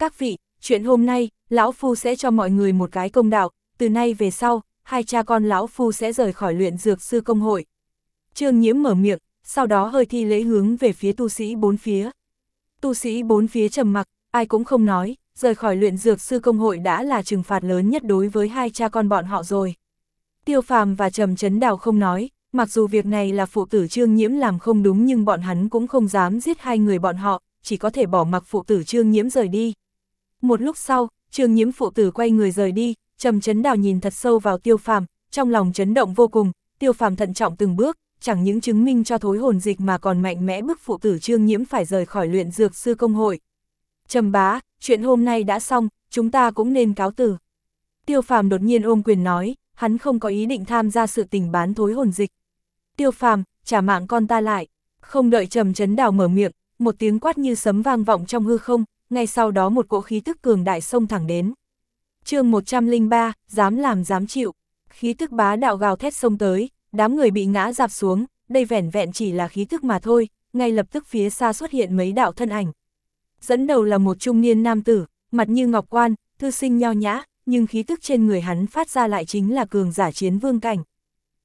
Các vị, chuyện hôm nay, Lão Phu sẽ cho mọi người một cái công đạo, từ nay về sau, hai cha con Lão Phu sẽ rời khỏi luyện dược sư công hội. Trương Nhiễm mở miệng, sau đó hơi thi lễ hướng về phía tu sĩ bốn phía. Tu sĩ bốn phía trầm mặc, ai cũng không nói, rời khỏi luyện dược sư công hội đã là trừng phạt lớn nhất đối với hai cha con bọn họ rồi. Tiêu phàm và Trầm chấn Đào không nói, mặc dù việc này là phụ tử Trương Nhiễm làm không đúng nhưng bọn hắn cũng không dám giết hai người bọn họ, chỉ có thể bỏ mặc phụ tử Trương Nhiễm rời đi. Một lúc sau, Trương Nhiễm phụ tử quay người rời đi, Trầm chấn Đào nhìn thật sâu vào Tiêu Phàm, trong lòng chấn động vô cùng, Tiêu Phàm thận trọng từng bước, chẳng những chứng minh cho thối hồn dịch mà còn mạnh mẽ bức phụ tử Trương Nhiễm phải rời khỏi luyện dược sư công hội. Trầm bá, chuyện hôm nay đã xong, chúng ta cũng nên cáo từ. Tiêu Phàm đột nhiên ôm quyền nói, hắn không có ý định tham gia sự tình bán thối hồn dịch. Tiêu Phàm, trả mạng con ta lại. Không đợi Trầm chấn Đào mở miệng, một tiếng quát như sấm vang vọng trong hư không, ngay sau đó một cỗ khí tức cường đại xông thẳng đến. chương 103, dám làm dám chịu. Khí tức bá đạo gào thét xông tới, đám người bị ngã dạp xuống, đây vẻn vẹn chỉ là khí tức mà thôi, ngay lập tức phía xa xuất hiện mấy đạo thân ảnh. Dẫn đầu là một trung niên nam tử, mặt như ngọc quan, thư sinh nho nhã, nhưng khí tức trên người hắn phát ra lại chính là cường giả chiến vương cảnh.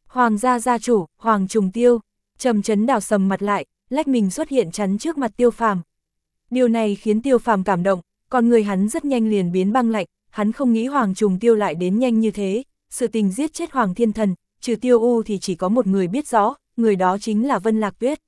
Hoàng gia gia chủ, Hoàng Trùng Tiêu, trầm chấn đào sầm mặt lại, lách mình xuất hiện chắn trước mặt Tiêu Phàm. Điều này khiến Tiêu Phàm cảm động, còn người hắn rất nhanh liền biến băng lạnh, hắn không nghĩ Hoàng Trùng Tiêu lại đến nhanh như thế, sự tình giết chết Hoàng Thiên Thần, trừ Tiêu U thì chỉ có một người biết rõ, người đó chính là Vân Lạc Tuyết.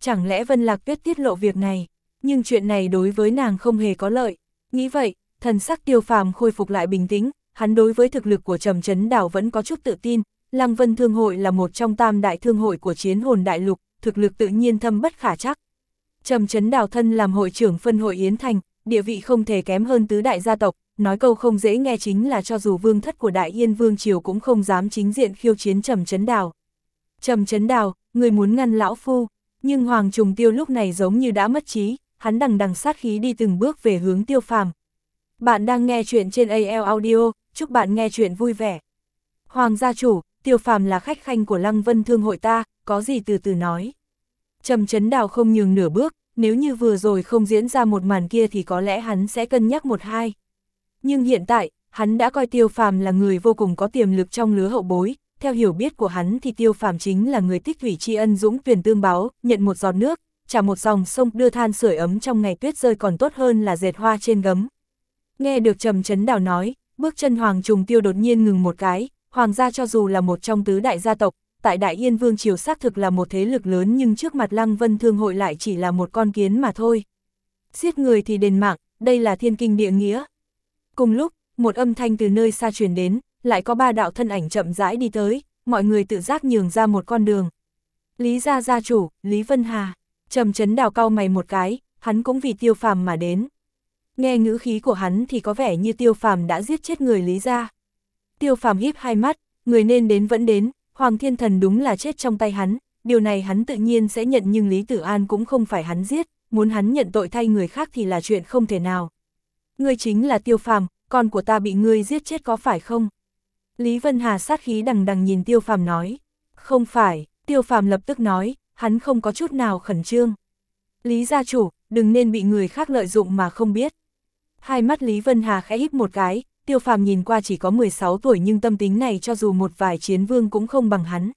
Chẳng lẽ Vân Lạc Tuyết tiết lộ việc này, nhưng chuyện này đối với nàng không hề có lợi. Nghĩ vậy, thần sắc Tiêu Phàm khôi phục lại bình tĩnh, hắn đối với thực lực của Trầm Trấn Đảo vẫn có chút tự tin, Lăng Vân Thương hội là một trong tam đại thương hội của chiến hồn đại lục, thực lực tự nhiên thâm bất khả chắc. Trầm Trấn Đào thân làm hội trưởng phân hội Yến Thành, địa vị không thể kém hơn tứ đại gia tộc, nói câu không dễ nghe chính là cho dù vương thất của Đại Yên Vương Triều cũng không dám chính diện khiêu chiến Trầm Trấn Đào. Trầm Trấn Đào, người muốn ngăn lão phu, nhưng Hoàng Trùng Tiêu lúc này giống như đã mất trí, hắn đằng đằng sát khí đi từng bước về hướng Tiêu Phàm. Bạn đang nghe chuyện trên AL Audio, chúc bạn nghe chuyện vui vẻ. Hoàng gia chủ, Tiêu Phàm là khách khanh của Lăng Vân Thương hội ta, có gì từ từ nói. Trầm chấn đào không nhường nửa bước, nếu như vừa rồi không diễn ra một màn kia thì có lẽ hắn sẽ cân nhắc một hai. Nhưng hiện tại, hắn đã coi Tiêu Phàm là người vô cùng có tiềm lực trong lứa hậu bối, theo hiểu biết của hắn thì Tiêu Phàm chính là người tích thủy tri ân dũng tuyển tương báo, nhận một giọt nước, trả một dòng sông đưa than sưởi ấm trong ngày tuyết rơi còn tốt hơn là dệt hoa trên gấm. Nghe được Trầm Chấn Đào nói, bước chân Hoàng Trùng Tiêu đột nhiên ngừng một cái, Hoàng gia cho dù là một trong tứ đại gia tộc, tại Đại Yên Vương Triều xác thực là một thế lực lớn nhưng trước mặt Lăng Vân Thương hội lại chỉ là một con kiến mà thôi. Giết người thì đền mạng, đây là thiên kinh địa nghĩa. Cùng lúc, một âm thanh từ nơi xa truyền đến, lại có ba đạo thân ảnh chậm rãi đi tới, mọi người tự giác nhường ra một con đường. Lý gia gia chủ, Lý Vân Hà, trầm chấn đào cao mày một cái, hắn cũng vì tiêu phàm mà đến. Nghe ngữ khí của hắn thì có vẻ như tiêu phàm đã giết chết người Lý gia. Tiêu phàm híp hai mắt, người nên đến vẫn đến, Hoàng Thiên Thần đúng là chết trong tay hắn, điều này hắn tự nhiên sẽ nhận nhưng Lý Tử An cũng không phải hắn giết, muốn hắn nhận tội thay người khác thì là chuyện không thể nào. Ngươi chính là Tiêu Phàm, con của ta bị ngươi giết chết có phải không? Lý Vân Hà sát khí đằng đằng nhìn Tiêu Phàm nói. Không phải, Tiêu Phàm lập tức nói, hắn không có chút nào khẩn trương. Lý gia chủ, đừng nên bị người khác lợi dụng mà không biết. Hai mắt Lý Vân Hà khẽ híp một cái, tiêu phàm nhìn qua chỉ có 16 tuổi nhưng tâm tính này cho dù một vài chiến vương cũng không bằng hắn.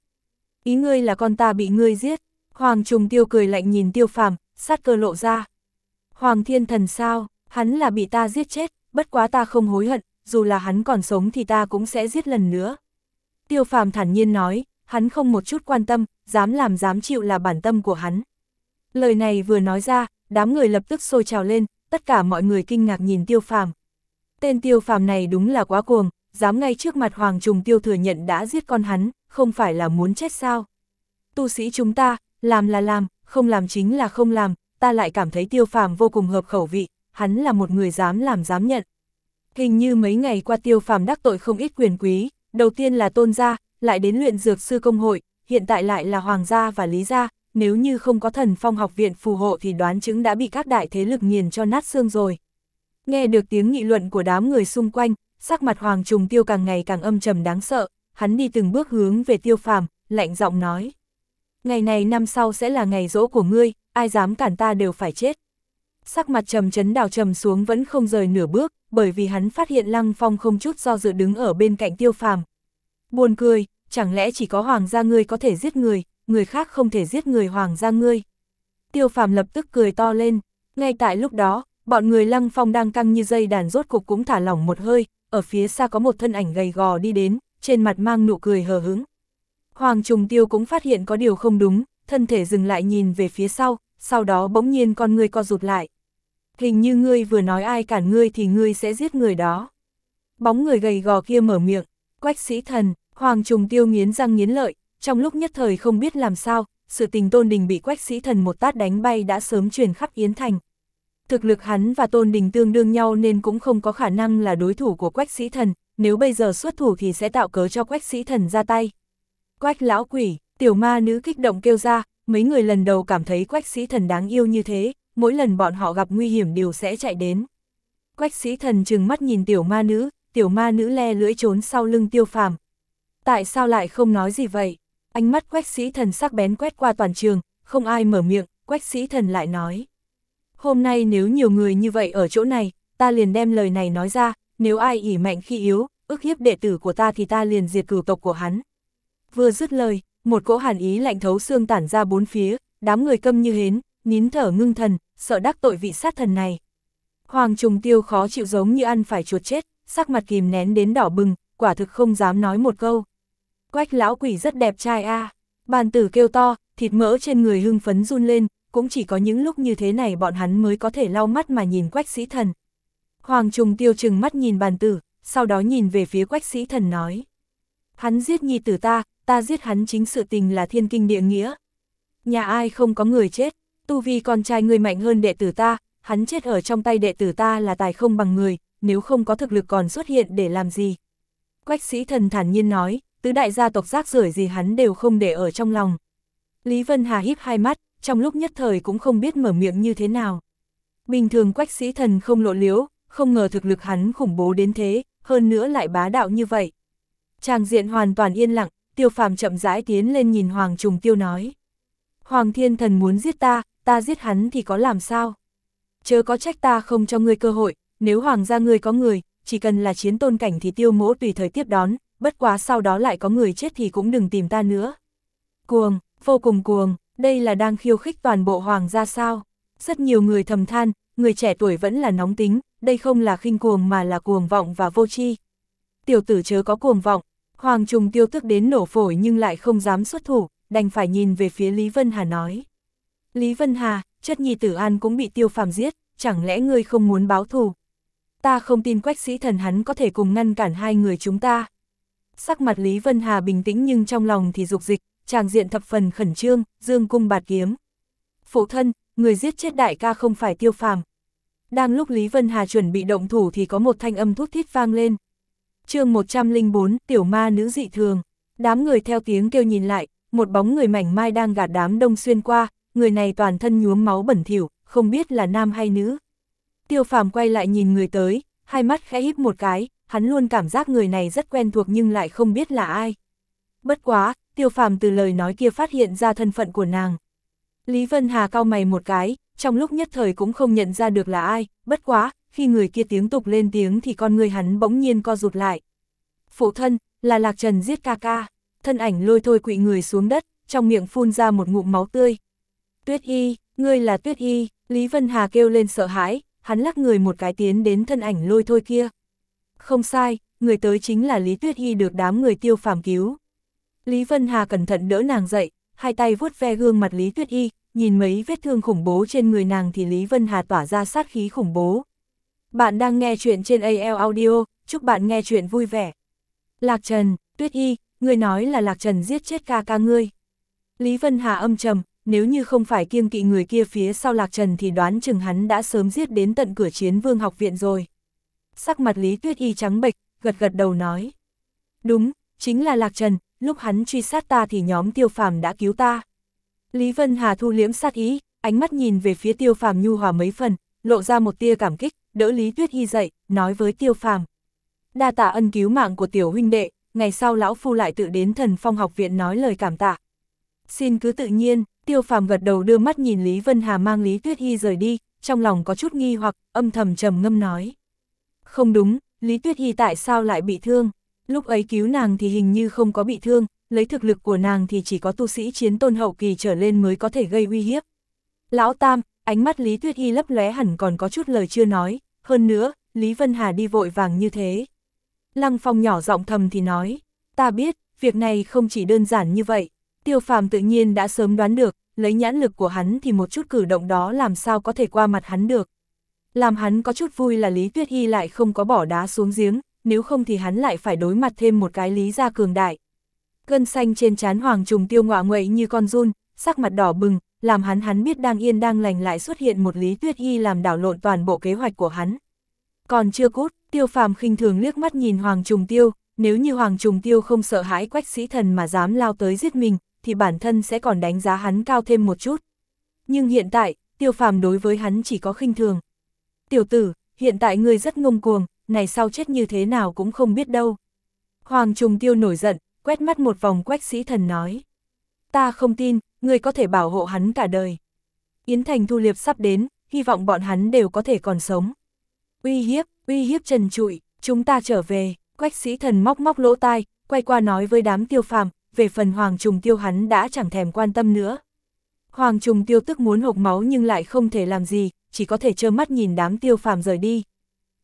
Ý ngươi là con ta bị ngươi giết, Hoàng Trùng Tiêu cười lạnh nhìn tiêu phàm, sát cơ lộ ra. Hoàng Thiên Thần sao, hắn là bị ta giết chết, bất quá ta không hối hận, dù là hắn còn sống thì ta cũng sẽ giết lần nữa. Tiêu phàm thản nhiên nói, hắn không một chút quan tâm, dám làm dám chịu là bản tâm của hắn. Lời này vừa nói ra, đám người lập tức sôi trào lên, tất cả mọi người kinh ngạc nhìn tiêu phàm. Tên tiêu phàm này đúng là quá cuồng, dám ngay trước mặt Hoàng Trùng Tiêu thừa nhận đã giết con hắn, không phải là muốn chết sao. Tu sĩ chúng ta, làm là làm, không làm chính là không làm, ta lại cảm thấy tiêu phàm vô cùng hợp khẩu vị, hắn là một người dám làm dám nhận. Hình như mấy ngày qua tiêu phàm đắc tội không ít quyền quý, đầu tiên là tôn gia, lại đến luyện dược sư công hội, hiện tại lại là hoàng gia và lý gia, nếu như không có thần phong học viện phù hộ thì đoán chứng đã bị các đại thế lực nghiền cho nát xương rồi. Nghe được tiếng nghị luận của đám người xung quanh, sắc mặt Hoàng Trùng Tiêu càng ngày càng âm trầm đáng sợ, hắn đi từng bước hướng về Tiêu Phàm, lạnh giọng nói. Ngày này năm sau sẽ là ngày rỗ của ngươi, ai dám cản ta đều phải chết. Sắc mặt trầm chấn đào trầm xuống vẫn không rời nửa bước, bởi vì hắn phát hiện Lăng Phong không chút do dự đứng ở bên cạnh tiêu phàm. Buồn cười, chẳng lẽ chỉ có hoàng gia ngươi có thể giết người, người khác không thể giết người hoàng gia ngươi. Tiêu phàm lập tức cười to lên, ngay tại lúc đó, bọn người Lăng Phong đang căng như dây đàn rốt cục cũng thả lỏng một hơi, ở phía xa có một thân ảnh gầy gò đi đến, trên mặt mang nụ cười hờ hững. Hoàng Trùng Tiêu cũng phát hiện có điều không đúng, thân thể dừng lại nhìn về phía sau, sau đó bỗng nhiên con ngươi co rụt lại. Hình như ngươi vừa nói ai cản ngươi thì ngươi sẽ giết người đó. Bóng người gầy gò kia mở miệng, quách sĩ thần, Hoàng Trùng Tiêu nghiến răng nghiến lợi, trong lúc nhất thời không biết làm sao, sự tình Tôn Đình bị quách sĩ thần một tát đánh bay đã sớm truyền khắp Yến Thành. Thực lực hắn và Tôn Đình tương đương nhau nên cũng không có khả năng là đối thủ của quách sĩ thần, nếu bây giờ xuất thủ thì sẽ tạo cớ cho quách sĩ thần ra tay. Quách lão quỷ, tiểu ma nữ kích động kêu ra, mấy người lần đầu cảm thấy quách sĩ thần đáng yêu như thế, mỗi lần bọn họ gặp nguy hiểm đều sẽ chạy đến. Quách sĩ thần trừng mắt nhìn tiểu ma nữ, tiểu ma nữ le lưỡi trốn sau lưng tiêu phàm. Tại sao lại không nói gì vậy? Ánh mắt quách sĩ thần sắc bén quét qua toàn trường, không ai mở miệng, quách sĩ thần lại nói. Hôm nay nếu nhiều người như vậy ở chỗ này, ta liền đem lời này nói ra, nếu ai ỉ mạnh khi yếu, ức hiếp đệ tử của ta thì ta liền diệt cửu tộc của hắn. Vừa dứt lời, một cỗ hàn ý lạnh thấu xương tản ra bốn phía, đám người câm như hến, nín thở ngưng thần, sợ đắc tội vị sát thần này. Hoàng trùng tiêu khó chịu giống như ăn phải chuột chết, sắc mặt kìm nén đến đỏ bừng, quả thực không dám nói một câu. Quách lão quỷ rất đẹp trai a à. Bàn tử kêu to, thịt mỡ trên người hưng phấn run lên, cũng chỉ có những lúc như thế này bọn hắn mới có thể lau mắt mà nhìn quách sĩ thần. Hoàng trùng tiêu chừng mắt nhìn bàn tử, sau đó nhìn về phía quách sĩ thần nói. Hắn giết nhi tử ta, ta giết hắn chính sự tình là thiên kinh địa nghĩa. Nhà ai không có người chết, tu vi con trai người mạnh hơn đệ tử ta, hắn chết ở trong tay đệ tử ta là tài không bằng người, nếu không có thực lực còn xuất hiện để làm gì. Quách sĩ thần thản nhiên nói, tứ đại gia tộc rác rưởi gì hắn đều không để ở trong lòng. Lý Vân Hà híp hai mắt, trong lúc nhất thời cũng không biết mở miệng như thế nào. Bình thường quách sĩ thần không lộ liếu, không ngờ thực lực hắn khủng bố đến thế, hơn nữa lại bá đạo như vậy. Tràng diện hoàn toàn yên lặng, tiêu phàm chậm rãi tiến lên nhìn Hoàng Trùng Tiêu nói. Hoàng Thiên Thần muốn giết ta, ta giết hắn thì có làm sao? Chớ có trách ta không cho ngươi cơ hội, nếu Hoàng gia ngươi có người, chỉ cần là chiến tôn cảnh thì tiêu mỗ tùy thời tiếp đón, bất quá sau đó lại có người chết thì cũng đừng tìm ta nữa. Cuồng, vô cùng cuồng, đây là đang khiêu khích toàn bộ Hoàng gia sao? Rất nhiều người thầm than, người trẻ tuổi vẫn là nóng tính, đây không là khinh cuồng mà là cuồng vọng và vô tri. Tiểu tử chớ có cuồng vọng, Hoàng Trùng tiêu tức đến nổ phổi nhưng lại không dám xuất thủ, đành phải nhìn về phía Lý Vân Hà nói. Lý Vân Hà, chất nhi tử an cũng bị tiêu phàm giết, chẳng lẽ ngươi không muốn báo thù? Ta không tin quách sĩ thần hắn có thể cùng ngăn cản hai người chúng ta. Sắc mặt Lý Vân Hà bình tĩnh nhưng trong lòng thì dục dịch, chàng diện thập phần khẩn trương, dương cung bạt kiếm. Phụ thân, người giết chết đại ca không phải tiêu phàm. Đang lúc Lý Vân Hà chuẩn bị động thủ thì có một thanh âm thút thít vang lên. chương 104, tiểu ma nữ dị thường. Đám người theo tiếng kêu nhìn lại, một bóng người mảnh mai đang gạt đám đông xuyên qua, người này toàn thân nhuốm máu bẩn thỉu, không biết là nam hay nữ. Tiêu phàm quay lại nhìn người tới, hai mắt khẽ híp một cái, hắn luôn cảm giác người này rất quen thuộc nhưng lại không biết là ai. Bất quá, tiêu phàm từ lời nói kia phát hiện ra thân phận của nàng. Lý Vân Hà cao mày một cái, trong lúc nhất thời cũng không nhận ra được là ai, bất quá, khi người kia tiếng tục lên tiếng thì con người hắn bỗng nhiên co rụt lại. Phụ thân, là Lạc Trần giết ca ca, thân ảnh lôi thôi quỵ người xuống đất, trong miệng phun ra một ngụm máu tươi. Tuyết y, ngươi là Tuyết y, Lý Vân Hà kêu lên sợ hãi, hắn lắc người một cái tiến đến thân ảnh lôi thôi kia. Không sai, người tới chính là Lý Tuyết y được đám người tiêu phàm cứu. Lý Vân Hà cẩn thận đỡ nàng dậy, hai tay vuốt ve gương mặt Lý Tuyết y, nhìn mấy vết thương khủng bố trên người nàng thì Lý Vân Hà tỏa ra sát khí khủng bố. Bạn đang nghe chuyện trên AL Audio, chúc bạn nghe chuyện vui vẻ. Lạc Trần, Tuyết Y, người nói là Lạc Trần giết chết ca ca ngươi. Lý Vân Hà âm trầm, nếu như không phải kiêng kỵ người kia phía sau Lạc Trần thì đoán chừng hắn đã sớm giết đến tận cửa chiến vương học viện rồi. Sắc mặt Lý Tuyết Y trắng bệch, gật gật đầu nói. Đúng, chính là Lạc Trần, lúc hắn truy sát ta thì nhóm tiêu phàm đã cứu ta. Lý Vân Hà thu liễm sát ý, ánh mắt nhìn về phía tiêu phàm nhu hòa mấy phần, lộ ra một tia cảm kích, đỡ Lý Tuyết Y dậy, nói với tiêu phàm. Đa tạ ân cứu mạng của tiểu huynh đệ, ngày sau lão phu lại tự đến thần phong học viện nói lời cảm tạ. Xin cứ tự nhiên, tiêu phàm gật đầu đưa mắt nhìn Lý Vân Hà mang Lý Tuyết Y rời đi, trong lòng có chút nghi hoặc, âm thầm trầm ngâm nói. Không đúng, Lý Tuyết Hy tại sao lại bị thương? Lúc ấy cứu nàng thì hình như không có bị thương, lấy thực lực của nàng thì chỉ có tu sĩ chiến tôn hậu kỳ trở lên mới có thể gây uy hiếp. Lão Tam, ánh mắt Lý Tuyết Hy lấp lóe hẳn còn có chút lời chưa nói, hơn nữa, Lý Vân Hà đi vội vàng như thế. Lăng Phong nhỏ giọng thầm thì nói, ta biết, việc này không chỉ đơn giản như vậy. Tiêu phàm tự nhiên đã sớm đoán được, lấy nhãn lực của hắn thì một chút cử động đó làm sao có thể qua mặt hắn được. Làm hắn có chút vui là Lý Tuyết Hy lại không có bỏ đá xuống giếng, nếu không thì hắn lại phải đối mặt thêm một cái lý gia cường đại. Gân xanh trên trán hoàng trùng tiêu ngọa nguậy như con run, sắc mặt đỏ bừng, làm hắn hắn biết đang yên đang lành lại xuất hiện một Lý Tuyết y làm đảo lộn toàn bộ kế hoạch của hắn. Còn chưa cút, tiêu phàm khinh thường liếc mắt nhìn hoàng trùng tiêu, nếu như hoàng trùng tiêu không sợ hãi quách sĩ thần mà dám lao tới giết mình, thì bản thân sẽ còn đánh giá hắn cao thêm một chút. Nhưng hiện tại, tiêu phàm đối với hắn chỉ có khinh thường. Tiểu tử, hiện tại ngươi rất ngông cuồng, này sau chết như thế nào cũng không biết đâu. Hoàng trùng tiêu nổi giận, quét mắt một vòng quách sĩ thần nói. Ta không tin, người có thể bảo hộ hắn cả đời. Yến Thành thu liệp sắp đến, hy vọng bọn hắn đều có thể còn sống. Uy hiếp, uy hiếp trần trụi, chúng ta trở về, quách sĩ thần móc móc lỗ tai, quay qua nói với đám tiêu phàm, về phần Hoàng Trùng Tiêu hắn đã chẳng thèm quan tâm nữa. Hoàng Trùng Tiêu tức muốn hộc máu nhưng lại không thể làm gì, chỉ có thể trơ mắt nhìn đám tiêu phàm rời đi.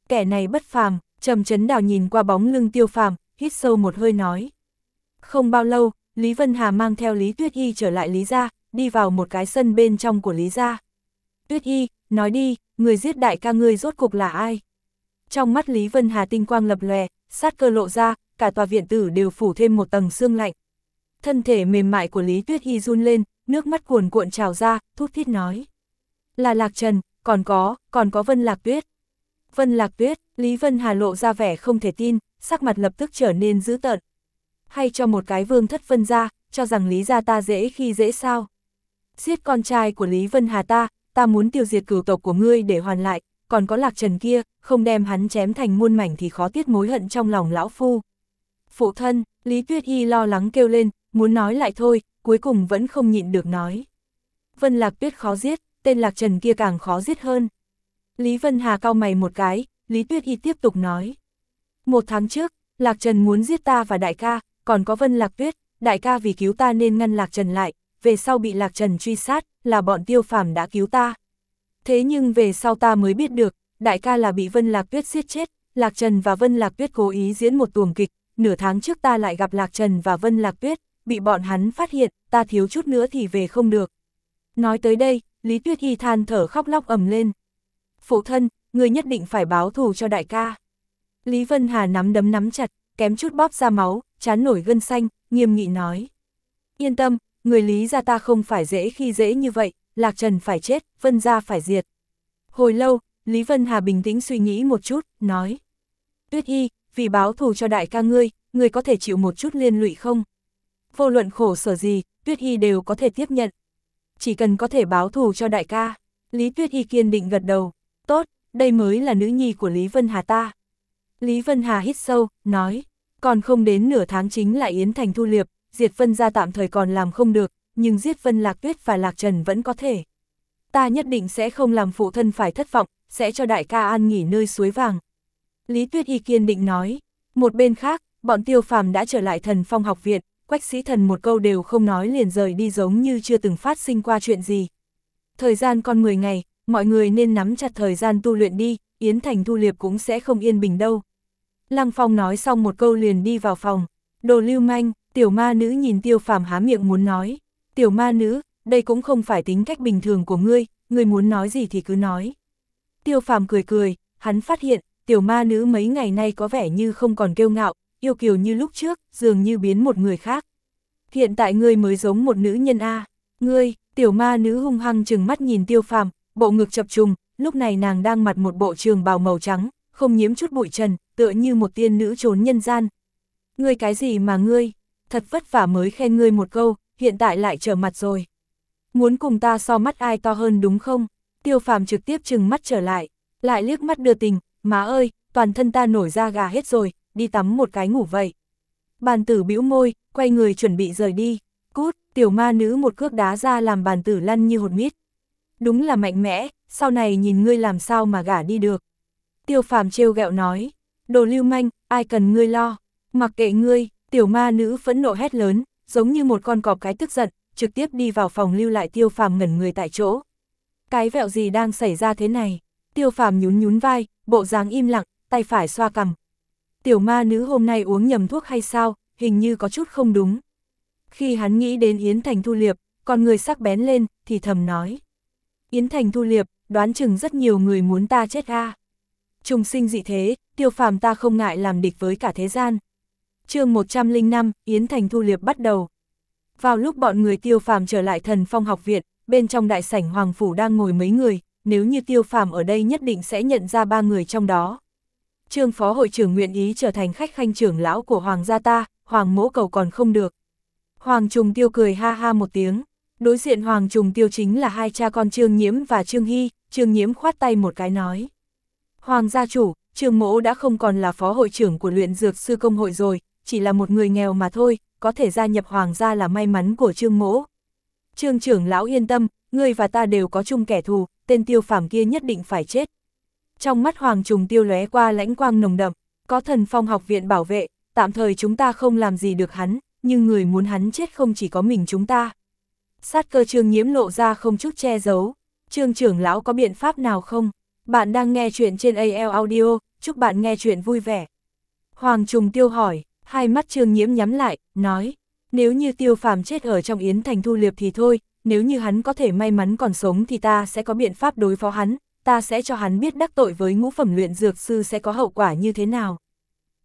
Kẻ này bất phàm, trầm chấn đào nhìn qua bóng lưng tiêu phàm, hít sâu một hơi nói. Không bao lâu, Lý Vân Hà mang theo Lý Tuyết Y trở lại Lý Gia, đi vào một cái sân bên trong của Lý Gia. Tuyết Y, nói đi, người giết đại ca ngươi rốt cục là ai? Trong mắt Lý Vân Hà tinh quang lập lòe, sát cơ lộ ra, cả tòa viện tử đều phủ thêm một tầng xương lạnh. Thân thể mềm mại của Lý Tuyết Y run lên, nước mắt cuồn cuộn trào ra, thút thít nói. Là Lạc Trần, còn có, còn có Vân Lạc Tuyết. Vân Lạc Tuyết, Lý Vân Hà lộ ra vẻ không thể tin, sắc mặt lập tức trở nên dữ tợn. Hay cho một cái vương thất vân ra, cho rằng Lý gia ta dễ khi dễ sao. Giết con trai của Lý Vân Hà ta, ta muốn tiêu diệt cửu tộc của ngươi để hoàn lại, còn có Lạc Trần kia, không đem hắn chém thành muôn mảnh thì khó tiết mối hận trong lòng lão phu. Phụ thân, Lý Tuyết Y lo lắng kêu lên, muốn nói lại thôi, cuối cùng vẫn không nhịn được nói. Vân Lạc Tuyết khó giết, tên Lạc Trần kia càng khó giết hơn. Lý Vân Hà cau mày một cái, Lý Tuyết Y tiếp tục nói. Một tháng trước, Lạc Trần muốn giết ta và đại ca, còn có Vân Lạc Tuyết, đại ca vì cứu ta nên ngăn Lạc Trần lại, về sau bị Lạc Trần truy sát, là bọn tiêu phàm đã cứu ta. Thế nhưng về sau ta mới biết được, đại ca là bị Vân Lạc Tuyết giết chết, Lạc Trần và Vân Lạc Tuyết cố ý diễn một tuồng kịch, nửa tháng trước ta lại gặp Lạc Trần và Vân Lạc Tuyết, bị bọn hắn phát hiện, ta thiếu chút nữa thì về không được. Nói tới đây, Lý Tuyết Y than thở khóc lóc ầm lên. Phụ thân, người nhất định phải báo thù cho đại ca. Lý Vân Hà nắm đấm nắm chặt, kém chút bóp ra máu, chán nổi gân xanh, nghiêm nghị nói. Yên tâm, người Lý ra ta không phải dễ khi dễ như vậy, Lạc Trần phải chết, Vân ra phải diệt. Hồi lâu, Lý Vân Hà bình tĩnh suy nghĩ một chút, nói. Tuyết y vì báo thù cho đại ca ngươi, ngươi có thể chịu một chút liên lụy không? Vô luận khổ sở gì, Tuyết y đều có thể tiếp nhận. Chỉ cần có thể báo thù cho đại ca. Lý Tuyết y kiên định gật đầu. Tốt, đây mới là nữ nhi của Lý Vân Hà ta. Lý Vân Hà hít sâu, nói. Còn không đến nửa tháng chính là Yến Thành thu liệp, diệt Vân ra tạm thời còn làm không được, nhưng giết Vân Lạc Tuyết và Lạc Trần vẫn có thể. Ta nhất định sẽ không làm phụ thân phải thất vọng, sẽ cho đại ca an nghỉ nơi suối vàng. Lý Tuyết Y kiên định nói. Một bên khác, bọn tiêu phàm đã trở lại thần phong học viện, quách sĩ thần một câu đều không nói liền rời đi giống như chưa từng phát sinh qua chuyện gì. Thời gian còn 10 ngày, mọi người nên nắm chặt thời gian tu luyện đi, Yến Thành Thu Liệp cũng sẽ không yên bình đâu. Lăng Phong nói xong một câu liền đi vào phòng. Đồ lưu manh, tiểu ma nữ nhìn tiêu phàm há miệng muốn nói. Tiểu ma nữ, đây cũng không phải tính cách bình thường của ngươi, ngươi muốn nói gì thì cứ nói. Tiêu phàm cười cười, hắn phát hiện, tiểu ma nữ mấy ngày nay có vẻ như không còn kêu ngạo, yêu kiều như lúc trước, dường như biến một người khác. Hiện tại ngươi mới giống một nữ nhân A. Ngươi, tiểu ma nữ hung hăng chừng mắt nhìn tiêu phàm, bộ ngực chập trùng, lúc này nàng đang mặc một bộ trường bào màu trắng, không nhiễm chút bụi trần, tựa như một tiên nữ trốn nhân gian. Ngươi cái gì mà ngươi, thật vất vả mới khen ngươi một câu, hiện tại lại trở mặt rồi. Muốn cùng ta so mắt ai to hơn đúng không? Tiêu phàm trực tiếp chừng mắt trở lại, lại liếc mắt đưa tình, má ơi, toàn thân ta nổi da gà hết rồi, đi tắm một cái ngủ vậy. Bàn tử bĩu môi, quay người chuẩn bị rời đi, cút, tiểu ma nữ một cước đá ra làm bàn tử lăn như hột mít. Đúng là mạnh mẽ, sau này nhìn ngươi làm sao mà gả đi được. Tiêu phàm trêu ghẹo nói, đồ lưu manh, ai cần ngươi lo, mặc kệ ngươi, tiểu ma nữ phẫn nộ hét lớn, giống như một con cọp cái tức giận, trực tiếp đi vào phòng lưu lại tiêu phàm ngẩn người tại chỗ. Cái vẹo gì đang xảy ra thế này? Tiêu phàm nhún nhún vai, bộ dáng im lặng, tay phải xoa cằm. Tiểu ma nữ hôm nay uống nhầm thuốc hay sao, hình như có chút không đúng. Khi hắn nghĩ đến Yến Thành Thu Liệp, còn người sắc bén lên, thì thầm nói. Yến Thành Thu Liệp, đoán chừng rất nhiều người muốn ta chết a. Trùng sinh dị thế, tiêu phàm ta không ngại làm địch với cả thế gian. chương 105, Yến Thành Thu Liệp bắt đầu. Vào lúc bọn người tiêu phàm trở lại thần phong học viện, bên trong đại sảnh Hoàng Phủ đang ngồi mấy người, nếu như tiêu phàm ở đây nhất định sẽ nhận ra ba người trong đó. Trương Phó Hội trưởng nguyện ý trở thành khách khanh trưởng lão của Hoàng gia ta, Hoàng mỗ cầu còn không được. Hoàng Trùng Tiêu cười ha ha một tiếng, đối diện Hoàng Trùng Tiêu chính là hai cha con Trương Nhiễm và Trương Hy, Trương Nhiễm khoát tay một cái nói. Hoàng gia chủ, Trương Mỗ đã không còn là phó hội trưởng của luyện dược sư công hội rồi, chỉ là một người nghèo mà thôi, có thể gia nhập Hoàng gia là may mắn của Trương Mỗ. Trương trưởng lão yên tâm, ngươi và ta đều có chung kẻ thù, tên tiêu phàm kia nhất định phải chết. Trong mắt Hoàng Trùng Tiêu lóe qua lãnh quang nồng đậm, có thần phong học viện bảo vệ, tạm thời chúng ta không làm gì được hắn, nhưng người muốn hắn chết không chỉ có mình chúng ta. Sát cơ trương nhiễm lộ ra không chút che giấu. Trương trưởng lão có biện pháp nào không? Bạn đang nghe chuyện trên AL Audio, chúc bạn nghe chuyện vui vẻ. Hoàng Trùng Tiêu hỏi, hai mắt trương nhiễm nhắm lại, nói, nếu như tiêu phàm chết ở trong Yến Thành Thu Liệp thì thôi, nếu như hắn có thể may mắn còn sống thì ta sẽ có biện pháp đối phó hắn, ta sẽ cho hắn biết đắc tội với ngũ phẩm luyện dược sư sẽ có hậu quả như thế nào.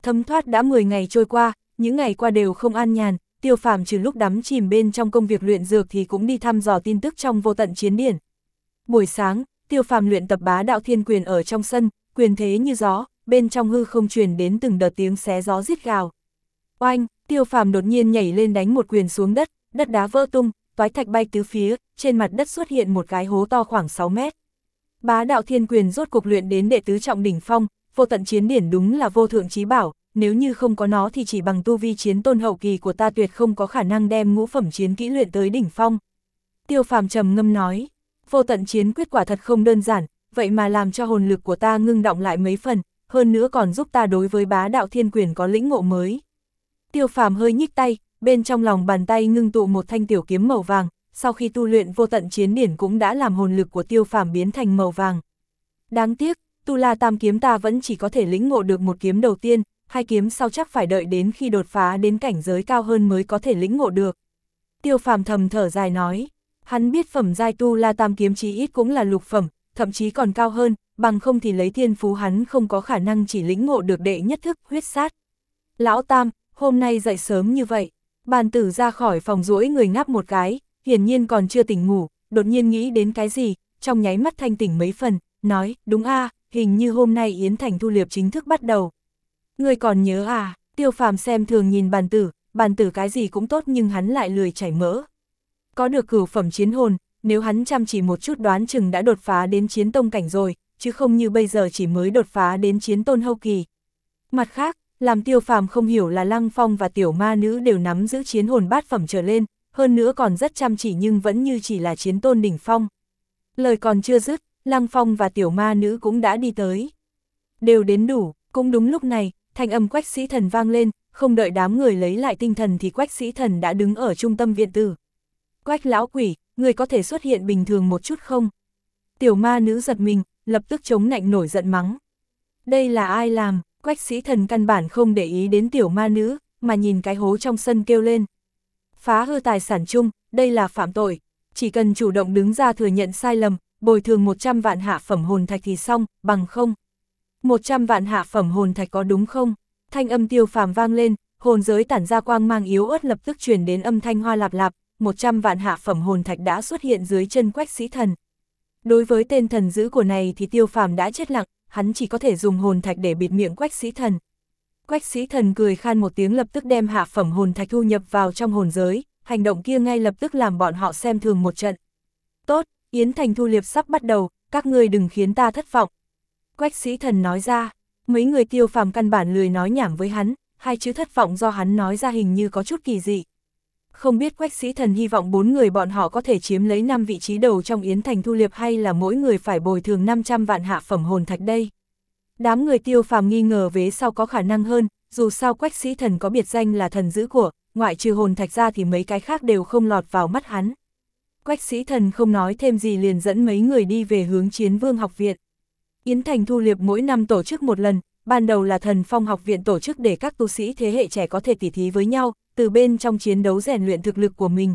Thấm thoát đã 10 ngày trôi qua, những ngày qua đều không an nhàn, tiêu phàm trừ lúc đắm chìm bên trong công việc luyện dược thì cũng đi thăm dò tin tức trong vô tận chiến điển. Buổi sáng, tiêu phàm luyện tập bá đạo thiên quyền ở trong sân, quyền thế như gió, bên trong hư không truyền đến từng đợt tiếng xé gió rít gào. Oanh, tiêu phàm đột nhiên nhảy lên đánh một quyền xuống đất, đất đá vỡ tung, toái thạch bay tứ phía, trên mặt đất xuất hiện một cái hố to khoảng 6 mét. Bá đạo thiên quyền rốt cục luyện đến đệ tứ trọng đỉnh phong, vô tận chiến điển đúng là vô thượng trí bảo, nếu như không có nó thì chỉ bằng tu vi chiến tôn hậu kỳ của ta tuyệt không có khả năng đem ngũ phẩm chiến kỹ luyện tới đỉnh phong. Tiêu phàm trầm ngâm nói, vô tận chiến quyết quả thật không đơn giản, vậy mà làm cho hồn lực của ta ngưng động lại mấy phần, hơn nữa còn giúp ta đối với bá đạo thiên quyền có lĩnh ngộ mới. Tiêu phàm hơi nhích tay, bên trong lòng bàn tay ngưng tụ một thanh tiểu kiếm màu vàng, sau khi tu luyện vô tận chiến điển cũng đã làm hồn lực của tiêu phàm biến thành màu vàng. Đáng tiếc, tu la tam kiếm ta vẫn chỉ có thể lĩnh ngộ được một kiếm đầu tiên, hai kiếm sau chắc phải đợi đến khi đột phá đến cảnh giới cao hơn mới có thể lĩnh ngộ được. Tiêu phàm thầm thở dài nói, hắn biết phẩm giai tu la tam kiếm chí ít cũng là lục phẩm, thậm chí còn cao hơn, bằng không thì lấy thiên phú hắn không có khả năng chỉ lĩnh ngộ được đệ nhất thức huyết sát. Lão Tam, hôm nay dậy sớm như vậy, bàn tử ra khỏi phòng rũi người ngáp một cái, hiển nhiên còn chưa tỉnh ngủ, đột nhiên nghĩ đến cái gì, trong nháy mắt thanh tỉnh mấy phần, nói, đúng a hình như hôm nay Yến Thành thu liệp chính thức bắt đầu. Người còn nhớ à, tiêu phàm xem thường nhìn bàn tử, bàn tử cái gì cũng tốt nhưng hắn lại lười chảy mỡ. Có được cửu phẩm chiến hồn, nếu hắn chăm chỉ một chút đoán chừng đã đột phá đến chiến tông cảnh rồi, chứ không như bây giờ chỉ mới đột phá đến chiến tôn hậu kỳ. Mặt khác, làm tiêu phàm không hiểu là Lăng Phong và tiểu ma nữ đều nắm giữ chiến hồn bát phẩm trở lên, hơn nữa còn rất chăm chỉ nhưng vẫn như chỉ là chiến tôn đỉnh phong. Lời còn chưa dứt, Lăng Phong và tiểu ma nữ cũng đã đi tới. Đều đến đủ, cũng đúng lúc này, thanh âm quách sĩ thần vang lên, không đợi đám người lấy lại tinh thần thì quách sĩ thần đã đứng ở trung tâm viện tử. Quách lão quỷ, người có thể xuất hiện bình thường một chút không? Tiểu ma nữ giật mình, lập tức chống nạnh nổi giận mắng. Đây là ai làm? Quách sĩ thần căn bản không để ý đến tiểu ma nữ, mà nhìn cái hố trong sân kêu lên. Phá hư tài sản chung, đây là phạm tội. Chỉ cần chủ động đứng ra thừa nhận sai lầm, bồi thường 100 vạn hạ phẩm hồn thạch thì xong, bằng không. 100 vạn hạ phẩm hồn thạch có đúng không? Thanh âm tiêu phàm vang lên, hồn giới tản ra quang mang yếu ớt lập tức truyền đến âm thanh hoa lạp lạp, 100 vạn hạ phẩm hồn thạch đã xuất hiện dưới chân quách sĩ thần. Đối với tên thần dữ của này thì tiêu phàm đã chết lặng, hắn chỉ có thể dùng hồn thạch để bịt miệng quách sĩ thần. Quách sĩ thần cười khan một tiếng lập tức đem hạ phẩm hồn thạch thu nhập vào trong hồn giới, hành động kia ngay lập tức làm bọn họ xem thường một trận. Tốt, Yến Thành thu liệp sắp bắt đầu, các ngươi đừng khiến ta thất vọng. Quách sĩ thần nói ra, mấy người tiêu phàm căn bản lười nói nhảm với hắn, hai chữ thất vọng do hắn nói ra hình như có chút kỳ dị. Không biết quách sĩ thần hy vọng bốn người bọn họ có thể chiếm lấy 5 vị trí đầu trong Yến Thành Thu Liệp hay là mỗi người phải bồi thường 500 vạn hạ phẩm hồn thạch đây. Đám người tiêu phàm nghi ngờ vế sau có khả năng hơn, dù sao quách sĩ thần có biệt danh là thần giữ của, ngoại trừ hồn thạch ra thì mấy cái khác đều không lọt vào mắt hắn. Quách sĩ thần không nói thêm gì liền dẫn mấy người đi về hướng chiến vương học viện. Yến Thành Thu Liệp mỗi năm tổ chức một lần, ban đầu là thần phong học viện tổ chức để các tu sĩ thế hệ trẻ có thể tỉ thí với nhau, từ bên trong chiến đấu rèn luyện thực lực của mình.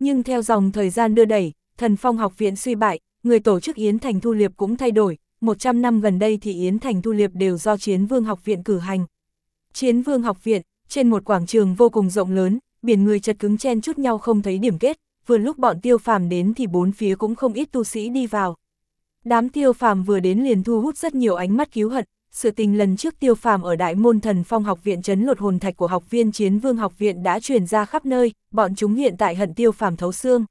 Nhưng theo dòng thời gian đưa đẩy, thần phong học viện suy bại, người tổ chức Yến Thành Thu Liệp cũng thay đổi, 100 năm gần đây thì Yến Thành Thu Liệp đều do Chiến Vương học viện cử hành. Chiến Vương học viện, trên một quảng trường vô cùng rộng lớn, biển người chật cứng chen chút nhau không thấy điểm kết, vừa lúc bọn tiêu phàm đến thì bốn phía cũng không ít tu sĩ đi vào. Đám tiêu phàm vừa đến liền thu hút rất nhiều ánh mắt cứu hận, sự tình lần trước tiêu phàm ở Đại môn thần phong học viện chấn lột hồn thạch của học viên chiến vương học viện đã truyền ra khắp nơi, bọn chúng hiện tại hận tiêu phàm thấu xương.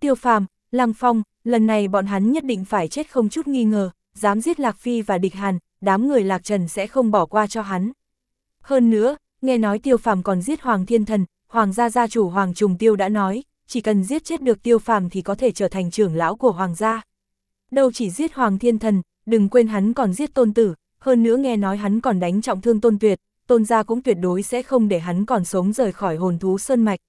Tiêu phàm, lăng phong, lần này bọn hắn nhất định phải chết không chút nghi ngờ, dám giết Lạc Phi và địch hàn, đám người Lạc Trần sẽ không bỏ qua cho hắn. Hơn nữa, nghe nói tiêu phàm còn giết Hoàng Thiên Thần, Hoàng gia gia chủ Hoàng Trùng Tiêu đã nói, chỉ cần giết chết được tiêu phàm thì có thể trở thành trưởng lão của Hoàng gia. Đâu chỉ giết Hoàng Thiên Thần, đừng quên hắn còn giết tôn tử, hơn nữa nghe nói hắn còn đánh trọng thương tôn tuyệt, tôn gia cũng tuyệt đối sẽ không để hắn còn sống rời khỏi hồn thú sơn mạch.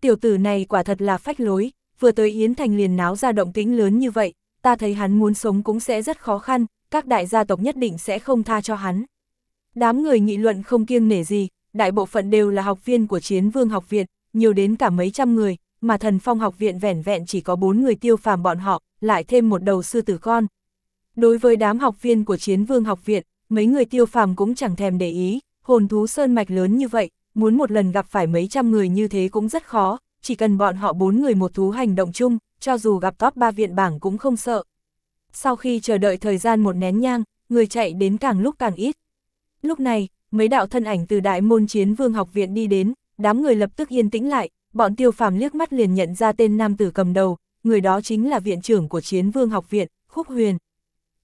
Tiểu tử này quả thật là phách lối, vừa tới Yến Thành liền náo ra động tĩnh lớn như vậy, ta thấy hắn muốn sống cũng sẽ rất khó khăn, các đại gia tộc nhất định sẽ không tha cho hắn. Đám người nghị luận không kiêng nể gì, đại bộ phận đều là học viên của chiến vương học viện, nhiều đến cả mấy trăm người, mà thần phong học viện vẻn vẹn chỉ có bốn người tiêu phàm bọn họ, lại thêm một đầu sư tử con. Đối với đám học viên của chiến vương học viện, mấy người tiêu phàm cũng chẳng thèm để ý, hồn thú sơn mạch lớn như vậy, muốn một lần gặp phải mấy trăm người như thế cũng rất khó, chỉ cần bọn họ bốn người một thú hành động chung, cho dù gặp top 3 viện bảng cũng không sợ. Sau khi chờ đợi thời gian một nén nhang, người chạy đến càng lúc càng ít. Lúc này, mấy đạo thân ảnh từ đại môn chiến vương học viện đi đến, đám người lập tức yên tĩnh lại, bọn tiêu phàm liếc mắt liền nhận ra tên nam tử cầm đầu, người đó chính là viện trưởng của chiến vương học viện, Khúc Huyền.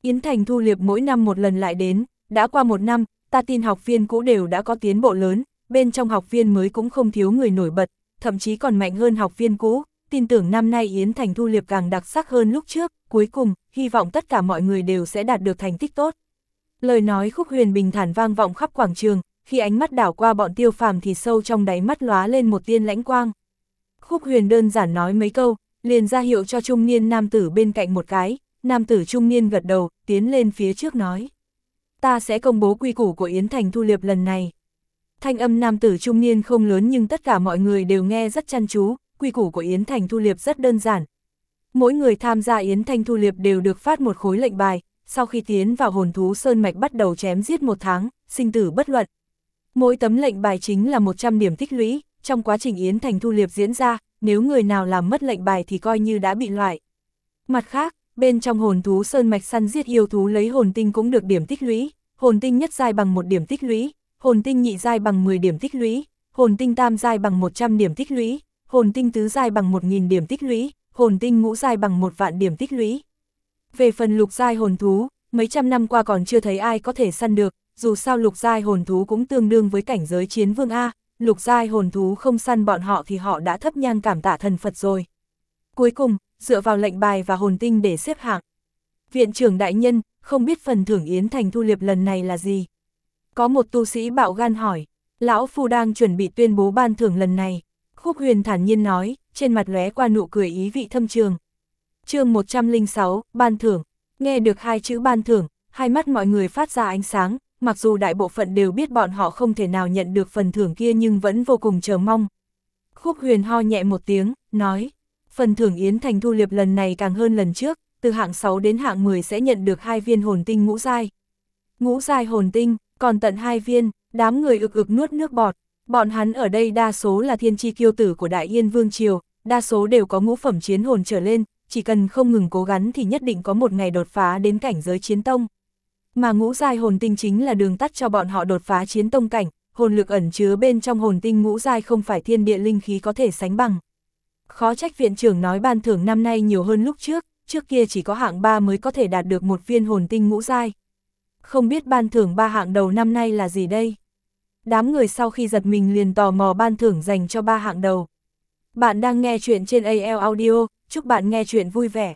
Yến Thành thu liệp mỗi năm một lần lại đến, đã qua một năm, ta tin học viên cũ đều đã có tiến bộ lớn, bên trong học viên mới cũng không thiếu người nổi bật, thậm chí còn mạnh hơn học viên cũ, tin tưởng năm nay Yến Thành thu liệp càng đặc sắc hơn lúc trước, cuối cùng, hy vọng tất cả mọi người đều sẽ đạt được thành tích tốt. Lời nói khúc huyền bình thản vang vọng khắp quảng trường, khi ánh mắt đảo qua bọn tiêu phàm thì sâu trong đáy mắt lóa lên một tiên lãnh quang. Khúc huyền đơn giản nói mấy câu, liền ra hiệu cho trung niên nam tử bên cạnh một cái, nam tử trung niên gật đầu, tiến lên phía trước nói. Ta sẽ công bố quy củ của Yến Thành Thu Liệp lần này. Thanh âm nam tử trung niên không lớn nhưng tất cả mọi người đều nghe rất chăn chú, quy củ của Yến Thành Thu Liệp rất đơn giản. Mỗi người tham gia Yến Thành Thu Liệp đều được phát một khối lệnh bài, sau khi tiến vào hồn thú Sơn Mạch bắt đầu chém giết một tháng, sinh tử bất luận. Mỗi tấm lệnh bài chính là 100 điểm tích lũy, trong quá trình Yến Thành Thu Liệp diễn ra, nếu người nào làm mất lệnh bài thì coi như đã bị loại. Mặt khác, bên trong hồn thú sơn mạch săn giết yêu thú lấy hồn tinh cũng được điểm tích lũy, hồn tinh nhất giai bằng một điểm tích lũy, hồn tinh nhị giai bằng 10 điểm tích lũy, hồn tinh tam giai bằng 100 điểm tích lũy, hồn tinh tứ giai bằng 1000 điểm tích lũy, hồn tinh ngũ giai bằng một vạn điểm tích lũy. Về phần lục giai hồn thú, mấy trăm năm qua còn chưa thấy ai có thể săn được, dù sao lục giai hồn thú cũng tương đương với cảnh giới chiến vương A, lục giai hồn thú không săn bọn họ thì họ đã thấp nhang cảm tạ thần Phật rồi. Cuối cùng, dựa vào lệnh bài và hồn tinh để xếp hạng. Viện trưởng đại nhân, không biết phần thưởng Yến Thành thu liệp lần này là gì? Có một tu sĩ bạo gan hỏi, lão phu đang chuẩn bị tuyên bố ban thưởng lần này. Khúc huyền thản nhiên nói, trên mặt lóe qua nụ cười ý vị thâm trường. chương 106, ban thưởng. Nghe được hai chữ ban thưởng, hai mắt mọi người phát ra ánh sáng, mặc dù đại bộ phận đều biết bọn họ không thể nào nhận được phần thưởng kia nhưng vẫn vô cùng chờ mong. Khúc huyền ho nhẹ một tiếng, nói, phần thưởng Yến Thành thu liệp lần này càng hơn lần trước, từ hạng 6 đến hạng 10 sẽ nhận được hai viên hồn tinh ngũ giai. Ngũ giai hồn tinh, còn tận hai viên, đám người ực ực nuốt nước bọt, bọn hắn ở đây đa số là thiên chi kiêu tử của Đại Yên Vương Triều, đa số đều có ngũ phẩm chiến hồn trở lên, chỉ cần không ngừng cố gắng thì nhất định có một ngày đột phá đến cảnh giới chiến tông. Mà ngũ giai hồn tinh chính là đường tắt cho bọn họ đột phá chiến tông cảnh, hồn lực ẩn chứa bên trong hồn tinh ngũ giai không phải thiên địa linh khí có thể sánh bằng. Khó trách viện trưởng nói ban thưởng năm nay nhiều hơn lúc trước, trước kia chỉ có hạng 3 mới có thể đạt được một viên hồn tinh ngũ giai. Không biết ban thưởng ba hạng đầu năm nay là gì đây? Đám người sau khi giật mình liền tò mò ban thưởng dành cho ba hạng đầu. Bạn đang nghe chuyện trên AL Audio, chúc bạn nghe chuyện vui vẻ.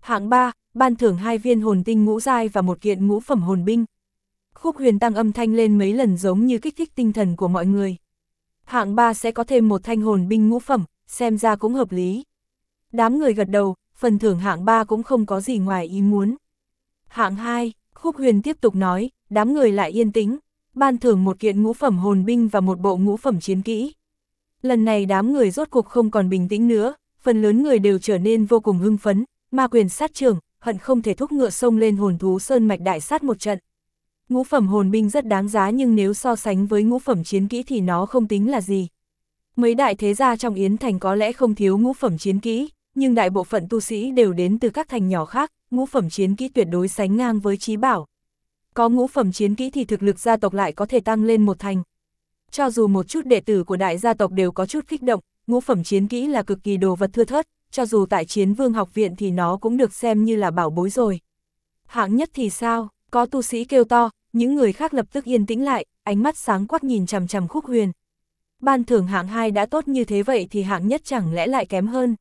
Hạng 3, ban thưởng hai viên hồn tinh ngũ giai và một kiện ngũ phẩm hồn binh. Khúc huyền tăng âm thanh lên mấy lần giống như kích thích tinh thần của mọi người. Hạng 3 sẽ có thêm một thanh hồn binh ngũ phẩm, xem ra cũng hợp lý. Đám người gật đầu, phần thưởng hạng 3 cũng không có gì ngoài ý muốn. Hạng 2, Khúc huyền tiếp tục nói, đám người lại yên tĩnh, ban thưởng một kiện ngũ phẩm hồn binh và một bộ ngũ phẩm chiến kỹ. Lần này đám người rốt cuộc không còn bình tĩnh nữa, phần lớn người đều trở nên vô cùng hưng phấn, ma quyền sát trường, hận không thể thúc ngựa sông lên hồn thú sơn mạch đại sát một trận. Ngũ phẩm hồn binh rất đáng giá nhưng nếu so sánh với ngũ phẩm chiến kỹ thì nó không tính là gì. Mấy đại thế gia trong Yến Thành có lẽ không thiếu ngũ phẩm chiến kỹ, nhưng đại bộ phận tu sĩ đều đến từ các thành nhỏ khác, ngũ phẩm chiến kỹ tuyệt đối sánh ngang với trí bảo. Có ngũ phẩm chiến kỹ thì thực lực gia tộc lại có thể tăng lên một thành. Cho dù một chút đệ tử của đại gia tộc đều có chút kích động, ngũ phẩm chiến kỹ là cực kỳ đồ vật thưa thớt, cho dù tại chiến vương học viện thì nó cũng được xem như là bảo bối rồi. Hạng nhất thì sao, có tu sĩ kêu to, những người khác lập tức yên tĩnh lại, ánh mắt sáng quắc nhìn chằm chằm khúc huyền. Ban thưởng hạng 2 đã tốt như thế vậy thì hạng nhất chẳng lẽ lại kém hơn.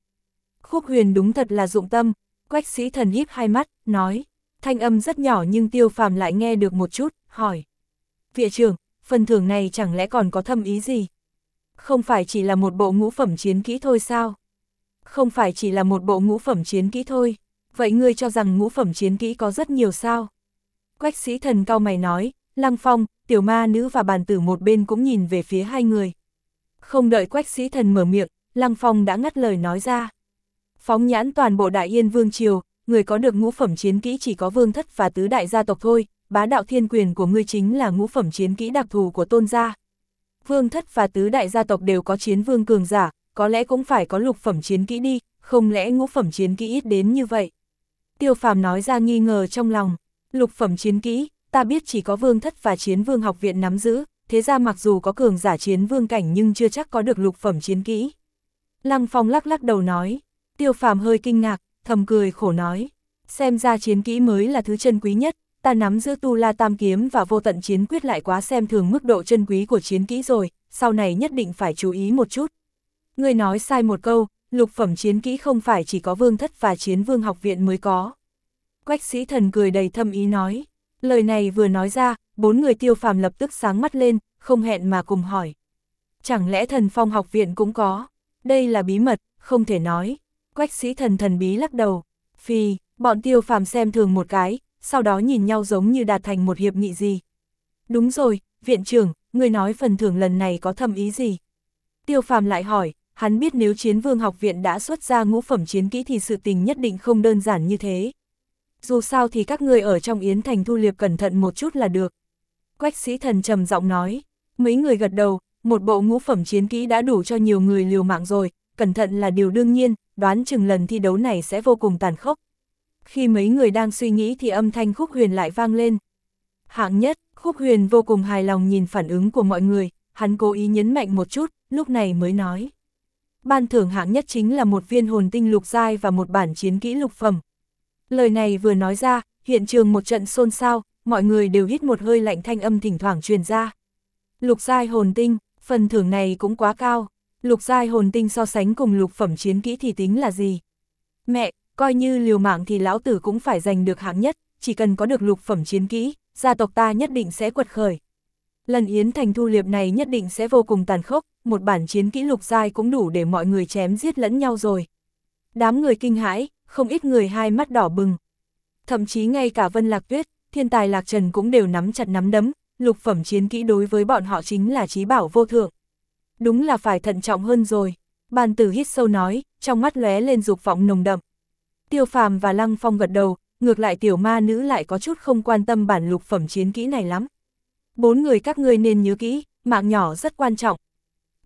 Khúc huyền đúng thật là dụng tâm, quách sĩ thần híp hai mắt, nói, thanh âm rất nhỏ nhưng tiêu phàm lại nghe được một chút, hỏi. Viện trưởng, phần thưởng này chẳng lẽ còn có thâm ý gì? Không phải chỉ là một bộ ngũ phẩm chiến kỹ thôi sao? Không phải chỉ là một bộ ngũ phẩm chiến kỹ thôi, vậy ngươi cho rằng ngũ phẩm chiến kỹ có rất nhiều sao? Quách sĩ thần cao mày nói, Lăng Phong, tiểu ma nữ và bàn tử một bên cũng nhìn về phía hai người. Không đợi quách sĩ thần mở miệng, Lăng Phong đã ngắt lời nói ra. Phóng nhãn toàn bộ đại yên vương triều, người có được ngũ phẩm chiến kỹ chỉ có vương thất và tứ đại gia tộc thôi, bá đạo thiên quyền của ngươi chính là ngũ phẩm chiến kỹ đặc thù của tôn gia. Vương thất và tứ đại gia tộc đều có chiến vương cường giả, có lẽ cũng phải có lục phẩm chiến kỹ đi, không lẽ ngũ phẩm chiến kỹ ít đến như vậy. Tiêu phàm nói ra nghi ngờ trong lòng, lục phẩm chiến kỹ, ta biết chỉ có vương thất và chiến vương học viện nắm giữ, thế ra mặc dù có cường giả chiến vương cảnh nhưng chưa chắc có được lục phẩm chiến kỹ. Lăng Phong lắc lắc đầu nói, tiêu phàm hơi kinh ngạc, thầm cười khổ nói, xem ra chiến kỹ mới là thứ chân quý nhất, ta nắm giữ tu la tam kiếm và vô tận chiến quyết lại quá xem thường mức độ chân quý của chiến kỹ rồi, sau này nhất định phải chú ý một chút. Người nói sai một câu, lục phẩm chiến kỹ không phải chỉ có vương thất và chiến vương học viện mới có. Quách sĩ thần cười đầy thâm ý nói, lời này vừa nói ra, bốn người tiêu phàm lập tức sáng mắt lên, không hẹn mà cùng hỏi. Chẳng lẽ thần phong học viện cũng có? Đây là bí mật, không thể nói. Quách sĩ thần thần bí lắc đầu. Phi, bọn tiêu phàm xem thường một cái, sau đó nhìn nhau giống như đạt thành một hiệp nghị gì. Đúng rồi, viện trưởng, người nói phần thưởng lần này có thâm ý gì? Tiêu phàm lại hỏi, hắn biết nếu chiến vương học viện đã xuất ra ngũ phẩm chiến kỹ thì sự tình nhất định không đơn giản như thế. Dù sao thì các người ở trong Yến Thành thu liệp cẩn thận một chút là được. Quách sĩ thần trầm giọng nói, mấy người gật đầu, một bộ ngũ phẩm chiến kỹ đã đủ cho nhiều người liều mạng rồi, cẩn thận là điều đương nhiên, đoán chừng lần thi đấu này sẽ vô cùng tàn khốc. Khi mấy người đang suy nghĩ thì âm thanh khúc huyền lại vang lên. Hạng nhất, khúc huyền vô cùng hài lòng nhìn phản ứng của mọi người, hắn cố ý nhấn mạnh một chút, lúc này mới nói. Ban thưởng hạng nhất chính là một viên hồn tinh lục giai và một bản chiến kỹ lục phẩm. Lời này vừa nói ra, hiện trường một trận xôn xao, mọi người đều hít một hơi lạnh thanh âm thỉnh thoảng truyền ra. Lục giai hồn tinh, phần thưởng này cũng quá cao, lục giai hồn tinh so sánh cùng lục phẩm chiến kỹ thì tính là gì? Mẹ, coi như liều mạng thì lão tử cũng phải giành được hạng nhất, chỉ cần có được lục phẩm chiến kỹ, gia tộc ta nhất định sẽ quật khởi. Lần Yến Thành thu liệp này nhất định sẽ vô cùng tàn khốc, một bản chiến kỹ lục giai cũng đủ để mọi người chém giết lẫn nhau rồi. Đám người kinh hãi, không ít người hai mắt đỏ bừng. Thậm chí ngay cả Vân Lạc Tuyết, thiên tài Lạc Trần cũng đều nắm chặt nắm đấm, lục phẩm chiến kỹ đối với bọn họ chính là trí bảo vô thượng. Đúng là phải thận trọng hơn rồi. Bàn tử hít sâu nói, trong mắt lóe lên dục vọng nồng đậm. Tiêu phàm và Lăng Phong gật đầu, ngược lại tiểu ma nữ lại có chút không quan tâm bản lục phẩm chiến kỹ này lắm. Bốn người các ngươi nên nhớ kỹ, mạng nhỏ rất quan trọng.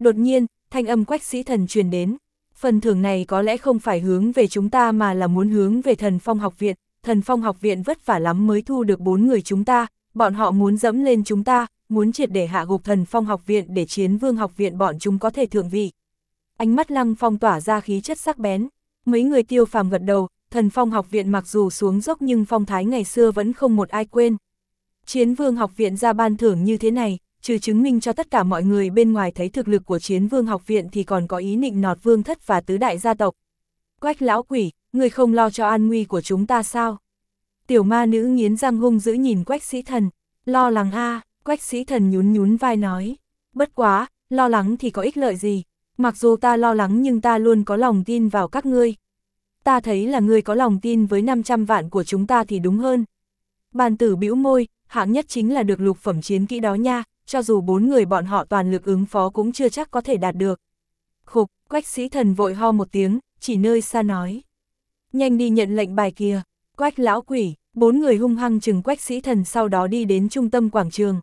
Đột nhiên, thanh âm quách sĩ thần truyền đến. Phần thưởng này có lẽ không phải hướng về chúng ta mà là muốn hướng về thần phong học viện. Thần phong học viện vất vả lắm mới thu được bốn người chúng ta, bọn họ muốn dẫm lên chúng ta, muốn triệt để hạ gục thần phong học viện để chiến vương học viện bọn chúng có thể thượng vị. Ánh mắt lăng phong tỏa ra khí chất sắc bén, mấy người tiêu phàm gật đầu, thần phong học viện mặc dù xuống dốc nhưng phong thái ngày xưa vẫn không một ai quên. Chiến vương học viện ra ban thưởng như thế này, trừ chứng minh cho tất cả mọi người bên ngoài thấy thực lực của chiến vương học viện thì còn có ý định nọt vương thất và tứ đại gia tộc. Quách lão quỷ, người không lo cho an nguy của chúng ta sao? Tiểu ma nữ nghiến răng hung dữ nhìn quách sĩ thần, lo lắng a quách sĩ thần nhún nhún vai nói. Bất quá, lo lắng thì có ích lợi gì, mặc dù ta lo lắng nhưng ta luôn có lòng tin vào các ngươi. Ta thấy là ngươi có lòng tin với 500 vạn của chúng ta thì đúng hơn. Bàn tử bĩu môi, hạng nhất chính là được lục phẩm chiến kỹ đó nha, cho dù bốn người bọn họ toàn lực ứng phó cũng chưa chắc có thể đạt được. Khục, quách sĩ thần vội ho một tiếng, chỉ nơi xa nói. Nhanh đi nhận lệnh bài kia, quách lão quỷ, bốn người hung hăng chừng quách sĩ thần sau đó đi đến trung tâm quảng trường.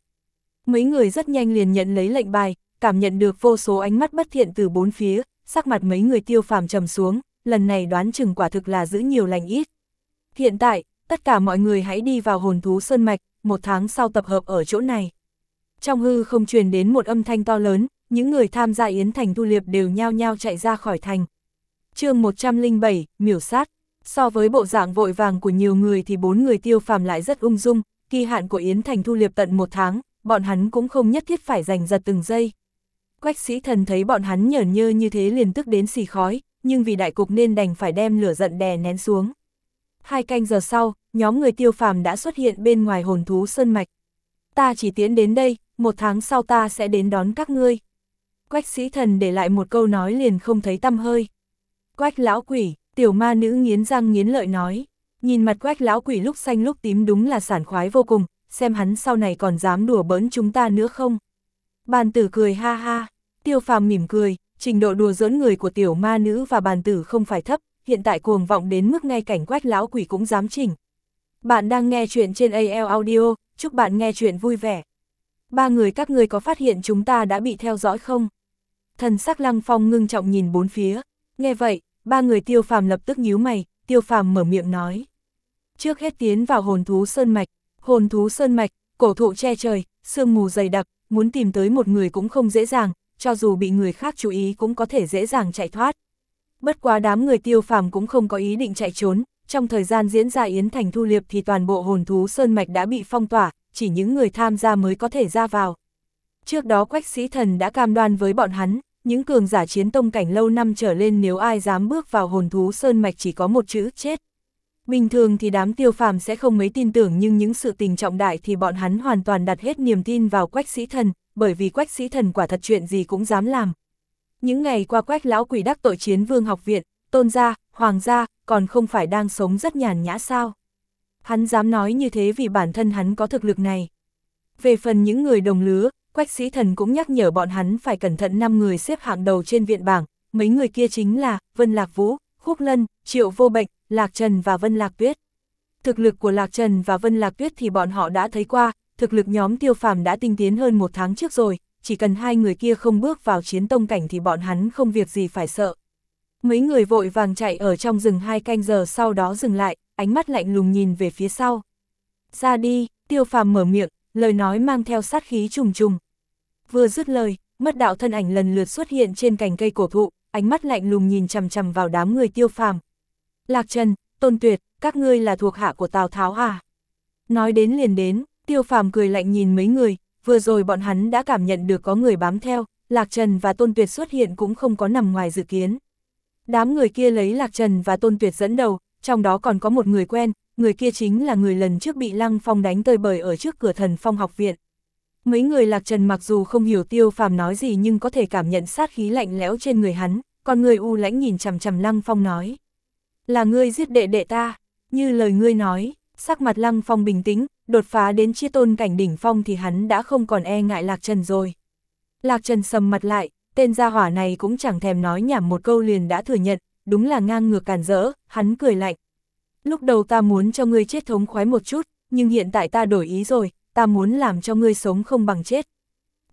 Mấy người rất nhanh liền nhận lấy lệnh bài, cảm nhận được vô số ánh mắt bất thiện từ bốn phía, sắc mặt mấy người tiêu phàm trầm xuống, lần này đoán chừng quả thực là giữ nhiều lành ít. Hiện tại, tất cả mọi người hãy đi vào hồn thú sơn mạch, một tháng sau tập hợp ở chỗ này. Trong hư không truyền đến một âm thanh to lớn, những người tham gia Yến Thành thu liệp đều nhao nhao chạy ra khỏi thành. chương 107, miểu sát. So với bộ dạng vội vàng của nhiều người thì bốn người tiêu phàm lại rất ung dung, kỳ hạn của Yến Thành thu liệp tận một tháng, bọn hắn cũng không nhất thiết phải giành giật từng giây. Quách sĩ thần thấy bọn hắn nhởn nhơ như thế liền tức đến xì khói, nhưng vì đại cục nên đành phải đem lửa giận đè nén xuống. Hai canh giờ sau, nhóm người tiêu phàm đã xuất hiện bên ngoài hồn thú sơn mạch. Ta chỉ tiến đến đây, một tháng sau ta sẽ đến đón các ngươi. Quách sĩ thần để lại một câu nói liền không thấy tâm hơi. Quách lão quỷ, tiểu ma nữ nghiến răng nghiến lợi nói. Nhìn mặt quách lão quỷ lúc xanh lúc tím đúng là sản khoái vô cùng, xem hắn sau này còn dám đùa bỡn chúng ta nữa không. Bàn tử cười ha ha, tiêu phàm mỉm cười, trình độ đùa giỡn người của tiểu ma nữ và bàn tử không phải thấp, hiện tại cuồng vọng đến mức ngay cảnh quách lão quỷ cũng dám chỉnh. Bạn đang nghe chuyện trên AL Audio, chúc bạn nghe chuyện vui vẻ. Ba người các ngươi có phát hiện chúng ta đã bị theo dõi không? Thần sắc lăng phong ngưng trọng nhìn bốn phía. Nghe vậy, ba người tiêu phàm lập tức nhíu mày, tiêu phàm mở miệng nói. Trước hết tiến vào hồn thú sơn mạch, hồn thú sơn mạch, cổ thụ che trời, sương mù dày đặc, muốn tìm tới một người cũng không dễ dàng, cho dù bị người khác chú ý cũng có thể dễ dàng chạy thoát. Bất quá đám người tiêu phàm cũng không có ý định chạy trốn, trong thời gian diễn ra Yến Thành Thu Liệp thì toàn bộ hồn thú Sơn Mạch đã bị phong tỏa, chỉ những người tham gia mới có thể ra vào. Trước đó Quách Sĩ Thần đã cam đoan với bọn hắn, những cường giả chiến tông cảnh lâu năm trở lên nếu ai dám bước vào hồn thú Sơn Mạch chỉ có một chữ chết. Bình thường thì đám tiêu phàm sẽ không mấy tin tưởng nhưng những sự tình trọng đại thì bọn hắn hoàn toàn đặt hết niềm tin vào Quách Sĩ Thần, bởi vì Quách Sĩ Thần quả thật chuyện gì cũng dám làm. Những ngày qua Quách Lão Quỷ đắc tội chiến vương học viện, tôn gia, hoàng gia, còn không phải đang sống rất nhàn nhã sao. Hắn dám nói như thế vì bản thân hắn có thực lực này. Về phần những người đồng lứa, Quách Sĩ Thần cũng nhắc nhở bọn hắn phải cẩn thận 5 người xếp hạng đầu trên viện bảng, mấy người kia chính là Vân Lạc Vũ, Khúc Lân, Triệu Vô Bệnh, Lạc Trần và Vân Lạc Tuyết. Thực lực của Lạc Trần và Vân Lạc Tuyết thì bọn họ đã thấy qua, thực lực nhóm tiêu phàm đã tinh tiến hơn một tháng trước rồi, chỉ cần hai người kia không bước vào chiến tông cảnh thì bọn hắn không việc gì phải sợ. Mấy người vội vàng chạy ở trong rừng hai canh giờ sau đó dừng lại, ánh mắt lạnh lùng nhìn về phía sau. Ra đi, tiêu phàm mở miệng, lời nói mang theo sát khí trùng trùng. Vừa dứt lời, mất đạo thân ảnh lần lượt xuất hiện trên cành cây cổ thụ, ánh mắt lạnh lùng nhìn chằm chằm vào đám người tiêu phàm. Lạc Trần, Tôn Tuyệt, các ngươi là thuộc hạ của Tào Tháo à? Nói đến liền đến, tiêu phàm cười lạnh nhìn mấy người, vừa rồi bọn hắn đã cảm nhận được có người bám theo, Lạc Trần và Tôn Tuyệt xuất hiện cũng không có nằm ngoài dự kiến. Đám người kia lấy Lạc Trần và Tôn Tuyệt dẫn đầu, trong đó còn có một người quen, người kia chính là người lần trước bị Lăng Phong đánh tơi bời ở trước cửa thần phong học viện. Mấy người Lạc Trần mặc dù không hiểu tiêu phàm nói gì nhưng có thể cảm nhận sát khí lạnh lẽo trên người hắn, còn người u lãnh nhìn chằm chằm Lăng Phong nói. Là ngươi giết đệ đệ ta, như lời ngươi nói, sắc mặt Lăng Phong bình tĩnh, đột phá đến chia tôn cảnh đỉnh phong thì hắn đã không còn e ngại Lạc Trần rồi. Lạc Trần sầm mặt lại, tên gia hỏa này cũng chẳng thèm nói nhảm một câu liền đã thừa nhận, đúng là ngang ngược cản rỡ, hắn cười lạnh. Lúc đầu ta muốn cho ngươi chết thống khoái một chút, nhưng hiện tại ta đổi ý rồi, ta muốn làm cho ngươi sống không bằng chết.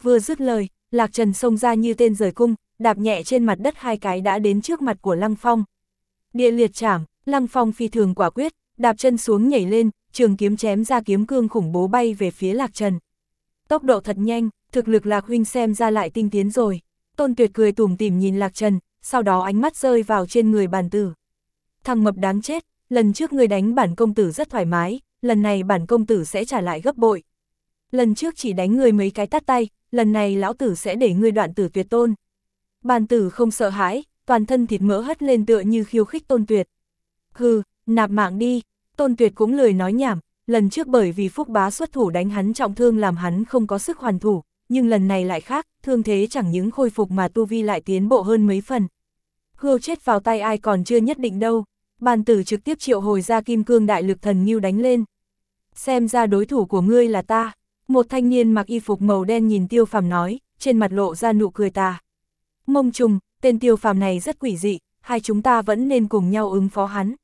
Vừa dứt lời, Lạc Trần xông ra như tên rời cung, đạp nhẹ trên mặt đất hai cái đã đến trước mặt của Lăng Phong. Địa liệt chảm, Lăng Phong phi thường quả quyết, đạp chân xuống nhảy lên, trường kiếm chém ra kiếm cương khủng bố bay về phía Lạc Trần. Tốc độ thật nhanh, thực lực Lạc Huynh xem ra lại tinh tiến rồi. Tôn Tuyệt cười tủm tỉm nhìn Lạc Trần, sau đó ánh mắt rơi vào trên người bản tử. Thằng mập đáng chết, lần trước người đánh bản công tử rất thoải mái, lần này bản công tử sẽ trả lại gấp bội. Lần trước chỉ đánh người mấy cái tát tay, lần này lão tử sẽ để ngươi đoạn tử tuyệt tôn. Bàn tử không sợ hãi, toàn thân thịt mỡ hất lên tựa như khiêu khích tôn tuyệt. Hừ, nạp mạng đi, tôn tuyệt cũng lười nói nhảm, lần trước bởi vì phúc bá xuất thủ đánh hắn trọng thương làm hắn không có sức hoàn thủ, nhưng lần này lại khác, thương thế chẳng những khôi phục mà tu vi lại tiến bộ hơn mấy phần. Hưu chết vào tay ai còn chưa nhất định đâu, bàn tử trực tiếp triệu hồi ra kim cương đại lực thần nghiêu đánh lên. Xem ra đối thủ của ngươi là ta, một thanh niên mặc y phục màu đen nhìn tiêu phàm nói, trên mặt lộ ra nụ cười ta. Mông trùng, tên tiêu phàm này rất quỷ dị, hai chúng ta vẫn nên cùng nhau ứng phó hắn.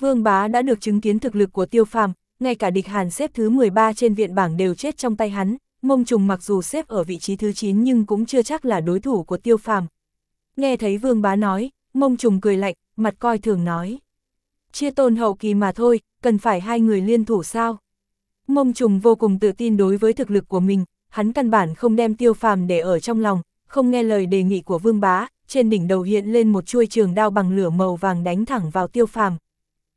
Vương bá đã được chứng kiến thực lực của tiêu phàm, ngay cả địch hàn xếp thứ 13 trên viện bảng đều chết trong tay hắn, mông trùng mặc dù xếp ở vị trí thứ 9 nhưng cũng chưa chắc là đối thủ của tiêu phàm. Nghe thấy vương bá nói, mông trùng cười lạnh, mặt coi thường nói. Chia tôn hậu kỳ mà thôi, cần phải hai người liên thủ sao? Mông trùng vô cùng tự tin đối với thực lực của mình, hắn căn bản không đem tiêu phàm để ở trong lòng, không nghe lời đề nghị của vương bá, trên đỉnh đầu hiện lên một chuôi trường đao bằng lửa màu vàng đánh thẳng vào tiêu phàm.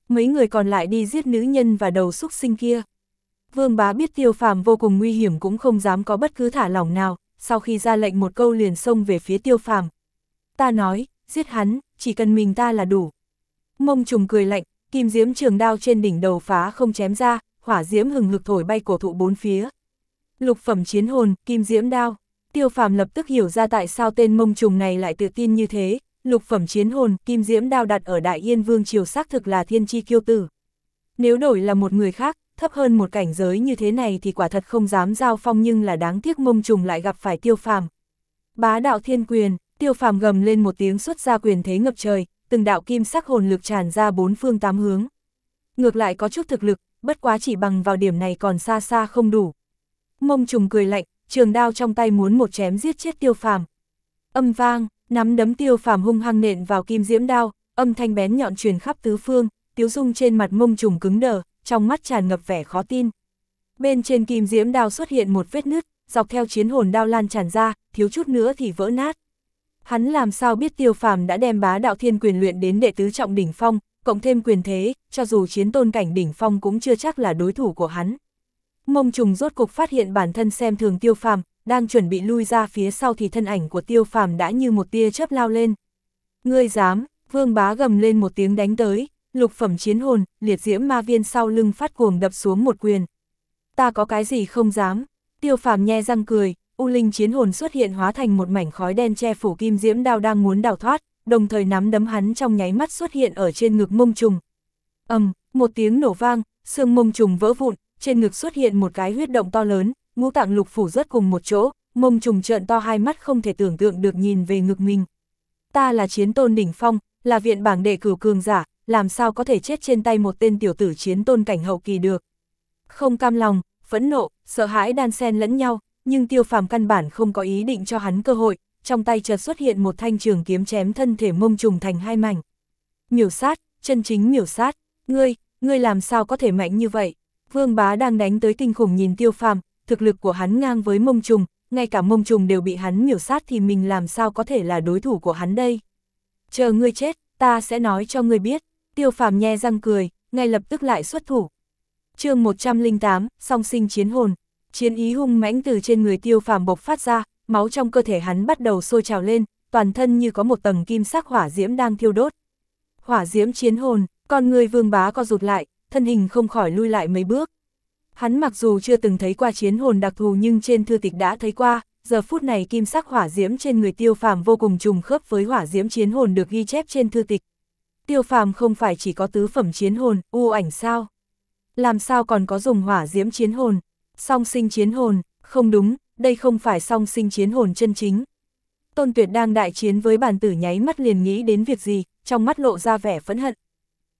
Mấy người còn lại đi giết nữ nhân và đầu xúc sinh kia. Vương bá biết tiêu phàm vô cùng nguy hiểm cũng không dám có bất cứ thả lỏng nào, sau khi ra lệnh một câu liền xông về phía tiêu phàm. Ta nói, giết hắn, chỉ cần mình ta là đủ. Mông trùng cười lạnh, kim diễm trường đao trên đỉnh đầu phá không chém ra, hỏa diễm hừng hực thổi bay cổ thụ bốn phía. Lục phẩm chiến hồn, kim diễm đao. Tiêu phàm lập tức hiểu ra tại sao tên mông trùng này lại tự tin như thế, lục phẩm chiến hồn, kim diễm đao đặt ở Đại Yên Vương Triều xác thực là thiên chi kiêu tử. Nếu đổi là một người khác, thấp hơn một cảnh giới như thế này thì quả thật không dám giao phong nhưng là đáng tiếc mông trùng lại gặp phải tiêu phàm. Bá đạo thiên quyền, tiêu phàm gầm lên một tiếng xuất ra quyền thế ngập trời, từng đạo kim sắc hồn lực tràn ra bốn phương tám hướng. Ngược lại có chút thực lực, bất quá chỉ bằng vào điểm này còn xa xa không đủ. Mông trùng cười lạnh, trường đao trong tay muốn một chém giết chết tiêu phàm. Âm vang, nắm đấm tiêu phàm hung hăng nện vào kim diễm đao, âm thanh bén nhọn truyền khắp tứ phương, tiếu dung trên mặt mông trùng cứng đờ, trong mắt tràn ngập vẻ khó tin. Bên trên kim diễm đao xuất hiện một vết nứt, dọc theo chiến hồn đao lan tràn ra, thiếu chút nữa thì vỡ nát. Hắn làm sao biết tiêu phàm đã đem bá đạo thiên quyền luyện đến đệ tứ trọng đỉnh phong, cộng thêm quyền thế, cho dù chiến tôn cảnh đỉnh phong cũng chưa chắc là đối thủ của hắn. Mông trùng rốt cục phát hiện bản thân xem thường tiêu phàm, đang chuẩn bị lui ra phía sau thì thân ảnh của tiêu phàm đã như một tia chớp lao lên. Ngươi dám, vương bá gầm lên một tiếng đánh tới, lục phẩm chiến hồn, liệt diễm ma viên sau lưng phát cuồng đập xuống một quyền. Ta có cái gì không dám, tiêu phàm nhe răng cười, u linh chiến hồn xuất hiện hóa thành một mảnh khói đen che phủ kim diễm đao đang muốn đào thoát, đồng thời nắm đấm hắn trong nháy mắt xuất hiện ở trên ngực mông trùng. ầm, um, một tiếng nổ vang, xương mông trùng vỡ vụn, trên ngực xuất hiện một cái huyết động to lớn, ngũ tạng lục phủ rớt cùng một chỗ, mông trùng trợn to hai mắt không thể tưởng tượng được nhìn về ngực mình. Ta là chiến tôn đỉnh phong, là viện bảng đệ cửu cường giả, làm sao có thể chết trên tay một tên tiểu tử chiến tôn cảnh hậu kỳ được. Không cam lòng, phẫn nộ, sợ hãi đan xen lẫn nhau, nhưng tiêu phàm căn bản không có ý định cho hắn cơ hội, trong tay chợt xuất hiện một thanh trường kiếm chém thân thể mông trùng thành hai mảnh. Miểu sát, chân chính miểu sát, ngươi, ngươi làm sao có thể mạnh như vậy? Vương bá đang đánh tới kinh khủng nhìn tiêu phàm, thực lực của hắn ngang với mông trùng, ngay cả mông trùng đều bị hắn miểu sát thì mình làm sao có thể là đối thủ của hắn đây? Chờ ngươi chết, ta sẽ nói cho ngươi biết, tiêu phàm nhe răng cười, ngay lập tức lại xuất thủ. chương 108, song sinh chiến hồn, chiến ý hung mãnh từ trên người tiêu phàm bộc phát ra, máu trong cơ thể hắn bắt đầu sôi trào lên, toàn thân như có một tầng kim sắc hỏa diễm đang thiêu đốt. Hỏa diễm chiến hồn, con người vương bá co rụt lại, thân hình không khỏi lui lại mấy bước. Hắn mặc dù chưa từng thấy qua chiến hồn đặc thù nhưng trên thư tịch đã thấy qua, giờ phút này kim sắc hỏa diễm trên người tiêu phàm vô cùng trùng khớp với hỏa diễm chiến hồn được ghi chép trên thư tịch. Tiêu phàm không phải chỉ có tứ phẩm chiến hồn, u ảnh sao? Làm sao còn có dùng hỏa diễm chiến hồn? Song sinh chiến hồn, không đúng, đây không phải song sinh chiến hồn chân chính. Tôn Tuyệt đang đại chiến với bản tử nháy mắt liền nghĩ đến việc gì, trong mắt lộ ra vẻ phẫn hận.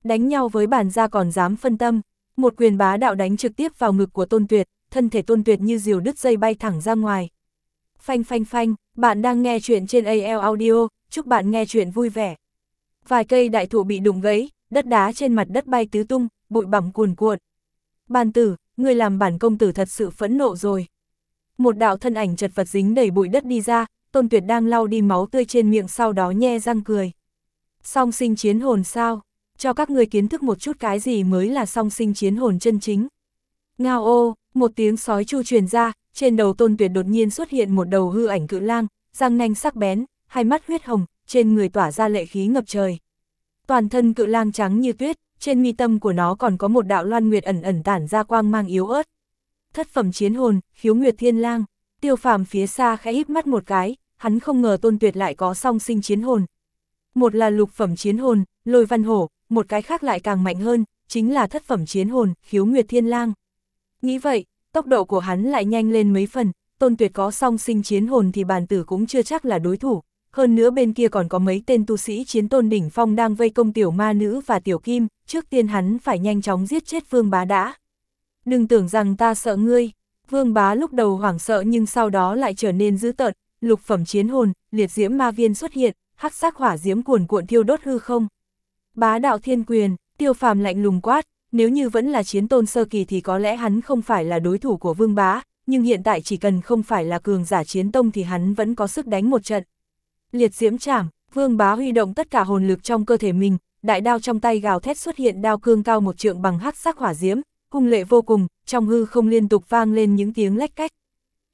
Đánh nhau với bản gia còn dám phân tâm, một quyền bá đạo đánh trực tiếp vào ngực của Tôn Tuyệt, thân thể Tôn Tuyệt như diều đứt dây bay thẳng ra ngoài. Phanh phanh phanh, bạn đang nghe chuyện trên AL Audio, chúc bạn nghe chuyện vui vẻ. Vài cây đại thụ bị đụng gãy, đất đá trên mặt đất bay tứ tung, bụi bặm cuồn cuộn. Bàn tử, người làm bản công tử thật sự phẫn nộ rồi một đạo thân ảnh chật vật dính đầy bụi đất đi ra, Tôn Tuyệt đang lau đi máu tươi trên miệng sau đó nhe răng cười. Song sinh chiến hồn sao? Cho các người kiến thức một chút cái gì mới là song sinh chiến hồn chân chính. Ngao ô, một tiếng sói chu truyền ra, trên đầu tôn tuyệt đột nhiên xuất hiện một đầu hư ảnh cự lang, răng nanh sắc bén, hai mắt huyết hồng, trên người tỏa ra lệ khí ngập trời. Toàn thân cự lang trắng như tuyết, trên mi tâm của nó còn có một đạo loan nguyệt ẩn ẩn tản ra quang mang yếu ớt. Thất phẩm chiến hồn, khiếu nguyệt thiên lang, tiêu phàm phía xa khẽ híp mắt một cái, hắn không ngờ tôn tuyệt lại có song sinh chiến hồn. Một là lục phẩm chiến hồn, lôi văn hổ, một cái khác lại càng mạnh hơn, chính là thất phẩm chiến hồn, khiếu nguyệt thiên lang. Nghĩ vậy, tốc độ của hắn lại nhanh lên mấy phần, tôn tuyệt có song sinh chiến hồn thì bàn tử cũng chưa chắc là đối thủ, hơn nữa bên kia còn có mấy tên tu sĩ chiến tôn đỉnh phong đang vây công tiểu ma nữ và tiểu kim, trước tiên hắn phải nhanh chóng giết chết vương bá đã. Đừng tưởng rằng ta sợ ngươi, vương bá lúc đầu hoảng sợ nhưng sau đó lại trở nên dữ tợn, lục phẩm chiến hồn, liệt diễm ma viên xuất hiện, hắc sắc hỏa diễm cuồn cuộn thiêu đốt hư không. Bá đạo thiên quyền, tiêu phàm lạnh lùng quát, nếu như vẫn là chiến tôn sơ kỳ thì có lẽ hắn không phải là đối thủ của vương bá, nhưng hiện tại chỉ cần không phải là cường giả chiến tông thì hắn vẫn có sức đánh một trận. Liệt diễm chảm, vương bá huy động tất cả hồn lực trong cơ thể mình, đại đao trong tay gào thét xuất hiện đao cương cao một trượng bằng hắc sắc hỏa diễm, hung lệ vô cùng, trong hư không liên tục vang lên những tiếng lách cách.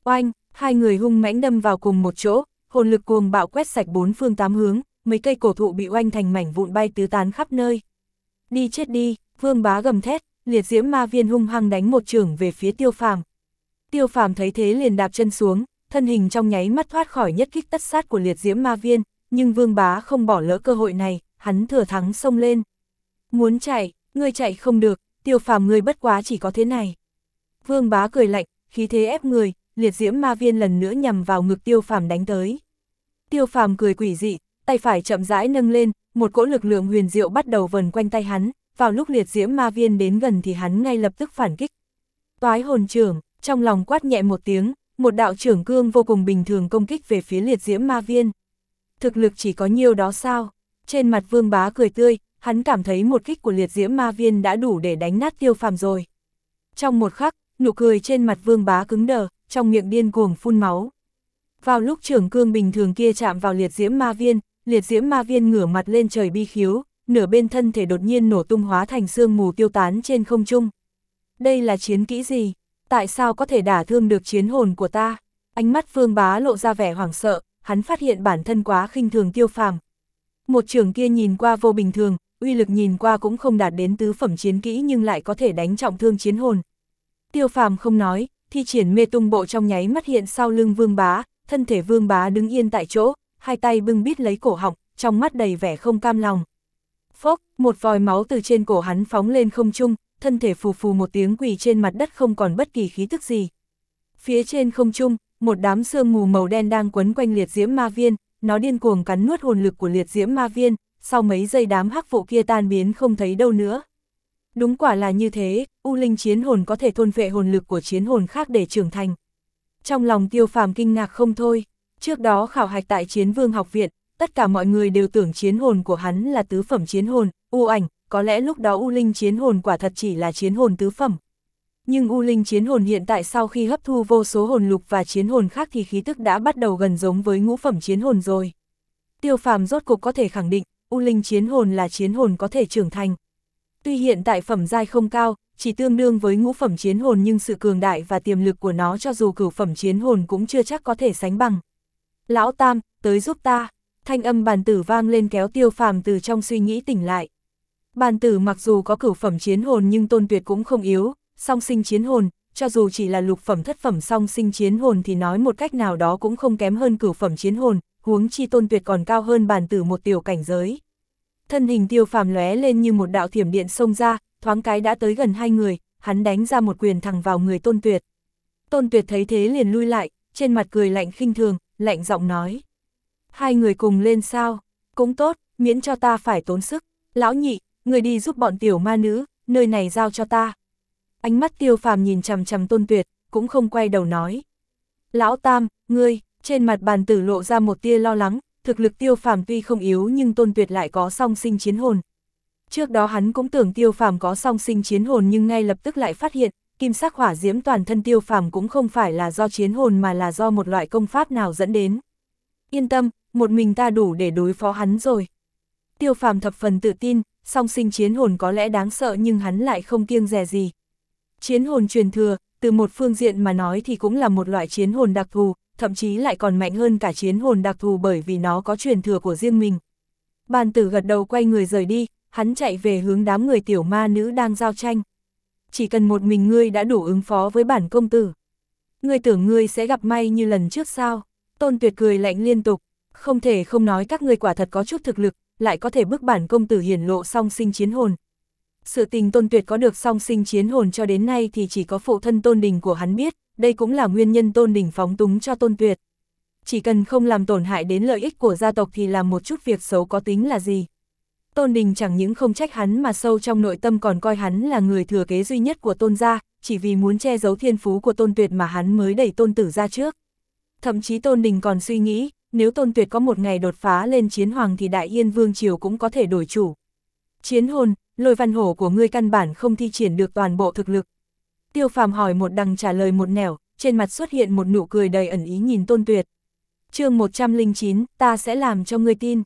Oanh, hai người hung mãnh đâm vào cùng một chỗ, hồn lực cuồng bạo quét sạch bốn phương tám hướng, mấy cây cổ thụ bị oanh thành mảnh vụn bay tứ tán khắp nơi. Đi chết đi, vương bá gầm thét, liệt diễm ma viên hung hăng đánh một trường về phía tiêu phàm. Tiêu phàm thấy thế liền đạp chân xuống, thân hình trong nháy mắt thoát khỏi nhất kích tất sát của liệt diễm ma viên, nhưng vương bá không bỏ lỡ cơ hội này, hắn thừa thắng xông lên. Muốn chạy, ngươi chạy không được, tiêu phàm ngươi bất quá chỉ có thế này. Vương bá cười lạnh, khí thế ép người, liệt diễm ma viên lần nữa nhằm vào ngực tiêu phàm đánh tới. Tiêu phàm cười quỷ dị, tay phải chậm rãi nâng lên, một cỗ lực lượng huyền diệu bắt đầu vần quanh tay hắn, vào lúc liệt diễm ma viên đến gần thì hắn ngay lập tức phản kích. Toái hồn trưởng, trong lòng quát nhẹ một tiếng, một đạo trưởng cương vô cùng bình thường công kích về phía liệt diễm ma viên. Thực lực chỉ có nhiêu đó sao? Trên mặt vương bá cười tươi, hắn cảm thấy một kích của liệt diễm ma viên đã đủ để đánh nát tiêu phàm rồi. Trong một khắc, nụ cười trên mặt vương bá cứng đờ, trong miệng điên cuồng phun máu. Vào lúc trưởng cương bình thường kia chạm vào liệt diễm ma viên, liệt diễm ma viên ngửa mặt lên trời bi khiếu, nửa bên thân thể đột nhiên nổ tung hóa thành sương mù tiêu tán trên không trung. Đây là chiến kỹ gì? Tại sao có thể đả thương được chiến hồn của ta? Ánh mắt vương bá lộ ra vẻ hoảng sợ, hắn phát hiện bản thân quá khinh thường tiêu phàm. Một trường kia nhìn qua vô bình thường, uy lực nhìn qua cũng không đạt đến tứ phẩm chiến kỹ nhưng lại có thể đánh trọng thương chiến hồn. Tiêu phàm không nói, thi triển mê tung bộ trong nháy mắt hiện sau lưng vương bá, thân thể vương bá đứng yên tại chỗ, hai tay bưng bít lấy cổ họng, trong mắt đầy vẻ không cam lòng. Phốc, một vòi máu từ trên cổ hắn phóng lên không trung, thân thể phù phù một tiếng quỳ trên mặt đất không còn bất kỳ khí tức gì. Phía trên không trung, một đám sương mù màu đen đang quấn quanh liệt diễm ma viên, nó điên cuồng cắn nuốt hồn lực của liệt diễm ma viên, sau mấy giây đám hắc vụ kia tan biến không thấy đâu nữa. Đúng quả là như thế, U Linh chiến hồn có thể thôn vệ hồn lực của chiến hồn khác để trưởng thành. Trong lòng tiêu phàm kinh ngạc không thôi, trước đó khảo hạch tại chiến vương học viện, tất cả mọi người đều tưởng chiến hồn của hắn là tứ phẩm chiến hồn, U ảnh, có lẽ lúc đó U Linh chiến hồn quả thật chỉ là chiến hồn tứ phẩm. Nhưng U Linh chiến hồn hiện tại sau khi hấp thu vô số hồn lục và chiến hồn khác thì khí tức đã bắt đầu gần giống với ngũ phẩm chiến hồn rồi. Tiêu phàm rốt cục có thể khẳng định, U Linh chiến hồn là chiến hồn có thể trưởng thành. Tuy hiện tại phẩm giai không cao, chỉ tương đương với ngũ phẩm chiến hồn nhưng sự cường đại và tiềm lực của nó cho dù cửu phẩm chiến hồn cũng chưa chắc có thể sánh bằng. Lão Tam, tới giúp ta, thanh âm bàn tử vang lên kéo tiêu phàm từ trong suy nghĩ tỉnh lại. Bàn tử mặc dù có cửu phẩm chiến hồn nhưng tôn tuyệt cũng không yếu, song sinh chiến hồn, cho dù chỉ là lục phẩm thất phẩm song sinh chiến hồn thì nói một cách nào đó cũng không kém hơn cửu phẩm chiến hồn, huống chi tôn tuyệt còn cao hơn bàn tử một tiểu cảnh giới. Thân hình tiêu phàm lóe lên như một đạo thiểm điện xông ra, thoáng cái đã tới gần hai người, hắn đánh ra một quyền thẳng vào người tôn tuyệt. Tôn tuyệt thấy thế liền lui lại, trên mặt cười lạnh khinh thường, lạnh giọng nói. Hai người cùng lên sao, cũng tốt, miễn cho ta phải tốn sức. Lão nhị, người đi giúp bọn tiểu ma nữ, nơi này giao cho ta. Ánh mắt tiêu phàm nhìn chằm chằm tôn tuyệt, cũng không quay đầu nói. Lão tam, ngươi, trên mặt bàn tử lộ ra một tia lo lắng, thực lực tiêu phàm tuy không yếu nhưng tôn tuyệt lại có song sinh chiến hồn. Trước đó hắn cũng tưởng tiêu phàm có song sinh chiến hồn nhưng ngay lập tức lại phát hiện, kim sắc hỏa diễm toàn thân tiêu phàm cũng không phải là do chiến hồn mà là do một loại công pháp nào dẫn đến. Yên tâm, một mình ta đủ để đối phó hắn rồi. Tiêu phàm thập phần tự tin, song sinh chiến hồn có lẽ đáng sợ nhưng hắn lại không kiêng dè gì. Chiến hồn truyền thừa, từ một phương diện mà nói thì cũng là một loại chiến hồn đặc thù, thậm chí lại còn mạnh hơn cả chiến hồn đặc thù bởi vì nó có truyền thừa của riêng mình. Bàn tử gật đầu quay người rời đi, hắn chạy về hướng đám người tiểu ma nữ đang giao tranh. Chỉ cần một mình ngươi đã đủ ứng phó với bản công tử. Ngươi tưởng ngươi sẽ gặp may như lần trước sao? Tôn tuyệt cười lạnh liên tục, không thể không nói các ngươi quả thật có chút thực lực, lại có thể bức bản công tử hiển lộ song sinh chiến hồn. Sự tình tôn tuyệt có được song sinh chiến hồn cho đến nay thì chỉ có phụ thân tôn đình của hắn biết, đây cũng là nguyên nhân tôn đình phóng túng cho tôn tuyệt. Chỉ cần không làm tổn hại đến lợi ích của gia tộc thì làm một chút việc xấu có tính là gì. Tôn đình chẳng những không trách hắn mà sâu trong nội tâm còn coi hắn là người thừa kế duy nhất của tôn gia, chỉ vì muốn che giấu thiên phú của tôn tuyệt mà hắn mới đẩy tôn tử ra trước. Thậm chí tôn đình còn suy nghĩ, nếu tôn tuyệt có một ngày đột phá lên chiến hoàng thì đại yên vương triều cũng có thể đổi chủ. Chiến hồn, lôi văn hổ của ngươi căn bản không thi triển được toàn bộ thực lực. Tiêu phàm hỏi một đằng trả lời một nẻo, trên mặt xuất hiện một nụ cười đầy ẩn ý nhìn tôn tuyệt. chương 109, ta sẽ làm cho ngươi tin.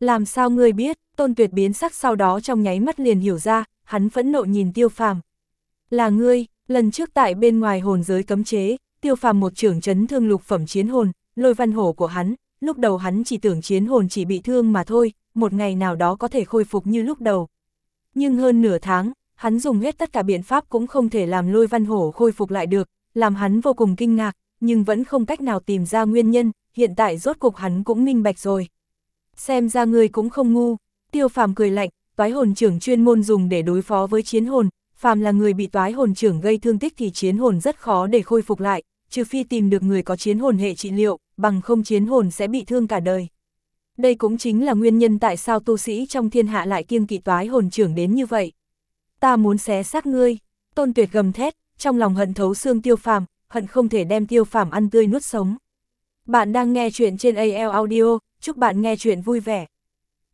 Làm sao ngươi biết, tôn tuyệt biến sắc sau đó trong nháy mắt liền hiểu ra, hắn phẫn nộ nhìn tiêu phàm. Là ngươi, lần trước tại bên ngoài hồn giới cấm chế, tiêu phàm một trưởng chấn thương lục phẩm chiến hồn, lôi văn hổ của hắn, lúc đầu hắn chỉ tưởng chiến hồn chỉ bị thương mà thôi, một ngày nào đó có thể khôi phục như lúc đầu. Nhưng hơn nửa tháng, hắn dùng hết tất cả biện pháp cũng không thể làm lôi văn hổ khôi phục lại được, làm hắn vô cùng kinh ngạc, nhưng vẫn không cách nào tìm ra nguyên nhân, hiện tại rốt cục hắn cũng minh bạch rồi. Xem ra người cũng không ngu, tiêu phàm cười lạnh, toái hồn trưởng chuyên môn dùng để đối phó với chiến hồn, phàm là người bị toái hồn trưởng gây thương tích thì chiến hồn rất khó để khôi phục lại, trừ phi tìm được người có chiến hồn hệ trị liệu, bằng không chiến hồn sẽ bị thương cả đời. Đây cũng chính là nguyên nhân tại sao tu sĩ trong thiên hạ lại kiêng kỵ toái hồn trưởng đến như vậy. Ta muốn xé xác ngươi, tôn tuyệt gầm thét, trong lòng hận thấu xương tiêu phàm, hận không thể đem tiêu phàm ăn tươi nuốt sống. Bạn đang nghe chuyện trên AL Audio, chúc bạn nghe chuyện vui vẻ.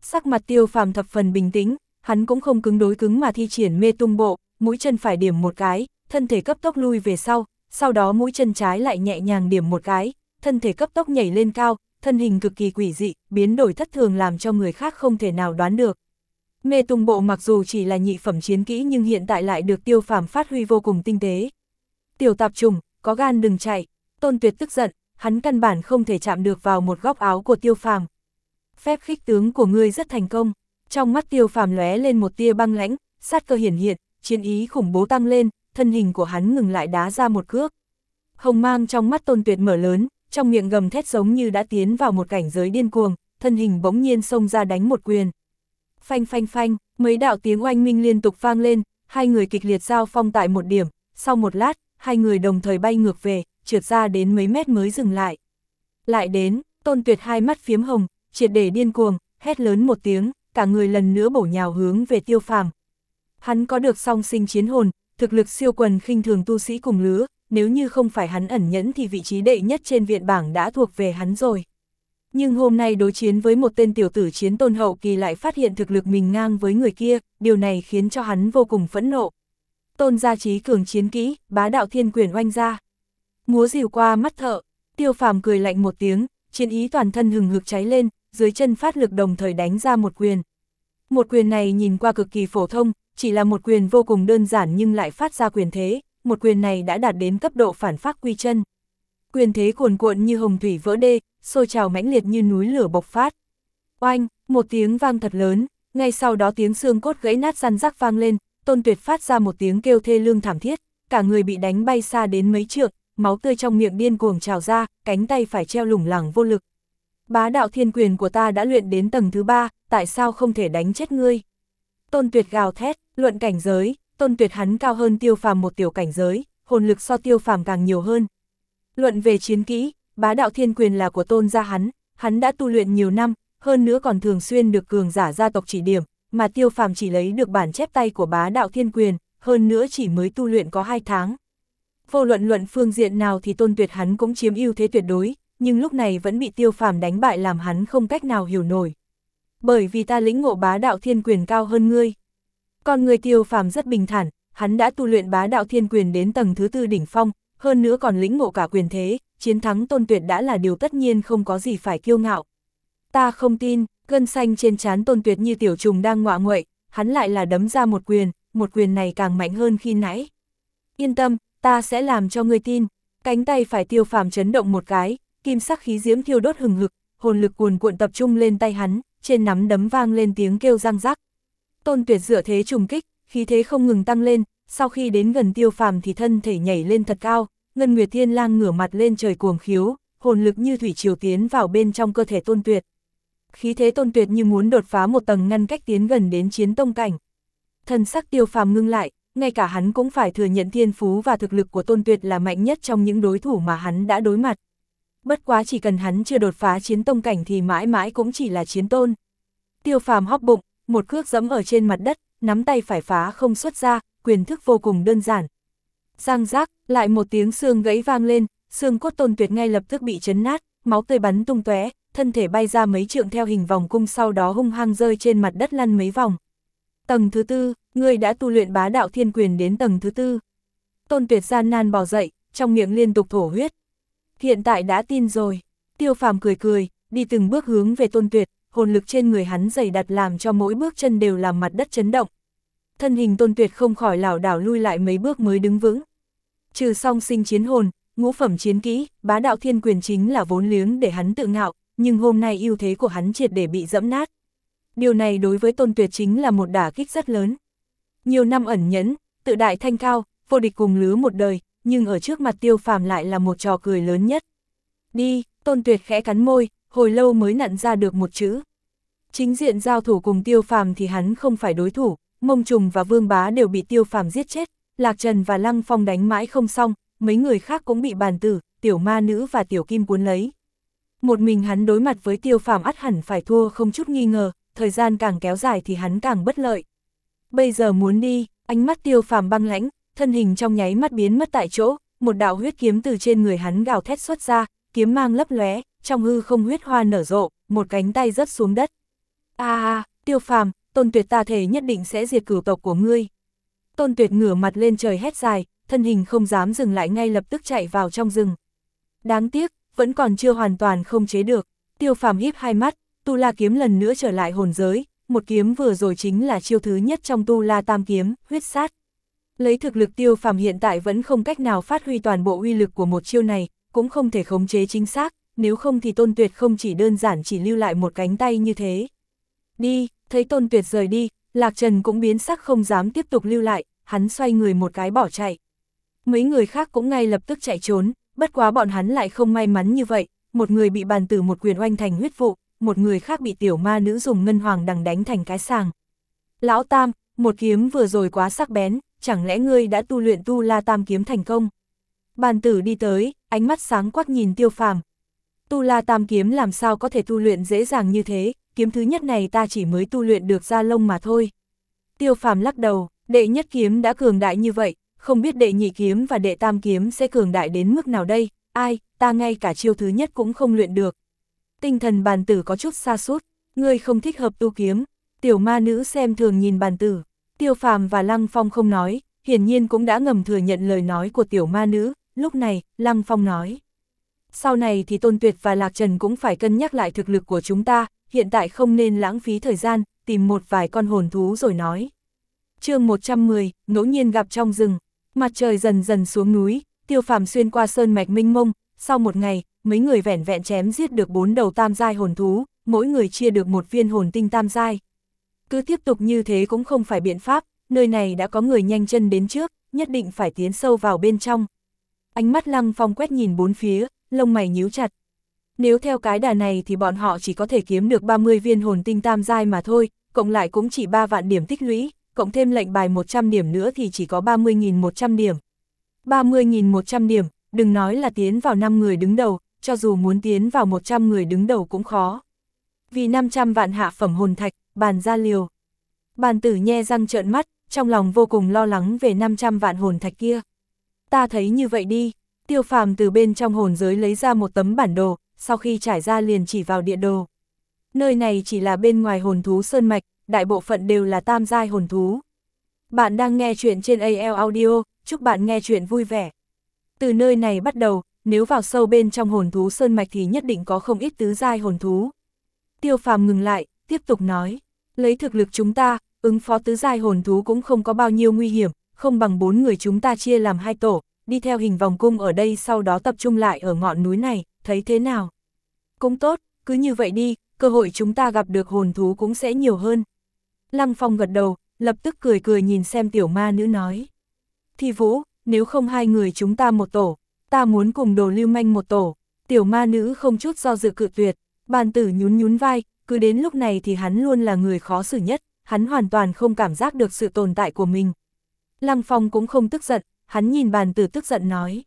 Sắc mặt tiêu phàm thập phần bình tĩnh, hắn cũng không cứng đối cứng mà thi triển mê tung bộ, mũi chân phải điểm một cái, thân thể cấp tốc lui về sau, sau đó mũi chân trái lại nhẹ nhàng điểm một cái, thân thể cấp tốc nhảy lên cao, thân hình cực kỳ quỷ dị, biến đổi thất thường làm cho người khác không thể nào đoán được. Mê tung bộ mặc dù chỉ là nhị phẩm chiến kỹ nhưng hiện tại lại được tiêu phàm phát huy vô cùng tinh tế. Tiểu tạp trùng, có gan đừng chạy, tôn tuyệt tức giận, hắn căn bản không thể chạm được vào một góc áo của tiêu phàm. Phép khích tướng của ngươi rất thành công, trong mắt tiêu phàm lóe lên một tia băng lãnh, sát cơ hiển hiện, chiến ý khủng bố tăng lên, thân hình của hắn ngừng lại đá ra một cước. Hồng mang trong mắt tôn tuyệt mở lớn, trong miệng gầm thét giống như đã tiến vào một cảnh giới điên cuồng, thân hình bỗng nhiên xông ra đánh một quyền. Phanh phanh phanh, mấy đạo tiếng oanh minh liên tục vang lên, hai người kịch liệt giao phong tại một điểm, sau một lát, hai người đồng thời bay ngược về, trượt ra đến mấy mét mới dừng lại. Lại đến, tôn tuyệt hai mắt phiếm hồng, triệt để điên cuồng, hét lớn một tiếng, cả người lần nữa bổ nhào hướng về tiêu phàm. Hắn có được song sinh chiến hồn, thực lực siêu quần khinh thường tu sĩ cùng lứa, nếu như không phải hắn ẩn nhẫn thì vị trí đệ nhất trên viện bảng đã thuộc về hắn rồi. Nhưng hôm nay đối chiến với một tên tiểu tử chiến tôn hậu kỳ lại phát hiện thực lực mình ngang với người kia, điều này khiến cho hắn vô cùng phẫn nộ. Tôn gia trí cường chiến kỹ, bá đạo thiên quyền oanh ra. Múa dìu qua mắt thợ, tiêu phàm cười lạnh một tiếng, chiến ý toàn thân hừng hực cháy lên, dưới chân phát lực đồng thời đánh ra một quyền. Một quyền này nhìn qua cực kỳ phổ thông, chỉ là một quyền vô cùng đơn giản nhưng lại phát ra quyền thế, một quyền này đã đạt đến cấp độ phản phát quy chân. Quyền thế cuồn cuộn như hồng thủy vỡ đê, sôi trào mãnh liệt như núi lửa bộc phát. Oanh, một tiếng vang thật lớn, ngay sau đó tiếng xương cốt gãy nát răn rắc vang lên, tôn tuyệt phát ra một tiếng kêu thê lương thảm thiết, cả người bị đánh bay xa đến mấy trượng, máu tươi trong miệng điên cuồng trào ra, cánh tay phải treo lủng lẳng vô lực. Bá đạo thiên quyền của ta đã luyện đến tầng thứ ba, tại sao không thể đánh chết ngươi? Tôn tuyệt gào thét, luận cảnh giới, tôn tuyệt hắn cao hơn tiêu phàm một tiểu cảnh giới, hồn lực so tiêu phàm càng nhiều hơn. Luận về chiến kỹ, bá đạo thiên quyền là của tôn gia hắn, hắn đã tu luyện nhiều năm, hơn nữa còn thường xuyên được cường giả gia tộc chỉ điểm, mà tiêu phàm chỉ lấy được bản chép tay của bá đạo thiên quyền, hơn nữa chỉ mới tu luyện có hai tháng. Vô luận luận phương diện nào thì tôn tuyệt hắn cũng chiếm ưu thế tuyệt đối, nhưng lúc này vẫn bị tiêu phàm đánh bại làm hắn không cách nào hiểu nổi. Bởi vì ta lĩnh ngộ bá đạo thiên quyền cao hơn ngươi. Còn người tiêu phàm rất bình thản, hắn đã tu luyện bá đạo thiên quyền đến tầng thứ tư đỉnh phong, hơn nữa còn lĩnh ngộ cả quyền thế, chiến thắng tôn tuyệt đã là điều tất nhiên không có gì phải kiêu ngạo. Ta không tin, gân xanh trên trán tôn tuyệt như tiểu trùng đang ngọa nguậy, hắn lại là đấm ra một quyền, một quyền này càng mạnh hơn khi nãy. Yên tâm, ta sẽ làm cho ngươi tin. Cánh tay phải tiêu phàm chấn động một cái, kim sắc khí diễm thiêu đốt hừng hực, hồn lực cuồn cuộn tập trung lên tay hắn, trên nắm đấm vang lên tiếng kêu răng rắc. Tôn tuyệt dựa thế trùng kích, khí thế không ngừng tăng lên, sau khi đến gần tiêu phàm thì thân thể nhảy lên thật cao, Ngân Nguyệt Thiên Lang ngửa mặt lên trời cuồng khiếu, hồn lực như thủy triều tiến vào bên trong cơ thể tôn tuyệt. Khí thế tôn tuyệt như muốn đột phá một tầng ngăn cách tiến gần đến chiến tông cảnh. Thân sắc tiêu phàm ngưng lại, ngay cả hắn cũng phải thừa nhận thiên phú và thực lực của tôn tuyệt là mạnh nhất trong những đối thủ mà hắn đã đối mặt. Bất quá chỉ cần hắn chưa đột phá chiến tông cảnh thì mãi mãi cũng chỉ là chiến tôn. Tiêu phàm hóc bụng, một cước dẫm ở trên mặt đất, nắm tay phải phá không xuất ra, quyền thức vô cùng đơn giản. Giang giác, lại một tiếng xương gãy vang lên, xương cốt tôn tuyệt ngay lập tức bị chấn nát, máu tươi bắn tung tóe, thân thể bay ra mấy trượng theo hình vòng cung sau đó hung hăng rơi trên mặt đất lăn mấy vòng. Tầng thứ tư, người đã tu luyện bá đạo thiên quyền đến tầng thứ tư. Tôn tuyệt gian nan bò dậy, trong miệng liên tục thổ huyết. Hiện tại đã tin rồi, tiêu phàm cười cười, đi từng bước hướng về tôn tuyệt, hồn lực trên người hắn dày đặt làm cho mỗi bước chân đều làm mặt đất chấn động. Thân hình tôn tuyệt không khỏi lảo đảo lui lại mấy bước mới đứng vững. Trừ song sinh chiến hồn, ngũ phẩm chiến kỹ, bá đạo thiên quyền chính là vốn liếng để hắn tự ngạo, nhưng hôm nay ưu thế của hắn triệt để bị dẫm nát. Điều này đối với tôn tuyệt chính là một đả kích rất lớn. Nhiều năm ẩn nhẫn, tự đại thanh cao, vô địch cùng lứa một đời, nhưng ở trước mặt tiêu phàm lại là một trò cười lớn nhất. Đi, tôn tuyệt khẽ cắn môi, hồi lâu mới nặn ra được một chữ. Chính diện giao thủ cùng tiêu phàm thì hắn không phải đối thủ, mông trùng và vương bá đều bị tiêu phàm giết chết, lạc trần và lăng phong đánh mãi không xong, mấy người khác cũng bị bàn tử, tiểu ma nữ và tiểu kim cuốn lấy. Một mình hắn đối mặt với tiêu phàm ắt hẳn phải thua không chút nghi ngờ, thời gian càng kéo dài thì hắn càng bất lợi. Bây giờ muốn đi, ánh mắt tiêu phàm băng lãnh, thân hình trong nháy mắt biến mất tại chỗ, một đạo huyết kiếm từ trên người hắn gào thét xuất ra, kiếm mang lấp lóe, trong hư không huyết hoa nở rộ, một cánh tay rớt xuống đất. A a, tiêu phàm, tôn tuyệt ta thể nhất định sẽ diệt cửu tộc của ngươi. Tôn tuyệt ngửa mặt lên trời hét dài, thân hình không dám dừng lại ngay lập tức chạy vào trong rừng. Đáng tiếc, vẫn còn chưa hoàn toàn không chế được, tiêu phàm híp hai mắt, tu la kiếm lần nữa trở lại hồn giới, một kiếm vừa rồi chính là chiêu thứ nhất trong tu la tam kiếm, huyết sát. Lấy thực lực tiêu phàm hiện tại vẫn không cách nào phát huy toàn bộ uy lực của một chiêu này, cũng không thể khống chế chính xác, nếu không thì tôn tuyệt không chỉ đơn giản chỉ lưu lại một cánh tay như thế. Đi, thấy tôn tuyệt rời đi, Lạc Trần cũng biến sắc không dám tiếp tục lưu lại, hắn xoay người một cái bỏ chạy. Mấy người khác cũng ngay lập tức chạy trốn, bất quá bọn hắn lại không may mắn như vậy, một người bị bàn tử một quyền oanh thành huyết vụ, một người khác bị tiểu ma nữ dùng ngân hoàng đằng đánh thành cái sàng. Lão Tam, một kiếm vừa rồi quá sắc bén, chẳng lẽ ngươi đã tu luyện tu la tam kiếm thành công? Bàn tử đi tới, ánh mắt sáng quắc nhìn tiêu phàm. Tu la tam kiếm làm sao có thể tu luyện dễ dàng như thế, kiếm thứ nhất này ta chỉ mới tu luyện được ra lông mà thôi. Tiêu phàm lắc đầu, đệ nhất kiếm đã cường đại như vậy, không biết đệ nhị kiếm và đệ tam kiếm sẽ cường đại đến mức nào đây, ai, ta ngay cả chiêu thứ nhất cũng không luyện được. Tinh thần bàn tử có chút xa sút ngươi không thích hợp tu kiếm, tiểu ma nữ xem thường nhìn bàn tử, tiêu phàm và lăng phong không nói, hiển nhiên cũng đã ngầm thừa nhận lời nói của tiểu ma nữ, lúc này, lăng phong nói. Sau này thì Tôn Tuyệt và Lạc Trần cũng phải cân nhắc lại thực lực của chúng ta, hiện tại không nên lãng phí thời gian, tìm một vài con hồn thú rồi nói. chương 110, ngẫu nhiên gặp trong rừng, mặt trời dần dần xuống núi, tiêu phàm xuyên qua sơn mạch minh mông, sau một ngày, mấy người vẻn vẹn chém giết được bốn đầu tam giai hồn thú, mỗi người chia được một viên hồn tinh tam giai. Cứ tiếp tục như thế cũng không phải biện pháp, nơi này đã có người nhanh chân đến trước, nhất định phải tiến sâu vào bên trong. Ánh mắt lăng phong quét nhìn bốn phía, lông mày nhíu chặt. Nếu theo cái đà này thì bọn họ chỉ có thể kiếm được 30 viên hồn tinh tam giai mà thôi, cộng lại cũng chỉ 3 vạn điểm tích lũy, cộng thêm lệnh bài 100 điểm nữa thì chỉ có 30.100 điểm. 30.100 điểm, đừng nói là tiến vào 5 người đứng đầu, cho dù muốn tiến vào 100 người đứng đầu cũng khó. Vì 500 vạn hạ phẩm hồn thạch, bàn ra liều. Bàn tử nhe răng trợn mắt, trong lòng vô cùng lo lắng về 500 vạn hồn thạch kia. Ta thấy như vậy đi, tiêu phàm từ bên trong hồn giới lấy ra một tấm bản đồ, sau khi trải ra liền chỉ vào địa đồ. Nơi này chỉ là bên ngoài hồn thú sơn mạch, đại bộ phận đều là tam giai hồn thú. Bạn đang nghe chuyện trên AL Audio, chúc bạn nghe chuyện vui vẻ. Từ nơi này bắt đầu, nếu vào sâu bên trong hồn thú sơn mạch thì nhất định có không ít tứ giai hồn thú. Tiêu phàm ngừng lại, tiếp tục nói, lấy thực lực chúng ta, ứng phó tứ giai hồn thú cũng không có bao nhiêu nguy hiểm, không bằng bốn người chúng ta chia làm hai tổ, đi theo hình vòng cung ở đây sau đó tập trung lại ở ngọn núi này, thấy thế nào? Cũng tốt, cứ như vậy đi, cơ hội chúng ta gặp được hồn thú cũng sẽ nhiều hơn. Lăng Phong gật đầu, lập tức cười cười nhìn xem tiểu ma nữ nói. Thi vũ, nếu không hai người chúng ta một tổ, ta muốn cùng đồ lưu manh một tổ. Tiểu ma nữ không chút do dự cự tuyệt, bàn tử nhún nhún vai, cứ đến lúc này thì hắn luôn là người khó xử nhất, hắn hoàn toàn không cảm giác được sự tồn tại của mình. Lăng Phong cũng không tức giận, hắn nhìn bàn tử tức giận nói.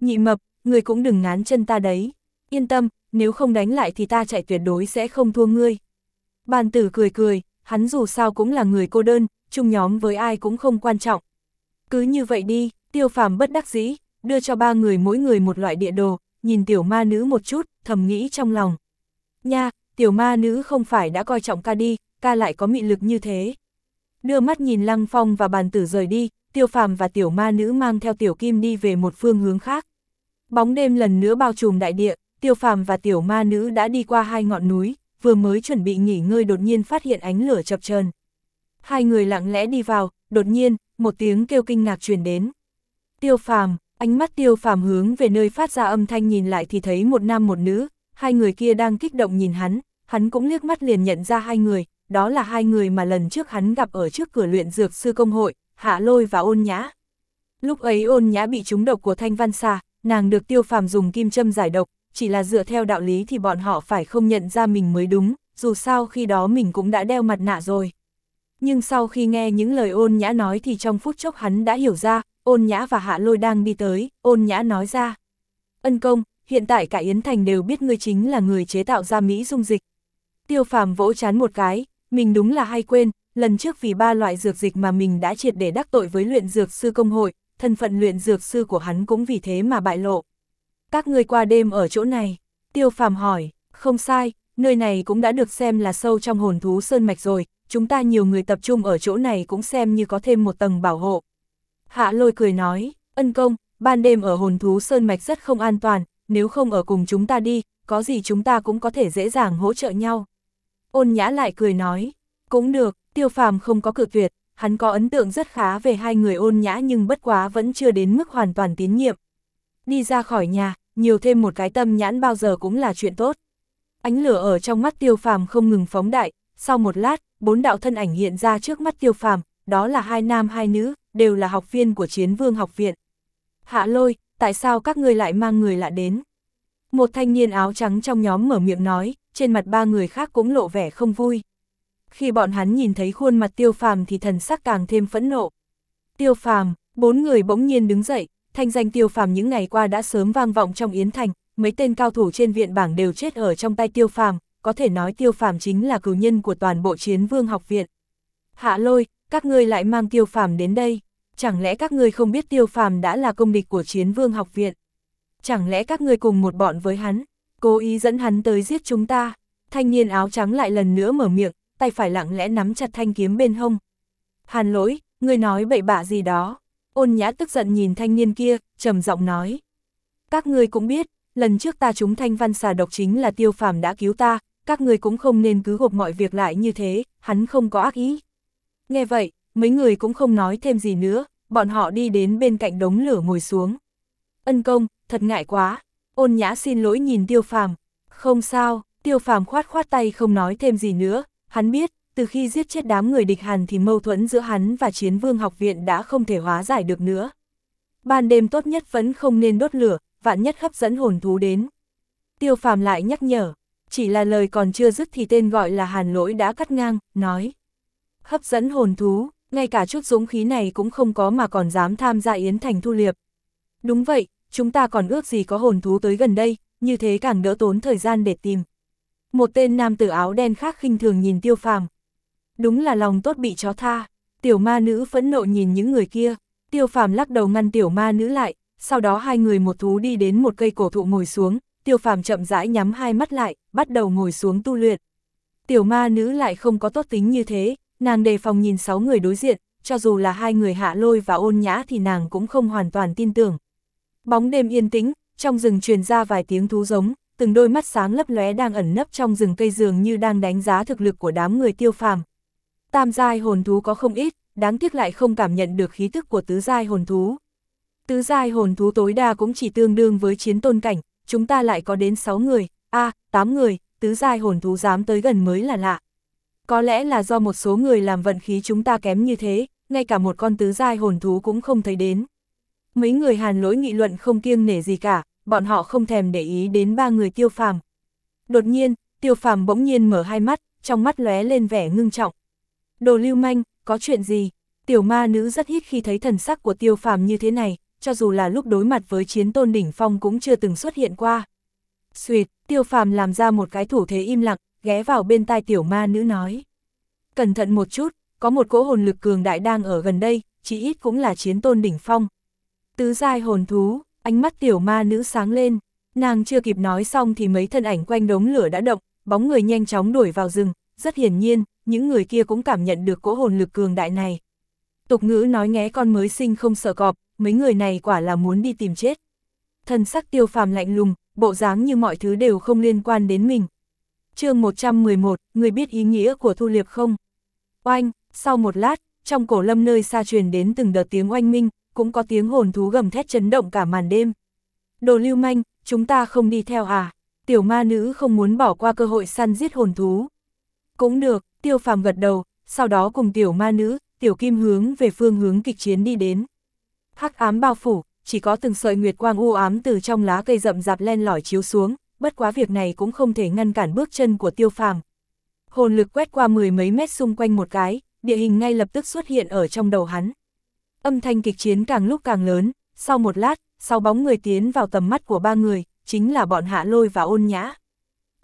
Nhị mập, người cũng đừng ngán chân ta đấy. Yên tâm, nếu không đánh lại thì ta chạy tuyệt đối sẽ không thua ngươi. Bàn tử cười cười, hắn dù sao cũng là người cô đơn, chung nhóm với ai cũng không quan trọng. Cứ như vậy đi, tiêu phàm bất đắc dĩ, đưa cho ba người mỗi người một loại địa đồ, nhìn tiểu ma nữ một chút, thầm nghĩ trong lòng. Nha, tiểu ma nữ không phải đã coi trọng ca đi, ca lại có mị lực như thế. Đưa mắt nhìn Lăng Phong và bàn tử rời đi, tiêu phàm và tiểu ma nữ mang theo tiểu kim đi về một phương hướng khác. Bóng đêm lần nữa bao trùm đại địa, tiêu phàm và tiểu ma nữ đã đi qua hai ngọn núi, vừa mới chuẩn bị nghỉ ngơi đột nhiên phát hiện ánh lửa chập chờn. Hai người lặng lẽ đi vào, đột nhiên, một tiếng kêu kinh ngạc truyền đến. Tiêu phàm, ánh mắt tiêu phàm hướng về nơi phát ra âm thanh nhìn lại thì thấy một nam một nữ, hai người kia đang kích động nhìn hắn, hắn cũng liếc mắt liền nhận ra hai người, đó là hai người mà lần trước hắn gặp ở trước cửa luyện dược sư công hội, Hạ Lôi và Ôn Nhã. Lúc ấy Ôn Nhã bị trúng độc của Thanh Văn Xà, nàng được tiêu phàm dùng kim châm giải độc, chỉ là dựa theo đạo lý thì bọn họ phải không nhận ra mình mới đúng, dù sao khi đó mình cũng đã đeo mặt nạ rồi. Nhưng sau khi nghe những lời ôn nhã nói thì trong phút chốc hắn đã hiểu ra, ôn nhã và hạ lôi đang đi tới, ôn nhã nói ra. Ân công, hiện tại cả Yến Thành đều biết ngươi chính là người chế tạo ra Mỹ dung dịch. Tiêu phàm vỗ chán một cái, mình đúng là hay quên, lần trước vì ba loại dược dịch mà mình đã triệt để đắc tội với luyện dược sư công hội, thân phận luyện dược sư của hắn cũng vì thế mà bại lộ. Các ngươi qua đêm ở chỗ này, tiêu phàm hỏi, không sai, nơi này cũng đã được xem là sâu trong hồn thú sơn mạch rồi, chúng ta nhiều người tập trung ở chỗ này cũng xem như có thêm một tầng bảo hộ. Hạ lôi cười nói, ân công, ban đêm ở hồn thú sơn mạch rất không an toàn, nếu không ở cùng chúng ta đi, có gì chúng ta cũng có thể dễ dàng hỗ trợ nhau. Ôn nhã lại cười nói, cũng được, tiêu phàm không có cự tuyệt, hắn có ấn tượng rất khá về hai người ôn nhã nhưng bất quá vẫn chưa đến mức hoàn toàn tín nhiệm. Đi ra khỏi nhà, nhiều thêm một cái tâm nhãn bao giờ cũng là chuyện tốt. Ánh lửa ở trong mắt tiêu phàm không ngừng phóng đại, sau một lát, bốn đạo thân ảnh hiện ra trước mắt tiêu phàm, đó là hai nam hai nữ, đều là học viên của chiến vương học viện. Hạ lôi, tại sao các ngươi lại mang người lạ đến? Một thanh niên áo trắng trong nhóm mở miệng nói, trên mặt ba người khác cũng lộ vẻ không vui. Khi bọn hắn nhìn thấy khuôn mặt tiêu phàm thì thần sắc càng thêm phẫn nộ. Tiêu phàm, bốn người bỗng nhiên đứng dậy, thanh danh tiêu phàm những ngày qua đã sớm vang vọng trong Yến Thành, mấy tên cao thủ trên viện bảng đều chết ở trong tay tiêu phàm, có thể nói tiêu phàm chính là cửu nhân của toàn bộ chiến vương học viện. Hạ lôi, các ngươi lại mang tiêu phàm đến đây, chẳng lẽ các ngươi không biết tiêu phàm đã là công địch của chiến vương học viện? Chẳng lẽ các ngươi cùng một bọn với hắn, cố ý dẫn hắn tới giết chúng ta? Thanh niên áo trắng lại lần nữa mở miệng, tay phải lặng lẽ nắm chặt thanh kiếm bên hông. Hàn lỗi, ngươi nói bậy bạ gì đó. Ôn nhã tức giận nhìn thanh niên kia, trầm giọng nói. Các ngươi cũng biết, lần trước ta trúng thanh văn xà độc chính là tiêu phàm đã cứu ta, các ngươi cũng không nên cứ gộp mọi việc lại như thế, hắn không có ác ý. Nghe vậy, mấy người cũng không nói thêm gì nữa, bọn họ đi đến bên cạnh đống lửa ngồi xuống. Ân công, thật ngại quá, ôn nhã xin lỗi nhìn tiêu phàm. Không sao, tiêu phàm khoát khoát tay không nói thêm gì nữa, hắn biết, từ khi giết chết đám người địch hàn thì mâu thuẫn giữa hắn và chiến vương học viện đã không thể hóa giải được nữa. Ban đêm tốt nhất vẫn không nên đốt lửa, vạn nhất hấp dẫn hồn thú đến. Tiêu phàm lại nhắc nhở, chỉ là lời còn chưa dứt thì tên gọi là hàn lỗi đã cắt ngang, nói. Hấp dẫn hồn thú, ngay cả chút dũng khí này cũng không có mà còn dám tham gia Yến Thành thu liệp. Đúng vậy, chúng ta còn ước gì có hồn thú tới gần đây, như thế càng đỡ tốn thời gian để tìm. Một tên nam tử áo đen khác khinh thường nhìn tiêu phàm. Đúng là lòng tốt bị chó tha, tiểu ma nữ phẫn nộ nhìn những người kia, tiêu phàm lắc đầu ngăn tiểu ma nữ lại, sau đó hai người một thú đi đến một cây cổ thụ ngồi xuống, tiêu phàm chậm rãi nhắm hai mắt lại, bắt đầu ngồi xuống tu luyện. Tiểu ma nữ lại không có tốt tính như thế, nàng đề phòng nhìn sáu người đối diện, cho dù là hai người hạ lôi và ôn nhã thì nàng cũng không hoàn toàn tin tưởng. Bóng đêm yên tĩnh, trong rừng truyền ra vài tiếng thú giống, từng đôi mắt sáng lấp lóe đang ẩn nấp trong rừng cây dường như đang đánh giá thực lực của đám người tiêu phàm. Tam giai hồn thú có không ít, đáng tiếc lại không cảm nhận được khí thức của tứ giai hồn thú. Tứ giai hồn thú tối đa cũng chỉ tương đương với chiến tôn cảnh, chúng ta lại có đến 6 người, a à, 8 người, tứ giai hồn thú dám tới gần mới là lạ. Có lẽ là do một số người làm vận khí chúng ta kém như thế, ngay cả một con tứ giai hồn thú cũng không thấy đến. Mấy người hàn lỗi nghị luận không kiêng nể gì cả, bọn họ không thèm để ý đến ba người tiêu phàm. Đột nhiên, tiêu phàm bỗng nhiên mở hai mắt, trong mắt lóe lên vẻ ngưng trọng. Đồ lưu manh, có chuyện gì? Tiểu ma nữ rất ít khi thấy thần sắc của tiêu phàm như thế này, cho dù là lúc đối mặt với chiến tôn đỉnh phong cũng chưa từng xuất hiện qua. Xuyệt, tiêu phàm làm ra một cái thủ thế im lặng, ghé vào bên tai tiểu ma nữ nói. Cẩn thận một chút, có một cỗ hồn lực cường đại đang ở gần đây, chỉ ít cũng là chiến tôn đỉnh phong. Tứ giai hồn thú, ánh mắt tiểu ma nữ sáng lên, nàng chưa kịp nói xong thì mấy thân ảnh quanh đống lửa đã động, bóng người nhanh chóng đuổi vào rừng, rất hiển nhiên, những người kia cũng cảm nhận được cỗ hồn lực cường đại này. Tục ngữ nói nghé con mới sinh không sợ cọp, mấy người này quả là muốn đi tìm chết. Thân sắc tiêu phàm lạnh lùng, bộ dáng như mọi thứ đều không liên quan đến mình chương 111, người biết ý nghĩa của thu liệp không? Oanh, sau một lát, trong cổ lâm nơi xa truyền đến từng đợt tiếng oanh minh, cũng có tiếng hồn thú gầm thét chấn động cả màn đêm. Đồ lưu manh, chúng ta không đi theo à? Tiểu ma nữ không muốn bỏ qua cơ hội săn giết hồn thú. Cũng được, tiêu phàm gật đầu, sau đó cùng tiểu ma nữ, tiểu kim hướng về phương hướng kịch chiến đi đến. Hắc ám bao phủ, chỉ có từng sợi nguyệt quang u ám từ trong lá cây rậm rạp len lỏi chiếu xuống, bất quá việc này cũng không thể ngăn cản bước chân của tiêu phàm. Hồn lực quét qua mười mấy mét xung quanh một cái, địa hình ngay lập tức xuất hiện ở trong đầu hắn. Âm thanh kịch chiến càng lúc càng lớn, sau một lát, sau bóng người tiến vào tầm mắt của ba người, chính là bọn hạ lôi và ôn nhã.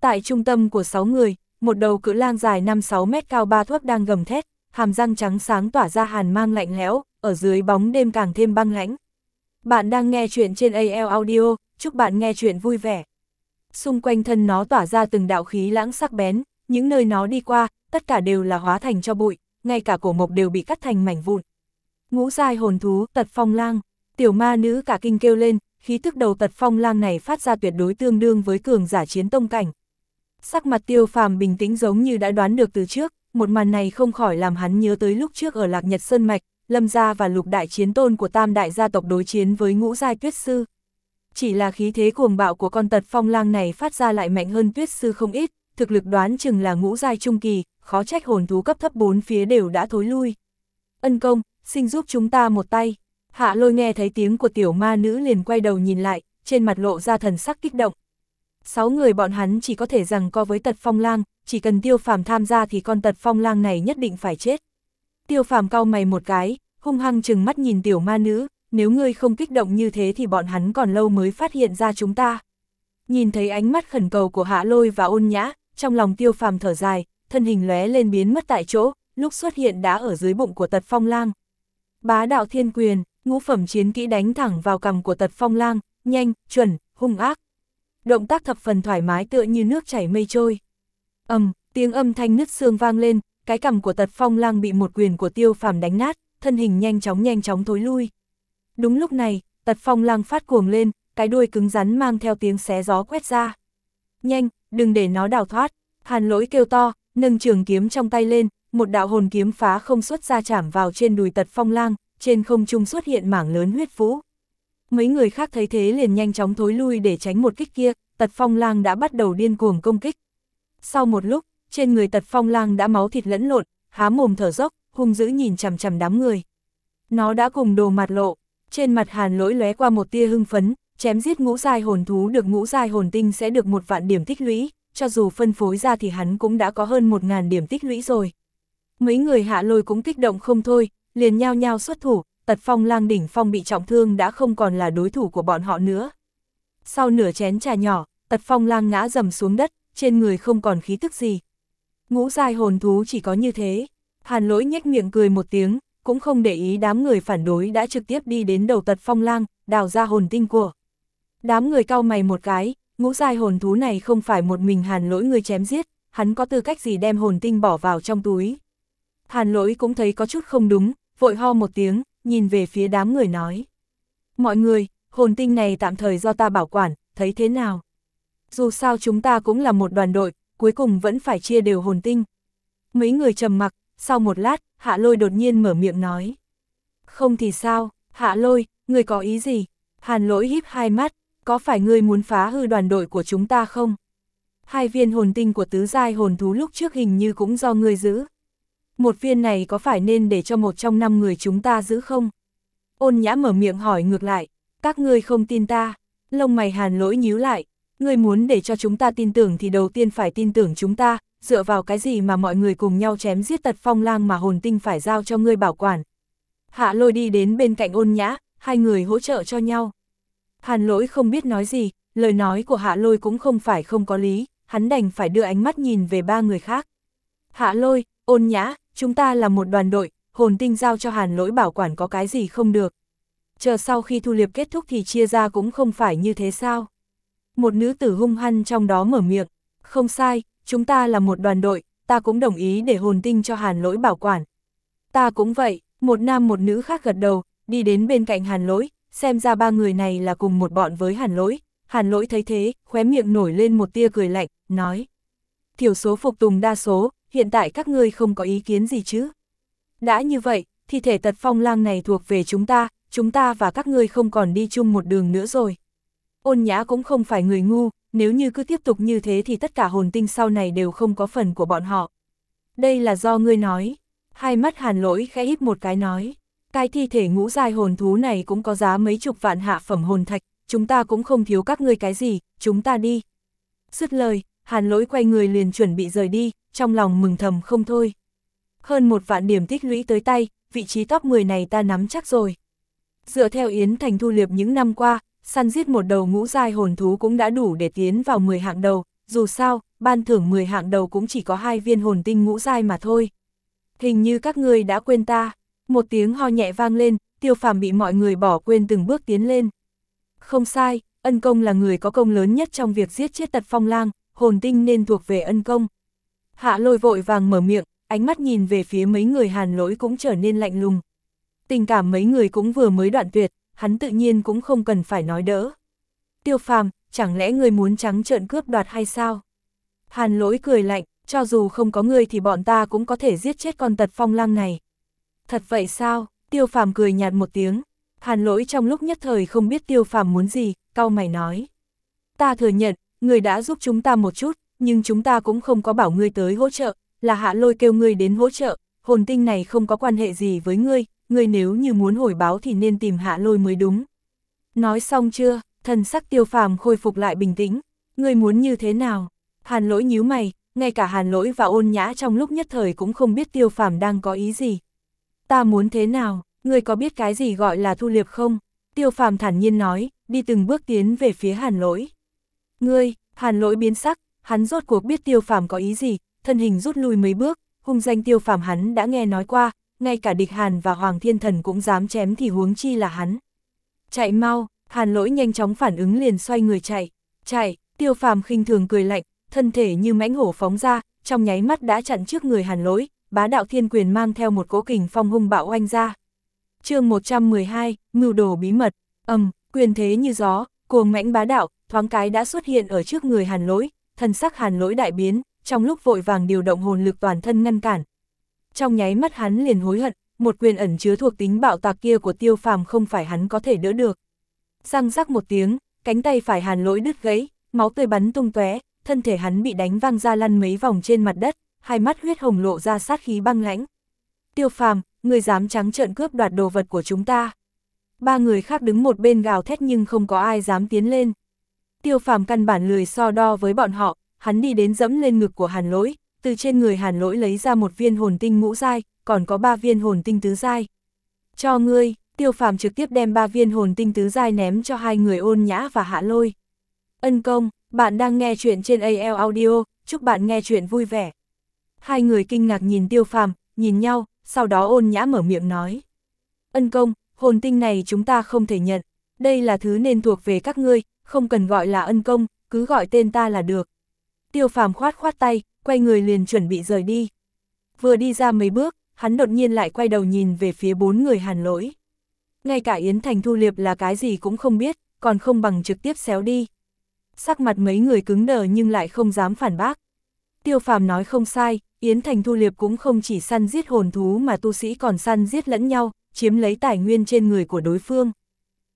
Tại trung tâm của sáu người, một đầu cự lang dài 5-6 mét cao ba thước đang gầm thét, hàm răng trắng sáng tỏa ra hàn mang lạnh lẽo, ở dưới bóng đêm càng thêm băng lãnh. Bạn đang nghe chuyện trên AL Audio, chúc bạn nghe chuyện vui vẻ. Xung quanh thân nó tỏa ra từng đạo khí lãng sắc bén, những nơi nó đi qua, tất cả đều là hóa thành cho bụi, ngay cả cổ mộc đều bị cắt thành mảnh vụn. Ngũ giai hồn thú, tật phong lang, tiểu ma nữ cả kinh kêu lên, khí thức đầu tật phong lang này phát ra tuyệt đối tương đương với cường giả chiến tông cảnh. Sắc mặt tiêu phàm bình tĩnh giống như đã đoán được từ trước, một màn này không khỏi làm hắn nhớ tới lúc trước ở Lạc Nhật Sơn Mạch, Lâm Gia và lục đại chiến tôn của tam đại gia tộc đối chiến với ngũ giai tuyết sư. Chỉ là khí thế cuồng bạo của con tật phong lang này phát ra lại mạnh hơn tuyết sư không ít, thực lực đoán chừng là ngũ giai trung kỳ, khó trách hồn thú cấp thấp bốn phía đều đã thối lui. Ân công, xin giúp chúng ta một tay. Hạ lôi nghe thấy tiếng của tiểu ma nữ liền quay đầu nhìn lại, trên mặt lộ ra thần sắc kích động. Sáu người bọn hắn chỉ có thể rằng co với tật phong lang, chỉ cần tiêu phàm tham gia thì con tật phong lang này nhất định phải chết. Tiêu phàm cau mày một cái, hung hăng chừng mắt nhìn tiểu ma nữ, nếu ngươi không kích động như thế thì bọn hắn còn lâu mới phát hiện ra chúng ta. Nhìn thấy ánh mắt khẩn cầu của hạ lôi và ôn nhã, trong lòng tiêu phàm thở dài, thân hình lóe lên biến mất tại chỗ, lúc xuất hiện đã ở dưới bụng của tật phong lang. Bá đạo thiên quyền, ngũ phẩm chiến kỹ đánh thẳng vào cằm của tật phong lang, nhanh, chuẩn, hung ác. Động tác thập phần thoải mái tựa như nước chảy mây trôi. ầm, tiếng âm thanh nứt xương vang lên, cái cằm của tật phong lang bị một quyền của tiêu phàm đánh nát, thân hình nhanh chóng nhanh chóng thối lui. Đúng lúc này, tật phong lang phát cuồng lên, cái đuôi cứng rắn mang theo tiếng xé gió quét ra. Nhanh, đừng để nó đào thoát, hàn lỗi kêu to, nâng trường kiếm trong tay lên, một đạo hồn kiếm phá không xuất ra chạm vào trên đùi tật phong lang, trên không trung xuất hiện mảng lớn huyết vũ. Mấy người khác thấy thế liền nhanh chóng thối lui để tránh một kích kia, tật phong lang đã bắt đầu điên cuồng công kích. Sau một lúc, trên người tật phong lang đã máu thịt lẫn lộn, há mồm thở dốc, hung dữ nhìn chằm chằm đám người. Nó đã cùng đồ mặt lộ, trên mặt hàn lỗi lóe qua một tia hưng phấn, chém giết ngũ giai hồn thú được ngũ giai hồn tinh sẽ được một vạn điểm tích lũy, cho dù phân phối ra thì hắn cũng đã có hơn một ngàn điểm tích lũy rồi. Mấy người hạ lôi cũng kích động không thôi, liền nhao nhao xuất thủ, tật phong lang đỉnh phong bị trọng thương đã không còn là đối thủ của bọn họ nữa. Sau nửa chén trà nhỏ, tật phong lang ngã dầm xuống đất, trên người không còn khí tức gì. Ngũ giai hồn thú chỉ có như thế. Hàn lỗi nhếch miệng cười một tiếng, cũng không để ý đám người phản đối đã trực tiếp đi đến đầu tật phong lang, đào ra hồn tinh của. Đám người cau mày một cái, ngũ giai hồn thú này không phải một mình hàn lỗi người chém giết, hắn có tư cách gì đem hồn tinh bỏ vào trong túi. Hàn lỗi cũng thấy có chút không đúng, vội ho một tiếng, nhìn về phía đám người nói. Mọi người, hồn tinh này tạm thời do ta bảo quản, thấy thế nào? Dù sao chúng ta cũng là một đoàn đội, cuối cùng vẫn phải chia đều hồn tinh. Mấy người trầm mặc, sau một lát, hạ lôi đột nhiên mở miệng nói. Không thì sao, hạ lôi, người có ý gì? Hàn lỗi híp hai mắt, có phải ngươi muốn phá hư đoàn đội của chúng ta không? Hai viên hồn tinh của tứ giai hồn thú lúc trước hình như cũng do ngươi giữ. Một viên này có phải nên để cho một trong năm người chúng ta giữ không? Ôn nhã mở miệng hỏi ngược lại, các ngươi không tin ta, lông mày hàn lỗi nhíu lại, ngươi muốn để cho chúng ta tin tưởng thì đầu tiên phải tin tưởng chúng ta, dựa vào cái gì mà mọi người cùng nhau chém giết tật phong lang mà hồn tinh phải giao cho ngươi bảo quản. Hạ lôi đi đến bên cạnh ôn nhã, hai người hỗ trợ cho nhau. Hàn lỗi không biết nói gì, lời nói của hạ lôi cũng không phải không có lý, hắn đành phải đưa ánh mắt nhìn về ba người khác. Hạ lôi, ôn nhã, chúng ta là một đoàn đội, hồn tinh giao cho hàn lỗi bảo quản có cái gì không được. Chờ sau khi thu liệp kết thúc thì chia ra cũng không phải như thế sao. Một nữ tử hung hăng trong đó mở miệng, không sai, chúng ta là một đoàn đội, ta cũng đồng ý để hồn tinh cho hàn lỗi bảo quản. Ta cũng vậy, một nam một nữ khác gật đầu, đi đến bên cạnh hàn lỗi, xem ra ba người này là cùng một bọn với hàn lỗi. Hàn lỗi thấy thế, khóe miệng nổi lên một tia cười lạnh, nói. Thiểu số phục tùng đa số, hiện tại các ngươi không có ý kiến gì chứ? Đã như vậy, thì thể tật phong lang này thuộc về chúng ta, chúng ta và các ngươi không còn đi chung một đường nữa rồi. Ôn nhã cũng không phải người ngu, nếu như cứ tiếp tục như thế thì tất cả hồn tinh sau này đều không có phần của bọn họ. Đây là do ngươi nói. Hai mắt hàn lỗi khẽ híp một cái nói. Cái thi thể ngũ dài hồn thú này cũng có giá mấy chục vạn hạ phẩm hồn thạch, chúng ta cũng không thiếu các ngươi cái gì, chúng ta đi. Dứt lời, hàn lỗi quay người liền chuẩn bị rời đi, trong lòng mừng thầm không thôi. Hơn một vạn điểm tích lũy tới tay, vị trí top 10 này ta nắm chắc rồi. Dựa theo Yến Thành thu liệp những năm qua, săn giết một đầu ngũ giai hồn thú cũng đã đủ để tiến vào 10 hạng đầu, dù sao, ban thưởng 10 hạng đầu cũng chỉ có hai viên hồn tinh ngũ giai mà thôi. Hình như các ngươi đã quên ta, một tiếng ho nhẹ vang lên, tiêu phàm bị mọi người bỏ quên từng bước tiến lên. Không sai, ân công là người có công lớn nhất trong việc giết chết tật phong lang, hồn tinh nên thuộc về ân công. Hạ lôi vội vàng mở miệng, ánh mắt nhìn về phía mấy người hàn lỗi cũng trở nên lạnh lùng. Tình cảm mấy người cũng vừa mới đoạn tuyệt, hắn tự nhiên cũng không cần phải nói đỡ. Tiêu phàm, chẳng lẽ người muốn trắng trợn cướp đoạt hay sao? Hàn lỗi cười lạnh, cho dù không có người thì bọn ta cũng có thể giết chết con tật phong lang này. Thật vậy sao? Tiêu phàm cười nhạt một tiếng. Hàn lỗi trong lúc nhất thời không biết tiêu phàm muốn gì, cau mày nói. Ta thừa nhận, người đã giúp chúng ta một chút, nhưng chúng ta cũng không có bảo ngươi tới hỗ trợ, là hạ lôi kêu ngươi đến hỗ trợ, hồn tinh này không có quan hệ gì với ngươi, ngươi nếu như muốn hồi báo thì nên tìm hạ lôi mới đúng. Nói xong chưa, thần sắc tiêu phàm khôi phục lại bình tĩnh, ngươi muốn như thế nào? Hàn lỗi nhíu mày, ngay cả hàn lỗi và ôn nhã trong lúc nhất thời cũng không biết tiêu phàm đang có ý gì. Ta muốn thế nào, ngươi có biết cái gì gọi là thu liệp không? Tiêu phàm thản nhiên nói, đi từng bước tiến về phía hàn lỗi. Ngươi, hàn lỗi biến sắc, hắn rốt cuộc biết tiêu phàm có ý gì, thân hình rút lui mấy bước, hung danh tiêu phàm hắn đã nghe nói qua, ngay cả địch hàn và hoàng thiên thần cũng dám chém thì huống chi là hắn. Chạy mau, hàn lỗi nhanh chóng phản ứng liền xoay người chạy, chạy, tiêu phàm khinh thường cười lạnh, thân thể như mãnh hổ phóng ra, trong nháy mắt đã chặn trước người hàn lỗi, bá đạo thiên quyền mang theo một cỗ kình phong hung bạo oanh ra. chương 112, mưu đồ bí mật, ầm, quyền thế như gió, cuồng mãnh bá đạo, thoáng cái đã xuất hiện ở trước người hàn lỗi, thân sắc hàn lỗi đại biến, trong lúc vội vàng điều động hồn lực toàn thân ngăn cản. Trong nháy mắt hắn liền hối hận, một quyền ẩn chứa thuộc tính bạo tạc kia của tiêu phàm không phải hắn có thể đỡ được. Răng rắc một tiếng, cánh tay phải hàn lỗi đứt gãy, máu tươi bắn tung tóe, thân thể hắn bị đánh văng ra lăn mấy vòng trên mặt đất, hai mắt huyết hồng lộ ra sát khí băng lãnh. Tiêu phàm, người dám trắng trợn cướp đoạt đồ vật của chúng ta. Ba người khác đứng một bên gào thét nhưng không có ai dám tiến lên. Tiêu phàm căn bản lười so đo với bọn họ, hắn đi đến dẫm lên ngực của hàn lỗi, từ trên người hàn lỗi lấy ra một viên hồn tinh ngũ dai, còn có ba viên hồn tinh tứ dai. Cho ngươi, tiêu phàm trực tiếp đem ba viên hồn tinh tứ dai ném cho hai người ôn nhã và hạ lôi. Ân công, bạn đang nghe chuyện trên AL Audio, chúc bạn nghe chuyện vui vẻ. Hai người kinh ngạc nhìn tiêu phàm, nhìn nhau, sau đó ôn nhã mở miệng nói. Ân công, hồn tinh này chúng ta không thể nhận, đây là thứ nên thuộc về các ngươi, không cần gọi là ân công, cứ gọi tên ta là được. Tiêu phàm khoát khoát tay, quay người liền chuẩn bị rời đi. Vừa đi ra mấy bước, hắn đột nhiên lại quay đầu nhìn về phía bốn người hàn lỗi. Ngay cả Yến Thành Thu Liệp là cái gì cũng không biết, còn không bằng trực tiếp xéo đi. Sắc mặt mấy người cứng đờ nhưng lại không dám phản bác. Tiêu phàm nói không sai, Yến Thành Thu Liệp cũng không chỉ săn giết hồn thú mà tu sĩ còn săn giết lẫn nhau, chiếm lấy tài nguyên trên người của đối phương.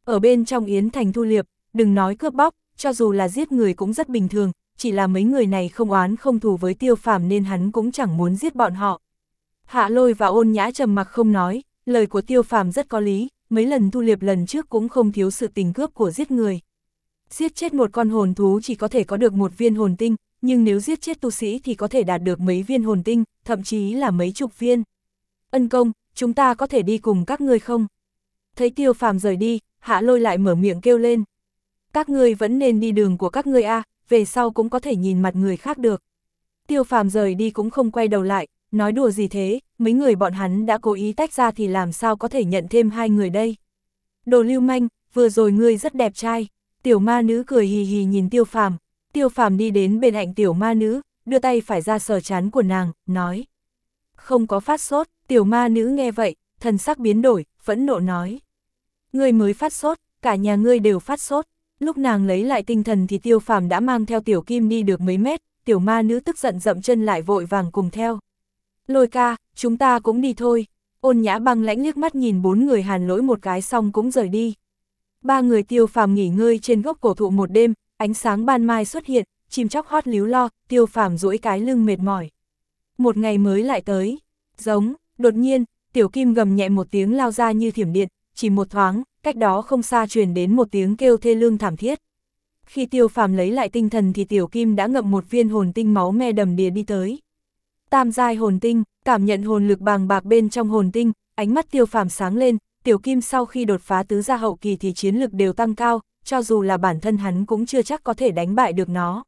Ở bên trong Yến Thành Thu Liệp, đừng nói cướp bóc, cho dù là giết người cũng rất bình thường, chỉ là mấy người này không oán không thù với tiêu phàm nên hắn cũng chẳng muốn giết bọn họ. Hạ lôi và ôn nhã trầm mặc không nói, lời của tiêu phàm rất có lý, mấy lần thu liệp lần trước cũng không thiếu sự tình cướp của giết người. Giết chết một con hồn thú chỉ có thể có được một viên hồn tinh, nhưng nếu giết chết tu sĩ thì có thể đạt được mấy viên hồn tinh, thậm chí là mấy chục viên. Ân công, chúng ta có thể đi cùng các ngươi không? Thấy tiêu phàm rời đi, hạ lôi lại mở miệng kêu lên. Các ngươi vẫn nên đi đường của các ngươi a về sau cũng có thể nhìn mặt người khác được. Tiêu phàm rời đi cũng không quay đầu lại, nói đùa gì thế, mấy người bọn hắn đã cố ý tách ra thì làm sao có thể nhận thêm hai người đây. Đồ lưu manh, vừa rồi ngươi rất đẹp trai, tiểu ma nữ cười hì hì nhìn tiêu phàm, tiêu phàm đi đến bên hạnh tiểu ma nữ, đưa tay phải ra sờ chán của nàng, nói. Không có phát sốt, tiểu ma nữ nghe vậy, thần sắc biến đổi, phẫn nộ nói. Ngươi mới phát sốt, cả nhà ngươi đều phát sốt, lúc nàng lấy lại tinh thần thì tiêu phàm đã mang theo tiểu kim đi được mấy mét, tiểu ma nữ tức giận dậm chân lại vội vàng cùng theo. Lôi ca, chúng ta cũng đi thôi. Ôn nhã băng lãnh liếc mắt nhìn bốn người hàn lỗi một cái xong cũng rời đi. Ba người tiêu phàm nghỉ ngơi trên gốc cổ thụ một đêm, ánh sáng ban mai xuất hiện, chim chóc hót líu lo, tiêu phàm duỗi cái lưng mệt mỏi. Một ngày mới lại tới, giống, đột nhiên, tiểu kim gầm nhẹ một tiếng lao ra như thiểm điện, chỉ một thoáng, cách đó không xa truyền đến một tiếng kêu thê lương thảm thiết. Khi tiêu phàm lấy lại tinh thần thì tiểu kim đã ngậm một viên hồn tinh máu me đầm đìa đi tới. Tam giai hồn tinh, cảm nhận hồn lực bàng bạc bên trong hồn tinh, ánh mắt tiêu phàm sáng lên, tiểu kim sau khi đột phá tứ gia hậu kỳ thì chiến lực đều tăng cao, cho dù là bản thân hắn cũng chưa chắc có thể đánh bại được nó.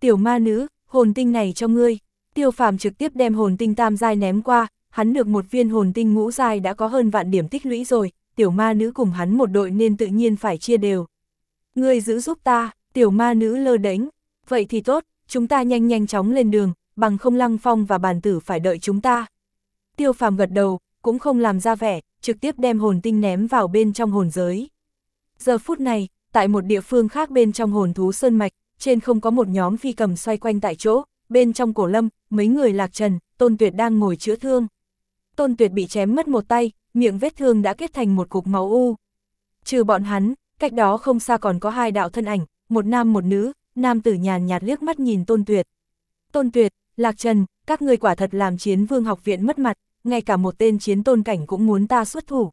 Tiểu ma nữ, hồn tinh này cho ngươi, tiêu phàm trực tiếp đem hồn tinh tam giai ném qua, hắn được một viên hồn tinh ngũ giai đã có hơn vạn điểm tích lũy rồi, tiểu ma nữ cùng hắn một đội nên tự nhiên phải chia đều. Ngươi giữ giúp ta, tiểu ma nữ lơ đánh, vậy thì tốt, chúng ta nhanh nhanh chóng lên đường, bằng không lăng phong và bàn tử phải đợi chúng ta. Tiêu phàm gật đầu, cũng không làm ra vẻ, trực tiếp đem hồn tinh ném vào bên trong hồn giới. Giờ phút này, tại một địa phương khác bên trong hồn thú sơn mạch, trên không có một nhóm phi cầm xoay quanh tại chỗ, bên trong cổ lâm, mấy người lạc trần, tôn tuyệt đang ngồi chữa thương. Tôn tuyệt bị chém mất một tay, miệng vết thương đã kết thành một cục máu u. Trừ bọn hắn, cách đó không xa còn có hai đạo thân ảnh, một nam một nữ, nam tử nhàn nhạt liếc mắt nhìn tôn tuyệt. Tôn tuyệt, lạc trần, các người quả thật làm chiến vương học viện mất mặt, ngay cả một tên chiến tôn cảnh cũng muốn ta xuất thủ.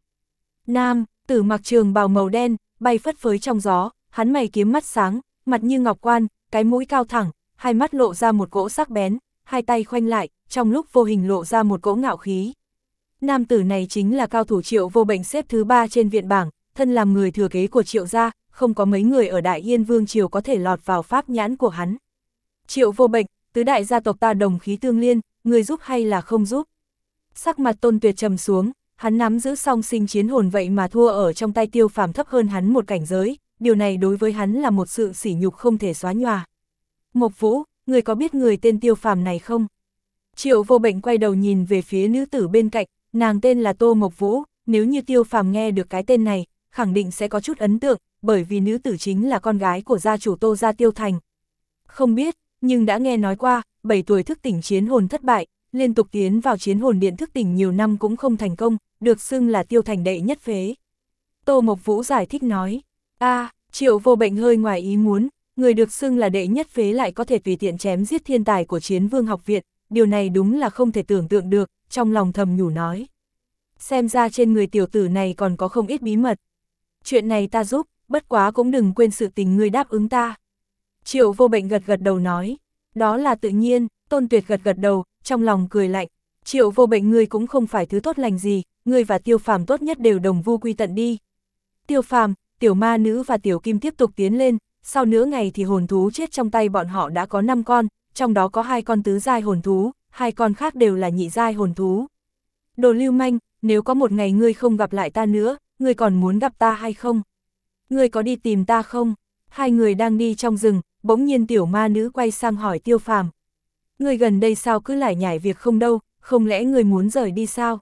Nam, tử mặc trường bào màu đen, bay phất phới trong gió, hắn mày kiếm mắt sáng, mặt như ngọc quan, cái mũi cao thẳng, hai mắt lộ ra một cỗ sắc bén, hai tay khoanh lại, trong lúc vô hình lộ ra một cỗ ngạo khí. Nam tử này chính là cao thủ triệu vô bệnh xếp thứ ba trên viện bảng, thân làm người thừa kế của triệu gia, không có mấy người ở Đại Yên Vương Triều có thể lọt vào pháp nhãn của hắn. Triệu vô bệnh, tứ đại gia tộc ta đồng khí tương liên, người giúp hay là không giúp? Sắc mặt tôn tuyệt trầm xuống, hắn nắm giữ song sinh chiến hồn vậy mà thua ở trong tay tiêu phàm thấp hơn hắn một cảnh giới, điều này đối với hắn là một sự sỉ nhục không thể xóa nhòa. Mộc Vũ, người có biết người tên tiêu phàm này không? Triệu vô bệnh quay đầu nhìn về phía nữ tử bên cạnh, nàng tên là Tô Mộc Vũ, nếu như tiêu phàm nghe được cái tên này, khẳng định sẽ có chút ấn tượng, bởi vì nữ tử chính là con gái của gia chủ Tô Gia Tiêu Thành. Không biết, nhưng đã nghe nói qua, 7 tuổi thức tỉnh chiến hồn thất bại, liên tục tiến vào chiến hồn điện thức tỉnh nhiều năm cũng không thành công, được xưng là Tiêu Thành đệ nhất phế. Tô Mộc Vũ giải thích nói, a triệu vô bệnh hơi ngoài ý muốn, người được xưng là đệ nhất phế lại có thể tùy tiện chém giết thiên tài của chiến vương học viện, điều này đúng là không thể tưởng tượng được, trong lòng thầm nhủ nói. Xem ra trên người tiểu tử này còn có không ít bí mật. Chuyện này ta giúp, bất quá cũng đừng quên sự tình người đáp ứng ta. Triệu vô bệnh gật gật đầu nói, đó là tự nhiên, tôn tuyệt gật gật đầu, trong lòng cười lạnh. Triệu vô bệnh ngươi cũng không phải thứ tốt lành gì, ngươi và tiêu phàm tốt nhất đều đồng vu quy tận đi. Tiêu phàm, tiểu ma nữ và tiểu kim tiếp tục tiến lên, sau nửa ngày thì hồn thú chết trong tay bọn họ đã có 5 con, trong đó có hai con tứ giai hồn thú, hai con khác đều là nhị giai hồn thú. Đồ lưu manh, nếu có một ngày ngươi không gặp lại ta nữa, ngươi còn muốn gặp ta hay không? Ngươi có đi tìm ta không? Hai người đang đi trong rừng, bỗng nhiên tiểu ma nữ quay sang hỏi tiêu phàm. Ngươi gần đây sao cứ lại nhảy việc không đâu, không lẽ ngươi muốn rời đi sao?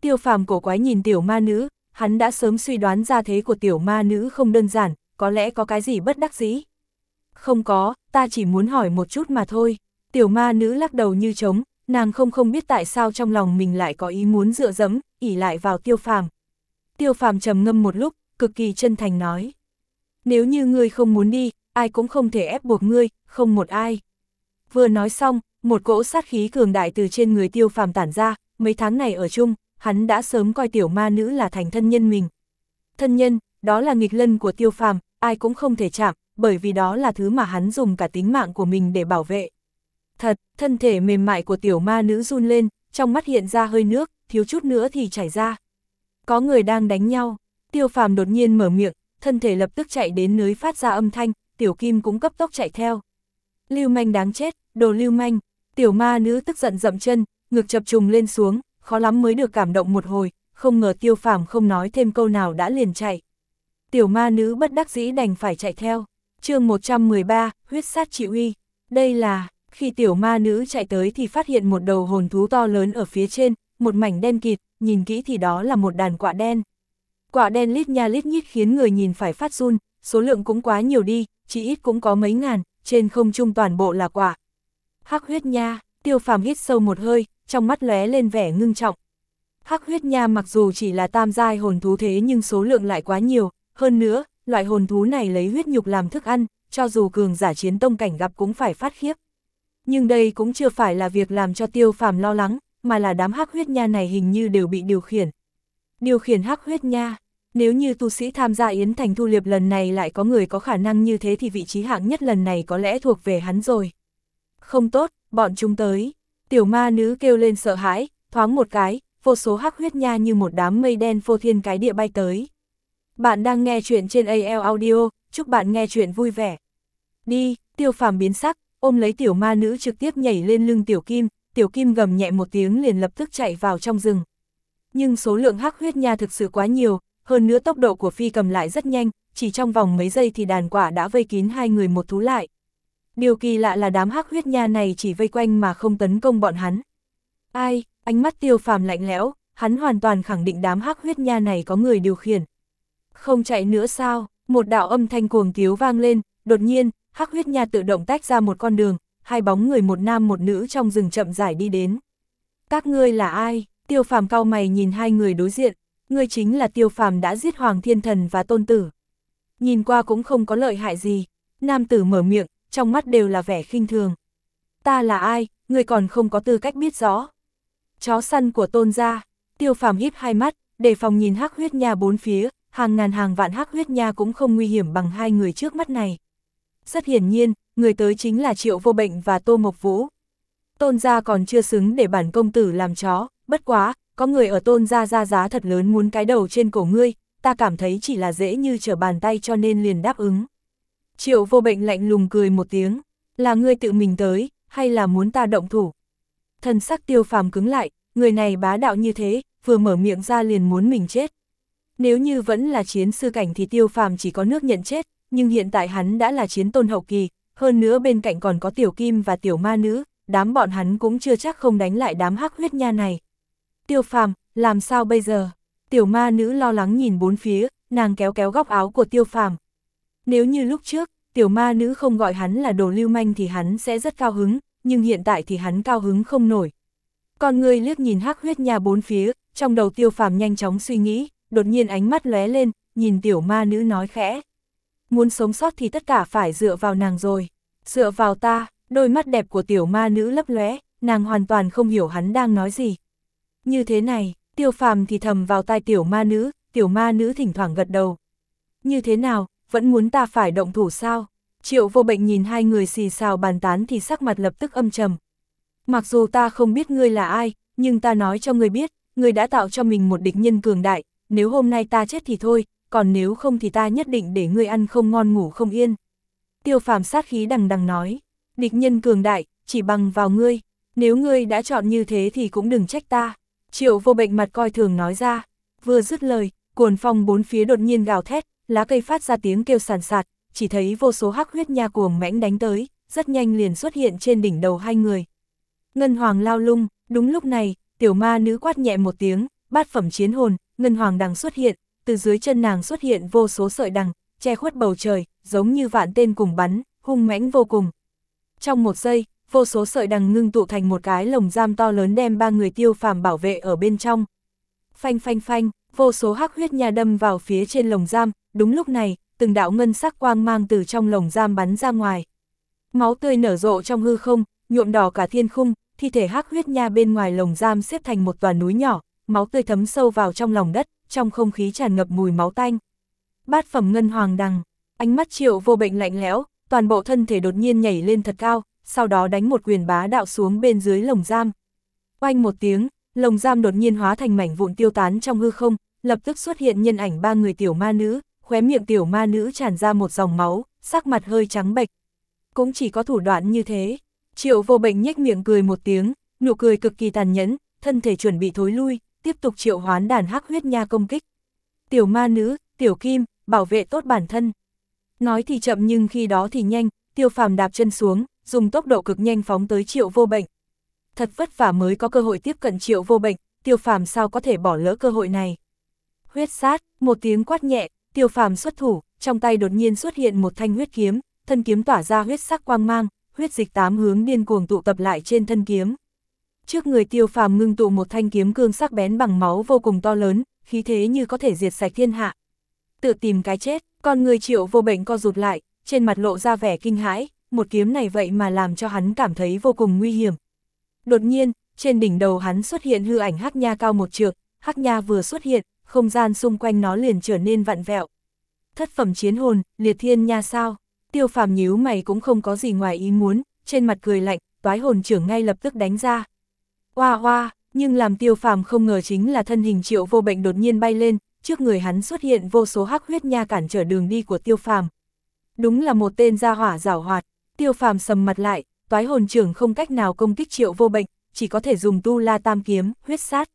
Tiêu phàm cổ quái nhìn tiểu ma nữ, hắn đã sớm suy đoán ra thế của tiểu ma nữ không đơn giản, có lẽ có cái gì bất đắc dĩ. Không có, ta chỉ muốn hỏi một chút mà thôi. Tiểu ma nữ lắc đầu như trống, nàng không không biết tại sao trong lòng mình lại có ý muốn dựa dẫm, ỉ lại vào tiêu phàm. Tiêu phàm trầm ngâm một lúc, cực kỳ chân thành nói. Nếu như ngươi không muốn đi, ai cũng không thể ép buộc ngươi, không một ai. Vừa nói xong, một cỗ sát khí cường đại từ trên người tiêu phàm tản ra, mấy tháng này ở chung, hắn đã sớm coi tiểu ma nữ là thành thân nhân mình. Thân nhân, đó là nghịch lân của tiêu phàm, ai cũng không thể chạm, bởi vì đó là thứ mà hắn dùng cả tính mạng của mình để bảo vệ. Thật, thân thể mềm mại của tiểu ma nữ run lên, trong mắt hiện ra hơi nước, thiếu chút nữa thì chảy ra. Có người đang đánh nhau, tiêu phàm đột nhiên mở miệng, thân thể lập tức chạy đến nơi phát ra âm thanh, tiểu kim cũng cấp tốc chạy theo. Lưu manh đáng chết, đồ lưu manh, tiểu ma nữ tức giận dậm chân, ngực chập trùng lên xuống, khó lắm mới được cảm động một hồi, không ngờ tiêu phàm không nói thêm câu nào đã liền chạy. Tiểu ma nữ bất đắc dĩ đành phải chạy theo. chương 113, huyết sát trị uy. Đây là, khi tiểu ma nữ chạy tới thì phát hiện một đầu hồn thú to lớn ở phía trên, một mảnh đen kịt, nhìn kỹ thì đó là một đàn quạ đen. Quạ đen lít nha lít nhít khiến người nhìn phải phát run, số lượng cũng quá nhiều đi, chỉ ít cũng có mấy ngàn, trên không trung toàn bộ là quạ. Hắc huyết nha, tiêu phàm hít sâu một hơi, trong mắt lóe lên vẻ ngưng trọng. Hắc huyết nha mặc dù chỉ là tam giai hồn thú thế nhưng số lượng lại quá nhiều, hơn nữa, loại hồn thú này lấy huyết nhục làm thức ăn, cho dù cường giả chiến tông cảnh gặp cũng phải phát khiếp. Nhưng đây cũng chưa phải là việc làm cho tiêu phàm lo lắng, mà là đám hắc huyết nha này hình như đều bị điều khiển. Điều khiển hắc huyết nha, nếu như tu sĩ tham gia Yến Thành Thu Liệp lần này lại có người có khả năng như thế thì vị trí hạng nhất lần này có lẽ thuộc về hắn rồi. Không tốt, bọn chúng tới. Tiểu ma nữ kêu lên sợ hãi, thoáng một cái, vô số hắc huyết nha như một đám mây đen phô thiên cái địa bay tới. Bạn đang nghe chuyện trên AL Audio, chúc bạn nghe chuyện vui vẻ. Đi, tiêu phàm biến sắc, ôm lấy tiểu ma nữ trực tiếp nhảy lên lưng tiểu kim, tiểu kim gầm nhẹ một tiếng liền lập tức chạy vào trong rừng. Nhưng số lượng hắc huyết nha thực sự quá nhiều, hơn nữa tốc độ của phi cầm lại rất nhanh, chỉ trong vòng mấy giây thì đàn quả đã vây kín hai người một thú lại. Điều kỳ lạ là đám hắc huyết nha này chỉ vây quanh mà không tấn công bọn hắn. Ai, ánh mắt tiêu phàm lạnh lẽo, hắn hoàn toàn khẳng định đám hắc huyết nha này có người điều khiển. Không chạy nữa sao, một đạo âm thanh cuồng tiếu vang lên, đột nhiên, hắc huyết nha tự động tách ra một con đường, hai bóng người một nam một nữ trong rừng chậm rãi đi đến. Các ngươi là ai? Tiêu phàm cao mày nhìn hai người đối diện, ngươi chính là tiêu phàm đã giết Hoàng Thiên Thần và Tôn Tử. Nhìn qua cũng không có lợi hại gì, nam tử mở miệng, trong mắt đều là vẻ khinh thường. Ta là ai, ngươi còn không có tư cách biết rõ. Chó săn của tôn gia, tiêu phàm híp hai mắt, đề phòng nhìn hắc huyết nha bốn phía, hàng ngàn hàng vạn hắc huyết nha cũng không nguy hiểm bằng hai người trước mắt này. Rất hiển nhiên, người tới chính là Triệu Vô Bệnh và Tô Mộc Vũ. Tôn gia còn chưa xứng để bản công tử làm chó, bất quá, có người ở tôn gia ra giá thật lớn muốn cái đầu trên cổ ngươi, ta cảm thấy chỉ là dễ như trở bàn tay cho nên liền đáp ứng. Triệu vô bệnh lạnh lùng cười một tiếng, là ngươi tự mình tới, hay là muốn ta động thủ? Thần sắc tiêu phàm cứng lại, người này bá đạo như thế, vừa mở miệng ra liền muốn mình chết. Nếu như vẫn là chiến sư cảnh thì tiêu phàm chỉ có nước nhận chết, nhưng hiện tại hắn đã là chiến tôn hậu kỳ, hơn nữa bên cạnh còn có tiểu kim và tiểu ma nữ, đám bọn hắn cũng chưa chắc không đánh lại đám hắc huyết nha này. Tiêu phàm, làm sao bây giờ? Tiểu ma nữ lo lắng nhìn bốn phía, nàng kéo kéo góc áo của tiêu phàm. Nếu như lúc trước, tiểu ma nữ không gọi hắn là đồ lưu manh thì hắn sẽ rất cao hứng, nhưng hiện tại thì hắn cao hứng không nổi. Con người liếc nhìn hắc huyết nha bốn phía, trong đầu tiêu phàm nhanh chóng suy nghĩ, đột nhiên ánh mắt lóe lên, nhìn tiểu ma nữ nói khẽ. Muốn sống sót thì tất cả phải dựa vào nàng rồi. Dựa vào ta, đôi mắt đẹp của tiểu ma nữ lấp lóe, nàng hoàn toàn không hiểu hắn đang nói gì. Như thế này, tiêu phàm thì thầm vào tai tiểu ma nữ, tiểu ma nữ thỉnh thoảng gật đầu. Như thế nào, vẫn muốn ta phải động thủ sao? Triệu vô bệnh nhìn hai người xì xào bàn tán thì sắc mặt lập tức âm trầm. Mặc dù ta không biết ngươi là ai, nhưng ta nói cho ngươi biết, ngươi đã tạo cho mình một địch nhân cường đại, nếu hôm nay ta chết thì thôi, còn nếu không thì ta nhất định để ngươi ăn không ngon ngủ không yên. Tiêu phàm sát khí đằng đằng nói, địch nhân cường đại, chỉ bằng vào ngươi, nếu ngươi đã chọn như thế thì cũng đừng trách ta. Triệu vô bệnh mặt coi thường nói ra, vừa dứt lời, cuồn phong bốn phía đột nhiên gào thét, lá cây phát ra tiếng kêu sàn sạt, chỉ thấy vô số hắc huyết nha cuồng mãnh đánh tới, rất nhanh liền xuất hiện trên đỉnh đầu hai người. Ngân Hoàng lao lung, đúng lúc này, tiểu ma nữ quát nhẹ một tiếng, bát phẩm chiến hồn, Ngân Hoàng đằng xuất hiện, từ dưới chân nàng xuất hiện vô số sợi đằng, che khuất bầu trời, giống như vạn tên cùng bắn, hung mãnh vô cùng. Trong một giây, vô số sợi đằng ngưng tụ thành một cái lồng giam to lớn đem ba người tiêu phàm bảo vệ ở bên trong. Phanh phanh phanh, vô số hắc huyết nha đâm vào phía trên lồng giam, đúng lúc này, từng đạo ngân sắc quang mang từ trong lồng giam bắn ra ngoài. Máu tươi nở rộ trong hư không, nhuộm đỏ cả thiên khung, thi thể hắc huyết nha bên ngoài lồng giam xếp thành một tòa núi nhỏ, máu tươi thấm sâu vào trong lòng đất, trong không khí tràn ngập mùi máu tanh. Bát phẩm ngân hoàng đằng, ánh mắt triệu vô bệnh lạnh lẽo, toàn bộ thân thể đột nhiên nhảy lên thật cao, sau đó đánh một quyền bá đạo xuống bên dưới lồng giam. Oanh một tiếng, lồng giam đột nhiên hóa thành mảnh vụn tiêu tán trong hư không, lập tức xuất hiện nhân ảnh ba người tiểu ma nữ, khóe miệng tiểu ma nữ tràn ra một dòng máu, sắc mặt hơi trắng bệch. Cũng chỉ có thủ đoạn như thế. Triệu vô bệnh nhếch miệng cười một tiếng, nụ cười cực kỳ tàn nhẫn, thân thể chuẩn bị thối lui, tiếp tục triệu hoán đàn hắc huyết nha công kích. Tiểu ma nữ, tiểu kim, bảo vệ tốt bản thân. Nói thì chậm nhưng khi đó thì nhanh, tiêu phàm đạp chân xuống, dùng tốc độ cực nhanh phóng tới triệu vô bệnh. Thật vất vả mới có cơ hội tiếp cận triệu vô bệnh, tiêu phàm sao có thể bỏ lỡ cơ hội này. Huyết sát, một tiếng quát nhẹ, tiêu phàm xuất thủ, trong tay đột nhiên xuất hiện một thanh huyết kiếm, thân kiếm tỏa ra huyết sắc quang mang, huyết dịch tám hướng điên cuồng tụ tập lại trên thân kiếm. Trước người tiêu phàm ngưng tụ một thanh kiếm cương sắc bén bằng máu vô cùng to lớn, khí thế như có thể diệt sạch thiên hạ. Tự tìm cái chết, con người triệu vô bệnh co rụt lại, trên mặt lộ ra vẻ kinh hãi, một kiếm này vậy mà làm cho hắn cảm thấy vô cùng nguy hiểm. Đột nhiên, trên đỉnh đầu hắn xuất hiện hư ảnh hắc nha cao một trượng, hắc nha vừa xuất hiện, không gian xung quanh nó liền trở nên vặn vẹo. Thất phẩm chiến hồn, liệt thiên nha sao? Tiêu phàm nhíu mày cũng không có gì ngoài ý muốn, trên mặt cười lạnh, toái hồn trưởng ngay lập tức đánh ra. Hoa hoa, nhưng làm tiêu phàm không ngờ chính là thân hình triệu vô bệnh đột nhiên bay lên, trước người hắn xuất hiện vô số hắc huyết nha cản trở đường đi của tiêu phàm. Đúng là một tên gia hỏa rảo hoạt, tiêu phàm sầm mặt lại, toái hồn trưởng không cách nào công kích triệu vô bệnh, chỉ có thể dùng tu la tam kiếm, huyết sát.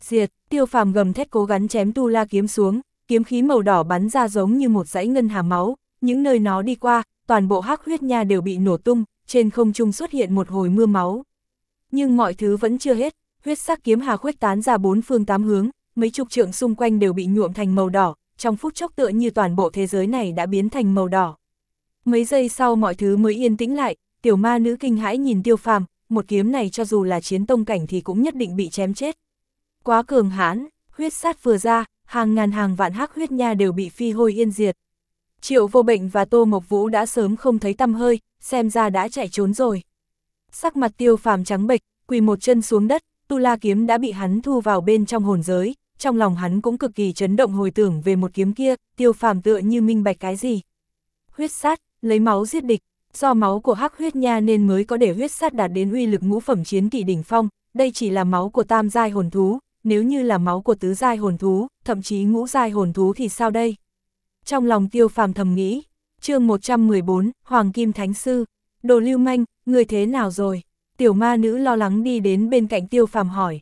Diệt, tiêu phàm gầm thét cố gắng chém tu la kiếm xuống, kiếm khí màu đỏ bắn ra giống như một dãy ngân hà máu, những nơi nó đi qua, toàn bộ hắc huyết nha đều bị nổ tung, trên không trung xuất hiện một hồi mưa máu. Nhưng mọi thứ vẫn chưa hết, huyết sắc kiếm hà khuếch tán ra bốn phương tám hướng, mấy chục trượng xung quanh đều bị nhuộm thành màu đỏ, trong phút chốc tựa như toàn bộ thế giới này đã biến thành màu đỏ. Mấy giây sau mọi thứ mới yên tĩnh lại, tiểu ma nữ kinh hãi nhìn tiêu phàm, một kiếm này cho dù là chiến tông cảnh thì cũng nhất định bị chém chết. Quá cường hãn, huyết sát vừa ra, hàng ngàn hàng vạn hắc huyết nha đều bị phi hôi yên diệt. Triệu vô bệnh và Tô Mộc Vũ đã sớm không thấy tâm hơi, xem ra đã chạy trốn rồi. Sắc mặt tiêu phàm trắng bệch, quỳ một chân xuống đất, tu la kiếm đã bị hắn thu vào bên trong hồn giới, trong lòng hắn cũng cực kỳ chấn động hồi tưởng về một kiếm kia, tiêu phàm tựa như minh bạch cái gì. Huyết sát, lấy máu giết địch, do máu của hắc huyết nha nên mới có để huyết sát đạt đến uy lực ngũ phẩm chiến kỳ đỉnh phong, đây chỉ là máu của tam giai hồn thú, nếu như là máu của tứ giai hồn thú, thậm chí ngũ giai hồn thú thì sao đây? Trong lòng tiêu phàm thầm nghĩ, chương 114, Hoàng Kim Thánh Sư, đồ lưu manh, người thế nào rồi? Tiểu ma nữ lo lắng đi đến bên cạnh tiêu phàm hỏi.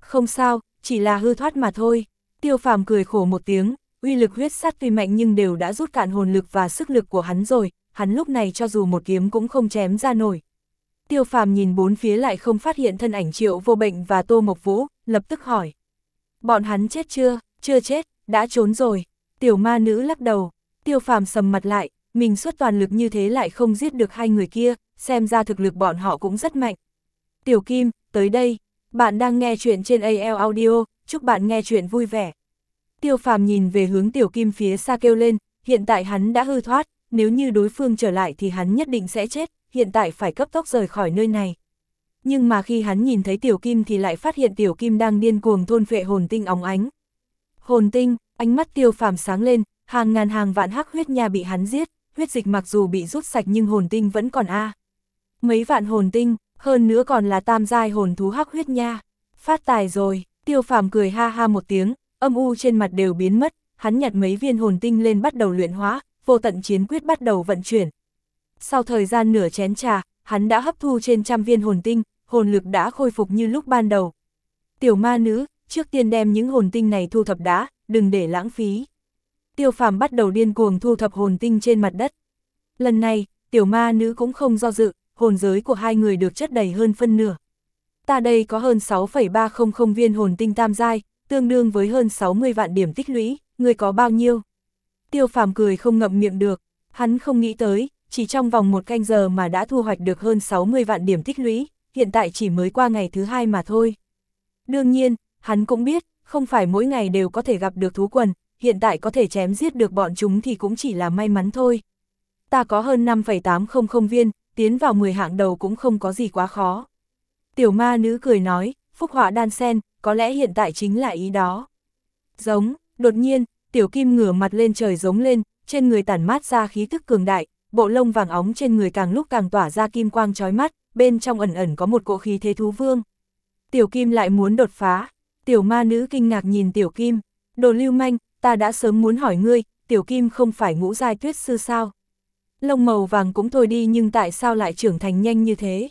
Không sao, chỉ là hư thoát mà thôi. Tiêu phàm cười khổ một tiếng, uy lực huyết sát tuy mạnh nhưng đều đã rút cạn hồn lực và sức lực của hắn rồi, hắn lúc này cho dù một kiếm cũng không chém ra nổi. Tiêu phàm nhìn bốn phía lại không phát hiện thân ảnh triệu vô bệnh và tô mộc vũ, lập tức hỏi. Bọn hắn chết chưa? Chưa chết, đã trốn rồi. Tiểu ma nữ lắc đầu, tiêu phàm sầm mặt lại, mình xuất toàn lực như thế lại không giết được hai người kia, xem ra thực lực bọn họ cũng rất mạnh. Tiểu Kim, tới đây, bạn đang nghe chuyện trên AL Audio, chúc bạn nghe chuyện vui vẻ. Tiêu phàm nhìn về hướng Tiểu Kim phía xa kêu lên, hiện tại hắn đã hư thoát, nếu như đối phương trở lại thì hắn nhất định sẽ chết, hiện tại phải cấp tốc rời khỏi nơi này. Nhưng mà khi hắn nhìn thấy Tiểu Kim thì lại phát hiện Tiểu Kim đang điên cuồng thôn phệ hồn tinh óng ánh. Hồn tinh, ánh mắt tiêu phàm sáng lên, hàng ngàn hàng vạn hắc huyết nha bị hắn giết, huyết dịch mặc dù bị rút sạch nhưng hồn tinh vẫn còn a. Mấy vạn hồn tinh, hơn nữa còn là tam giai hồn thú hắc huyết nha. Phát tài rồi, tiêu phàm cười ha ha một tiếng, âm u trên mặt đều biến mất, hắn nhặt mấy viên hồn tinh lên bắt đầu luyện hóa, vô tận chiến quyết bắt đầu vận chuyển. Sau thời gian nửa chén trà, hắn đã hấp thu trên trăm viên hồn tinh, hồn lực đã khôi phục như lúc ban đầu. Tiểu ma nữ, trước tiên đem những hồn tinh này thu thập đã, đừng để lãng phí. Tiêu phàm bắt đầu điên cuồng thu thập hồn tinh trên mặt đất. Lần này, tiểu ma nữ cũng không do dự, hồn giới của hai người được chất đầy hơn phân nửa. Ta đây có hơn 6,300 viên hồn tinh tam giai, tương đương với hơn 60 vạn điểm tích lũy, người có bao nhiêu? Tiêu phàm cười không ngậm miệng được, hắn không nghĩ tới, chỉ trong vòng một canh giờ mà đã thu hoạch được hơn 60 vạn điểm tích lũy, hiện tại chỉ mới qua ngày thứ hai mà thôi. Đương nhiên, hắn cũng biết, không phải mỗi ngày đều có thể gặp được thú quần, hiện tại có thể chém giết được bọn chúng thì cũng chỉ là may mắn thôi. Ta có hơn 5,800 viên, tiến vào 10 hạng đầu cũng không có gì quá khó. Tiểu ma nữ cười nói, phúc họa đan sen, có lẽ hiện tại chính là ý đó. Giống, đột nhiên, tiểu kim ngửa mặt lên trời giống lên, trên người tản mát ra khí thức cường đại, bộ lông vàng óng trên người càng lúc càng tỏa ra kim quang chói mắt, bên trong ẩn ẩn có một cỗ khí thế thú vương. Tiểu kim lại muốn đột phá, tiểu ma nữ kinh ngạc nhìn tiểu kim, đồ lưu manh, ta đã sớm muốn hỏi ngươi, tiểu kim không phải ngũ giai tuyết sư sao? Lông màu vàng cũng thôi đi nhưng tại sao lại trưởng thành nhanh như thế?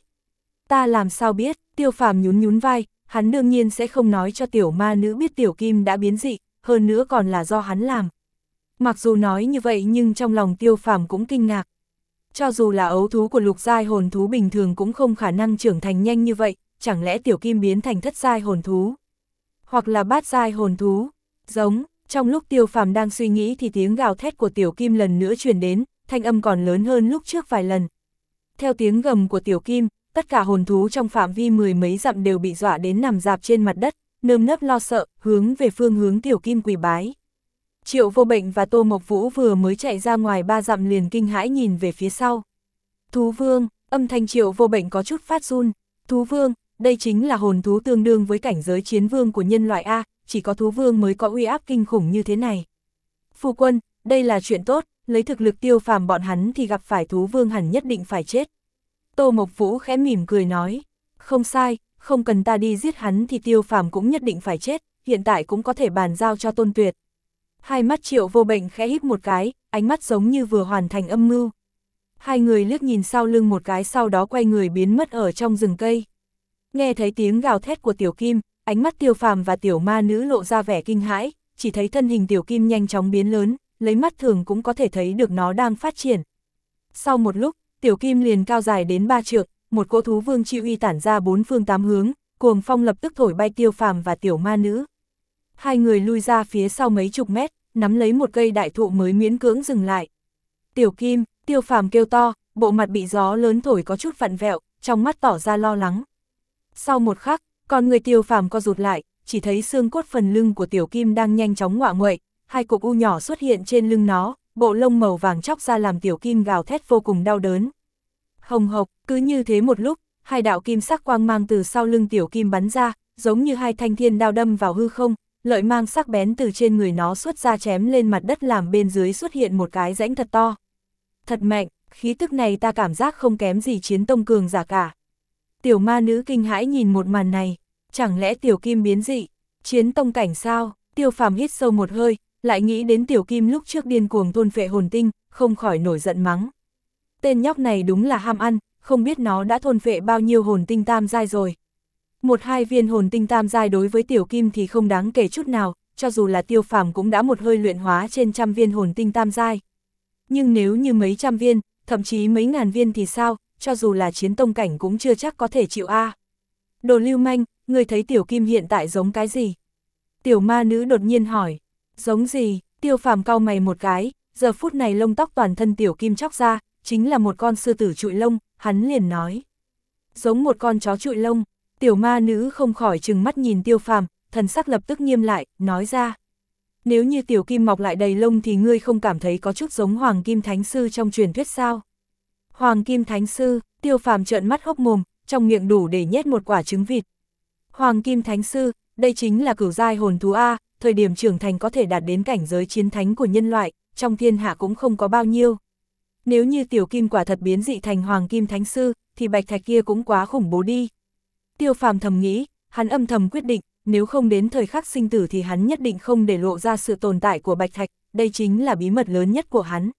Ta làm sao biết, tiêu phàm nhún nhún vai, hắn đương nhiên sẽ không nói cho tiểu ma nữ biết tiểu kim đã biến dị, hơn nữa còn là do hắn làm. Mặc dù nói như vậy nhưng trong lòng tiêu phàm cũng kinh ngạc. Cho dù là ấu thú của lục giai hồn thú bình thường cũng không khả năng trưởng thành nhanh như vậy, chẳng lẽ tiểu kim biến thành thất giai hồn thú? Hoặc là bát giai hồn thú? Giống, trong lúc tiêu phàm đang suy nghĩ thì tiếng gào thét của tiểu kim lần nữa truyền đến, thanh âm còn lớn hơn lúc trước vài lần. Theo tiếng gầm của tiểu kim, tất cả hồn thú trong phạm vi mười mấy dặm đều bị dọa đến nằm dạp trên mặt đất, nơm nấp lo sợ, hướng về phương hướng tiểu kim quỳ bái. Triệu vô bệnh và Tô Mộc Vũ vừa mới chạy ra ngoài ba dặm liền kinh hãi nhìn về phía sau. Thú vương, âm thanh triệu vô bệnh có chút phát run. Thú vương, đây chính là hồn thú tương đương với cảnh giới chiến vương của nhân loại A, chỉ có thú vương mới có uy áp kinh khủng như thế này. Phu quân, đây là chuyện tốt, lấy thực lực tiêu phàm bọn hắn thì gặp phải thú vương hẳn nhất định phải chết. Tô Mộc Vũ khẽ mỉm cười nói, không sai, không cần ta đi giết hắn thì tiêu phàm cũng nhất định phải chết, hiện tại cũng có thể bàn giao cho tôn tuyệt. Hai mắt triệu vô bệnh khẽ híp một cái, ánh mắt giống như vừa hoàn thành âm mưu. Hai người liếc nhìn sau lưng một cái sau đó quay người biến mất ở trong rừng cây. Nghe thấy tiếng gào thét của tiểu kim, ánh mắt tiêu phàm và tiểu ma nữ lộ ra vẻ kinh hãi, chỉ thấy thân hình tiểu kim nhanh chóng biến lớn, lấy mắt thường cũng có thể thấy được nó đang phát triển. Sau một lúc, tiểu kim liền cao dài đến ba trượng, một cỗ thú vương chi uy tản ra bốn phương tám hướng, cuồng phong lập tức thổi bay tiêu phàm và tiểu ma nữ. Hai người lui ra phía sau mấy chục mét, nắm lấy một cây đại thụ mới miễn cưỡng dừng lại. Tiểu kim, tiêu phàm kêu to, bộ mặt bị gió lớn thổi có chút vặn vẹo, trong mắt tỏ ra lo lắng. Sau một khắc, con người tiêu phàm co rụt lại, chỉ thấy xương cốt phần lưng của tiểu kim đang nhanh chóng ngọa nguậy, hai cục u nhỏ xuất hiện trên lưng nó, bộ lông màu vàng chóc ra làm tiểu kim gào thét vô cùng đau đớn. Hồng hộc, cứ như thế một lúc, hai đạo kim sắc quang mang từ sau lưng tiểu kim bắn ra, giống như hai thanh thiên đao đâm vào hư không, lợi mang sắc bén từ trên người nó xuất ra chém lên mặt đất làm bên dưới xuất hiện một cái rãnh thật to. Thật mạnh, khí tức này ta cảm giác không kém gì chiến tông cường giả cả. Tiểu ma nữ kinh hãi nhìn một màn này, chẳng lẽ tiểu kim biến dị, chiến tông cảnh sao, tiêu phàm hít sâu một hơi, lại nghĩ đến tiểu kim lúc trước điên cuồng thôn phệ hồn tinh, không khỏi nổi giận mắng. Tên nhóc này đúng là ham ăn, không biết nó đã thôn phệ bao nhiêu hồn tinh tam giai rồi. Một hai viên hồn tinh tam giai đối với tiểu kim thì không đáng kể chút nào, cho dù là tiêu phàm cũng đã một hơi luyện hóa trên trăm viên hồn tinh tam giai. Nhưng nếu như mấy trăm viên, thậm chí mấy ngàn viên thì sao, cho dù là chiến tông cảnh cũng chưa chắc có thể chịu a. Đồ lưu manh, người thấy tiểu kim hiện tại giống cái gì? Tiểu ma nữ đột nhiên hỏi, giống gì? Tiêu phàm cau mày một cái, giờ phút này lông tóc toàn thân tiểu kim chóc ra, chính là một con sư tử trụi lông, hắn liền nói. Giống một con chó trụi lông, tiểu ma nữ không khỏi chừng mắt nhìn tiêu phàm, thần sắc lập tức nghiêm lại, nói ra. Nếu như tiểu kim mọc lại đầy lông thì ngươi không cảm thấy có chút giống Hoàng Kim Thánh Sư trong truyền thuyết sao? Hoàng Kim Thánh Sư, tiêu phàm trợn mắt hốc mồm, trong miệng đủ để nhét một quả trứng vịt. Hoàng Kim Thánh Sư, đây chính là cửu giai hồn thú A, thời điểm trưởng thành có thể đạt đến cảnh giới chiến thánh của nhân loại, trong thiên hạ cũng không có bao nhiêu. Nếu như tiểu kim quả thật biến dị thành Hoàng Kim Thánh Sư, thì bạch thạch kia cũng quá khủng bố đi. Tiêu phàm thầm nghĩ, hắn âm thầm quyết định, nếu không đến thời khắc sinh tử thì hắn nhất định không để lộ ra sự tồn tại của bạch thạch, đây chính là bí mật lớn nhất của hắn.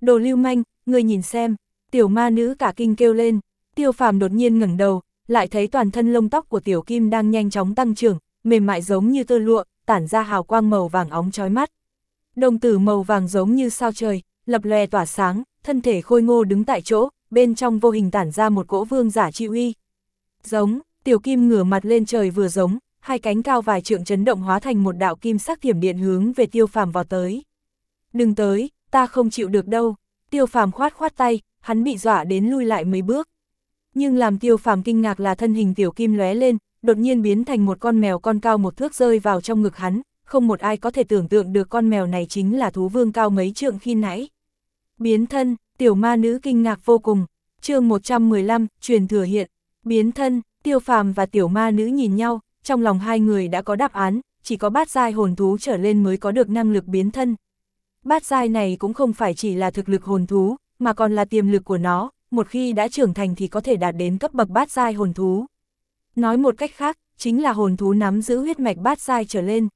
Đồ lưu manh, người nhìn xem, tiểu ma nữ cả kinh kêu lên, tiêu phàm đột nhiên ngẩng đầu, lại thấy toàn thân lông tóc của tiểu kim đang nhanh chóng tăng trưởng, mềm mại giống như tơ lụa, tản ra hào quang màu vàng óng chói mắt. Đồng tử màu vàng giống như sao trời, lập lòe tỏa sáng, thân thể khôi ngô đứng tại chỗ, bên trong vô hình tản ra một cỗ vương giả chi uy. Giống, tiểu kim ngửa mặt lên trời vừa giống, hai cánh cao vài trượng chấn động hóa thành một đạo kim sắc thiểm điện hướng về tiêu phàm vào tới. Đừng tới, ta không chịu được đâu, tiêu phàm khoát khoát tay, hắn bị dọa đến lui lại mấy bước. Nhưng làm tiêu phàm kinh ngạc là thân hình tiểu kim lóe lên, đột nhiên biến thành một con mèo con cao một thước rơi vào trong ngực hắn, không một ai có thể tưởng tượng được con mèo này chính là thú vương cao mấy trượng khi nãy. Biến thân, tiểu ma nữ kinh ngạc vô cùng, chương 115, truyền thừa hiện, biến thân, tiêu phàm và tiểu ma nữ nhìn nhau, trong lòng hai người đã có đáp án, chỉ có bát giai hồn thú trở lên mới có được năng lực biến thân. Bát giai này cũng không phải chỉ là thực lực hồn thú, mà còn là tiềm lực của nó, một khi đã trưởng thành thì có thể đạt đến cấp bậc bát giai hồn thú. Nói một cách khác, chính là hồn thú nắm giữ huyết mạch bát giai trở lên.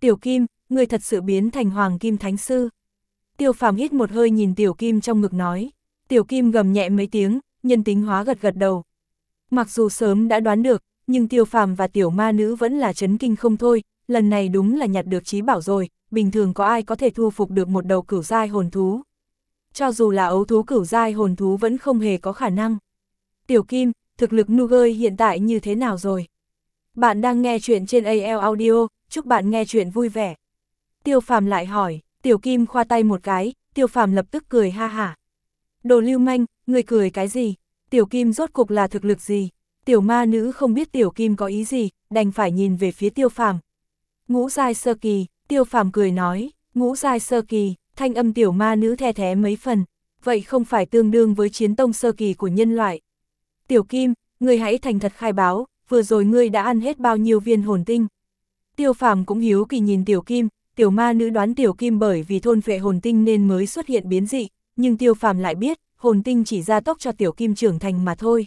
Tiểu Kim, người thật sự biến thành Hoàng Kim Thánh Sư. Tiêu phàm hít một hơi nhìn Tiểu Kim trong ngực nói. Tiểu Kim gầm nhẹ mấy tiếng, nhân tính hóa gật gật đầu. Mặc dù sớm đã đoán được, nhưng Tiêu phàm và Tiểu Ma Nữ vẫn là chấn kinh không thôi, lần này đúng là nhặt được trí bảo rồi, bình thường có ai có thể thu phục được một đầu cửu giai hồn thú. Cho dù là ấu thú cửu giai hồn thú vẫn không hề có khả năng. Tiểu Kim, thực lực Nugơi hiện tại như thế nào rồi? Bạn đang nghe chuyện trên AL Audio, chúc bạn nghe chuyện vui vẻ. Tiêu phàm lại hỏi, Tiểu Kim khoa tay một cái, Tiêu phàm lập tức cười ha hả. Đồ lưu manh, người cười cái gì? Tiểu Kim rốt cục là thực lực gì? Tiểu ma nữ không biết Tiểu Kim có ý gì, đành phải nhìn về phía Tiêu phàm. Ngũ giai sơ kỳ, Tiêu phàm cười nói, ngũ giai sơ kỳ, thanh âm tiểu ma nữ the thé mấy phần, vậy không phải tương đương với chiến tông sơ kỳ của nhân loại. Tiểu Kim, người hãy thành thật khai báo, vừa rồi ngươi đã ăn hết bao nhiêu viên hồn tinh. Tiêu phàm cũng hiếu kỳ nhìn Tiểu Kim, tiểu ma nữ đoán Tiểu Kim bởi vì thôn phệ hồn tinh nên mới xuất hiện biến dị, nhưng Tiêu phàm lại biết, hồn tinh chỉ ra tốc cho Tiểu Kim trưởng thành mà thôi.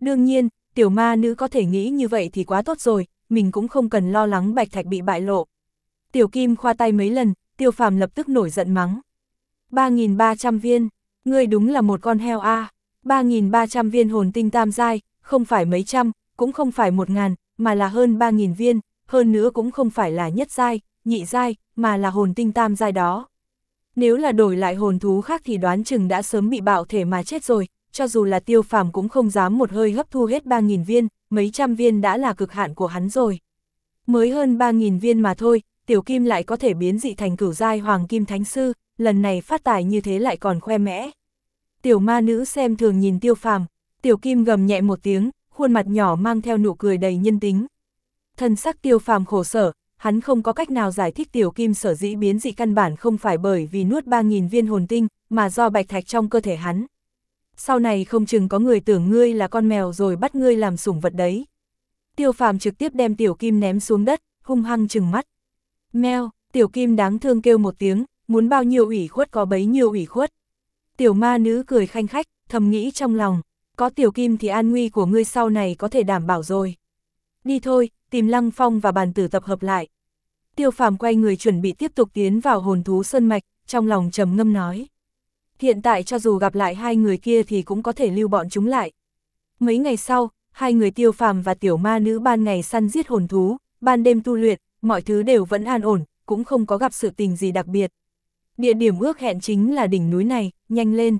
Đương nhiên, tiểu ma nữ có thể nghĩ như vậy thì quá tốt rồi, mình cũng không cần lo lắng bạch thạch bị bại lộ. Tiểu Kim khoa tay mấy lần, tiêu phàm lập tức nổi giận mắng. 3.300 viên, ngươi đúng là một con heo a à. 3.300 viên hồn tinh tam giai, không phải mấy trăm, cũng không phải một ngàn, mà là hơn 3.000 viên, hơn nữa cũng không phải là nhất giai, nhị giai, mà là hồn tinh tam giai đó. Nếu là đổi lại hồn thú khác thì đoán chừng đã sớm bị bạo thể mà chết rồi, cho dù là tiêu phàm cũng không dám một hơi hấp thu hết 3.000 viên, mấy trăm viên đã là cực hạn của hắn rồi. Mới hơn 3.000 viên mà thôi, tiểu kim lại có thể biến dị thành cửu giai hoàng kim thánh sư, lần này phát tài như thế lại còn khoe mẽ. Tiểu ma nữ xem thường nhìn tiêu phàm, tiểu kim gầm nhẹ một tiếng, khuôn mặt nhỏ mang theo nụ cười đầy nhân tính. Thân sắc tiêu phàm khổ sở, hắn không có cách nào giải thích tiểu kim sở dĩ biến dị căn bản không phải bởi vì nuốt 3.000 viên hồn tinh, mà do bạch thạch trong cơ thể hắn. Sau này không chừng có người tưởng ngươi là con mèo rồi bắt ngươi làm sủng vật đấy. Tiêu phàm trực tiếp đem tiểu kim ném xuống đất, hung hăng chừng mắt. Mèo, tiểu kim đáng thương kêu một tiếng, muốn bao nhiêu ủy khuất có bấy nhiêu ủy khuất. Tiểu ma nữ cười khanh khách, thầm nghĩ trong lòng, có tiểu kim thì an nguy của ngươi sau này có thể đảm bảo rồi. Đi thôi, tìm lăng phong và bàn tử tập hợp lại. Tiêu phàm quay người chuẩn bị tiếp tục tiến vào hồn thú sơn mạch, trong lòng trầm ngâm nói. Hiện tại cho dù gặp lại hai người kia thì cũng có thể lưu bọn chúng lại. Mấy ngày sau, hai người tiêu phàm và tiểu ma nữ ban ngày săn giết hồn thú, ban đêm tu luyện, mọi thứ đều vẫn an ổn, cũng không có gặp sự tình gì đặc biệt. Địa điểm ước hẹn chính là đỉnh núi này, nhanh lên.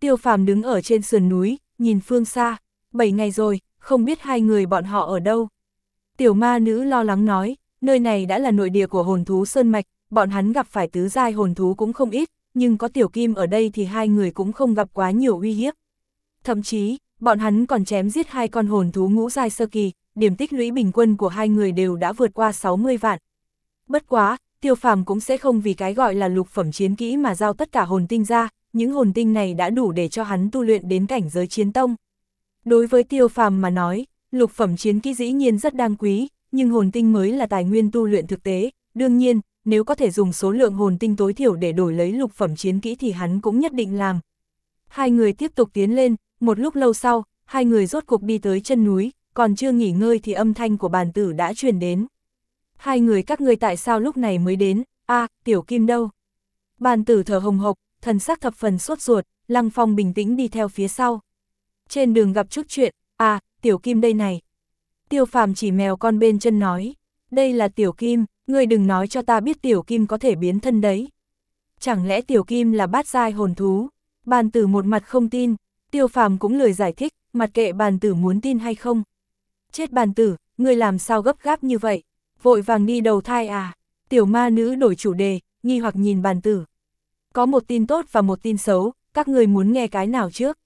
Tiêu phàm đứng ở trên sườn núi, nhìn phương xa, bảy ngày rồi, không biết hai người bọn họ ở đâu. Tiểu ma nữ lo lắng nói, nơi này đã là nội địa của hồn thú Sơn Mạch, bọn hắn gặp phải tứ giai hồn thú cũng không ít, nhưng có tiểu kim ở đây thì hai người cũng không gặp quá nhiều uy hiếp. Thậm chí, bọn hắn còn chém giết hai con hồn thú ngũ giai sơ kỳ, điểm tích lũy bình quân của hai người đều đã vượt qua 60 vạn. Bất quá, tiêu phàm cũng sẽ không vì cái gọi là lục phẩm chiến kỹ mà giao tất cả hồn tinh ra, những hồn tinh này đã đủ để cho hắn tu luyện đến cảnh giới chiến tông. Đối với tiêu phàm mà nói, lục phẩm chiến kỹ dĩ nhiên rất đáng quý, nhưng hồn tinh mới là tài nguyên tu luyện thực tế, đương nhiên, nếu có thể dùng số lượng hồn tinh tối thiểu để đổi lấy lục phẩm chiến kỹ thì hắn cũng nhất định làm. Hai người tiếp tục tiến lên, một lúc lâu sau, hai người rốt cuộc đi tới chân núi, còn chưa nghỉ ngơi thì âm thanh của bàn tử đã truyền đến. Hai người các ngươi tại sao lúc này mới đến, a tiểu kim đâu? Bàn tử thở hồng hộc, thần sắc thập phần sốt ruột, lăng phong bình tĩnh đi theo phía sau. Trên đường gặp chút chuyện, à, tiểu kim đây này. Tiêu phàm chỉ mèo con bên chân nói, đây là tiểu kim, ngươi đừng nói cho ta biết tiểu kim có thể biến thân đấy. Chẳng lẽ tiểu kim là bát giai hồn thú? Bàn tử một mặt không tin, tiêu phàm cũng lời giải thích, mặt kệ bàn tử muốn tin hay không. Chết bàn tử, người làm sao gấp gáp như vậy? Vội vàng đi đầu thai à? Tiểu ma nữ đổi chủ đề, nghi hoặc nhìn bàn tử. Có một tin tốt và một tin xấu, các người muốn nghe cái nào trước.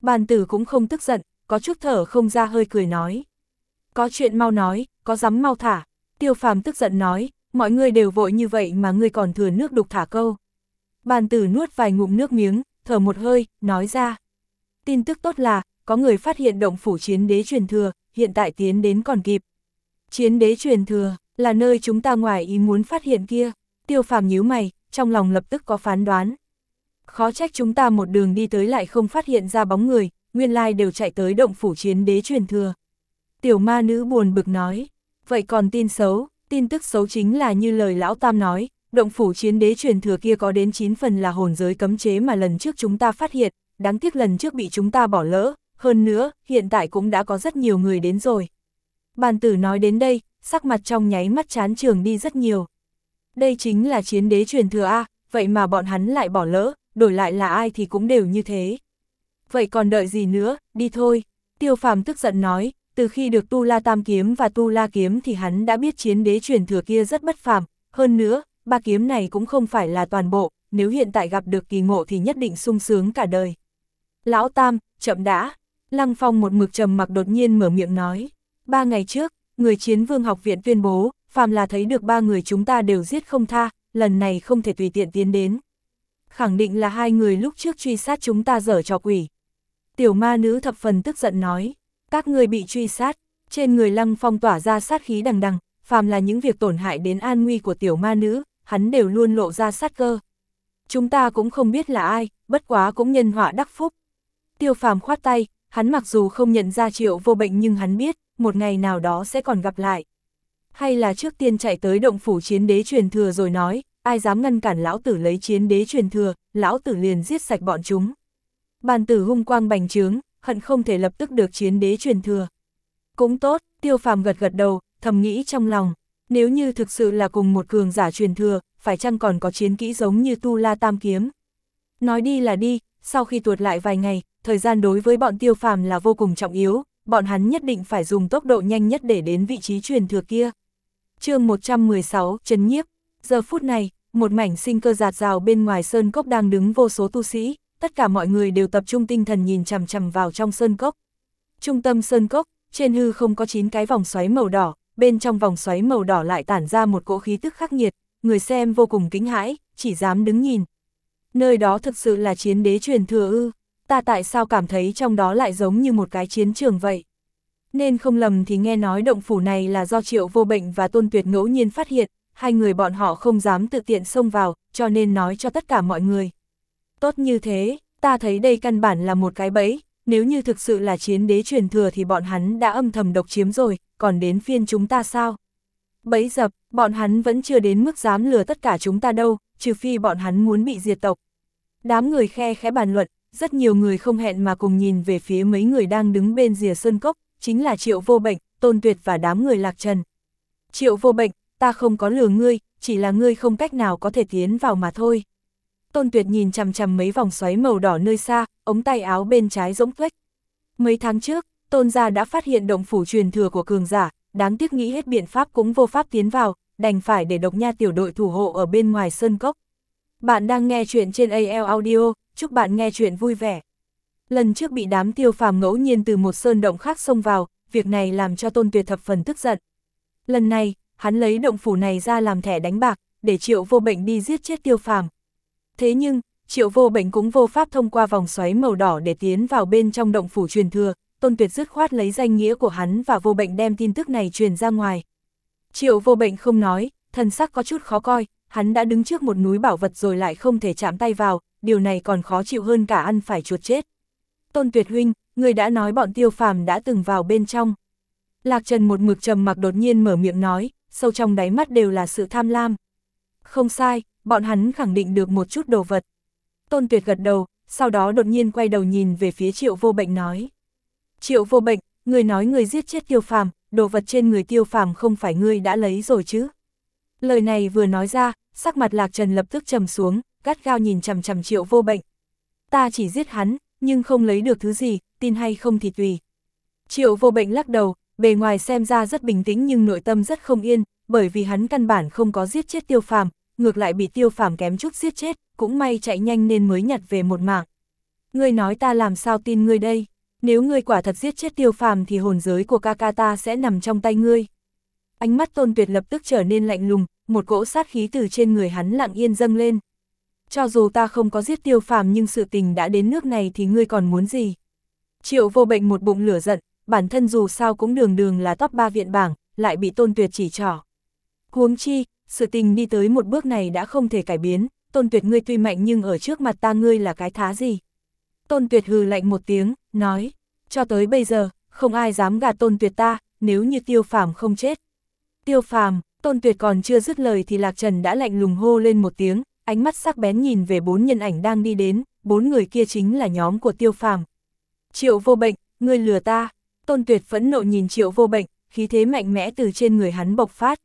Bàn tử cũng không tức giận, có chút thở không ra hơi cười nói. Có chuyện mau nói, có dám mau thả. Tiêu phàm tức giận nói, mọi người đều vội như vậy mà người còn thừa nước đục thả câu. Bàn tử nuốt vài ngụm nước miếng, thở một hơi, nói ra. Tin tức tốt là, có người phát hiện động phủ chiến đế truyền thừa, hiện tại tiến đến còn kịp. Chiến đế truyền thừa, là nơi chúng ta ngoài ý muốn phát hiện kia. Tiêu phàm nhíu mày, trong lòng lập tức có phán đoán. Khó trách chúng ta một đường đi tới lại không phát hiện ra bóng người, nguyên lai đều chạy tới động phủ chiến đế truyền thừa. Tiểu ma nữ buồn bực nói, vậy còn tin xấu, tin tức xấu chính là như lời lão tam nói, động phủ chiến đế truyền thừa kia có đến 9 phần là hồn giới cấm chế mà lần trước chúng ta phát hiện, đáng tiếc lần trước bị chúng ta bỏ lỡ, hơn nữa, hiện tại cũng đã có rất nhiều người đến rồi. Bàn tử nói đến đây, sắc mặt trong nháy mắt chán trường đi rất nhiều. Đây chính là chiến đế truyền thừa A, vậy mà bọn hắn lại bỏ lỡ, đổi lại là ai thì cũng đều như thế. Vậy còn đợi gì nữa, đi thôi. Tiêu phàm tức giận nói, từ khi được Tu La Tam Kiếm và Tu La Kiếm thì hắn đã biết chiến đế truyền thừa kia rất bất phàm, hơn nữa, ba kiếm này cũng không phải là toàn bộ, nếu hiện tại gặp được kỳ ngộ thì nhất định sung sướng cả đời. Lão Tam, chậm đã, Lăng Phong một mực trầm mặc đột nhiên mở miệng nói, ba ngày trước, người chiến vương học viện tuyên bố, phàm là thấy được ba người chúng ta đều giết không tha, lần này không thể tùy tiện tiến đến. Khẳng định là hai người lúc trước truy sát chúng ta dở trò quỷ. Tiểu ma nữ thập phần tức giận nói, các người bị truy sát, trên người lăng phong tỏa ra sát khí đằng đằng, phàm là những việc tổn hại đến an nguy của tiểu ma nữ, hắn đều luôn lộ ra sát cơ. Chúng ta cũng không biết là ai, bất quá cũng nhân họa đắc phúc. Tiêu phàm khoát tay, hắn mặc dù không nhận ra triệu vô bệnh nhưng hắn biết, một ngày nào đó sẽ còn gặp lại. Hay là trước tiên chạy tới động phủ chiến đế truyền thừa rồi nói, ai dám ngăn cản lão tử lấy chiến đế truyền thừa, lão tử liền giết sạch bọn chúng. Bàn tử hung quang bành trướng, hận không thể lập tức được chiến đế truyền thừa. Cũng tốt, tiêu phàm gật gật đầu, thầm nghĩ trong lòng, nếu như thực sự là cùng một cường giả truyền thừa, phải chăng còn có chiến kỹ giống như tu la tam kiếm. Nói đi là đi, sau khi tuột lại vài ngày, thời gian đối với bọn tiêu phàm là vô cùng trọng yếu, bọn hắn nhất định phải dùng tốc độ nhanh nhất để đến vị trí truyền thừa kia. chương 116, Trấn Nhiếp, giờ phút này, một mảnh sinh cơ giạt rào bên ngoài sơn cốc đang đứng vô số tu sĩ, tất cả mọi người đều tập trung tinh thần nhìn chằm chằm vào trong sơn cốc. Trung tâm sơn cốc, trên hư không có 9 cái vòng xoáy màu đỏ, bên trong vòng xoáy màu đỏ lại tản ra một cỗ khí tức khắc nghiệt, người xem vô cùng kính hãi, chỉ dám đứng nhìn. Nơi đó thực sự là chiến đế truyền thừa ư, ta tại sao cảm thấy trong đó lại giống như một cái chiến trường vậy? Nên không lầm thì nghe nói động phủ này là do triệu vô bệnh và tôn tuyệt ngẫu nhiên phát hiện, hai người bọn họ không dám tự tiện xông vào, cho nên nói cho tất cả mọi người. Tốt như thế, ta thấy đây căn bản là một cái bẫy, nếu như thực sự là chiến đế truyền thừa thì bọn hắn đã âm thầm độc chiếm rồi, còn đến phiên chúng ta sao? Bẫy dập, bọn hắn vẫn chưa đến mức dám lừa tất cả chúng ta đâu, trừ phi bọn hắn muốn bị diệt tộc. Đám người khe khẽ bàn luận, rất nhiều người không hẹn mà cùng nhìn về phía mấy người đang đứng bên rìa sơn cốc, chính là triệu vô bệnh, tôn tuyệt và đám người lạc trần. Triệu vô bệnh, ta không có lừa ngươi, chỉ là ngươi không cách nào có thể tiến vào mà thôi. Tôn Tuyệt nhìn chằm chằm mấy vòng xoáy màu đỏ nơi xa, ống tay áo bên trái rỗng tuếch. Mấy tháng trước, Tôn gia đã phát hiện động phủ truyền thừa của cường giả, đáng tiếc nghĩ hết biện pháp cũng vô pháp tiến vào, đành phải để độc nha tiểu đội thủ hộ ở bên ngoài sơn cốc. Bạn đang nghe chuyện trên AL Audio, chúc bạn nghe chuyện vui vẻ. Lần trước bị đám tiêu phàm ngẫu nhiên từ một sơn động khác xông vào, việc này làm cho Tôn Tuyệt thập phần tức giận. Lần này, hắn lấy động phủ này ra làm thẻ đánh bạc, để triệu vô bệnh đi giết chết tiêu phàm. Thế nhưng, triệu vô bệnh cũng vô pháp thông qua vòng xoáy màu đỏ để tiến vào bên trong động phủ truyền thừa, tôn tuyệt dứt khoát lấy danh nghĩa của hắn và vô bệnh đem tin tức này truyền ra ngoài. Triệu vô bệnh không nói, thần sắc có chút khó coi, hắn đã đứng trước một núi bảo vật rồi lại không thể chạm tay vào, điều này còn khó chịu hơn cả ăn phải chuột chết. Tôn tuyệt huynh, người đã nói bọn tiêu phàm đã từng vào bên trong. Lạc Trần một mực trầm mặc đột nhiên mở miệng nói, sâu trong đáy mắt đều là sự tham lam. Không sai, bọn hắn khẳng định được một chút đồ vật. Tôn Tuyệt gật đầu, sau đó đột nhiên quay đầu nhìn về phía triệu vô bệnh nói. Triệu vô bệnh, người nói người giết chết tiêu phàm, đồ vật trên người tiêu phàm không phải ngươi đã lấy rồi chứ. Lời này vừa nói ra, sắc mặt lạc trần lập tức trầm xuống, gắt gao nhìn chằm chằm triệu vô bệnh. Ta chỉ giết hắn, nhưng không lấy được thứ gì, tin hay không thì tùy. Triệu vô bệnh lắc đầu, bề ngoài xem ra rất bình tĩnh nhưng nội tâm rất không yên, bởi vì hắn căn bản không có giết chết tiêu phàm, ngược lại bị tiêu phàm kém chút giết chết, cũng may chạy nhanh nên mới nhặt về một mạng. Ngươi nói ta làm sao tin ngươi đây? Nếu ngươi quả thật giết chết tiêu phàm thì hồn giới của ca ca ta sẽ nằm trong tay ngươi. Ánh mắt tôn tuyệt lập tức trở nên lạnh lùng, một cỗ sát khí từ trên người hắn lặng yên dâng lên. Cho dù ta không có giết tiêu phàm nhưng sự tình đã đến nước này thì ngươi còn muốn gì? Triệu vô bệnh một bụng lửa giận, bản thân dù sao cũng đường đường là top 3 viện bảng, lại bị tôn tuyệt chỉ trỏ. Huống chi, sự tình đi tới một bước này đã không thể cải biến, tôn tuyệt ngươi tuy mạnh nhưng ở trước mặt ta ngươi là cái thá gì. Tôn tuyệt hừ lạnh một tiếng, nói, cho tới bây giờ, không ai dám gạt tôn tuyệt ta, nếu như tiêu phàm không chết. Tiêu phàm, tôn tuyệt còn chưa dứt lời thì Lạc Trần đã lạnh lùng hô lên một tiếng, ánh mắt sắc bén nhìn về bốn nhân ảnh đang đi đến, bốn người kia chính là nhóm của tiêu phàm. Triệu vô bệnh, ngươi lừa ta, tôn tuyệt phẫn nộ nhìn triệu vô bệnh, khí thế mạnh mẽ từ trên người hắn bộc phát.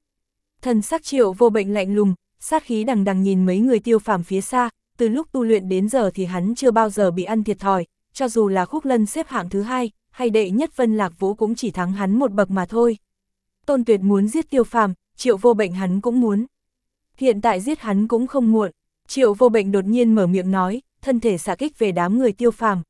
Thần sắc triệu vô bệnh lạnh lùng, sát khí đằng đằng nhìn mấy người tiêu phàm phía xa, từ lúc tu luyện đến giờ thì hắn chưa bao giờ bị ăn thiệt thòi, cho dù là khúc lân xếp hạng thứ hai, hay đệ nhất vân lạc vũ cũng chỉ thắng hắn một bậc mà thôi. Tôn tuyệt muốn giết tiêu phàm, triệu vô bệnh hắn cũng muốn. Hiện tại giết hắn cũng không muộn, triệu vô bệnh đột nhiên mở miệng nói, thân thể xả kích về đám người tiêu phàm.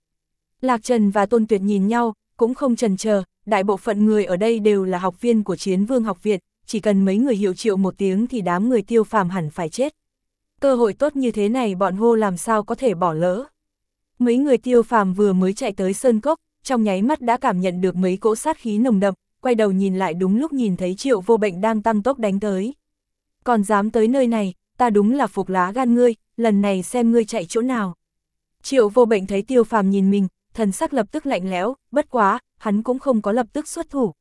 Lạc Trần và Tôn Tuyệt nhìn nhau, cũng không trần chờ đại bộ phận người ở đây đều là học viên của chiến vương học viện, chỉ cần mấy người hiệu triệu một tiếng thì đám người tiêu phàm hẳn phải chết. Cơ hội tốt như thế này bọn hô làm sao có thể bỏ lỡ. Mấy người tiêu phàm vừa mới chạy tới sơn cốc, trong nháy mắt đã cảm nhận được mấy cỗ sát khí nồng đậm, quay đầu nhìn lại đúng lúc nhìn thấy triệu vô bệnh đang tăng tốc đánh tới. Còn dám tới nơi này, ta đúng là phục lá gan ngươi, lần này xem ngươi chạy chỗ nào. Triệu vô bệnh thấy tiêu phàm nhìn mình, thần sắc lập tức lạnh lẽo, bất quá, hắn cũng không có lập tức xuất thủ.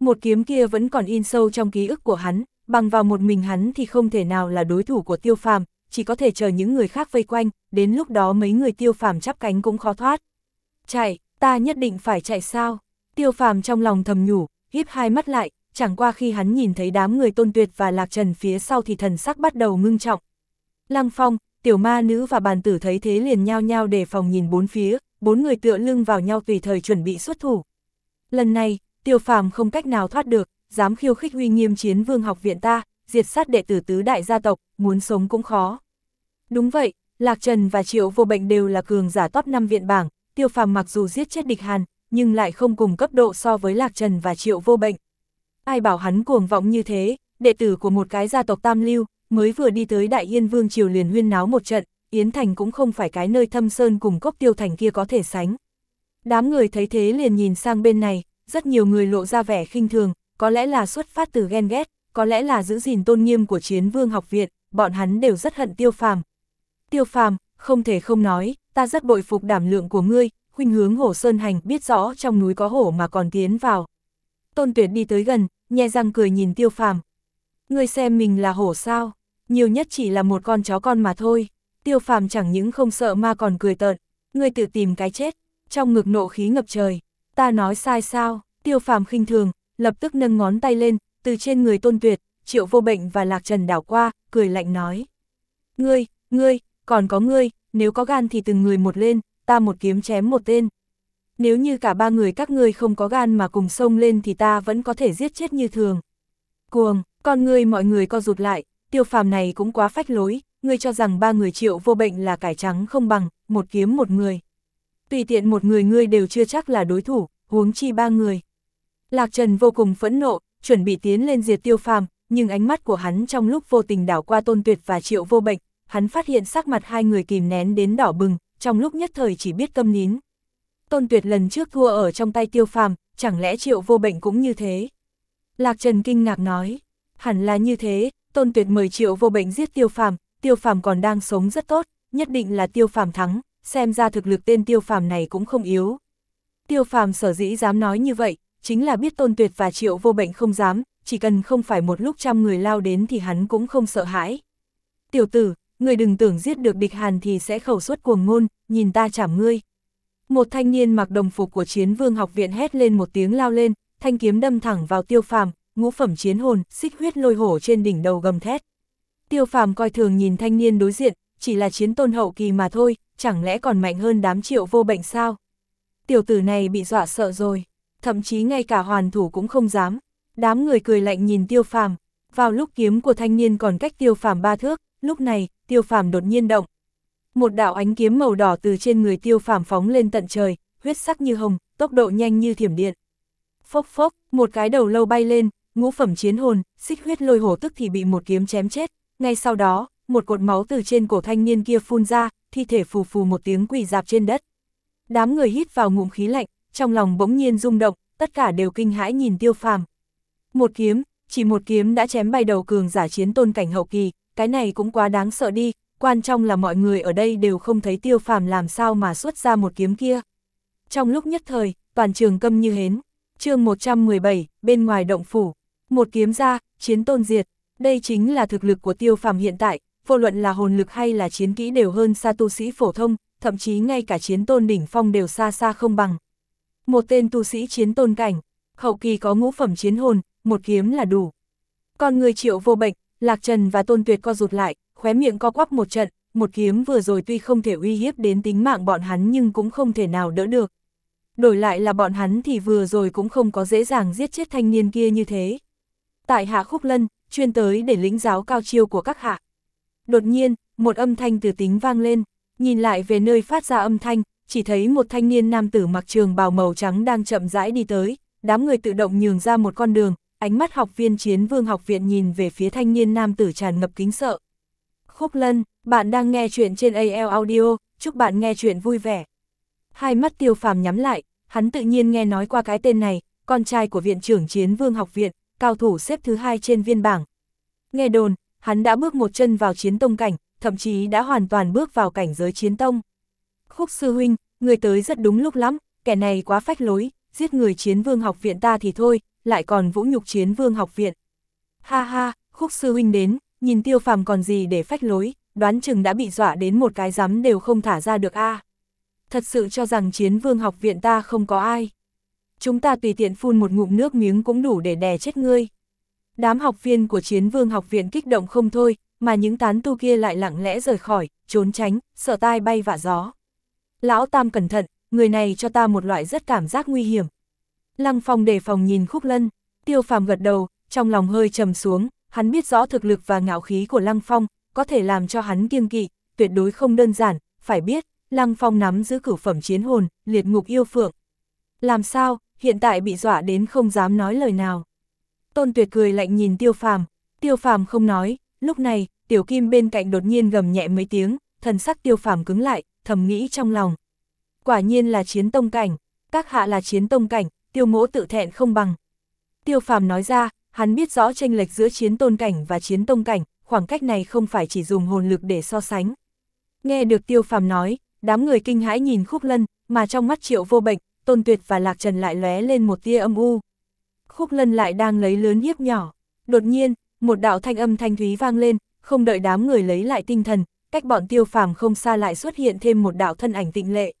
Một kiếm kia vẫn còn in sâu trong ký ức của hắn, bằng vào một mình hắn thì không thể nào là đối thủ của tiêu phàm, chỉ có thể chờ những người khác vây quanh, đến lúc đó mấy người tiêu phàm chắp cánh cũng khó thoát. Chạy, ta nhất định phải chạy sao? Tiêu phàm trong lòng thầm nhủ, híp hai mắt lại, chẳng qua khi hắn nhìn thấy đám người tôn tuyệt và lạc trần phía sau thì thần sắc bắt đầu ngưng trọng. Lăng phong, tiểu ma nữ và bàn tử thấy thế liền nhao nhao đề phòng nhìn bốn phía, bốn người tựa lưng vào nhau tùy thời chuẩn bị xuất thủ. Lần này, tiêu phàm không cách nào thoát được, dám khiêu khích uy nghiêm chiến vương học viện ta, diệt sát đệ tử tứ đại gia tộc, muốn sống cũng khó. Đúng vậy, Lạc Trần và Triệu Vô Bệnh đều là cường giả top 5 viện bảng, tiêu phàm mặc dù giết chết địch hàn, nhưng lại không cùng cấp độ so với Lạc Trần và Triệu Vô Bệnh. Ai bảo hắn cuồng vọng như thế, đệ tử của một cái gia tộc tam lưu, mới vừa đi tới Đại Yên Vương Triều liền huyên náo một trận, Yến Thành cũng không phải cái nơi thâm sơn cùng cốc tiêu thành kia có thể sánh. Đám người thấy thế liền nhìn sang bên này, rất nhiều người lộ ra vẻ khinh thường, có lẽ là xuất phát từ ghen ghét, có lẽ là giữ gìn tôn nghiêm của chiến vương học viện, bọn hắn đều rất hận tiêu phàm. Tiêu phàm, không thể không nói, ta rất bội phục đảm lượng của ngươi, khuynh hướng hổ sơn hành biết rõ trong núi có hổ mà còn tiến vào. Tôn tuyệt đi tới gần, nhe răng cười nhìn tiêu phàm. Ngươi xem mình là hổ sao, nhiều nhất chỉ là một con chó con mà thôi. Tiêu phàm chẳng những không sợ mà còn cười tợn, ngươi tự tìm cái chết, trong ngực nộ khí ngập trời. Ta nói sai sao, tiêu phàm khinh thường, lập tức nâng ngón tay lên, từ trên người tôn tuyệt, triệu vô bệnh và lạc trần đảo qua, cười lạnh nói. Ngươi, ngươi, còn có ngươi, nếu có gan thì từng người một lên, ta một kiếm chém một tên. Nếu như cả ba người các ngươi không có gan mà cùng xông lên thì ta vẫn có thể giết chết như thường. Cuồng, con ngươi mọi người co rụt lại, tiêu phàm này cũng quá phách lối, ngươi cho rằng ba người triệu vô bệnh là cải trắng không bằng, một kiếm một người. Tùy tiện một người ngươi đều chưa chắc là đối thủ, huống chi ba người. Lạc Trần vô cùng phẫn nộ, chuẩn bị tiến lên diệt tiêu phàm, nhưng ánh mắt của hắn trong lúc vô tình đảo qua tôn tuyệt và triệu vô bệnh, hắn phát hiện sắc mặt hai người kìm nén đến đỏ bừng, trong lúc nhất thời chỉ biết câm nín. Tôn tuyệt lần trước thua ở trong tay tiêu phàm, chẳng lẽ triệu vô bệnh cũng như thế? Lạc Trần kinh ngạc nói, hẳn là như thế, tôn tuyệt mời triệu vô bệnh giết tiêu phàm, tiêu phàm còn đang sống rất tốt, nhất định là tiêu phàm thắng, xem ra thực lực tên tiêu phàm này cũng không yếu. Tiêu phàm sở dĩ dám nói như vậy, chính là biết tôn tuyệt và triệu vô bệnh không dám, chỉ cần không phải một lúc trăm người lao đến thì hắn cũng không sợ hãi. Tiểu tử, người đừng tưởng giết được địch hàn thì sẽ khẩu suất cuồng ngôn, nhìn ta chảm ngươi. Một thanh niên mặc đồng phục của chiến vương học viện hét lên một tiếng lao lên, thanh kiếm đâm thẳng vào tiêu phàm, ngũ phẩm chiến hồn, xích huyết lôi hổ trên đỉnh đầu gầm thét. Tiêu phàm coi thường nhìn thanh niên đối diện, chỉ là chiến tôn hậu kỳ mà thôi, chẳng lẽ còn mạnh hơn đám triệu vô bệnh sao? Tiểu tử này bị dọa sợ rồi, thậm chí ngay cả hoàn thủ cũng không dám. Đám người cười lạnh nhìn tiêu phàm, vào lúc kiếm của thanh niên còn cách tiêu phàm ba thước, lúc này, tiêu phàm đột nhiên động. Một đạo ánh kiếm màu đỏ từ trên người tiêu phàm phóng lên tận trời, huyết sắc như hồng, tốc độ nhanh như thiểm điện. Phốc phốc, một cái đầu lâu bay lên, ngũ phẩm chiến hồn, xích huyết lôi hổ tức thì bị một kiếm chém chết, ngay sau đó, một cột máu từ trên cổ thanh niên kia phun ra, thi thể phù phù một tiếng quỳ dạp trên đất. Đám người hít vào ngụm khí lạnh, trong lòng bỗng nhiên rung động, tất cả đều kinh hãi nhìn tiêu phàm. Một kiếm, chỉ một kiếm đã chém bay đầu cường giả chiến tôn cảnh hậu kỳ, cái này cũng quá đáng sợ đi, quan trọng là mọi người ở đây đều không thấy tiêu phàm làm sao mà xuất ra một kiếm kia. Trong lúc nhất thời, toàn trường câm như hến, chương 117, bên ngoài động phủ, một kiếm ra, chiến tôn diệt, đây chính là thực lực của tiêu phàm hiện tại, vô luận là hồn lực hay là chiến kỹ đều hơn xa tu sĩ phổ thông, thậm chí ngay cả chiến tôn đỉnh phong đều xa xa không bằng. Một tên tu sĩ chiến tôn cảnh, hậu kỳ có ngũ phẩm chiến hồn, một kiếm là đủ. Còn người triệu vô bệnh, Lạc Trần và Tôn Tuyệt co rụt lại, khóe miệng co quắp một trận, một kiếm vừa rồi tuy không thể uy hiếp đến tính mạng bọn hắn nhưng cũng không thể nào đỡ được. Đổi lại là bọn hắn thì vừa rồi cũng không có dễ dàng giết chết thanh niên kia như thế. Tại Hạ Khúc Lân, chuyên tới để lĩnh giáo cao chiêu của các hạ. Đột nhiên, một âm thanh từ tính vang lên, nhìn lại về nơi phát ra âm thanh, chỉ thấy một thanh niên nam tử mặc trường bào màu trắng đang chậm rãi đi tới, đám người tự động nhường ra một con đường, ánh mắt học viên chiến vương học viện nhìn về phía thanh niên nam tử tràn ngập kính sợ. Khúc Lân, bạn đang nghe chuyện trên AL Audio, chúc bạn nghe chuyện vui vẻ. Hai mắt tiêu phàm nhắm lại, hắn tự nhiên nghe nói qua cái tên này, con trai của viện trưởng chiến vương học viện, cao thủ xếp thứ hai trên viên bảng. Nghe đồn, hắn đã bước một chân vào chiến tông cảnh, thậm chí đã hoàn toàn bước vào cảnh giới chiến tông. Khúc sư huynh, người tới rất đúng lúc lắm, kẻ này quá phách lối, giết người chiến vương học viện ta thì thôi, lại còn vũ nhục chiến vương học viện. Ha ha, khúc sư huynh đến, nhìn tiêu phàm còn gì để phách lối, đoán chừng đã bị dọa đến một cái rắm đều không thả ra được a. Thật sự cho rằng chiến vương học viện ta không có ai. Chúng ta tùy tiện phun một ngụm nước miếng cũng đủ để đè chết ngươi. Đám học viên của chiến vương học viện kích động không thôi, mà những tán tu kia lại lặng lẽ rời khỏi, trốn tránh, sợ tai bay vạ gió. Lão Tam cẩn thận, người này cho ta một loại rất cảm giác nguy hiểm. Lăng Phong đề phòng nhìn Khúc Lân, tiêu phàm gật đầu, trong lòng hơi trầm xuống, hắn biết rõ thực lực và ngạo khí của Lăng Phong, có thể làm cho hắn kiêng kỵ, tuyệt đối không đơn giản, phải biết, Lăng Phong nắm giữ cửu phẩm chiến hồn, liệt ngục yêu phượng. Làm sao, hiện tại bị dọa đến không dám nói lời nào. Tôn Tuyệt cười lạnh nhìn Tiêu Phàm, Tiêu Phàm không nói, lúc này, Tiểu Kim bên cạnh đột nhiên gầm nhẹ mấy tiếng, thần sắc Tiêu Phàm cứng lại, thầm nghĩ trong lòng. Quả nhiên là chiến tông cảnh, các hạ là chiến tông cảnh, Tiêu Mỗ tự thẹn không bằng. Tiêu Phàm nói ra, hắn biết rõ tranh lệch giữa chiến tôn cảnh và chiến tông cảnh, khoảng cách này không phải chỉ dùng hồn lực để so sánh. Nghe được Tiêu Phàm nói, đám người kinh hãi nhìn Khúc Lân, mà trong mắt Triệu Vô Bệnh, Tôn Tuyệt và Lạc Trần lại lóe lên một tia âm u. Khúc Lân lại đang lấy lớn hiếp nhỏ. Đột nhiên, một đạo thanh âm thanh thúy vang lên, không đợi đám người lấy lại tinh thần, cách bọn tiêu phàm không xa lại xuất hiện thêm một đạo thân ảnh tịnh lệ.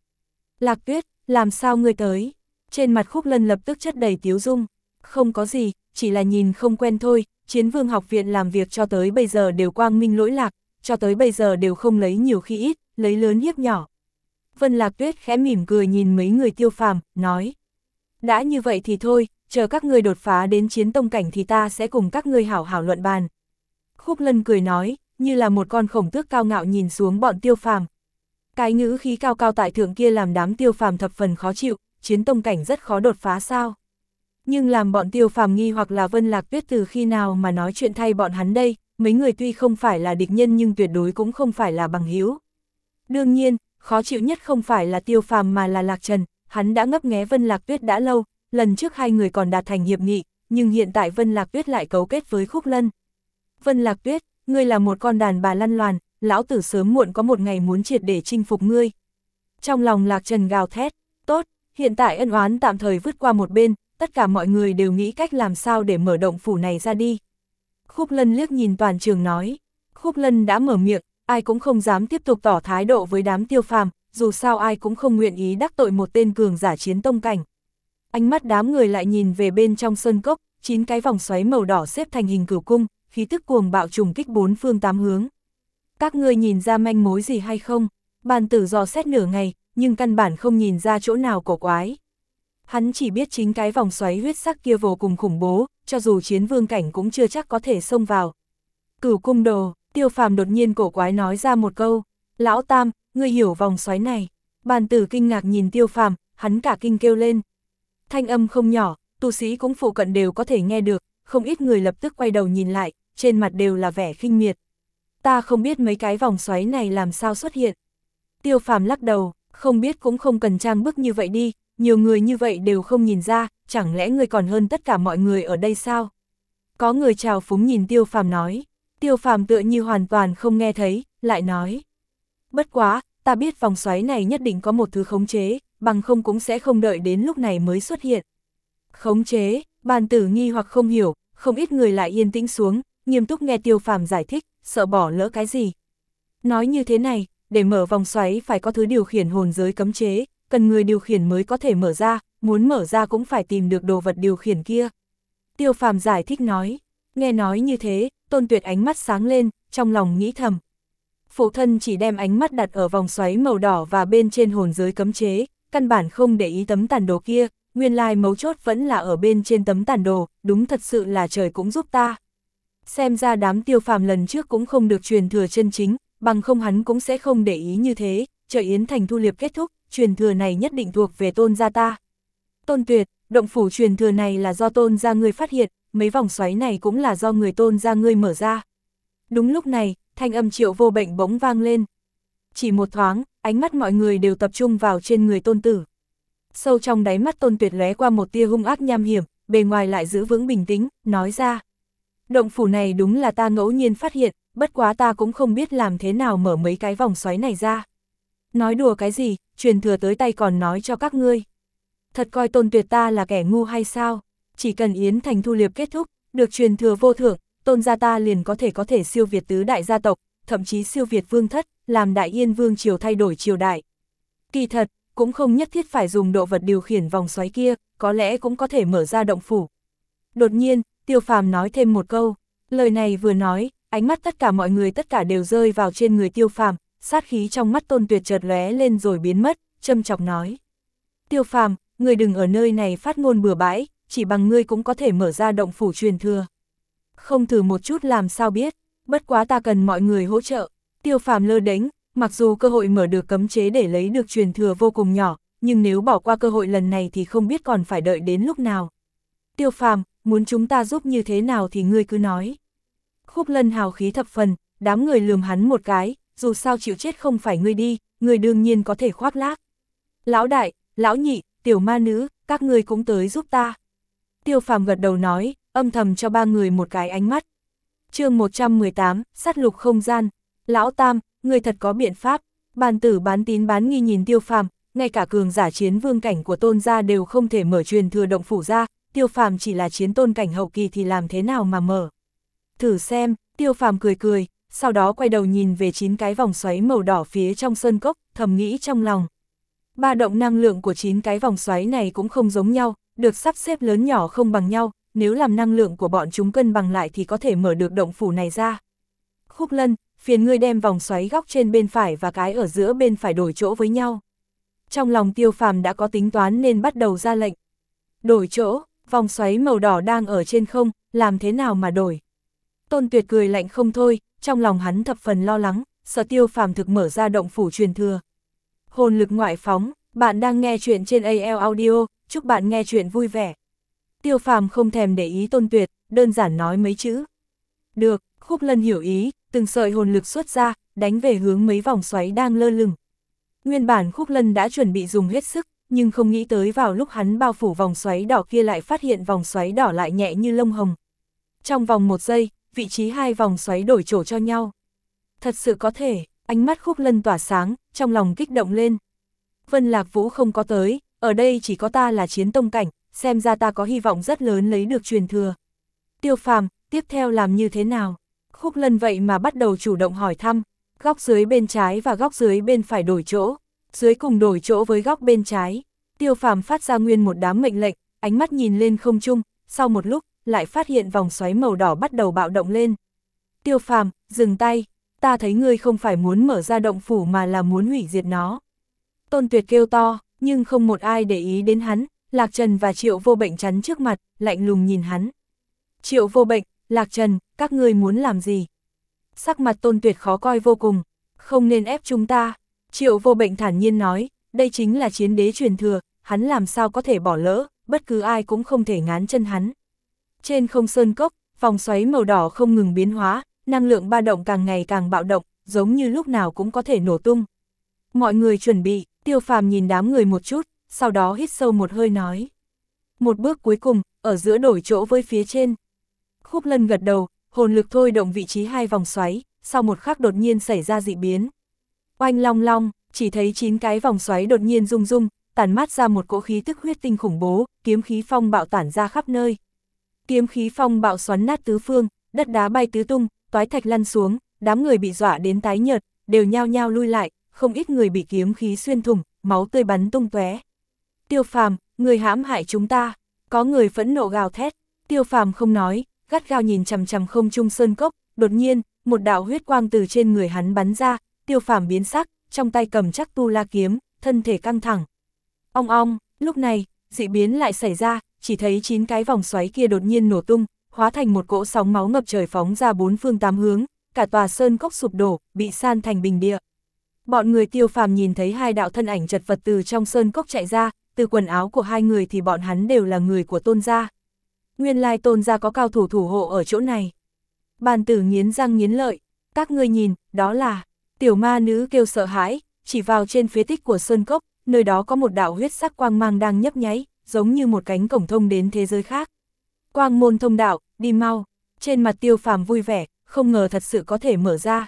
Lạc Tuyết, làm sao ngươi tới? Trên mặt Khúc Lân lập tức chất đầy tiếu dung. Không có gì, chỉ là nhìn không quen thôi, chiến vương học viện làm việc cho tới bây giờ đều quang minh lỗi lạc, cho tới bây giờ đều không lấy nhiều khi ít, lấy lớn hiếp nhỏ. Vân Lạc Tuyết khẽ mỉm cười nhìn mấy người tiêu phàm, nói. Đã như vậy thì thôi, chờ các ngươi đột phá đến chiến tông cảnh thì ta sẽ cùng các ngươi hảo hảo luận bàn. Khúc Lân cười nói, như là một con khổng tước cao ngạo nhìn xuống bọn tiêu phàm. Cái ngữ khí cao cao tại thượng kia làm đám tiêu phàm thập phần khó chịu, chiến tông cảnh rất khó đột phá sao. Nhưng làm bọn tiêu phàm nghi hoặc là Vân Lạc Tuyết từ khi nào mà nói chuyện thay bọn hắn đây, mấy người tuy không phải là địch nhân nhưng tuyệt đối cũng không phải là bằng hữu. Đương nhiên, khó chịu nhất không phải là tiêu phàm mà là Lạc Trần, hắn đã ngấp nghé Vân Lạc Tuyết đã lâu, lần trước hai người còn đạt thành hiệp nghị, nhưng hiện tại Vân Lạc Tuyết lại cấu kết với Khúc Lân. Vân Lạc Tuyết, ngươi là một con đàn bà lăn loàn, lão tử sớm muộn có một ngày muốn triệt để chinh phục ngươi. Trong lòng Lạc Trần gào thét, tốt, hiện tại ân oán tạm thời vứt qua một bên, tất cả mọi người đều nghĩ cách làm sao để mở động phủ này ra đi. Khúc Lân liếc nhìn toàn trường nói, Khúc Lân đã mở miệng, ai cũng không dám tiếp tục tỏ thái độ với đám tiêu phàm, dù sao ai cũng không nguyện ý đắc tội một tên cường giả chiến tông cảnh. Ánh mắt đám người lại nhìn về bên trong sơn cốc, chín cái vòng xoáy màu đỏ xếp thành hình cửu cung, khí tức cuồng bạo trùng kích bốn phương tám hướng. Các ngươi nhìn ra manh mối gì hay không? Bàn tử dò xét nửa ngày, nhưng căn bản không nhìn ra chỗ nào cổ quái. Hắn chỉ biết chính cái vòng xoáy huyết sắc kia vô cùng khủng bố, cho dù chiến vương cảnh cũng chưa chắc có thể xông vào. Cửu cung đồ, tiêu phàm đột nhiên cổ quái nói ra một câu, Lão Tam, ngươi hiểu vòng xoáy này. Bàn tử kinh ngạc nhìn tiêu phàm, hắn cả kinh kêu lên. Thanh âm không nhỏ, tu sĩ cũng phụ cận đều có thể nghe được, không ít người lập tức quay đầu nhìn lại, trên mặt đều là vẻ khinh miệt. Ta không biết mấy cái vòng xoáy này làm sao xuất hiện. Tiêu phàm lắc đầu, không biết cũng không cần trang bức như vậy đi, nhiều người như vậy đều không nhìn ra, chẳng lẽ người còn hơn tất cả mọi người ở đây sao? Có người chào phúng nhìn tiêu phàm nói, tiêu phàm tựa như hoàn toàn không nghe thấy, lại nói. Bất quá, ta biết vòng xoáy này nhất định có một thứ khống chế, bằng không cũng sẽ không đợi đến lúc này mới xuất hiện. Khống chế, bàn tử nghi hoặc không hiểu, không ít người lại yên tĩnh xuống, nghiêm túc nghe tiêu phàm giải thích, sợ bỏ lỡ cái gì. Nói như thế này, để mở vòng xoáy phải có thứ điều khiển hồn giới cấm chế, cần người điều khiển mới có thể mở ra, muốn mở ra cũng phải tìm được đồ vật điều khiển kia. Tiêu phàm giải thích nói, nghe nói như thế, tôn tuyệt ánh mắt sáng lên, trong lòng nghĩ thầm. Phụ thân chỉ đem ánh mắt đặt ở vòng xoáy màu đỏ và bên trên hồn giới cấm chế, căn bản không để ý tấm tàn đồ kia, nguyên lai mấu chốt vẫn là ở bên trên tấm tàn đồ, đúng thật sự là trời cũng giúp ta. Xem ra đám tiêu phàm lần trước cũng không được truyền thừa chân chính, bằng không hắn cũng sẽ không để ý như thế, chờ Yến Thành thu liệp kết thúc, truyền thừa này nhất định thuộc về tôn gia ta. Tôn tuyệt, động phủ truyền thừa này là do tôn gia ngươi phát hiện, mấy vòng xoáy này cũng là do người tôn gia ngươi mở ra. Đúng lúc này, thanh âm triệu vô bệnh bỗng vang lên. Chỉ một thoáng, ánh mắt mọi người đều tập trung vào trên người tôn tử. Sâu trong đáy mắt tôn tuyệt lóe qua một tia hung ác nham hiểm, bề ngoài lại giữ vững bình tĩnh, nói ra. Động phủ này đúng là ta ngẫu nhiên phát hiện, bất quá ta cũng không biết làm thế nào mở mấy cái vòng xoáy này ra. Nói đùa cái gì, truyền thừa tới tay còn nói cho các ngươi. Thật coi tôn tuyệt ta là kẻ ngu hay sao? Chỉ cần Yến Thành thu liệp kết thúc, được truyền thừa vô thượng, tôn gia ta liền có thể có thể siêu việt tứ đại gia tộc, thậm chí siêu việt vương thất, làm đại yên vương triều thay đổi triều đại. Kỳ thật, cũng không nhất thiết phải dùng độ vật điều khiển vòng xoáy kia, có lẽ cũng có thể mở ra động phủ. Đột nhiên, tiêu phàm nói thêm một câu, lời này vừa nói, ánh mắt tất cả mọi người tất cả đều rơi vào trên người tiêu phàm, sát khí trong mắt tôn tuyệt chợt lóe lên rồi biến mất, châm chọc nói. Tiêu phàm, người đừng ở nơi này phát ngôn bừa bãi, chỉ bằng ngươi cũng có thể mở ra động phủ truyền thừa. Không thử một chút làm sao biết, bất quá ta cần mọi người hỗ trợ. Tiêu phàm lơ đánh, mặc dù cơ hội mở được cấm chế để lấy được truyền thừa vô cùng nhỏ, nhưng nếu bỏ qua cơ hội lần này thì không biết còn phải đợi đến lúc nào. Tiêu phàm, muốn chúng ta giúp như thế nào thì ngươi cứ nói. Khúc lân hào khí thập phần, đám người lườm hắn một cái, dù sao chịu chết không phải ngươi đi, người đương nhiên có thể khoác lác. Lão đại, lão nhị, tiểu ma nữ, các ngươi cũng tới giúp ta. Tiêu phàm gật đầu nói, âm thầm cho ba người một cái ánh mắt. chương 118, sát lục không gian. Lão Tam, người thật có biện pháp. Bàn tử bán tín bán nghi nhìn tiêu phàm, ngay cả cường giả chiến vương cảnh của tôn gia đều không thể mở truyền thừa động phủ ra, tiêu phàm chỉ là chiến tôn cảnh hậu kỳ thì làm thế nào mà mở. Thử xem, tiêu phàm cười cười, sau đó quay đầu nhìn về chín cái vòng xoáy màu đỏ phía trong sơn cốc, thầm nghĩ trong lòng. Ba động năng lượng của chín cái vòng xoáy này cũng không giống nhau, được sắp xếp lớn nhỏ không bằng nhau, nếu làm năng lượng của bọn chúng cân bằng lại thì có thể mở được động phủ này ra. Khúc lân, phiền ngươi đem vòng xoáy góc trên bên phải và cái ở giữa bên phải đổi chỗ với nhau. Trong lòng tiêu phàm đã có tính toán nên bắt đầu ra lệnh. Đổi chỗ, vòng xoáy màu đỏ đang ở trên không, làm thế nào mà đổi? Tôn tuyệt cười lạnh không thôi, trong lòng hắn thập phần lo lắng, sợ tiêu phàm thực mở ra động phủ truyền thừa. Hồn lực ngoại phóng, bạn đang nghe chuyện trên AL Audio, chúc bạn nghe chuyện vui vẻ. Tiêu phàm không thèm để ý tôn tuyệt, đơn giản nói mấy chữ. Được, khúc lân hiểu ý, từng sợi hồn lực xuất ra, đánh về hướng mấy vòng xoáy đang lơ lửng. Nguyên bản khúc lân đã chuẩn bị dùng hết sức, nhưng không nghĩ tới vào lúc hắn bao phủ vòng xoáy đỏ kia lại phát hiện vòng xoáy đỏ lại nhẹ như lông hồng. Trong vòng một giây, vị trí hai vòng xoáy đổi chỗ cho nhau. Thật sự có thể, ánh mắt khúc lân tỏa sáng, trong lòng kích động lên. Vân Lạc Vũ không có tới, ở đây chỉ có ta là chiến tông cảnh, xem ra ta có hy vọng rất lớn lấy được truyền thừa. Tiêu phàm, tiếp theo làm như thế nào? Khúc lân vậy mà bắt đầu chủ động hỏi thăm, góc dưới bên trái và góc dưới bên phải đổi chỗ, dưới cùng đổi chỗ với góc bên trái. Tiêu phàm phát ra nguyên một đám mệnh lệnh, ánh mắt nhìn lên không trung, sau một lúc, lại phát hiện vòng xoáy màu đỏ bắt đầu bạo động lên. Tiêu phàm, dừng tay, ta thấy ngươi không phải muốn mở ra động phủ mà là muốn hủy diệt nó. Tôn tuyệt kêu to, nhưng không một ai để ý đến hắn, Lạc Trần và Triệu vô bệnh chắn trước mặt, lạnh lùng nhìn hắn. Triệu vô bệnh, Lạc Trần, các ngươi muốn làm gì? Sắc mặt tôn tuyệt khó coi vô cùng, không nên ép chúng ta. Triệu vô bệnh thản nhiên nói, đây chính là chiến đế truyền thừa, hắn làm sao có thể bỏ lỡ, bất cứ ai cũng không thể ngán chân hắn. Trên không sơn cốc, vòng xoáy màu đỏ không ngừng biến hóa, năng lượng ba động càng ngày càng bạo động, giống như lúc nào cũng có thể nổ tung. Mọi người chuẩn bị, tiêu phàm nhìn đám người một chút, sau đó hít sâu một hơi nói. Một bước cuối cùng, ở giữa đổi chỗ với phía trên. Khúc lân gật đầu, hồn lực thôi động vị trí hai vòng xoáy, sau một khắc đột nhiên xảy ra dị biến. Oanh long long, chỉ thấy chín cái vòng xoáy đột nhiên rung rung, tàn mát ra một cỗ khí tức huyết tinh khủng bố, kiếm khí phong bạo tản ra khắp nơi. Kiếm khí phong bạo xoắn nát tứ phương, đất đá bay tứ tung, toái thạch lăn xuống, đám người bị dọa đến tái nhợt, đều nhao nhao lui lại, không ít người bị kiếm khí xuyên thủng, máu tươi bắn tung tóe. Tiêu phàm, người hãm hại chúng ta, có người phẫn nộ gào thét, tiêu phàm không nói, gắt gao nhìn chằm chằm không trung sơn cốc, đột nhiên, một đạo huyết quang từ trên người hắn bắn ra, tiêu phàm biến sắc, trong tay cầm chắc tu la kiếm, thân thể căng thẳng. Ong ong, lúc này, dị biến lại xảy ra, chỉ thấy chín cái vòng xoáy kia đột nhiên nổ tung, hóa thành một cỗ sóng máu ngập trời phóng ra bốn phương tám hướng, cả tòa sơn cốc sụp đổ, bị san thành bình địa. Bọn người tiêu phàm nhìn thấy hai đạo thân ảnh chật vật từ trong sơn cốc chạy ra, từ quần áo của hai người thì bọn hắn đều là người của tôn gia. Nguyên lai tôn gia có cao thủ thủ hộ ở chỗ này. Bàn tử nghiến răng nghiến lợi, các ngươi nhìn, đó là, tiểu ma nữ kêu sợ hãi, chỉ vào trên phía tích của sơn cốc, nơi đó có một đạo huyết sắc quang mang đang nhấp nháy, giống như một cánh cổng thông đến thế giới khác. Quang môn thông đạo, đi mau, trên mặt tiêu phàm vui vẻ, không ngờ thật sự có thể mở ra.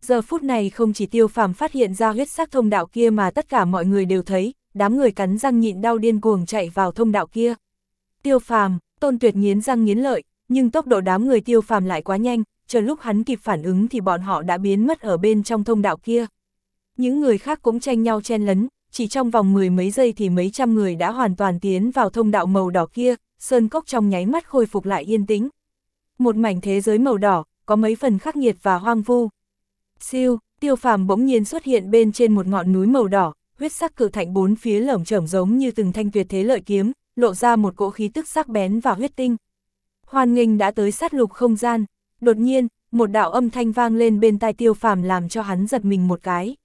Giờ phút này không chỉ tiêu phàm phát hiện ra huyết sắc thông đạo kia mà tất cả mọi người đều thấy, đám người cắn răng nhịn đau điên cuồng chạy vào thông đạo kia. Tiêu phàm, tôn tuyệt nghiến răng nghiến lợi, nhưng tốc độ đám người tiêu phàm lại quá nhanh, chờ lúc hắn kịp phản ứng thì bọn họ đã biến mất ở bên trong thông đạo kia. Những người khác cũng tranh nhau chen lấn, chỉ trong vòng mười mấy giây thì mấy trăm người đã hoàn toàn tiến vào thông đạo màu đỏ kia, sơn cốc trong nháy mắt khôi phục lại yên tĩnh. Một mảnh thế giới màu đỏ, có mấy phần khắc nghiệt và hoang vu. Siêu, tiêu phàm bỗng nhiên xuất hiện bên trên một ngọn núi màu đỏ, huyết sắc cự thạnh bốn phía lởm chởm giống như từng thanh tuyệt thế lợi kiếm, lộ ra một cỗ khí tức sắc bén và huyết tinh. Hoan nghênh đã tới sát lục không gian, đột nhiên, một đạo âm thanh vang lên bên tai tiêu phàm làm cho hắn giật mình một cái.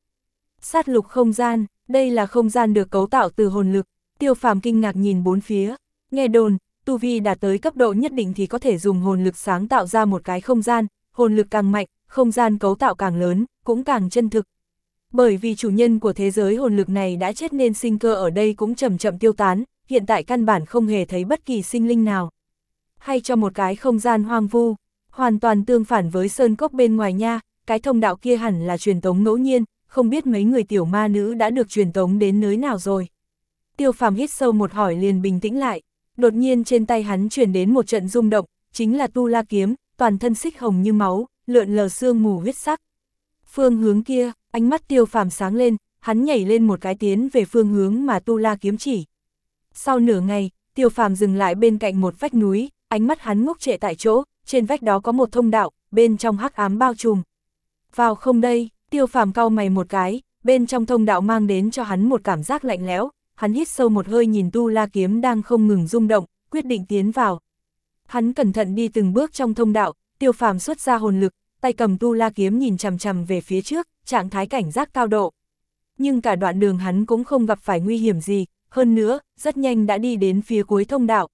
Sát lục không gian, đây là không gian được cấu tạo từ hồn lực, tiêu phàm kinh ngạc nhìn bốn phía, nghe đồn, tu vi đạt tới cấp độ nhất định thì có thể dùng hồn lực sáng tạo ra một cái không gian, hồn lực càng mạnh, không gian cấu tạo càng lớn, cũng càng chân thực. Bởi vì chủ nhân của thế giới hồn lực này đã chết nên sinh cơ ở đây cũng chậm chậm tiêu tán, hiện tại căn bản không hề thấy bất kỳ sinh linh nào. Hay cho một cái không gian hoang vu, hoàn toàn tương phản với sơn cốc bên ngoài nha, cái thông đạo kia hẳn là truyền tống ngẫu nhiên, không biết mấy người tiểu ma nữ đã được truyền tống đến nơi nào rồi. Tiêu phàm hít sâu một hỏi liền bình tĩnh lại, đột nhiên trên tay hắn truyền đến một trận rung động, chính là tu la kiếm, toàn thân xích hồng như máu, lượn lờ xương mù huyết sắc. Phương hướng kia, ánh mắt tiêu phàm sáng lên, hắn nhảy lên một cái tiến về phương hướng mà tu la kiếm chỉ. Sau nửa ngày, tiêu phàm dừng lại bên cạnh một vách núi, ánh mắt hắn ngốc trệ tại chỗ, trên vách đó có một thông đạo, bên trong hắc ám bao trùm. Vào không đây, tiêu phàm cau mày một cái, bên trong thông đạo mang đến cho hắn một cảm giác lạnh lẽo, hắn hít sâu một hơi nhìn tu la kiếm đang không ngừng rung động, quyết định tiến vào. Hắn cẩn thận đi từng bước trong thông đạo, tiêu phàm xuất ra hồn lực, tay cầm tu la kiếm nhìn chằm chằm về phía trước, trạng thái cảnh giác cao độ. Nhưng cả đoạn đường hắn cũng không gặp phải nguy hiểm gì, hơn nữa, rất nhanh đã đi đến phía cuối thông đạo.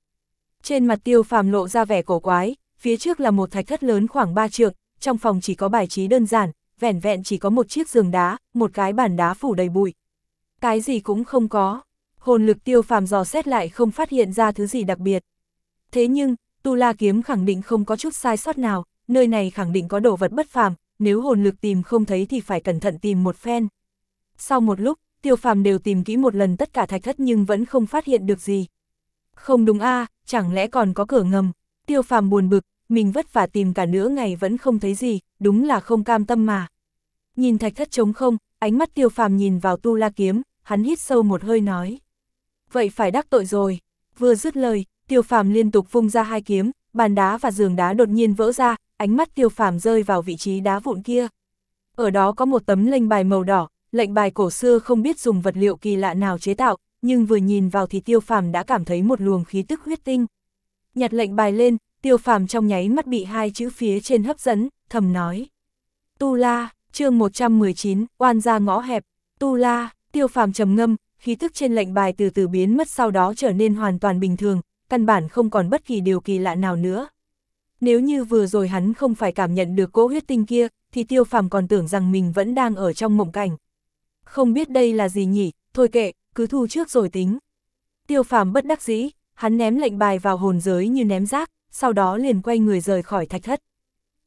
Trên mặt tiêu phàm lộ ra vẻ cổ quái, phía trước là một thạch thất lớn khoảng 3 trượng, trong phòng chỉ có bài trí đơn giản, vẻn vẹn chỉ có một chiếc giường đá, một cái bàn đá phủ đầy bụi. Cái gì cũng không có, hồn lực tiêu phàm dò xét lại không phát hiện ra thứ gì đặc biệt. Thế nhưng, Tu La Kiếm khẳng định không có chút sai sót nào, nơi này khẳng định có đồ vật bất phàm, nếu hồn lực tìm không thấy thì phải cẩn thận tìm một phen. Sau một lúc, tiêu phàm đều tìm kỹ một lần tất cả thạch thất nhưng vẫn không phát hiện được gì. Không đúng a chẳng lẽ còn có cửa ngầm, tiêu phàm buồn bực, mình vất vả tìm cả nửa ngày vẫn không thấy gì, đúng là không cam tâm mà. Nhìn thạch thất trống không, ánh mắt tiêu phàm nhìn vào tu la kiếm, hắn hít sâu một hơi nói. Vậy phải đắc tội rồi, vừa dứt lời, tiêu phàm liên tục vung ra hai kiếm, bàn đá và giường đá đột nhiên vỡ ra, ánh mắt tiêu phàm rơi vào vị trí đá vụn kia. Ở đó có một tấm lệnh bài màu đỏ, lệnh bài cổ xưa không biết dùng vật liệu kỳ lạ nào chế tạo, nhưng vừa nhìn vào thì tiêu phàm đã cảm thấy một luồng khí tức huyết tinh. Nhặt lệnh bài lên, tiêu phàm trong nháy mắt bị hai chữ phía trên hấp dẫn, thầm nói. Tu La, chương 119, oan ra ngõ hẹp, Tu La, tiêu phàm trầm ngâm, khí thức trên lệnh bài từ từ biến mất sau đó trở nên hoàn toàn bình thường, căn bản không còn bất kỳ điều kỳ lạ nào nữa. Nếu như vừa rồi hắn không phải cảm nhận được cỗ huyết tinh kia, thì tiêu phàm còn tưởng rằng mình vẫn đang ở trong mộng cảnh. Không biết đây là gì nhỉ, thôi kệ, cứ thu trước rồi tính. Tiêu phàm bất đắc dĩ, hắn ném lệnh bài vào hồn giới như ném rác, sau đó liền quay người rời khỏi thạch thất.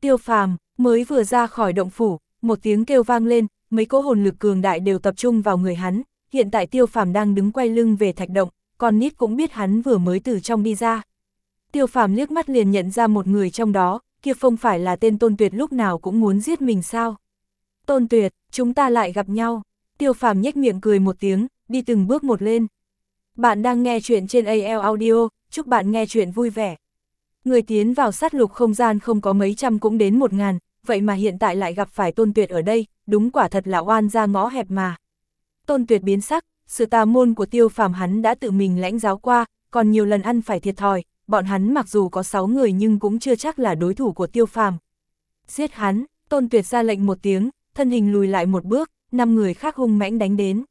Tiêu phàm, mới vừa ra khỏi động phủ, một tiếng kêu vang lên, mấy cỗ hồn lực cường đại đều tập trung vào người hắn, hiện tại tiêu phàm đang đứng quay lưng về thạch động, còn nít cũng biết hắn vừa mới từ trong đi ra. Tiêu phàm liếc mắt liền nhận ra một người trong đó, kia không phải là tên tôn tuyệt lúc nào cũng muốn giết mình sao. Tôn tuyệt, chúng ta lại gặp nhau. Tiêu phàm nhếch miệng cười một tiếng, đi từng bước một lên. Bạn đang nghe chuyện trên AL Audio, chúc bạn nghe chuyện vui vẻ. Người tiến vào sát lục không gian không có mấy trăm cũng đến một ngàn, vậy mà hiện tại lại gặp phải tôn tuyệt ở đây, đúng quả thật là oan ra ngõ hẹp mà. Tôn tuyệt biến sắc, sự tà môn của tiêu phàm hắn đã tự mình lãnh giáo qua, còn nhiều lần ăn phải thiệt thòi, bọn hắn mặc dù có 6 người nhưng cũng chưa chắc là đối thủ của tiêu phàm. Giết hắn, tôn tuyệt ra lệnh một tiếng, thân hình lùi lại một bước, năm người khác hung mãnh đánh đến.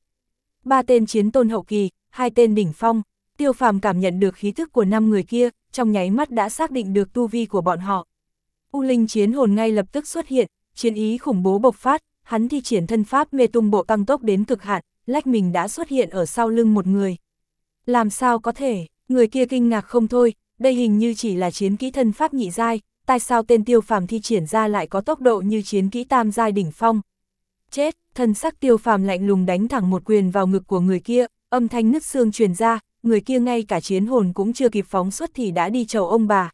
Ba tên chiến tôn hậu kỳ, hai tên đỉnh phong, tiêu phàm cảm nhận được khí thức của năm người kia, trong nháy mắt đã xác định được tu vi của bọn họ. U linh chiến hồn ngay lập tức xuất hiện, chiến ý khủng bố bộc phát, hắn thi triển thân pháp mê tung bộ tăng tốc đến cực hạn, lách mình đã xuất hiện ở sau lưng một người. Làm sao có thể, người kia kinh ngạc không thôi, đây hình như chỉ là chiến kỹ thân pháp nhị giai, tại sao tên tiêu phàm thi triển ra lại có tốc độ như chiến kỹ tam giai đỉnh phong. Chết, thân sắc tiêu phàm lạnh lùng đánh thẳng một quyền vào ngực của người kia, âm thanh nứt xương truyền ra, người kia ngay cả chiến hồn cũng chưa kịp phóng xuất thì đã đi chầu ông bà.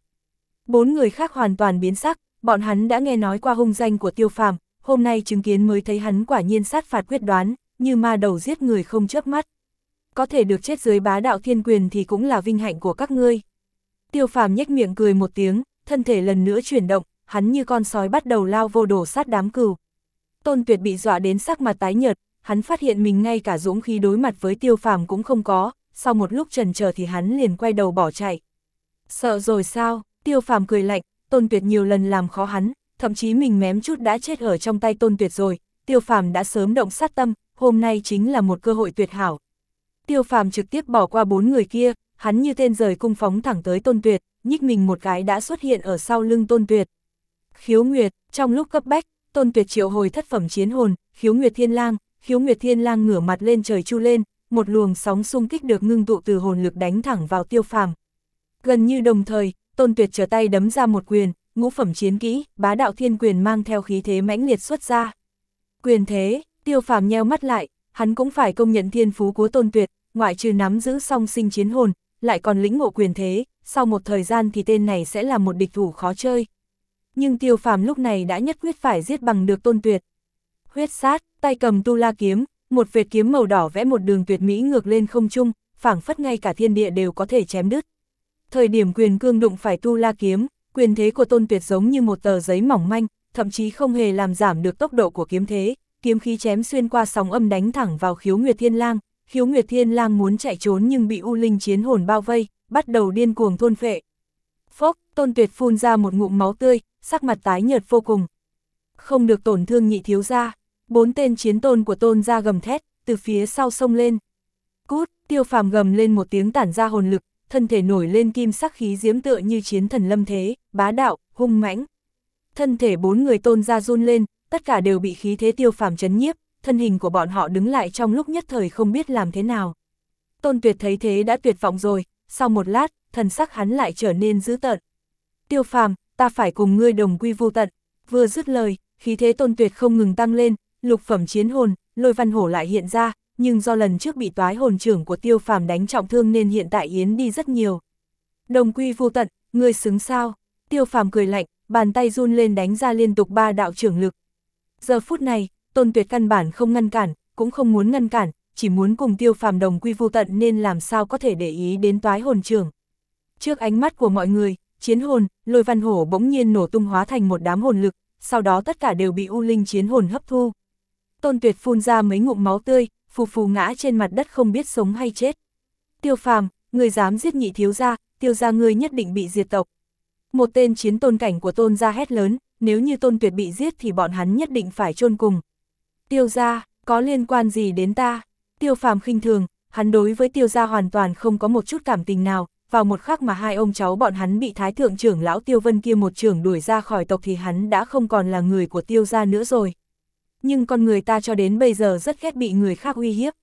Bốn người khác hoàn toàn biến sắc, bọn hắn đã nghe nói qua hung danh của tiêu phàm, hôm nay chứng kiến mới thấy hắn quả nhiên sát phạt quyết đoán, như ma đầu giết người không chớp mắt. Có thể được chết dưới bá đạo thiên quyền thì cũng là vinh hạnh của các ngươi. Tiêu phàm nhếch miệng cười một tiếng, thân thể lần nữa chuyển động, hắn như con sói bắt đầu lao vô đổ sát đám cừu. Tôn tuyệt bị dọa đến sắc mặt tái nhợt, hắn phát hiện mình ngay cả dũng khí đối mặt với tiêu phàm cũng không có, sau một lúc trần chờ thì hắn liền quay đầu bỏ chạy. Sợ rồi sao, tiêu phàm cười lạnh, tôn tuyệt nhiều lần làm khó hắn, thậm chí mình mém chút đã chết ở trong tay tôn tuyệt rồi, tiêu phàm đã sớm động sát tâm, hôm nay chính là một cơ hội tuyệt hảo. Tiêu phàm trực tiếp bỏ qua bốn người kia, hắn như tên rời cung phóng thẳng tới tôn tuyệt, nhích mình một cái đã xuất hiện ở sau lưng tôn tuyệt. Khiếu Nguyệt, trong lúc cấp bách, tôn tuyệt triệu hồi thất phẩm chiến hồn, khiếu Nguyệt Thiên Lang, khiếu Nguyệt Thiên Lang ngửa mặt lên trời chu lên, một luồng sóng xung kích được ngưng tụ từ hồn lực đánh thẳng vào tiêu phàm. Gần như đồng thời, tôn tuyệt trở tay đấm ra một quyền, ngũ phẩm chiến kỹ, bá đạo thiên quyền mang theo khí thế mãnh liệt xuất ra. Quyền thế, tiêu phàm nheo mắt lại, hắn cũng phải công nhận thiên phú của tôn tuyệt, ngoại trừ nắm giữ song sinh chiến hồn, lại còn lĩnh ngộ quyền thế, sau một thời gian thì tên này sẽ là một địch thủ khó chơi. Nhưng tiêu phàm lúc này đã nhất quyết phải giết bằng được tôn tuyệt. Huyết sát, tay cầm tu la kiếm, một vệt kiếm màu đỏ vẽ một đường tuyệt mỹ ngược lên không trung, phảng phất ngay cả thiên địa đều có thể chém đứt. Thời điểm quyền cương đụng phải tu la kiếm, quyền thế của tôn tuyệt giống như một tờ giấy mỏng manh, thậm chí không hề làm giảm được tốc độ của kiếm thế, kiếm khí chém xuyên qua sóng âm đánh thẳng vào khiếu Nguyệt Thiên Lang, khiếu Nguyệt Thiên Lang muốn chạy trốn nhưng bị U Linh chiến hồn bao vây, bắt đầu điên cuồng thôn phệ. Phốc, tôn tuyệt phun ra một ngụm máu tươi, sắc mặt tái nhợt vô cùng. Không được tổn thương nhị thiếu gia, bốn tên chiến tôn của tôn ra gầm thét, từ phía sau sông lên. Cút, tiêu phàm gầm lên một tiếng tản ra hồn lực, thân thể nổi lên kim sắc khí diễm tựa như chiến thần lâm thế, bá đạo, hung mãnh. Thân thể bốn người tôn ra run lên, tất cả đều bị khí thế tiêu phàm chấn nhiếp, thân hình của bọn họ đứng lại trong lúc nhất thời không biết làm thế nào. Tôn tuyệt thấy thế đã tuyệt vọng rồi, sau một lát, thần sắc hắn lại trở nên dữ tợn. Tiêu phàm, ta phải cùng ngươi đồng quy vô tận. Vừa dứt lời, khí thế tôn tuyệt không ngừng tăng lên, lục phẩm chiến hồn, lôi văn hổ lại hiện ra, nhưng do lần trước bị toái hồn trưởng của tiêu phàm đánh trọng thương nên hiện tại yến đi rất nhiều. Đồng quy vô tận, ngươi xứng sao? Tiêu phàm cười lạnh, bàn tay run lên đánh ra liên tục ba đạo trưởng lực. Giờ phút này, tôn tuyệt căn bản không ngăn cản, cũng không muốn ngăn cản, chỉ muốn cùng tiêu phàm đồng quy vô tận nên làm sao có thể để ý đến toái hồn trưởng. Trước ánh mắt của mọi người, chiến hồn, lôi văn hổ bỗng nhiên nổ tung hóa thành một đám hồn lực, sau đó tất cả đều bị U Linh chiến hồn hấp thu. Tôn Tuyệt phun ra mấy ngụm máu tươi, phù phù ngã trên mặt đất không biết sống hay chết. Tiêu phàm, người dám giết nhị thiếu gia, tiêu gia ngươi nhất định bị diệt tộc. Một tên chiến tôn cảnh của tôn gia hét lớn, nếu như tôn tuyệt bị giết thì bọn hắn nhất định phải chôn cùng. Tiêu gia, Có liên quan gì đến ta? Tiêu phàm khinh thường, hắn đối với tiêu gia hoàn toàn không có một chút cảm tình nào, vào một khắc mà hai ông cháu bọn hắn bị thái thượng trưởng lão tiêu vân kia một trưởng đuổi ra khỏi tộc thì hắn đã không còn là người của tiêu gia nữa rồi. Nhưng con người ta cho đến bây giờ rất ghét bị người khác uy hiếp.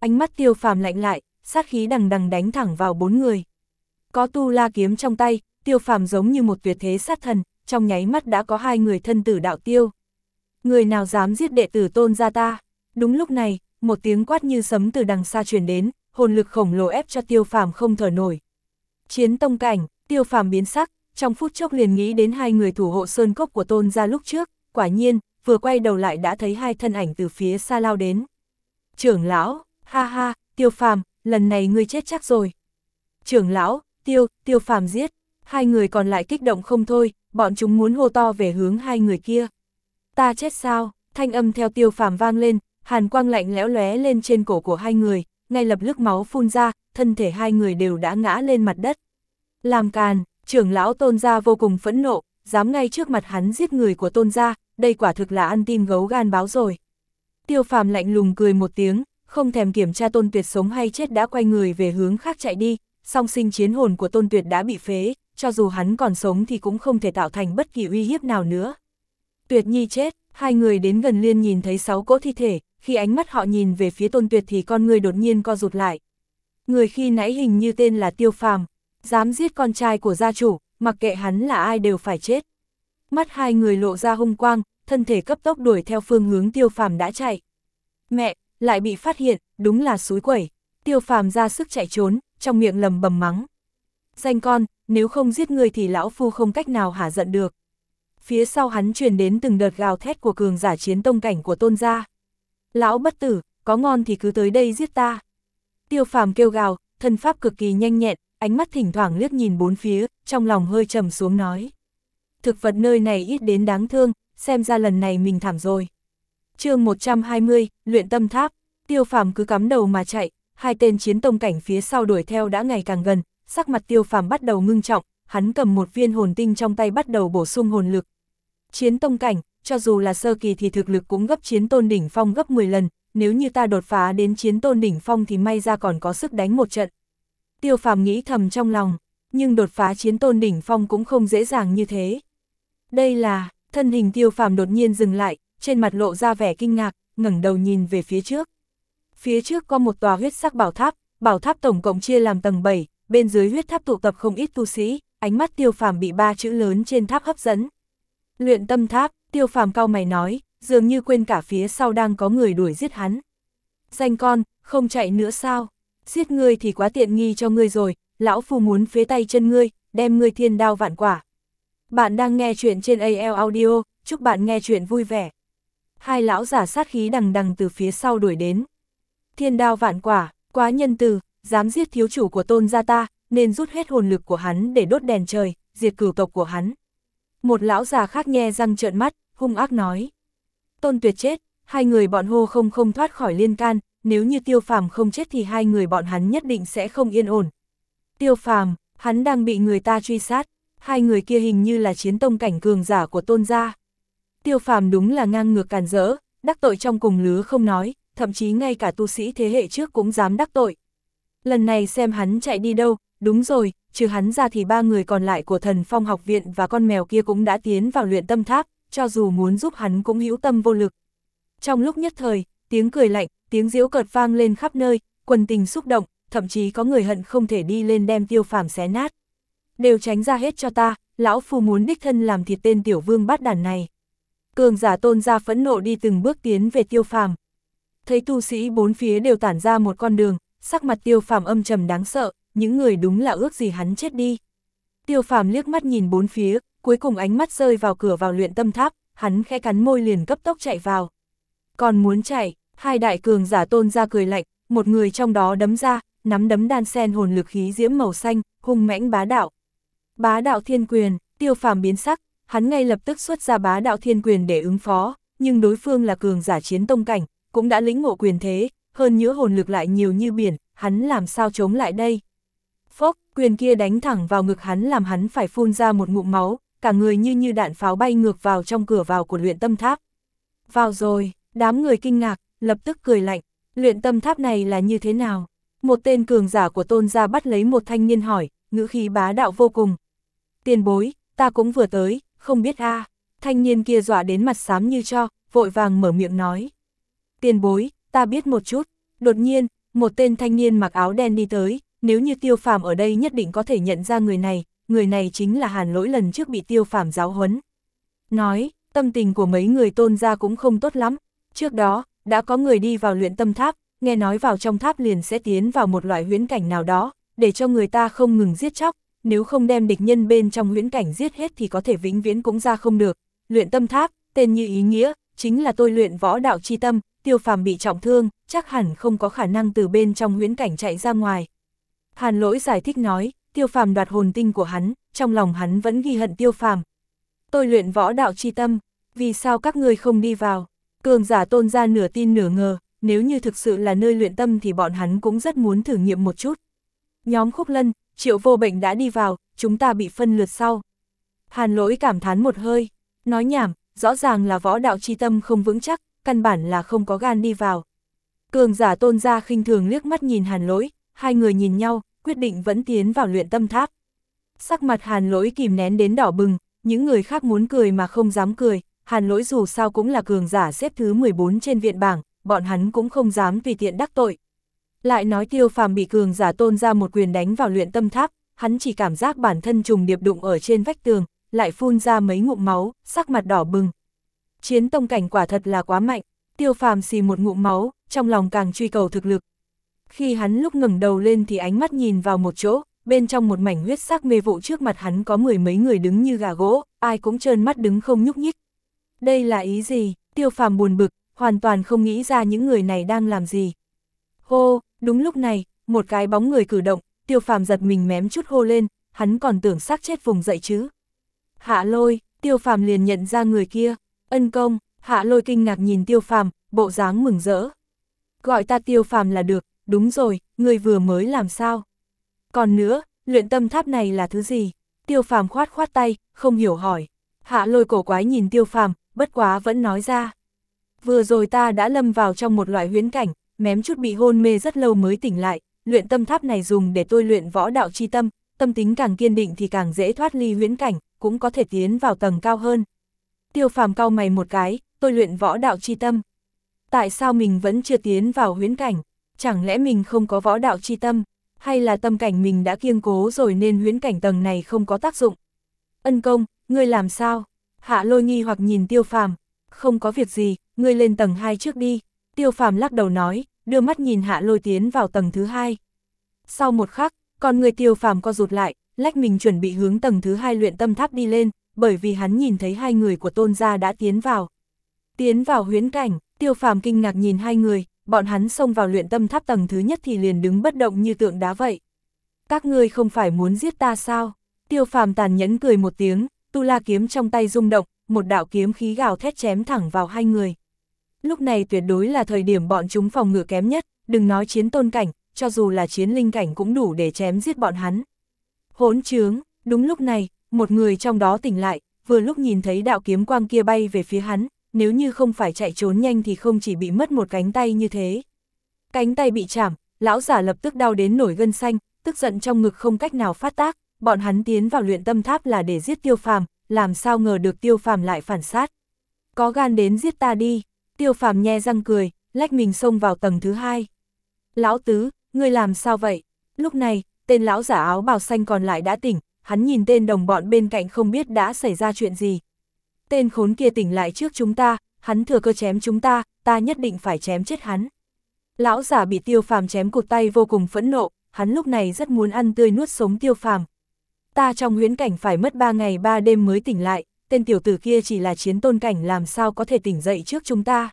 Ánh mắt tiêu phàm lạnh lại, sát khí đằng đằng đánh thẳng vào bốn người. Có tu la kiếm trong tay, tiêu phàm giống như một tuyệt thế sát thần, trong nháy mắt đã có hai người thân tử đạo tiêu. Người nào dám giết đệ tử tôn gia ta? Đúng lúc này, một tiếng quát như sấm từ đằng xa truyền đến, hồn lực khổng lồ ép cho tiêu phàm không thở nổi. Chiến tông cảnh, tiêu phàm biến sắc, trong phút chốc liền nghĩ đến hai người thủ hộ sơn cốc của tôn gia lúc trước, quả nhiên, vừa quay đầu lại đã thấy hai thân ảnh từ phía xa lao đến. Trưởng lão, ha ha, tiêu phàm, lần này ngươi chết chắc rồi. Trưởng lão, tiêu, tiêu phàm giết, hai người còn lại kích động không thôi, bọn chúng muốn hô to về hướng hai người kia. Ta chết sao, thanh âm theo tiêu phàm vang lên, hàn quang lạnh lẽo lóe lên trên cổ của hai người, ngay lập tức máu phun ra, thân thể hai người đều đã ngã lên mặt đất. Làm càn, trưởng lão tôn gia vô cùng phẫn nộ, dám ngay trước mặt hắn giết người của tôn gia, đây quả thực là ăn tim gấu gan báo rồi. Tiêu phàm lạnh lùng cười một tiếng, không thèm kiểm tra tôn tuyệt sống hay chết đã quay người về hướng khác chạy đi, song sinh chiến hồn của tôn tuyệt đã bị phế, cho dù hắn còn sống thì cũng không thể tạo thành bất kỳ uy hiếp nào nữa. Tuyệt nhi chết, hai người đến gần liên nhìn thấy sáu cỗ thi thể, khi ánh mắt họ nhìn về phía tôn tuyệt thì con người đột nhiên co rụt lại. Người khi nãy hình như tên là Tiêu Phàm, dám giết con trai của gia chủ, mặc kệ hắn là ai đều phải chết. Mắt hai người lộ ra hung quang, thân thể cấp tốc đuổi theo phương hướng Tiêu Phàm đã chạy. Mẹ, lại bị phát hiện, đúng là suối quẩy. Tiêu Phàm ra sức chạy trốn, trong miệng lầm bầm mắng. Danh con, nếu không giết người thì lão phu không cách nào hả giận được. Phía sau hắn truyền đến từng đợt gào thét của cường giả chiến tông cảnh của tôn gia. Lão bất tử, có ngon thì cứ tới đây giết ta. Tiêu phàm kêu gào, thân pháp cực kỳ nhanh nhẹn, ánh mắt thỉnh thoảng liếc nhìn bốn phía, trong lòng hơi trầm xuống nói. Thực vật nơi này ít đến đáng thương, xem ra lần này mình thảm rồi. chương 120, luyện tâm tháp, tiêu phàm cứ cắm đầu mà chạy, hai tên chiến tông cảnh phía sau đuổi theo đã ngày càng gần, sắc mặt tiêu phàm bắt đầu ngưng trọng, hắn cầm một viên hồn tinh trong tay bắt đầu bổ sung hồn lực. Chiến tông cảnh, cho dù là sơ kỳ thì thực lực cũng gấp chiến tôn đỉnh phong gấp 10 lần, nếu như ta đột phá đến chiến tôn đỉnh phong thì may ra còn có sức đánh một trận. Tiêu phàm nghĩ thầm trong lòng, nhưng đột phá chiến tôn đỉnh phong cũng không dễ dàng như thế. Đây là, thân hình tiêu phàm đột nhiên dừng lại, trên mặt lộ ra vẻ kinh ngạc, ngẩng đầu nhìn về phía trước. Phía trước có một tòa huyết sắc bảo tháp, bảo tháp tổng cộng chia làm tầng 7, bên dưới huyết tháp tụ tập không ít tu sĩ, ánh mắt tiêu phàm bị ba chữ lớn trên tháp hấp dẫn. Luyện tâm tháp, tiêu phàm cao mày nói, dường như quên cả phía sau đang có người đuổi giết hắn. Danh con, không chạy nữa sao? Giết ngươi thì quá tiện nghi cho ngươi rồi, lão phu muốn phế tay chân ngươi, đem ngươi thiên đao vạn quả. Bạn đang nghe chuyện trên AL Audio, chúc bạn nghe chuyện vui vẻ. Hai lão giả sát khí đằng đằng từ phía sau đuổi đến. Thiên đao vạn quả, quá nhân từ, dám giết thiếu chủ của tôn gia ta, nên rút hết hồn lực của hắn để đốt đèn trời, diệt cửu tộc của hắn. Một lão già khác nghe răng trợn mắt, hung ác nói. Tôn tuyệt chết, hai người bọn hô không không thoát khỏi liên can, nếu như tiêu phàm không chết thì hai người bọn hắn nhất định sẽ không yên ổn. Tiêu phàm, hắn đang bị người ta truy sát, hai người kia hình như là chiến tông cảnh cường giả của tôn gia. Tiêu phàm đúng là ngang ngược càn rỡ, đắc tội trong cùng lứa không nói, thậm chí ngay cả tu sĩ thế hệ trước cũng dám đắc tội. Lần này xem hắn chạy đi đâu, đúng rồi, trừ hắn ra thì ba người còn lại của thần phong học viện và con mèo kia cũng đã tiến vào luyện tâm tháp, cho dù muốn giúp hắn cũng hữu tâm vô lực. Trong lúc nhất thời, tiếng cười lạnh, tiếng diễu cợt vang lên khắp nơi, quần tình xúc động, thậm chí có người hận không thể đi lên đem tiêu phàm xé nát. Đều tránh ra hết cho ta, lão phu muốn đích thân làm thịt tên tiểu vương bát đàn này. Cường giả tôn ra phẫn nộ đi từng bước tiến về tiêu phàm. Thấy tu sĩ bốn phía đều tản ra một con đường, sắc mặt tiêu phàm âm trầm đáng sợ, những người đúng là ước gì hắn chết đi. Tiêu phàm liếc mắt nhìn bốn phía, cuối cùng ánh mắt rơi vào cửa vào luyện tâm tháp, hắn khẽ cắn môi liền cấp tốc chạy vào. Còn muốn chạy, hai đại cường giả tôn ra cười lạnh, một người trong đó đấm ra, nắm đấm đan sen hồn lực khí diễm màu xanh, hung mãnh bá đạo. Bá đạo thiên quyền, tiêu phàm biến sắc, hắn ngay lập tức xuất ra bá đạo thiên quyền để ứng phó, nhưng đối phương là cường giả chiến tông cảnh, cũng đã lĩnh ngộ quyền thế, hơn nữa hồn lực lại nhiều như biển, hắn làm sao chống lại đây. Phốc, quyền kia đánh thẳng vào ngực hắn làm hắn phải phun ra một ngụm máu, cả người như như đạn pháo bay ngược vào trong cửa vào của luyện tâm tháp. Vào rồi, đám người kinh ngạc, lập tức cười lạnh, luyện tâm tháp này là như thế nào? Một tên cường giả của tôn gia bắt lấy một thanh niên hỏi, ngữ khí bá đạo vô cùng. Tiền bối, ta cũng vừa tới, không biết a Thanh niên kia dọa đến mặt xám như cho, vội vàng mở miệng nói. Tiền bối, ta biết một chút. Đột nhiên, một tên thanh niên mặc áo đen đi tới, nếu như tiêu phàm ở đây nhất định có thể nhận ra người này, người này chính là hàn lỗi lần trước bị tiêu phàm giáo huấn. Nói, tâm tình của mấy người tôn gia cũng không tốt lắm. Trước đó, đã có người đi vào luyện tâm tháp, nghe nói vào trong tháp liền sẽ tiến vào một loại huyễn cảnh nào đó, để cho người ta không ngừng giết chóc, nếu không đem địch nhân bên trong huyễn cảnh giết hết thì có thể vĩnh viễn cũng ra không được. Luyện tâm tháp, tên như ý nghĩa, chính là tôi luyện võ đạo chi tâm, tiêu phàm bị trọng thương, chắc hẳn không có khả năng từ bên trong huyễn cảnh chạy ra ngoài. Hàn lỗi giải thích nói, tiêu phàm đoạt hồn tinh của hắn, trong lòng hắn vẫn ghi hận tiêu phàm. Tôi luyện võ đạo chi tâm, vì sao các ngươi không đi vào? Cường giả tôn ra nửa tin nửa ngờ, nếu như thực sự là nơi luyện tâm thì bọn hắn cũng rất muốn thử nghiệm một chút. Nhóm khúc lân, triệu vô bệnh đã đi vào, chúng ta bị phân lượt sau. Hàn lỗi cảm thán một hơi, nói nhảm, rõ ràng là võ đạo chi tâm không vững chắc, căn bản là không có gan đi vào. Cường giả tôn ra khinh thường liếc mắt nhìn hàn lỗi, hai người nhìn nhau, quyết định vẫn tiến vào luyện tâm tháp. Sắc mặt hàn lỗi kìm nén đến đỏ bừng, những người khác muốn cười mà không dám cười, hàn lỗi dù sao cũng là cường giả xếp thứ 14 trên viện bảng, bọn hắn cũng không dám tùy tiện đắc tội. Lại nói tiêu phàm bị cường giả tôn ra một quyền đánh vào luyện tâm tháp, hắn chỉ cảm giác bản thân trùng điệp đụng ở trên vách tường, lại phun ra mấy ngụm máu, sắc mặt đỏ bừng. Chiến tông cảnh quả thật là quá mạnh, tiêu phàm xì một ngụm máu, trong lòng càng truy cầu thực lực. Khi hắn lúc ngẩng đầu lên thì ánh mắt nhìn vào một chỗ, bên trong một mảnh huyết sắc mê vụ trước mặt hắn có mười mấy người đứng như gà gỗ, ai cũng trơn mắt đứng không nhúc nhích. Đây là ý gì? Tiêu phàm buồn bực, hoàn toàn không nghĩ ra những người này đang làm gì. Hô, đúng lúc này, một cái bóng người cử động, tiêu phàm giật mình mém chút hô lên, hắn còn tưởng xác chết vùng dậy chứ. Hạ lôi, tiêu phàm liền nhận ra người kia, ân công, hạ lôi kinh ngạc nhìn tiêu phàm, bộ dáng mừng rỡ. Gọi ta tiêu phàm là được, đúng rồi, người vừa mới làm sao? Còn nữa, luyện tâm tháp này là thứ gì? Tiêu phàm khoát khoát tay, không hiểu hỏi. Hạ lôi cổ quái nhìn tiêu phàm, bất quá vẫn nói ra. Vừa rồi ta đã lâm vào trong một loại huyến cảnh, mém chút bị hôn mê rất lâu mới tỉnh lại, luyện tâm tháp này dùng để tôi luyện võ đạo chi tâm, tâm tính càng kiên định thì càng dễ thoát ly huyễn cảnh, cũng có thể tiến vào tầng cao hơn. Tiêu phàm cao mày một cái, tôi luyện võ đạo chi tâm. Tại sao mình vẫn chưa tiến vào huyễn cảnh? Chẳng lẽ mình không có võ đạo chi tâm? Hay là tâm cảnh mình đã kiêng cố rồi nên huyễn cảnh tầng này không có tác dụng? Ân công, ngươi làm sao? Hạ lôi nghi hoặc nhìn tiêu phàm. Không có việc gì, ngươi lên tầng 2 trước đi. Tiêu phàm lắc đầu nói, đưa mắt nhìn hạ lôi tiến vào tầng thứ hai. Sau một khắc, con người tiêu phàm co rụt lại, lách mình chuẩn bị hướng tầng thứ hai luyện tâm tháp đi lên, bởi vì hắn nhìn thấy hai người của tôn gia đã tiến vào. Tiến vào huyến cảnh, tiêu phàm kinh ngạc nhìn hai người, bọn hắn xông vào luyện tâm tháp tầng thứ nhất thì liền đứng bất động như tượng đá vậy. Các ngươi không phải muốn giết ta sao? Tiêu phàm tàn nhẫn cười một tiếng, tu la kiếm trong tay rung động, một đạo kiếm khí gào thét chém thẳng vào hai người. Lúc này tuyệt đối là thời điểm bọn chúng phòng ngự kém nhất, đừng nói chiến tôn cảnh, cho dù là chiến linh cảnh cũng đủ để chém giết bọn hắn. Hỗn trướng, đúng lúc này, một người trong đó tỉnh lại, vừa lúc nhìn thấy đạo kiếm quang kia bay về phía hắn, nếu như không phải chạy trốn nhanh thì không chỉ bị mất một cánh tay như thế. Cánh tay bị chảm, lão giả lập tức đau đến nổi gân xanh, tức giận trong ngực không cách nào phát tác, bọn hắn tiến vào luyện tâm tháp là để giết tiêu phàm, làm sao ngờ được tiêu phàm lại phản sát. Có gan đến giết ta đi, tiêu phàm nhe răng cười, lách mình xông vào tầng thứ hai. Lão tứ, ngươi làm sao vậy? Lúc này, tên lão giả áo bào xanh còn lại đã tỉnh, hắn nhìn tên đồng bọn bên cạnh không biết đã xảy ra chuyện gì. Tên khốn kia tỉnh lại trước chúng ta, hắn thừa cơ chém chúng ta, ta nhất định phải chém chết hắn. Lão giả bị tiêu phàm chém cụt tay vô cùng phẫn nộ, hắn lúc này rất muốn ăn tươi nuốt sống tiêu phàm. Ta trong huyến cảnh phải mất 3 ngày 3 đêm mới tỉnh lại, tên tiểu tử kia chỉ là chiến tôn cảnh làm sao có thể tỉnh dậy trước chúng ta.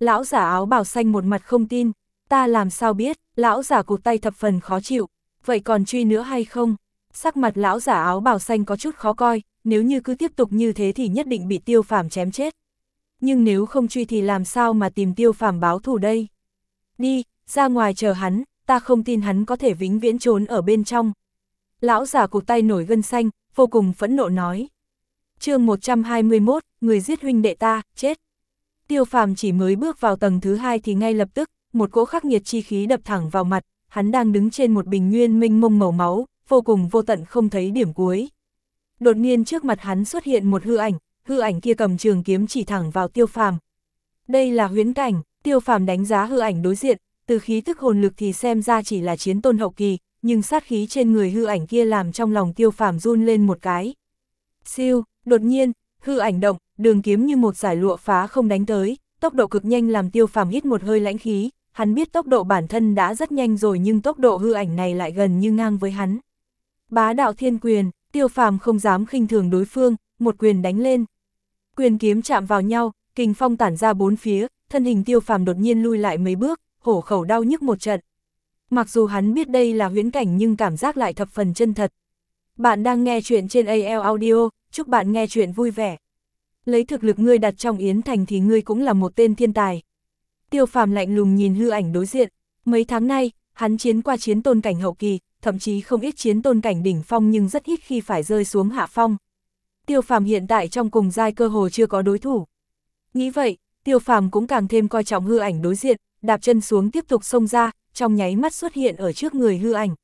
Lão giả áo bào xanh một mặt không tin, ta làm sao biết, lão giả cụt tay thập phần khó chịu, vậy còn truy nữa hay không? Sắc mặt lão giả áo bào xanh có chút khó coi, nếu như cứ tiếp tục như thế thì nhất định bị tiêu phàm chém chết. Nhưng nếu không truy thì làm sao mà tìm tiêu phàm báo thù đây? Đi, ra ngoài chờ hắn, ta không tin hắn có thể vĩnh viễn trốn ở bên trong. Lão giả cụt tay nổi gân xanh, vô cùng phẫn nộ nói chương 121, người giết huynh đệ ta, chết. Tiêu phàm chỉ mới bước vào tầng thứ hai thì ngay lập tức, một cỗ khắc nghiệt chi khí đập thẳng vào mặt, hắn đang đứng trên một bình nguyên minh mông màu máu, vô cùng vô tận không thấy điểm cuối. Đột nhiên trước mặt hắn xuất hiện một hư ảnh, hư ảnh kia cầm trường kiếm chỉ thẳng vào tiêu phàm. Đây là huyễn cảnh, tiêu phàm đánh giá hư ảnh đối diện, từ khí thức hồn lực thì xem ra chỉ là chiến tôn hậu kỳ, nhưng sát khí trên người hư ảnh kia làm trong lòng tiêu phàm run lên một cái. Siêu, đột nhiên, hư ảnh động, đường kiếm như một giải lụa phá không đánh tới, tốc độ cực nhanh làm tiêu phàm hít một hơi lãnh khí, hắn biết tốc độ bản thân đã rất nhanh rồi nhưng tốc độ hư ảnh này lại gần như ngang với hắn. Bá đạo thiên quyền, tiêu phàm không dám khinh thường đối phương, một quyền đánh lên. Quyền kiếm chạm vào nhau, kình phong tản ra bốn phía, thân hình tiêu phàm đột nhiên lui lại mấy bước, hổ khẩu đau nhức một trận. Mặc dù hắn biết đây là huyễn cảnh nhưng cảm giác lại thập phần chân thật. Bạn đang nghe chuyện trên AL Audio, chúc bạn nghe chuyện vui vẻ. Lấy thực lực ngươi đặt trong Yến Thành thì ngươi cũng là một tên thiên tài. Tiêu phàm lạnh lùng nhìn hư ảnh đối diện, mấy tháng nay, hắn chiến qua chiến tôn cảnh hậu kỳ, thậm chí không ít chiến tôn cảnh đỉnh phong nhưng rất ít khi phải rơi xuống hạ phong. Tiêu phàm hiện tại trong cùng giai cơ hồ chưa có đối thủ. Nghĩ vậy, tiêu phàm cũng càng thêm coi trọng hư ảnh đối diện, đạp chân xuống tiếp tục xông ra, trong nháy mắt xuất hiện ở trước người hư ảnh.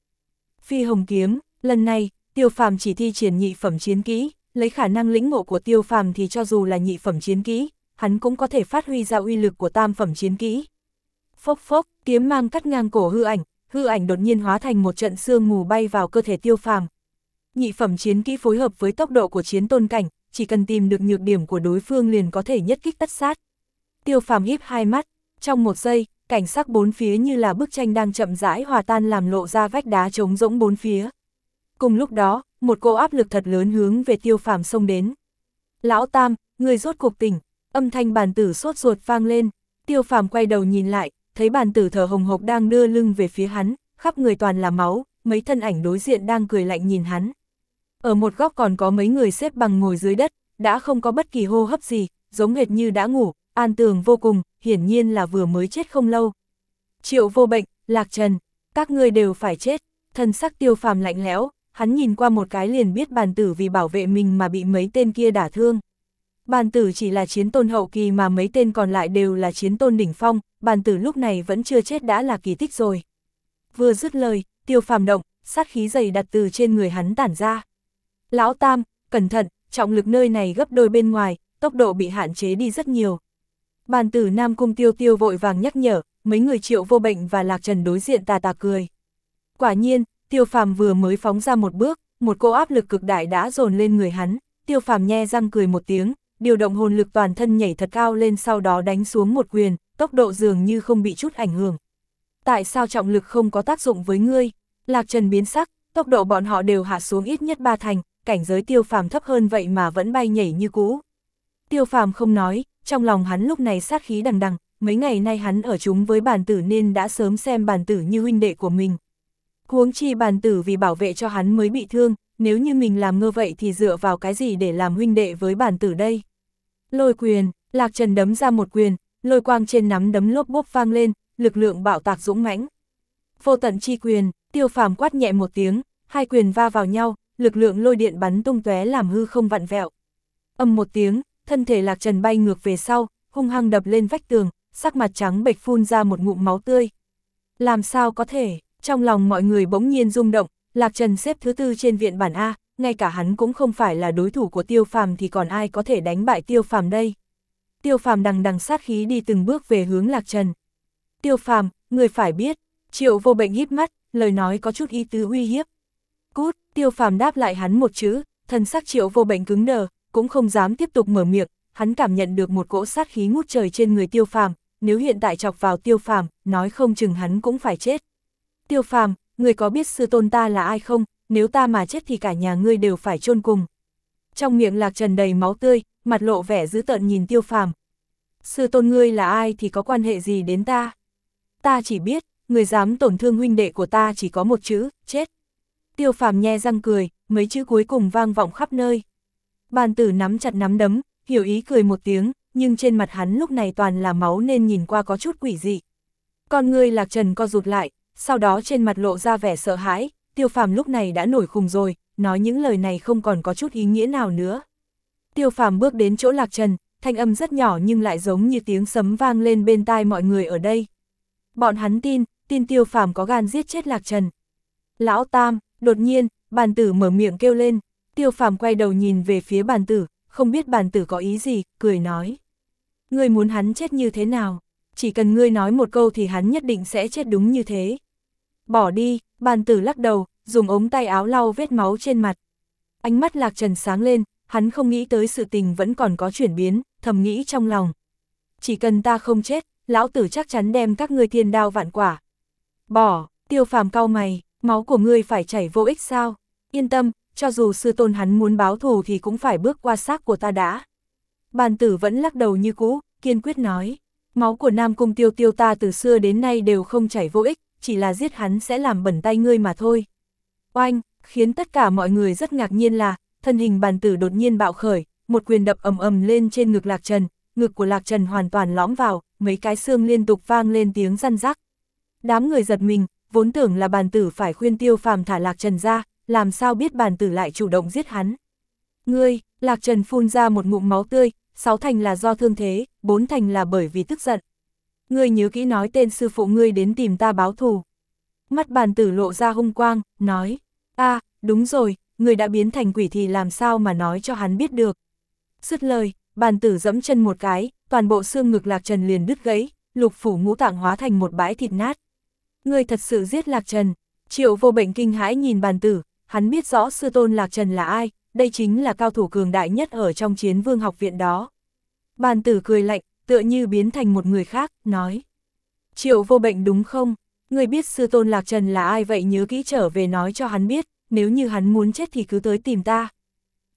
Phi hồng kiếm, lần này, tiêu phàm chỉ thi triển nhị phẩm chiến kỹ, lấy khả năng lĩnh ngộ của tiêu phàm thì cho dù là nhị phẩm chiến kỹ, hắn cũng có thể phát huy ra uy lực của tam phẩm chiến kỹ. Phốc phốc, kiếm mang cắt ngang cổ hư ảnh, hư ảnh đột nhiên hóa thành một trận sương mù bay vào cơ thể tiêu phàm. Nhị phẩm chiến kỹ phối hợp với tốc độ của chiến tôn cảnh, chỉ cần tìm được nhược điểm của đối phương liền có thể nhất kích tất sát. Tiêu phàm híp hai mắt, trong một giây, cảnh sắc bốn phía như là bức tranh đang chậm rãi hòa tan làm lộ ra vách đá trống rỗng bốn phía. Cùng lúc đó, một cô áp lực thật lớn hướng về tiêu phàm xông đến. Lão Tam, người rốt cuộc tỉnh, âm thanh bàn tử sốt ruột vang lên, tiêu phàm quay đầu nhìn lại, thấy bàn tử thở hồng hộc đang đưa lưng về phía hắn, khắp người toàn là máu, mấy thân ảnh đối diện đang cười lạnh nhìn hắn. Ở một góc còn có mấy người xếp bằng ngồi dưới đất, đã không có bất kỳ hô hấp gì, giống hệt như đã ngủ, an tường vô cùng, hiển nhiên là vừa mới chết không lâu. Triệu vô bệnh, lạc trần, các ngươi đều phải chết, thân sắc tiêu phàm lạnh lẽo, hắn nhìn qua một cái liền biết bàn tử vì bảo vệ mình mà bị mấy tên kia đả thương. Bàn tử chỉ là chiến tôn hậu kỳ mà mấy tên còn lại đều là chiến tôn đỉnh phong, bàn tử lúc này vẫn chưa chết đã là kỳ tích rồi. Vừa dứt lời, tiêu phàm động, sát khí dày đặt từ trên người hắn tản ra. Lão Tam, cẩn thận, trọng lực nơi này gấp đôi bên ngoài, tốc độ bị hạn chế đi rất nhiều. Bàn tử Nam Cung Tiêu Tiêu vội vàng nhắc nhở, mấy người triệu vô bệnh và lạc trần đối diện tà tà cười. Quả nhiên, tiêu phàm vừa mới phóng ra một bước, một cô áp lực cực đại đã dồn lên người hắn, tiêu phàm nhe răng cười một tiếng, điều động hồn lực toàn thân nhảy thật cao lên sau đó đánh xuống một quyền, tốc độ dường như không bị chút ảnh hưởng. Tại sao trọng lực không có tác dụng với ngươi? Lạc Trần biến sắc, tốc độ bọn họ đều hạ xuống ít nhất ba thành, cảnh giới tiêu phàm thấp hơn vậy mà vẫn bay nhảy như cũ. Tiêu phàm không nói, trong lòng hắn lúc này sát khí đằng đằng, mấy ngày nay hắn ở chúng với bản tử nên đã sớm xem bản tử như huynh đệ của mình. Huống chi bản tử vì bảo vệ cho hắn mới bị thương, nếu như mình làm ngơ vậy thì dựa vào cái gì để làm huynh đệ với bản tử đây? Lôi quyền, Lạc Trần đấm ra một quyền, lôi quang trên nắm đấm lốp bốp vang lên, lực lượng bạo tạc dũng mãnh. Vô tận chi quyền, tiêu phàm quát nhẹ một tiếng, hai quyền va vào nhau, lực lượng lôi điện bắn tung tóe làm hư không vặn vẹo. Âm một tiếng, thân thể Lạc Trần bay ngược về sau, hung hăng đập lên vách tường, sắc mặt trắng bệch phun ra một ngụm máu tươi. Làm sao có thể, trong lòng mọi người bỗng nhiên rung động, Lạc Trần xếp thứ tư trên viện bản A, ngay cả hắn cũng không phải là đối thủ của tiêu phàm thì còn ai có thể đánh bại tiêu phàm đây. Tiêu phàm đằng đằng sát khí đi từng bước về hướng Lạc Trần. Tiêu phàm, người phải biết, triệu vô bệnh híp mắt, lời nói có chút ý tứ uy hiếp. Cút, tiêu phàm đáp lại hắn một chữ, thân sắc triệu vô bệnh cứng đờ, cũng không dám tiếp tục mở miệng, hắn cảm nhận được một cỗ sát khí ngút trời trên người tiêu phàm, nếu hiện tại chọc vào tiêu phàm, nói không chừng hắn cũng phải chết. Tiêu phàm, người có biết sư tôn ta là ai không, nếu ta mà chết thì cả nhà ngươi đều phải chôn cùng. Trong miệng lạc trần đầy máu tươi, mặt lộ vẻ dữ tợn nhìn tiêu phàm. Sư tôn ngươi là ai thì có quan hệ gì đến ta? Ta chỉ biết, người dám tổn thương huynh đệ của ta chỉ có một chữ, chết. Tiêu phàm nhe răng cười, mấy chữ cuối cùng vang vọng khắp nơi. Bàn tử nắm chặt nắm đấm, hiểu ý cười một tiếng, nhưng trên mặt hắn lúc này toàn là máu nên nhìn qua có chút quỷ dị. Con ngươi lạc trần co rụt lại, sau đó trên mặt lộ ra vẻ sợ hãi, tiêu phàm lúc này đã nổi khùng rồi, nói những lời này không còn có chút ý nghĩa nào nữa. Tiêu phàm bước đến chỗ lạc trần, thanh âm rất nhỏ nhưng lại giống như tiếng sấm vang lên bên tai mọi người ở đây. Bọn hắn tin, tin tiêu phàm có gan giết chết Lạc Trần. Lão Tam, đột nhiên, bàn tử mở miệng kêu lên, tiêu phàm quay đầu nhìn về phía bàn tử, không biết bàn tử có ý gì, cười nói. Ngươi muốn hắn chết như thế nào? Chỉ cần ngươi nói một câu thì hắn nhất định sẽ chết đúng như thế. Bỏ đi, bàn tử lắc đầu, dùng ống tay áo lau vết máu trên mặt. Ánh mắt lạc trần sáng lên, hắn không nghĩ tới sự tình vẫn còn có chuyển biến, thầm nghĩ trong lòng. Chỉ cần ta không chết, lão tử chắc chắn đem các ngươi thiên đao vạn quả. Bỏ, tiêu phàm cau mày, máu của ngươi phải chảy vô ích sao? Yên tâm, cho dù sư tôn hắn muốn báo thù thì cũng phải bước qua xác của ta đã. Bàn tử vẫn lắc đầu như cũ, kiên quyết nói, máu của Nam Cung tiêu tiêu ta từ xưa đến nay đều không chảy vô ích, chỉ là giết hắn sẽ làm bẩn tay ngươi mà thôi. Oanh, khiến tất cả mọi người rất ngạc nhiên là, thân hình bàn tử đột nhiên bạo khởi, một quyền đập ầm ầm lên trên ngực Lạc Trần, ngực của Lạc Trần hoàn toàn lõm vào, mấy cái xương liên tục vang lên tiếng răn rắc. Đám người giật mình, vốn tưởng là bàn tử phải khuyên tiêu phàm thả Lạc Trần ra, làm sao biết bàn tử lại chủ động giết hắn. Ngươi, Lạc Trần phun ra một ngụm máu tươi, sáu thành là do thương thế, bốn thành là bởi vì tức giận. Ngươi nhớ kỹ nói tên sư phụ ngươi đến tìm ta báo thù. Mắt bàn tử lộ ra hung quang, nói, a à, đúng rồi, người đã biến thành quỷ thì làm sao mà nói cho hắn biết được. Sứt lời, bàn tử dẫm chân một cái, toàn bộ xương ngực Lạc Trần liền đứt gãy, lục phủ ngũ tạng hóa thành một bãi thịt nát. Ngươi thật sự giết Lạc Trần, triệu vô bệnh kinh hãi nhìn bàn tử, hắn biết rõ sư tôn Lạc Trần là ai, đây chính là cao thủ cường đại nhất ở trong chiến vương học viện đó. Bàn tử cười lạnh, tựa như biến thành một người khác, nói. Triệu vô bệnh đúng không? Người biết sư tôn Lạc Trần là ai vậy nhớ kỹ trở về nói cho hắn biết, nếu như hắn muốn chết thì cứ tới tìm ta.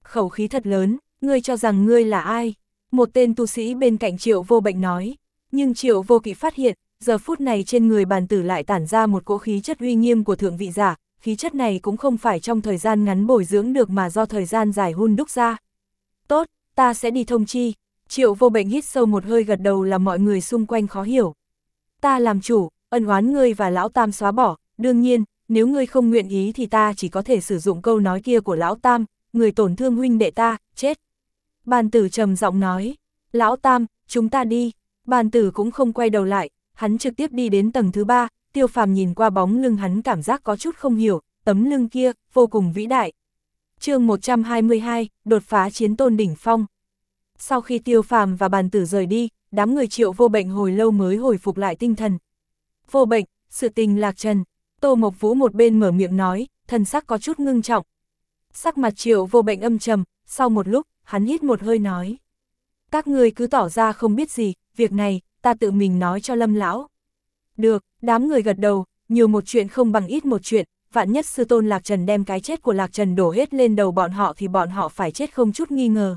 Khẩu khí thật lớn, ngươi cho rằng ngươi là ai? Một tên tu sĩ bên cạnh triệu vô bệnh nói. Nhưng triệu vô kỵ phát hiện, giờ phút này trên người bàn tử lại tản ra một cỗ khí chất uy nghiêm của thượng vị giả, khí chất này cũng không phải trong thời gian ngắn bồi dưỡng được mà do thời gian dài hun đúc ra. Tốt, ta sẽ đi thông chi. Triệu vô bệnh hít sâu một hơi gật đầu là mọi người xung quanh khó hiểu. Ta làm chủ, ân oán ngươi và lão tam xóa bỏ, đương nhiên, nếu ngươi không nguyện ý thì ta chỉ có thể sử dụng câu nói kia của lão tam, người tổn thương huynh đệ ta, chết. Bàn tử trầm giọng nói, lão tam, chúng ta đi. Bàn tử cũng không quay đầu lại, hắn trực tiếp đi đến tầng thứ ba, tiêu phàm nhìn qua bóng lưng hắn cảm giác có chút không hiểu, tấm lưng kia, vô cùng vĩ đại. chương 122, đột phá chiến tôn đỉnh phong. Sau khi tiêu phàm và bàn tử rời đi, đám người triệu vô bệnh hồi lâu mới hồi phục lại tinh thần. Vô bệnh, sự tình lạc trần, Tô Mộc Vũ một bên mở miệng nói, thần sắc có chút ngưng trọng. Sắc mặt triệu vô bệnh âm trầm, sau một lúc, hắn hít một hơi nói. Các người cứ tỏ ra không biết gì, việc này, ta tự mình nói cho lâm lão. Được, đám người gật đầu, nhiều một chuyện không bằng ít một chuyện, vạn nhất sư tôn Lạc Trần đem cái chết của Lạc Trần đổ hết lên đầu bọn họ thì bọn họ phải chết không chút nghi ngờ.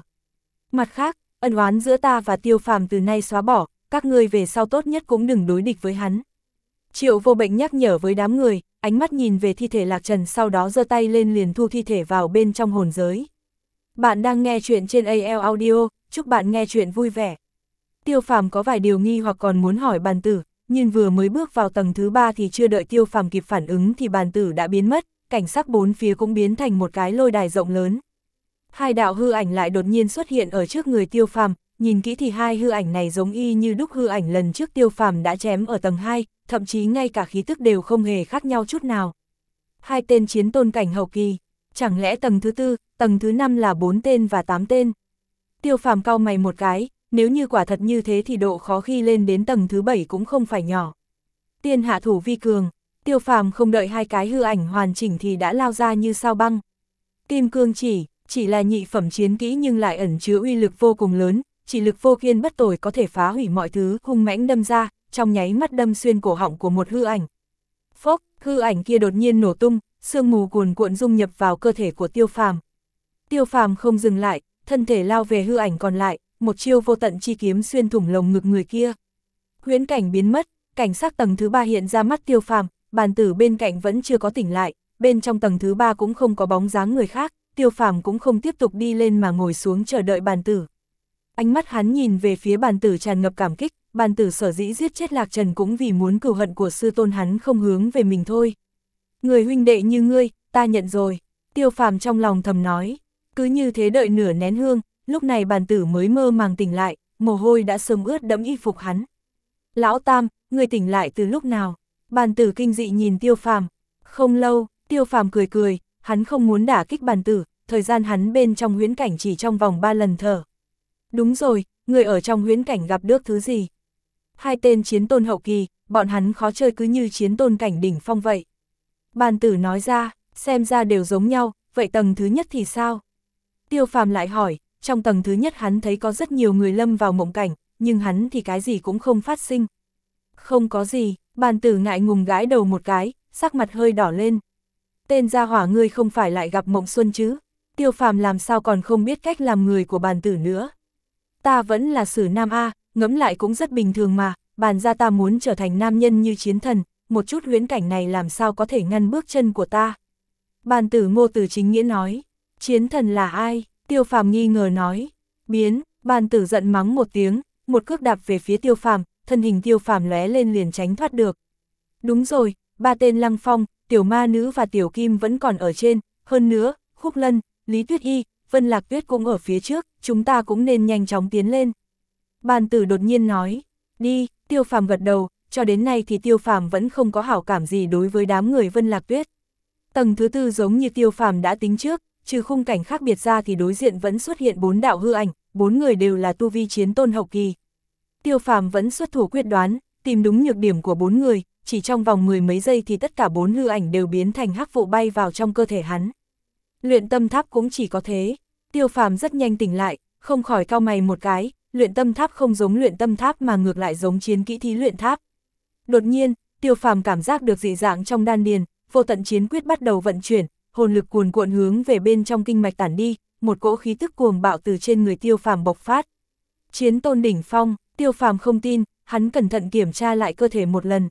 Mặt khác, ân oán giữa ta và tiêu phàm từ nay xóa bỏ, các ngươi về sau tốt nhất cũng đừng đối địch với hắn. Triệu vô bệnh nhắc nhở với đám người, ánh mắt nhìn về thi thể Lạc Trần sau đó giơ tay lên liền thu thi thể vào bên trong hồn giới. Bạn đang nghe chuyện trên AL Audio, chúc bạn nghe chuyện vui vẻ. Tiêu phàm có vài điều nghi hoặc còn muốn hỏi bàn tử, nhưng vừa mới bước vào tầng thứ ba thì chưa đợi tiêu phàm kịp phản ứng thì bàn tử đã biến mất, cảnh sắc bốn phía cũng biến thành một cái lôi đài rộng lớn. Hai đạo hư ảnh lại đột nhiên xuất hiện ở trước người tiêu phàm, nhìn kỹ thì hai hư ảnh này giống y như đúc hư ảnh lần trước tiêu phàm đã chém ở tầng 2, thậm chí ngay cả khí tức đều không hề khác nhau chút nào. Hai tên chiến tôn cảnh hậu kỳ, chẳng lẽ tầng thứ tư, tầng thứ năm là bốn tên và tám tên. Tiêu phàm cao mày một cái, nếu như quả thật như thế thì độ khó khi lên đến tầng thứ bảy cũng không phải nhỏ. Tiên hạ thủ vi cường, tiêu phàm không đợi hai cái hư ảnh hoàn chỉnh thì đã lao ra như sao băng. Kim cương chỉ, chỉ là nhị phẩm chiến kỹ nhưng lại ẩn chứa uy lực vô cùng lớn, chỉ lực vô kiên bất tồi có thể phá hủy mọi thứ hung mãnh đâm ra, trong nháy mắt đâm xuyên cổ họng của một hư ảnh. Phốc, hư ảnh kia đột nhiên nổ tung, sương mù cuồn cuộn dung nhập vào cơ thể của tiêu phàm. Tiêu phàm không dừng lại, thân thể lao về hư ảnh còn lại, một chiêu vô tận chi kiếm xuyên thủng lồng ngực người kia. Huyễn cảnh biến mất, cảnh sát tầng thứ ba hiện ra mắt tiêu phàm, bàn tử bên cạnh vẫn chưa có tỉnh lại, bên trong tầng thứ ba cũng không có bóng dáng người khác, tiêu phàm cũng không tiếp tục đi lên mà ngồi xuống chờ đợi bàn tử. Ánh mắt hắn nhìn về phía bàn tử tràn ngập cảm kích, bàn tử sở dĩ giết chết Lạc Trần cũng vì muốn cửu hận của sư tôn hắn không hướng về mình thôi. Người huynh đệ như ngươi, ta nhận rồi, tiêu phàm trong lòng thầm nói, cứ như thế đợi nửa nén hương, lúc này bàn tử mới mơ màng tỉnh lại, mồ hôi đã sớm ướt đẫm y phục hắn. Lão Tam, người tỉnh lại từ lúc nào? Bàn tử kinh dị nhìn tiêu phàm. Không lâu, tiêu phàm cười cười, hắn không muốn đả kích bàn tử, thời gian hắn bên trong huyễn cảnh chỉ trong vòng 3 lần thở. Đúng rồi, người ở trong huyễn cảnh gặp được thứ gì? Hai tên chiến tôn hậu kỳ, bọn hắn khó chơi cứ như chiến tôn cảnh đỉnh phong vậy. Bàn tử nói ra, xem ra đều giống nhau, vậy tầng thứ nhất thì sao? Tiêu phàm lại hỏi, trong tầng thứ nhất hắn thấy có rất nhiều người lâm vào mộng cảnh, nhưng hắn thì cái gì cũng không phát sinh. Không có gì, bàn tử ngại ngùng gái đầu một cái, sắc mặt hơi đỏ lên. Tên gia hỏa ngươi không phải lại gặp mộng xuân chứ, tiêu phàm làm sao còn không biết cách làm người của bàn tử nữa. Ta vẫn là sử nam A, ngẫm lại cũng rất bình thường mà, bàn ra ta muốn trở thành nam nhân như chiến thần, một chút huyến cảnh này làm sao có thể ngăn bước chân của ta. Bàn tử ngô tử chính nghĩa nói, chiến thần là ai? Tiêu phàm nghi ngờ nói, biến, bàn tử giận mắng một tiếng, một cước đạp về phía tiêu phàm, thân hình tiêu phàm lóe lên liền tránh thoát được. Đúng rồi, ba tên lăng phong, tiểu ma nữ và tiểu kim vẫn còn ở trên, hơn nữa, khúc lân, lý tuyết y, vân lạc tuyết cũng ở phía trước, chúng ta cũng nên nhanh chóng tiến lên. Bàn tử đột nhiên nói, đi, tiêu phàm gật đầu, cho đến nay thì tiêu phàm vẫn không có hảo cảm gì đối với đám người vân lạc tuyết. Tầng thứ tư giống như tiêu phàm đã tính trước, trừ khung cảnh khác biệt ra thì đối diện vẫn xuất hiện bốn đạo hư ảnh, bốn người đều là tu vi chiến tôn hậu kỳ. Tiêu phàm vẫn xuất thủ quyết đoán, tìm đúng nhược điểm của bốn người, chỉ trong vòng mười mấy giây thì tất cả bốn hư ảnh đều biến thành hắc vụ bay vào trong cơ thể hắn. Luyện tâm tháp cũng chỉ có thế, tiêu phàm rất nhanh tỉnh lại, không khỏi cao mày một cái, luyện tâm tháp không giống luyện tâm tháp mà ngược lại giống chiến kỹ thí luyện tháp. Đột nhiên, tiêu phàm cảm giác được dị dạng trong đan điền, vô tận chiến quyết bắt đầu vận chuyển, hồn lực cuồn cuộn hướng về bên trong kinh mạch tản đi, một cỗ khí tức cuồng bạo từ trên người tiêu phàm bộc phát. Chiến tôn đỉnh phong, tiêu phàm không tin, hắn cẩn thận kiểm tra lại cơ thể một lần.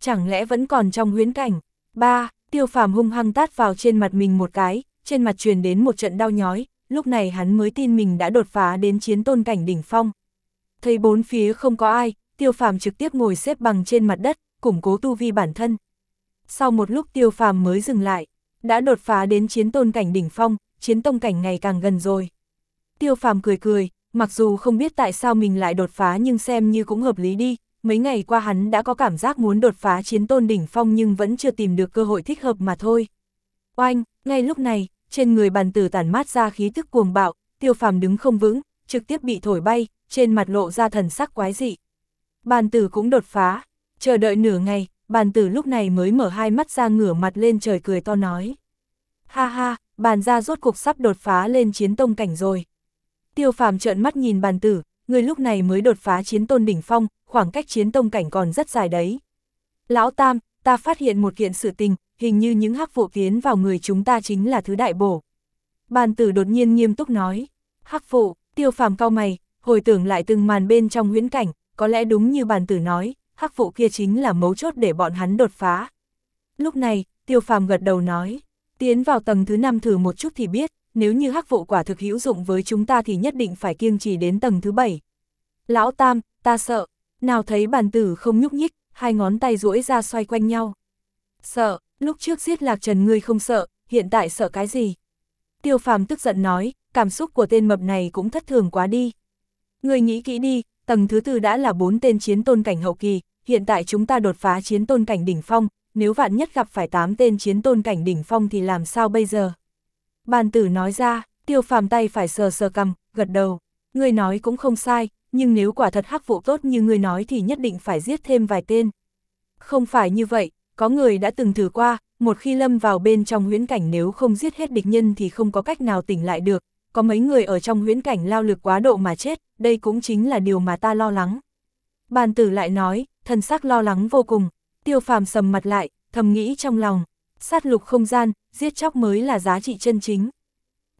Chẳng lẽ vẫn còn trong huyến cảnh? ba Tiêu phàm hung hăng tát vào trên mặt mình một cái, trên mặt truyền đến một trận đau nhói, lúc này hắn mới tin mình đã đột phá đến chiến tôn cảnh đỉnh phong. Thấy bốn phía không có ai, tiêu phàm trực tiếp ngồi xếp bằng trên mặt đất, củng cố tu vi bản thân. Sau một lúc tiêu phàm mới dừng lại, đã đột phá đến chiến tôn cảnh đỉnh phong, chiến tông cảnh ngày càng gần rồi. Tiêu phàm cười cười, mặc dù không biết tại sao mình lại đột phá nhưng xem như cũng hợp lý đi, mấy ngày qua hắn đã có cảm giác muốn đột phá chiến tôn đỉnh phong nhưng vẫn chưa tìm được cơ hội thích hợp mà thôi. Oanh, ngay lúc này, trên người bàn tử tản mát ra khí thức cuồng bạo, tiêu phàm đứng không vững, trực tiếp bị thổi bay, trên mặt lộ ra thần sắc quái dị. Bàn tử cũng đột phá, chờ đợi nửa ngày, bàn tử lúc này mới mở hai mắt ra ngửa mặt lên trời cười to nói. Ha ha, bàn ra rốt cuộc sắp đột phá lên chiến tông cảnh rồi. Tiêu phàm trợn mắt nhìn bàn tử, người lúc này mới đột phá chiến tôn đỉnh phong, khoảng cách chiến tông cảnh còn rất dài đấy. Lão Tam, ta phát hiện một kiện sự tình, hình như những hắc vụ tiến vào người chúng ta chính là thứ đại bổ. Bàn tử đột nhiên nghiêm túc nói, hắc vụ, tiêu phàm cao mày, hồi tưởng lại từng màn bên trong huyễn cảnh, có lẽ đúng như bàn tử nói, hắc vụ kia chính là mấu chốt để bọn hắn đột phá. Lúc này, tiêu phàm gật đầu nói, tiến vào tầng thứ 5 thử một chút thì biết, nếu như hắc vụ quả thực hữu dụng với chúng ta thì nhất định phải kiêng trì đến tầng thứ bảy Lão Tam, ta sợ, nào thấy bàn tử không nhúc nhích, hai ngón tay duỗi ra xoay quanh nhau. Sợ, lúc trước giết lạc trần ngươi không sợ, hiện tại sợ cái gì? Tiêu phàm tức giận nói, cảm xúc của tên mập này cũng thất thường quá đi. Ngươi nghĩ kỹ đi, tầng thứ tư đã là bốn tên chiến tôn cảnh hậu kỳ, hiện tại chúng ta đột phá chiến tôn cảnh đỉnh phong, nếu vạn nhất gặp phải tám tên chiến tôn cảnh đỉnh phong thì làm sao bây giờ? Bàn tử nói ra, tiêu phàm tay phải sờ sờ cầm, gật đầu, ngươi nói cũng không sai, nhưng nếu quả thật hắc vụ tốt như ngươi nói thì nhất định phải giết thêm vài tên. Không phải như vậy, có người đã từng thử qua, một khi lâm vào bên trong huyễn cảnh nếu không giết hết địch nhân thì không có cách nào tỉnh lại được, có mấy người ở trong huyễn cảnh lao lực quá độ mà chết, đây cũng chính là điều mà ta lo lắng. Bàn tử lại nói, thân sắc lo lắng vô cùng, tiêu phàm sầm mặt lại, thầm nghĩ trong lòng, sát lục không gian, giết chóc mới là giá trị chân chính.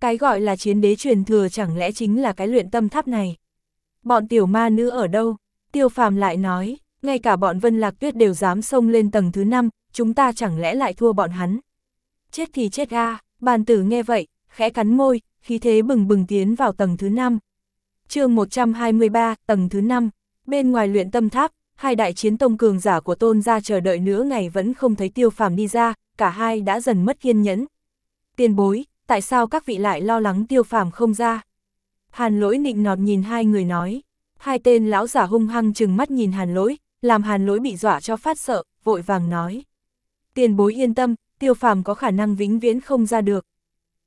Cái gọi là chiến đế truyền thừa chẳng lẽ chính là cái luyện tâm tháp này. Bọn tiểu ma nữ ở đâu? Tiêu phàm lại nói, ngay cả bọn Vân Lạc Tuyết đều dám xông lên tầng thứ 5, chúng ta chẳng lẽ lại thua bọn hắn? Chết thì chết a bàn tử nghe vậy, khẽ cắn môi, khí thế bừng bừng tiến vào tầng thứ 5. chương 123, tầng thứ 5, bên ngoài luyện tâm tháp, hai đại chiến tông cường giả của tôn gia chờ đợi nửa ngày vẫn không thấy tiêu phàm đi ra, cả hai đã dần mất kiên nhẫn. Tiền bối, tại sao các vị lại lo lắng tiêu phàm không ra? Hàn lỗi nịnh nọt nhìn hai người nói. Hai tên lão giả hung hăng chừng mắt nhìn hàn lỗi, làm hàn lỗi bị dọa cho phát sợ, vội vàng nói. Tiền bối yên tâm, tiêu phàm có khả năng vĩnh viễn không ra được.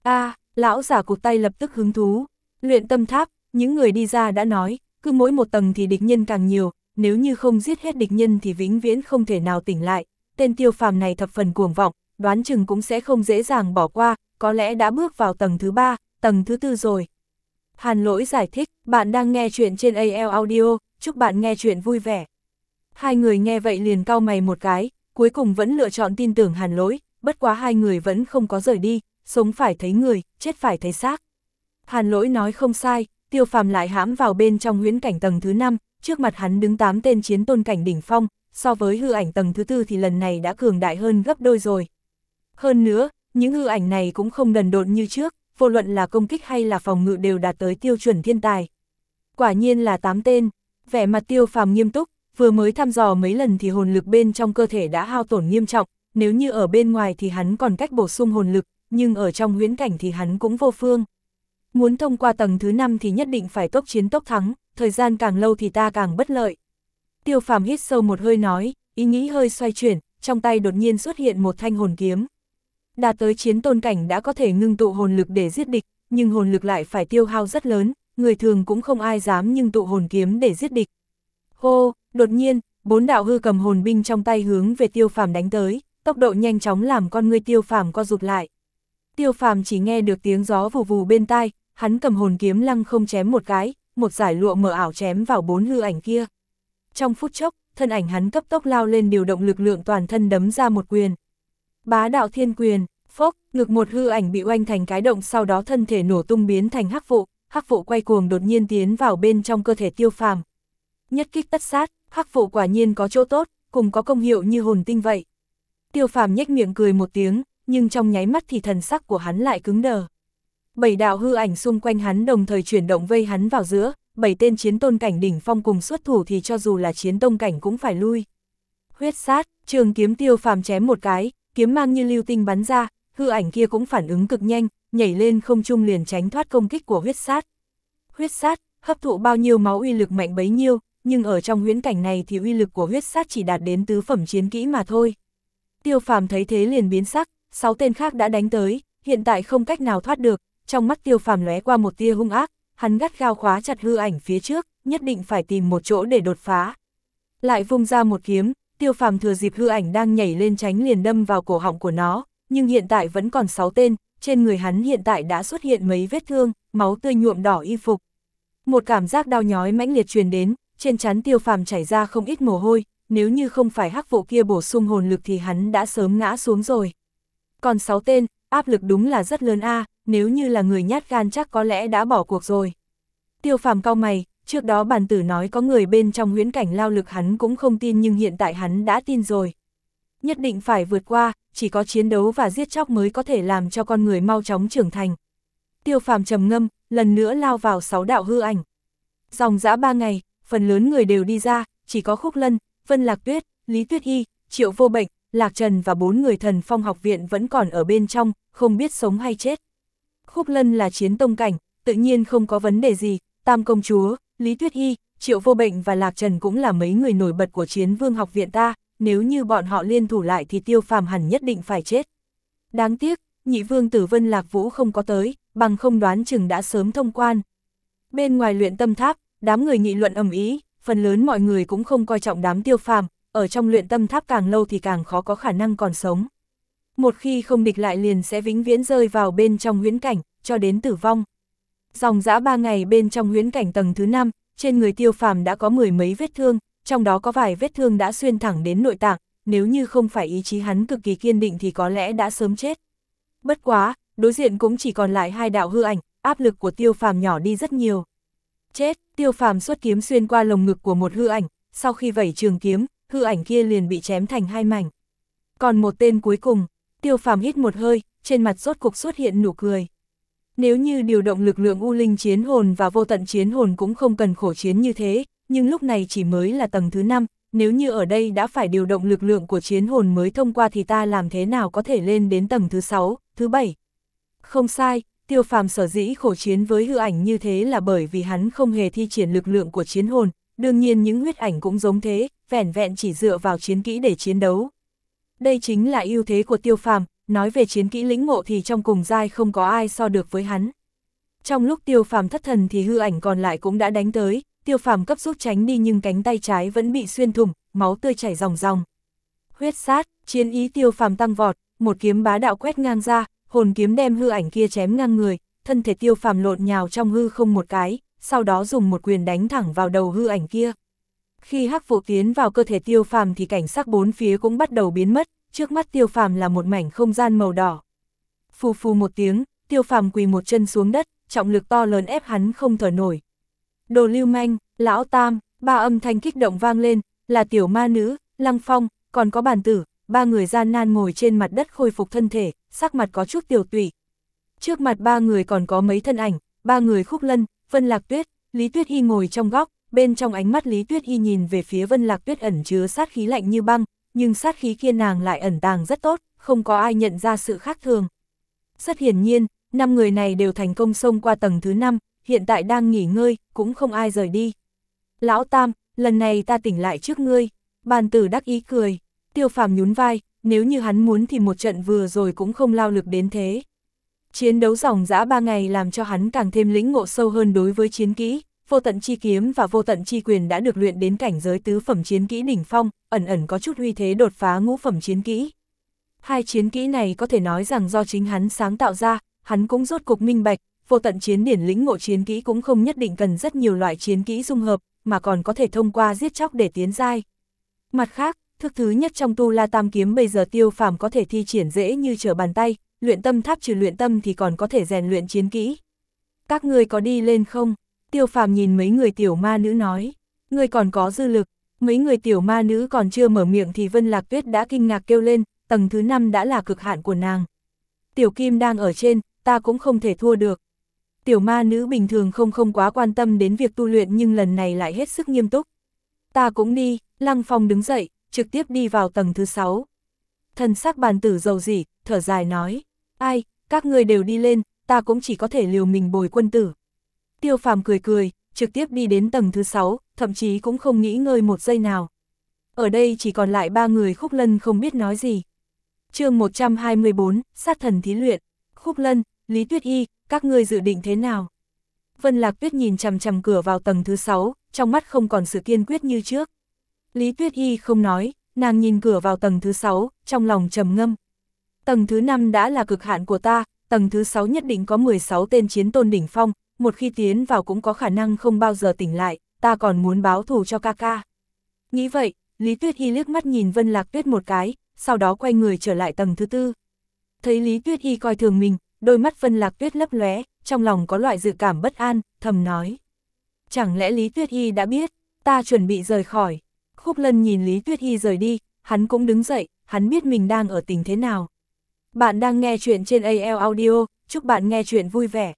a lão giả cụt tay lập tức hứng thú. Luyện tâm tháp, những người đi ra đã nói, cứ mỗi một tầng thì địch nhân càng nhiều, nếu như không giết hết địch nhân thì vĩnh viễn không thể nào tỉnh lại. Tên tiêu phàm này thập phần cuồng vọng, đoán chừng cũng sẽ không dễ dàng bỏ qua, có lẽ đã bước vào tầng thứ ba, tầng thứ tư rồi. Hàn lỗi giải thích, bạn đang nghe chuyện trên AL Audio, chúc bạn nghe chuyện vui vẻ. Hai người nghe vậy liền cau mày một cái, cuối cùng vẫn lựa chọn tin tưởng hàn lỗi, bất quá hai người vẫn không có rời đi, sống phải thấy người, chết phải thấy xác. Hàn lỗi nói không sai, tiêu phàm lại hãm vào bên trong huyễn cảnh tầng thứ 5, trước mặt hắn đứng 8 tên chiến tôn cảnh đỉnh phong, so với hư ảnh tầng thứ tư thì lần này đã cường đại hơn gấp đôi rồi. Hơn nữa, những hư ảnh này cũng không đần độn như trước, vô luận là công kích hay là phòng ngự đều đạt tới tiêu chuẩn thiên tài. Quả nhiên là 8 tên, vẻ mặt tiêu phàm nghiêm túc, vừa mới thăm dò mấy lần thì hồn lực bên trong cơ thể đã hao tổn nghiêm trọng, nếu như ở bên ngoài thì hắn còn cách bổ sung hồn lực, nhưng ở trong huyễn cảnh thì hắn cũng vô phương. Muốn thông qua tầng thứ 5 thì nhất định phải tốc chiến tốc thắng, thời gian càng lâu thì ta càng bất lợi. Tiêu phàm hít sâu một hơi nói, ý nghĩ hơi xoay chuyển, trong tay đột nhiên xuất hiện một thanh hồn kiếm. Đạt tới chiến tôn cảnh đã có thể ngưng tụ hồn lực để giết địch, nhưng hồn lực lại phải tiêu hao rất lớn, người thường cũng không ai dám nhưng tụ hồn kiếm để giết địch. Hô, đột nhiên, bốn đạo hư cầm hồn binh trong tay hướng về tiêu phàm đánh tới, tốc độ nhanh chóng làm con người tiêu phàm co rụt lại. Tiêu phàm chỉ nghe được tiếng gió vù vù bên tai, hắn cầm hồn kiếm lăng không chém một cái, một giải lụa mở ảo chém vào bốn hư ảnh kia. Trong phút chốc, thân ảnh hắn cấp tốc lao lên điều động lực lượng toàn thân đấm ra một quyền. Bá đạo thiên quyền, phốc, ngực một hư ảnh bị oanh thành cái động sau đó thân thể nổ tung biến thành hắc vụ, hắc vụ quay cuồng đột nhiên tiến vào bên trong cơ thể tiêu phàm. Nhất kích tất sát, hắc vụ quả nhiên có chỗ tốt, cùng có công hiệu như hồn tinh vậy. Tiêu phàm nhếch miệng cười một tiếng, nhưng trong nháy mắt thì thần sắc của hắn lại cứng đờ. Bảy đạo hư ảnh xung quanh hắn đồng thời chuyển động vây hắn vào giữa, bảy tên chiến tôn cảnh đỉnh phong cùng xuất thủ thì cho dù là chiến tông cảnh cũng phải lui. Huyết sát, trường kiếm tiêu phàm chém một cái, kiếm mang như lưu tinh bắn ra, hư ảnh kia cũng phản ứng cực nhanh, nhảy lên không trung liền tránh thoát công kích của huyết sát. Huyết sát, hấp thụ bao nhiêu máu uy lực mạnh bấy nhiêu, nhưng ở trong huyễn cảnh này thì uy lực của huyết sát chỉ đạt đến tứ phẩm chiến kỹ mà thôi. Tiêu phàm thấy thế liền biến sắc, sáu tên khác đã đánh tới, hiện tại không cách nào thoát được, trong mắt tiêu phàm lóe qua một tia hung ác, hắn gắt gao khóa chặt hư ảnh phía trước, nhất định phải tìm một chỗ để đột phá. Lại vung ra một kiếm, tiêu phàm thừa dịp hư ảnh đang nhảy lên tránh liền đâm vào cổ họng của nó, nhưng hiện tại vẫn còn 6 tên, trên người hắn hiện tại đã xuất hiện mấy vết thương, máu tươi nhuộm đỏ y phục. Một cảm giác đau nhói mãnh liệt truyền đến, trên chắn tiêu phàm chảy ra không ít mồ hôi, nếu như không phải hắc vụ kia bổ sung hồn lực thì hắn đã sớm ngã xuống rồi. Còn 6 tên, áp lực đúng là rất lớn a nếu như là người nhát gan chắc có lẽ đã bỏ cuộc rồi. Tiêu phàm cao mày, trước đó bàn tử nói có người bên trong huyễn cảnh lao lực hắn cũng không tin nhưng hiện tại hắn đã tin rồi. Nhất định phải vượt qua, chỉ có chiến đấu và giết chóc mới có thể làm cho con người mau chóng trưởng thành. Tiêu phàm trầm ngâm, lần nữa lao vào sáu đạo hư ảnh. Dòng dã ba ngày, phần lớn người đều đi ra, chỉ có Khúc Lân, Vân Lạc Tuyết, Lý Tuyết Y, Triệu Vô Bệnh, Lạc Trần và bốn người thần phong học viện vẫn còn ở bên trong, không biết sống hay chết. Khúc Lân là chiến tông cảnh, tự nhiên không có vấn đề gì, Tam Công Chúa, Lý Tuyết Y, Triệu Vô Bệnh và Lạc Trần cũng là mấy người nổi bật của chiến vương học viện ta, nếu như bọn họ liên thủ lại thì tiêu phàm hẳn nhất định phải chết. Đáng tiếc, nhị vương tử Vân Lạc Vũ không có tới, bằng không đoán chừng đã sớm thông quan. Bên ngoài luyện tâm tháp, đám người nghị luận ầm ý, phần lớn mọi người cũng không coi trọng đám tiêu phàm, ở trong luyện tâm tháp càng lâu thì càng khó có khả năng còn sống. Một khi không địch lại liền sẽ vĩnh viễn rơi vào bên trong huyễn cảnh, cho đến tử vong. Dòng dã ba ngày bên trong huyễn cảnh tầng thứ 5, trên người tiêu phàm đã có mười mấy vết thương, trong đó có vài vết thương đã xuyên thẳng đến nội tạng, nếu như không phải ý chí hắn cực kỳ kiên định thì có lẽ đã sớm chết. Bất quá, đối diện cũng chỉ còn lại hai đạo hư ảnh, áp lực của tiêu phàm nhỏ đi rất nhiều. Chết, tiêu phàm xuất kiếm xuyên qua lồng ngực của một hư ảnh, sau khi vẩy trường kiếm, hư ảnh kia liền bị chém thành hai mảnh. Còn một tên cuối cùng, tiêu phàm hít một hơi, trên mặt rốt cục xuất hiện nụ cười. Nếu như điều động lực lượng U Linh chiến hồn và vô tận chiến hồn cũng không cần khổ chiến như thế, nhưng lúc này chỉ mới là tầng thứ 5, nếu như ở đây đã phải điều động lực lượng của chiến hồn mới thông qua thì ta làm thế nào có thể lên đến tầng thứ 6, thứ 7. Không sai, tiêu phàm sở dĩ khổ chiến với hư ảnh như thế là bởi vì hắn không hề thi triển lực lượng của chiến hồn, đương nhiên những huyết ảnh cũng giống thế, vẻn vẹn chỉ dựa vào chiến kỹ để chiến đấu. Đây chính là ưu thế của tiêu phàm, nói về chiến kỹ lĩnh ngộ thì trong cùng giai không có ai so được với hắn. Trong lúc tiêu phàm thất thần thì hư ảnh còn lại cũng đã đánh tới, tiêu phàm cấp rút tránh đi nhưng cánh tay trái vẫn bị xuyên thủng, máu tươi chảy ròng ròng. Huyết sát, chiến ý tiêu phàm tăng vọt, một kiếm bá đạo quét ngang ra, hồn kiếm đem hư ảnh kia chém ngang người, thân thể tiêu phàm lộn nhào trong hư không một cái, sau đó dùng một quyền đánh thẳng vào đầu hư ảnh kia. Khi hắc vụ tiến vào cơ thể tiêu phàm thì cảnh sắc bốn phía cũng bắt đầu biến mất, trước mắt tiêu phàm là một mảnh không gian màu đỏ. Phù phù một tiếng, tiêu phàm quỳ một chân xuống đất, trọng lực to lớn ép hắn không thở nổi. Đồ lưu manh, lão tam, ba âm thanh kích động vang lên, là tiểu ma nữ, lăng phong, còn có bàn tử, ba người gian nan ngồi trên mặt đất khôi phục thân thể, sắc mặt có chút tiểu tụy. Trước mặt ba người còn có mấy thân ảnh, ba người khúc lân, Vân Lạc Tuyết, Lý Tuyết Hy ngồi trong góc, bên trong ánh mắt Lý Tuyết y nhìn về phía Vân Lạc Tuyết ẩn chứa sát khí lạnh như băng, nhưng sát khí kia nàng lại ẩn tàng rất tốt, không có ai nhận ra sự khác thường. Rất hiển nhiên, năm người này đều thành công xông qua tầng thứ 5, hiện tại đang nghỉ ngơi, cũng không ai rời đi. Lão Tam, lần này ta tỉnh lại trước ngươi, bàn tử đắc ý cười, tiêu phàm nhún vai, nếu như hắn muốn thì một trận vừa rồi cũng không lao lực đến thế. Chiến đấu dòng dã ba ngày làm cho hắn càng thêm lĩnh ngộ sâu hơn đối với chiến kỹ, vô tận chi kiếm và vô tận chi quyền đã được luyện đến cảnh giới tứ phẩm chiến kỹ đỉnh phong, ẩn ẩn có chút uy thế đột phá ngũ phẩm chiến kỹ. Hai chiến kỹ này có thể nói rằng do chính hắn sáng tạo ra, hắn cũng rốt cục minh bạch, vô tận chiến điển lĩnh ngộ chiến kỹ cũng không nhất định cần rất nhiều loại chiến kỹ dung hợp, mà còn có thể thông qua giết chóc để tiến giai. Mặt khác, thức thứ nhất trong tu la tam kiếm bây giờ tiêu phàm có thể thi triển dễ như trở bàn tay, luyện tâm tháp trừ luyện tâm thì còn có thể rèn luyện chiến kỹ. Các người có đi lên không? Tiêu phàm nhìn mấy người tiểu ma nữ nói, người còn có dư lực, mấy người tiểu ma nữ còn chưa mở miệng thì Vân Lạc Tuyết đã kinh ngạc kêu lên, tầng thứ 5 đã là cực hạn của nàng. Tiểu Kim đang ở trên, ta cũng không thể thua được. Tiểu ma nữ bình thường không không quá quan tâm đến việc tu luyện nhưng lần này lại hết sức nghiêm túc. Ta cũng đi, Lăng Phong đứng dậy, trực tiếp đi vào tầng thứ 6. Thần sắc bàn tử dầu dỉ, thở dài nói, ai, các người đều đi lên, ta cũng chỉ có thể liều mình bồi quân tử. Tiêu phàm cười cười, trực tiếp đi đến tầng thứ 6, thậm chí cũng không nghĩ ngơi một giây nào. Ở đây chỉ còn lại ba người khúc lân không biết nói gì. chương 124, sát thần thí luyện. Khúc lân, Lý Tuyết Y, các ngươi dự định thế nào? Vân Lạc Tuyết nhìn chằm chằm cửa vào tầng thứ 6, trong mắt không còn sự kiên quyết như trước. Lý Tuyết Y không nói, nàng nhìn cửa vào tầng thứ 6, trong lòng trầm ngâm. Tầng thứ 5 đã là cực hạn của ta, tầng thứ 6 nhất định có 16 tên chiến tôn đỉnh phong, một khi tiến vào cũng có khả năng không bao giờ tỉnh lại, ta còn muốn báo thù cho ca ca. Nghĩ vậy, Lý Tuyết Y liếc mắt nhìn Vân Lạc Tuyết một cái, sau đó quay người trở lại tầng thứ tư. Thấy Lý Tuyết Y coi thường mình, đôi mắt Vân Lạc Tuyết lấp lóe, trong lòng có loại dự cảm bất an, thầm nói. Chẳng lẽ Lý Tuyết Y đã biết, ta chuẩn bị rời khỏi. Khúc Lân nhìn Lý Tuyết Y rời đi, hắn cũng đứng dậy, hắn biết mình đang ở tình thế nào. Bạn đang nghe chuyện trên AL Audio, chúc bạn nghe chuyện vui vẻ.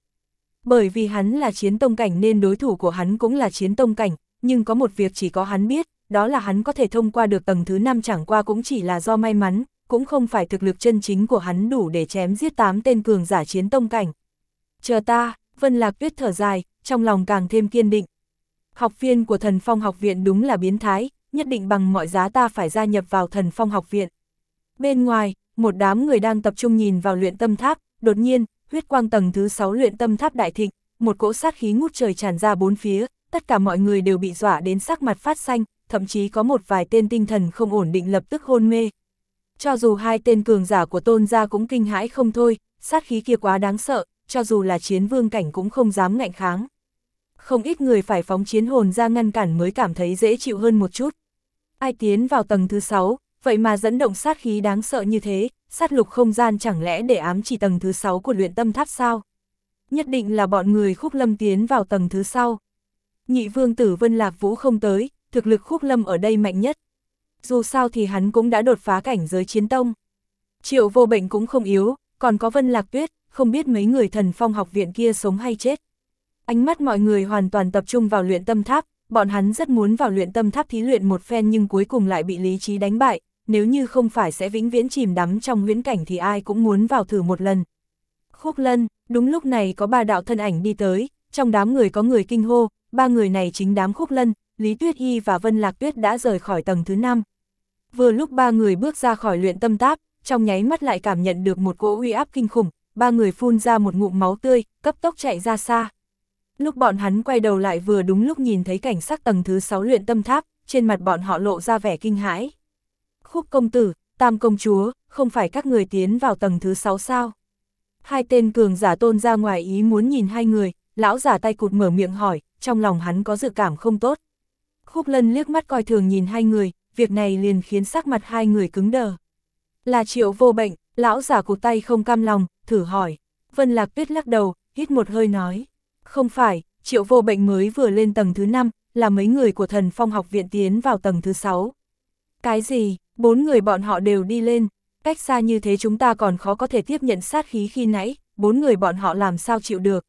Bởi vì hắn là chiến tông cảnh nên đối thủ của hắn cũng là chiến tông cảnh, nhưng có một việc chỉ có hắn biết, đó là hắn có thể thông qua được tầng thứ 5 chẳng qua cũng chỉ là do may mắn, cũng không phải thực lực chân chính của hắn đủ để chém giết 8 tên cường giả chiến tông cảnh. Chờ ta, Vân Lạc Tuyết thở dài, trong lòng càng thêm kiên định. Học viên của thần phong học viện đúng là biến thái, nhất định bằng mọi giá ta phải gia nhập vào thần phong học viện. Bên ngoài, một đám người đang tập trung nhìn vào luyện tâm tháp, đột nhiên, huyết quang tầng thứ 6 luyện tâm tháp đại thịnh, một cỗ sát khí ngút trời tràn ra bốn phía, tất cả mọi người đều bị dọa đến sắc mặt phát xanh, thậm chí có một vài tên tinh thần không ổn định lập tức hôn mê. Cho dù hai tên cường giả của tôn gia cũng kinh hãi không thôi, sát khí kia quá đáng sợ, cho dù là chiến vương cảnh cũng không dám ngạnh kháng. Không ít người phải phóng chiến hồn ra ngăn cản mới cảm thấy dễ chịu hơn một chút. Ai tiến vào tầng thứ 6, vậy mà dẫn động sát khí đáng sợ như thế, sát lục không gian chẳng lẽ để ám chỉ tầng thứ 6 của luyện tâm tháp sao? Nhất định là bọn người khúc lâm tiến vào tầng thứ sau. Nhị vương tử Vân Lạc Vũ không tới, thực lực khúc lâm ở đây mạnh nhất. Dù sao thì hắn cũng đã đột phá cảnh giới chiến tông. Triệu vô bệnh cũng không yếu, còn có Vân Lạc Tuyết, không biết mấy người thần phong học viện kia sống hay chết. Ánh mắt mọi người hoàn toàn tập trung vào luyện tâm tháp, bọn hắn rất muốn vào luyện tâm tháp thí luyện một phen nhưng cuối cùng lại bị lý trí đánh bại, nếu như không phải sẽ vĩnh viễn chìm đắm trong huyễn cảnh thì ai cũng muốn vào thử một lần. Khúc lân, đúng lúc này có ba đạo thân ảnh đi tới, trong đám người có người kinh hô, ba người này chính đám Khúc lân, Lý Tuyết Y và Vân Lạc Tuyết đã rời khỏi tầng thứ 5. Vừa lúc ba người bước ra khỏi luyện tâm táp, trong nháy mắt lại cảm nhận được một cỗ uy áp kinh khủng, ba người phun ra một ngụm máu tươi, cấp tốc chạy ra xa. Lúc bọn hắn quay đầu lại vừa đúng lúc nhìn thấy cảnh sắc tầng thứ 6 luyện tâm tháp, trên mặt bọn họ lộ ra vẻ kinh hãi. Khúc công tử, tam công chúa, không phải các người tiến vào tầng thứ sáu sao? Hai tên cường giả tôn ra ngoài ý muốn nhìn hai người, lão giả tay cụt mở miệng hỏi, trong lòng hắn có dự cảm không tốt. Khúc lân liếc mắt coi thường nhìn hai người, việc này liền khiến sắc mặt hai người cứng đờ. Là triệu vô bệnh, lão giả cụt tay không cam lòng, thử hỏi. Vân Lạc Tuyết lắc đầu, hít một hơi nói. Không phải, triệu vô bệnh mới vừa lên tầng thứ 5, là mấy người của thần phong học viện tiến vào tầng thứ 6. Cái gì, bốn người bọn họ đều đi lên, cách xa như thế chúng ta còn khó có thể tiếp nhận sát khí khi nãy, bốn người bọn họ làm sao chịu được.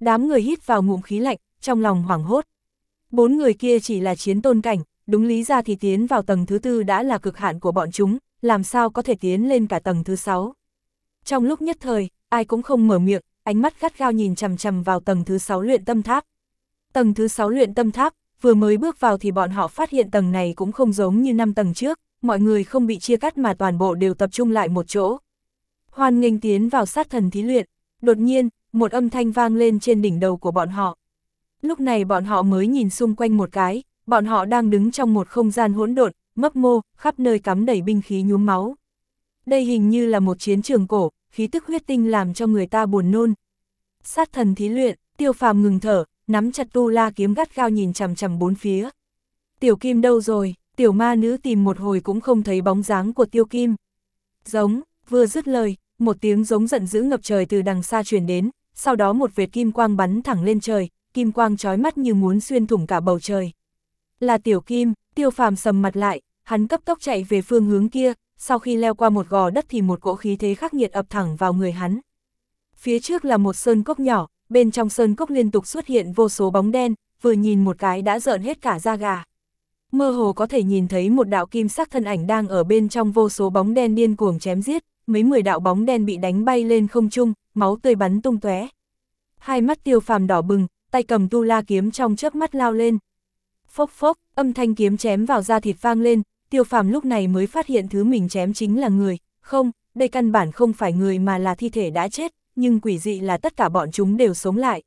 Đám người hít vào ngụm khí lạnh, trong lòng hoảng hốt. Bốn người kia chỉ là chiến tôn cảnh, đúng lý ra thì tiến vào tầng thứ tư đã là cực hạn của bọn chúng, làm sao có thể tiến lên cả tầng thứ sáu. Trong lúc nhất thời, ai cũng không mở miệng, ánh mắt gắt gao nhìn chằm chằm vào tầng thứ sáu luyện tâm tháp. Tầng thứ sáu luyện tâm tháp, vừa mới bước vào thì bọn họ phát hiện tầng này cũng không giống như năm tầng trước, mọi người không bị chia cắt mà toàn bộ đều tập trung lại một chỗ. Hoan nghênh tiến vào sát thần thí luyện, đột nhiên, một âm thanh vang lên trên đỉnh đầu của bọn họ. Lúc này bọn họ mới nhìn xung quanh một cái, bọn họ đang đứng trong một không gian hỗn độn, mấp mô, khắp nơi cắm đầy binh khí nhuốm máu. Đây hình như là một chiến trường cổ, khí tức huyết tinh làm cho người ta buồn nôn. Sát thần thí luyện, tiêu phàm ngừng thở, nắm chặt tu la kiếm gắt gao nhìn chằm chằm bốn phía. Tiểu kim đâu rồi, tiểu ma nữ tìm một hồi cũng không thấy bóng dáng của tiêu kim. Giống, vừa dứt lời, một tiếng giống giận dữ ngập trời từ đằng xa truyền đến, sau đó một vệt kim quang bắn thẳng lên trời, kim quang trói mắt như muốn xuyên thủng cả bầu trời. Là tiểu kim, tiêu phàm sầm mặt lại, hắn cấp tốc chạy về phương hướng kia, sau khi leo qua một gò đất thì một cỗ khí thế khắc nghiệt ập thẳng vào người hắn. Phía trước là một sơn cốc nhỏ, bên trong sơn cốc liên tục xuất hiện vô số bóng đen, vừa nhìn một cái đã rợn hết cả da gà. Mơ hồ có thể nhìn thấy một đạo kim sắc thân ảnh đang ở bên trong vô số bóng đen điên cuồng chém giết, mấy mười đạo bóng đen bị đánh bay lên không trung, máu tươi bắn tung tóe. Hai mắt tiêu phàm đỏ bừng, tay cầm tu la kiếm trong chớp mắt lao lên. Phốc phốc, âm thanh kiếm chém vào da thịt vang lên, tiêu phàm lúc này mới phát hiện thứ mình chém chính là người, không, đây căn bản không phải người mà là thi thể đã chết, nhưng quỷ dị là tất cả bọn chúng đều sống lại.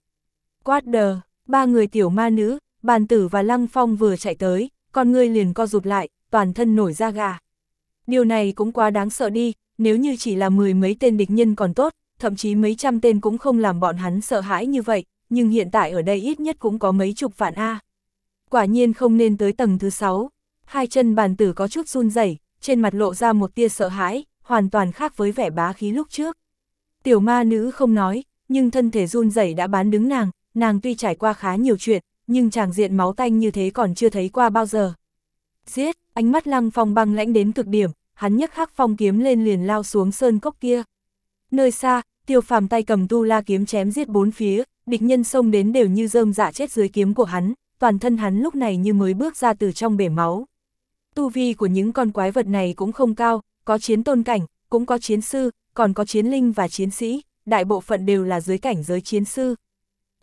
Quát đờ, ba người tiểu ma nữ, bàn tử và lăng phong vừa chạy tới, con người liền co rụt lại, toàn thân nổi da gà. Điều này cũng quá đáng sợ đi, nếu như chỉ là mười mấy tên địch nhân còn tốt, thậm chí mấy trăm tên cũng không làm bọn hắn sợ hãi như vậy, nhưng hiện tại ở đây ít nhất cũng có mấy chục vạn A. Quả nhiên không nên tới tầng thứ sáu hai chân bàn tử có chút run rẩy trên mặt lộ ra một tia sợ hãi, hoàn toàn khác với vẻ bá khí lúc trước. Tiểu ma nữ không nói, nhưng thân thể run rẩy đã bán đứng nàng, nàng tuy trải qua khá nhiều chuyện, nhưng chàng diện máu tanh như thế còn chưa thấy qua bao giờ. Giết, ánh mắt lăng phong băng lãnh đến cực điểm, hắn nhấc hắc phong kiếm lên liền lao xuống sơn cốc kia. Nơi xa, tiêu phàm tay cầm tu la kiếm chém giết bốn phía, địch nhân xông đến đều như rơm dạ chết dưới kiếm của hắn, toàn thân hắn lúc này như mới bước ra từ trong bể máu. Tu vi của những con quái vật này cũng không cao, có chiến tôn cảnh, cũng có chiến sư, còn có chiến linh và chiến sĩ, đại bộ phận đều là dưới cảnh giới chiến sư.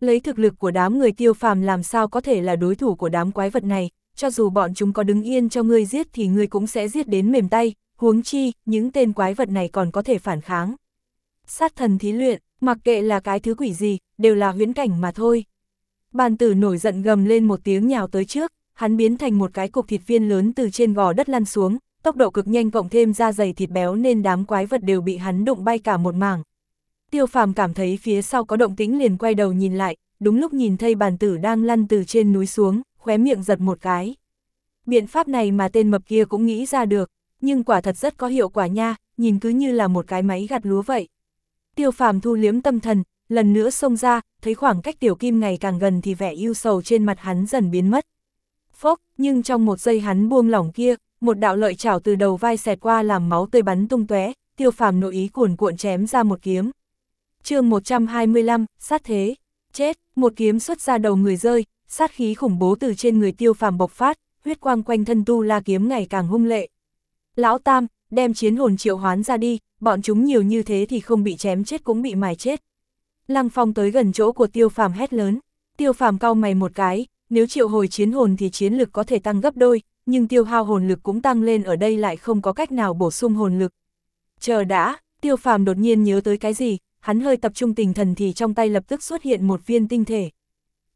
Lấy thực lực của đám người tiêu phàm làm sao có thể là đối thủ của đám quái vật này, cho dù bọn chúng có đứng yên cho ngươi giết thì ngươi cũng sẽ giết đến mềm tay, huống chi, những tên quái vật này còn có thể phản kháng. Sát thần thí luyện, mặc kệ là cái thứ quỷ gì, đều là huyễn cảnh mà thôi. Bàn tử nổi giận gầm lên một tiếng nhào tới trước, hắn biến thành một cái cục thịt viên lớn từ trên gò đất lăn xuống, tốc độ cực nhanh cộng thêm da dày thịt béo nên đám quái vật đều bị hắn đụng bay cả một mảng. Tiêu phàm cảm thấy phía sau có động tĩnh liền quay đầu nhìn lại, đúng lúc nhìn thấy bàn tử đang lăn từ trên núi xuống, khóe miệng giật một cái. Biện pháp này mà tên mập kia cũng nghĩ ra được, nhưng quả thật rất có hiệu quả nha, nhìn cứ như là một cái máy gặt lúa vậy. Tiêu phàm thu liếm tâm thần, lần nữa xông ra, thấy khoảng cách tiểu kim ngày càng gần thì vẻ yêu sầu trên mặt hắn dần biến mất. Phốc, nhưng trong một giây hắn buông lỏng kia, một đạo lợi chảo từ đầu vai xẹt qua làm máu tươi bắn tung tóe, tiêu phàm nội ý cuồn cuộn chém ra một kiếm chương 125, sát thế, chết, một kiếm xuất ra đầu người rơi, sát khí khủng bố từ trên người tiêu phàm bộc phát, huyết quang quanh thân tu la kiếm ngày càng hung lệ. Lão Tam, đem chiến hồn triệu hoán ra đi, bọn chúng nhiều như thế thì không bị chém chết cũng bị mài chết. Lăng Phong tới gần chỗ của tiêu phàm hét lớn, tiêu phàm cau mày một cái, nếu triệu hồi chiến hồn thì chiến lực có thể tăng gấp đôi, nhưng tiêu hao hồn lực cũng tăng lên ở đây lại không có cách nào bổ sung hồn lực. Chờ đã, tiêu phàm đột nhiên nhớ tới cái gì, hắn hơi tập trung tình thần thì trong tay lập tức xuất hiện một viên tinh thể.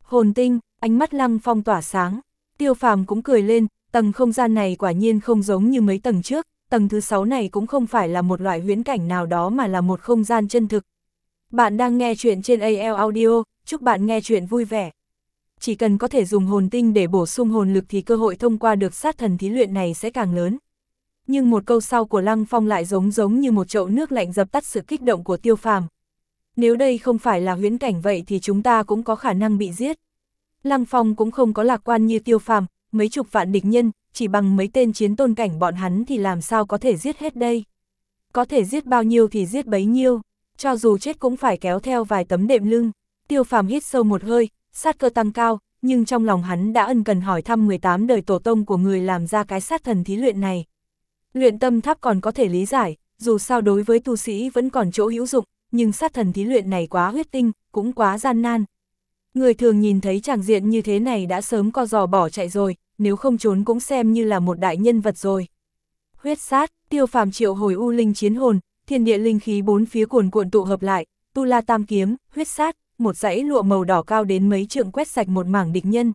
Hồn tinh, ánh mắt lăng phong tỏa sáng, tiêu phàm cũng cười lên, tầng không gian này quả nhiên không giống như mấy tầng trước, tầng thứ 6 này cũng không phải là một loại huyễn cảnh nào đó mà là một không gian chân thực. Bạn đang nghe chuyện trên AL Audio, chúc bạn nghe chuyện vui vẻ. Chỉ cần có thể dùng hồn tinh để bổ sung hồn lực thì cơ hội thông qua được sát thần thí luyện này sẽ càng lớn. Nhưng một câu sau của Lăng Phong lại giống giống như một chậu nước lạnh dập tắt sự kích động của tiêu phàm. Nếu đây không phải là huyễn cảnh vậy thì chúng ta cũng có khả năng bị giết. Lăng Phong cũng không có lạc quan như tiêu phàm, mấy chục vạn địch nhân, chỉ bằng mấy tên chiến tôn cảnh bọn hắn thì làm sao có thể giết hết đây. Có thể giết bao nhiêu thì giết bấy nhiêu, cho dù chết cũng phải kéo theo vài tấm đệm lưng. Tiêu phàm hít sâu một hơi, sát cơ tăng cao, nhưng trong lòng hắn đã ân cần hỏi thăm 18 đời tổ tông của người làm ra cái sát thần thí luyện này. Luyện tâm tháp còn có thể lý giải, dù sao đối với tu sĩ vẫn còn chỗ hữu dụng, nhưng sát thần thí luyện này quá huyết tinh, cũng quá gian nan. Người thường nhìn thấy tràng diện như thế này đã sớm co giò bỏ chạy rồi, nếu không trốn cũng xem như là một đại nhân vật rồi. Huyết sát, tiêu phàm triệu hồi u linh chiến hồn, thiên địa linh khí bốn phía cuồn cuộn tụ hợp lại, tu la tam kiếm, huyết sát, một dãy lụa màu đỏ cao đến mấy trượng quét sạch một mảng địch nhân.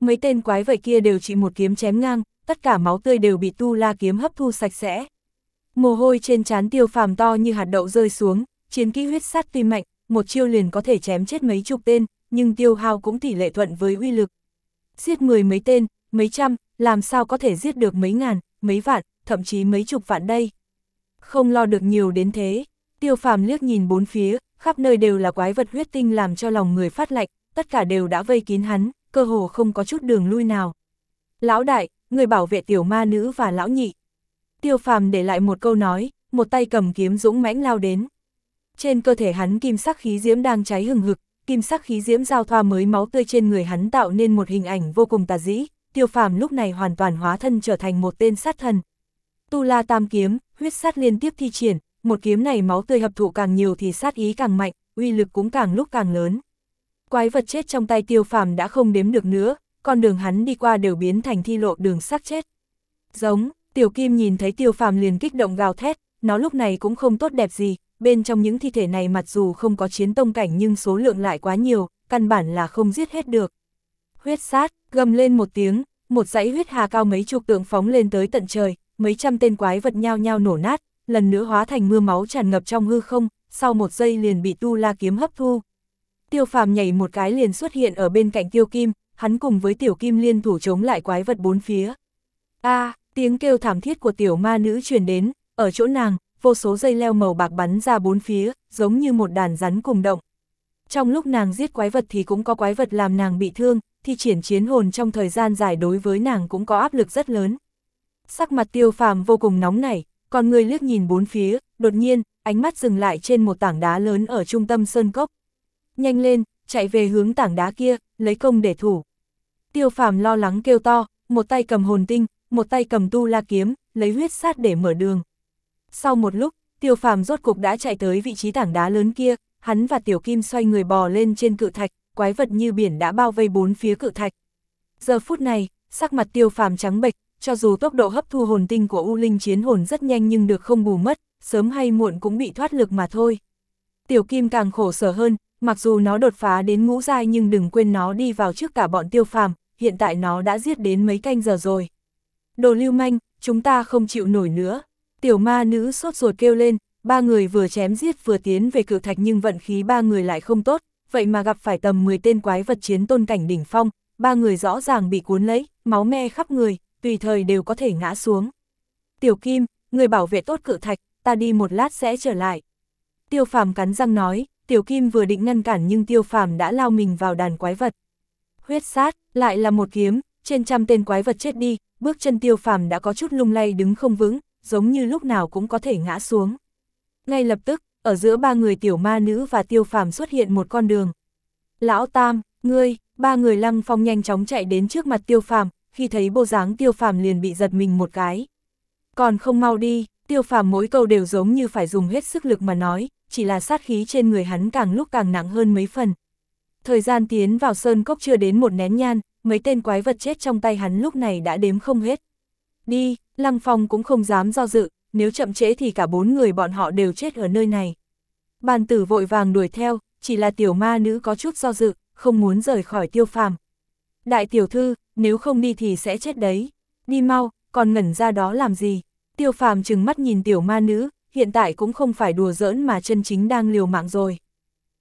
Mấy tên quái vậy kia đều chỉ một kiếm chém ngang, tất cả máu tươi đều bị tu la kiếm hấp thu sạch sẽ. Mồ hôi trên trán tiêu phàm to như hạt đậu rơi xuống, chiến kỹ huyết sát tuy mạnh, một chiêu liền có thể chém chết mấy chục tên, nhưng tiêu hao cũng tỷ lệ thuận với uy lực. Giết mười mấy tên, mấy trăm, làm sao có thể giết được mấy ngàn, mấy vạn, thậm chí mấy chục vạn đây. Không lo được nhiều đến thế, tiêu phàm liếc nhìn bốn phía, khắp nơi đều là quái vật huyết tinh làm cho lòng người phát lạnh, tất cả đều đã vây kín hắn, cơ hồ không có chút đường lui nào. Lão đại, người bảo vệ tiểu ma nữ và lão nhị. Tiêu phàm để lại một câu nói, một tay cầm kiếm dũng mãnh lao đến. Trên cơ thể hắn kim sắc khí diễm đang cháy hừng hực, kim sắc khí diễm giao thoa mới máu tươi trên người hắn tạo nên một hình ảnh vô cùng tà dĩ, tiêu phàm lúc này hoàn toàn hóa thân trở thành một tên sát thần. Tu la tam kiếm, huyết sát liên tiếp thi triển, một kiếm này máu tươi hấp thụ càng nhiều thì sát ý càng mạnh, uy lực cũng càng lúc càng lớn. Quái vật chết trong tay tiêu phàm đã không đếm được nữa, con đường hắn đi qua đều biến thành thi lộ đường sát chết. Giống, tiểu kim nhìn thấy tiêu phàm liền kích động gào thét, nó lúc này cũng không tốt đẹp gì, bên trong những thi thể này mặc dù không có chiến tông cảnh nhưng số lượng lại quá nhiều, căn bản là không giết hết được. Huyết sát, gầm lên một tiếng, một dãy huyết hà cao mấy chục tượng phóng lên tới tận trời, mấy trăm tên quái vật nhao nhao nổ nát, lần nữa hóa thành mưa máu tràn ngập trong hư không, sau một giây liền bị tu la kiếm hấp thu. Tiêu phàm nhảy một cái liền xuất hiện ở bên cạnh tiêu kim, hắn cùng với tiểu kim liên thủ chống lại quái vật bốn phía. a tiếng kêu thảm thiết của tiểu ma nữ truyền đến, ở chỗ nàng, vô số dây leo màu bạc bắn ra bốn phía, giống như một đàn rắn cùng động. Trong lúc nàng giết quái vật thì cũng có quái vật làm nàng bị thương, thi triển chiến hồn trong thời gian dài đối với nàng cũng có áp lực rất lớn. Sắc mặt tiêu phàm vô cùng nóng nảy, còn người liếc nhìn bốn phía, đột nhiên, ánh mắt dừng lại trên một tảng đá lớn ở trung tâm sơn cốc. Nhanh lên, chạy về hướng tảng đá kia, lấy công để thủ. Tiêu phàm lo lắng kêu to, một tay cầm hồn tinh, một tay cầm tu la kiếm, lấy huyết sát để mở đường. Sau một lúc, tiêu phàm rốt cục đã chạy tới vị trí tảng đá lớn kia, hắn và tiểu kim xoay người bò lên trên cự thạch, quái vật như biển đã bao vây bốn phía cự thạch. Giờ phút này, sắc mặt tiêu phàm trắng bệch, cho dù tốc độ hấp thu hồn tinh của U Linh chiến hồn rất nhanh nhưng được không bù mất, sớm hay muộn cũng bị thoát lực mà thôi. Tiểu Kim càng khổ sở hơn, mặc dù nó đột phá đến ngũ giai nhưng đừng quên nó đi vào trước cả bọn tiêu phàm, hiện tại nó đã giết đến mấy canh giờ rồi. Đồ lưu manh, chúng ta không chịu nổi nữa. Tiểu ma nữ sốt ruột kêu lên, ba người vừa chém giết vừa tiến về cự thạch nhưng vận khí ba người lại không tốt, vậy mà gặp phải tầm 10 tên quái vật chiến tôn cảnh đỉnh phong, ba người rõ ràng bị cuốn lấy, máu me khắp người, tùy thời đều có thể ngã xuống. Tiểu Kim, người bảo vệ tốt cự thạch, ta đi một lát sẽ trở lại. Tiêu phàm cắn răng nói, Tiểu Kim vừa định ngăn cản nhưng Tiêu phàm đã lao mình vào đàn quái vật. Huyết sát, lại là một kiếm, trên trăm tên quái vật chết đi, bước chân Tiêu phàm đã có chút lung lay đứng không vững, giống như lúc nào cũng có thể ngã xuống. Ngay lập tức, ở giữa ba người tiểu ma nữ và tiêu phàm xuất hiện một con đường. Lão Tam, ngươi, ba người lăng phong nhanh chóng chạy đến trước mặt tiêu phàm, khi thấy bộ dáng tiêu phàm liền bị giật mình một cái. Còn không mau đi, Tiêu phàm mỗi câu đều giống như phải dùng hết sức lực mà nói, chỉ là sát khí trên người hắn càng lúc càng nặng hơn mấy phần. Thời gian tiến vào sơn cốc chưa đến một nén nhan, mấy tên quái vật chết trong tay hắn lúc này đã đếm không hết. Đi, Lăng Phong cũng không dám do dự, nếu chậm trễ thì cả bốn người bọn họ đều chết ở nơi này. Bàn tử vội vàng đuổi theo, chỉ là tiểu ma nữ có chút do dự, không muốn rời khỏi tiêu phàm. Đại tiểu thư, nếu không đi thì sẽ chết đấy. Đi mau, còn ngẩn ra đó làm gì? Tiêu phàm chừng mắt nhìn tiểu ma nữ, hiện tại cũng không phải đùa giỡn mà chân chính đang liều mạng rồi.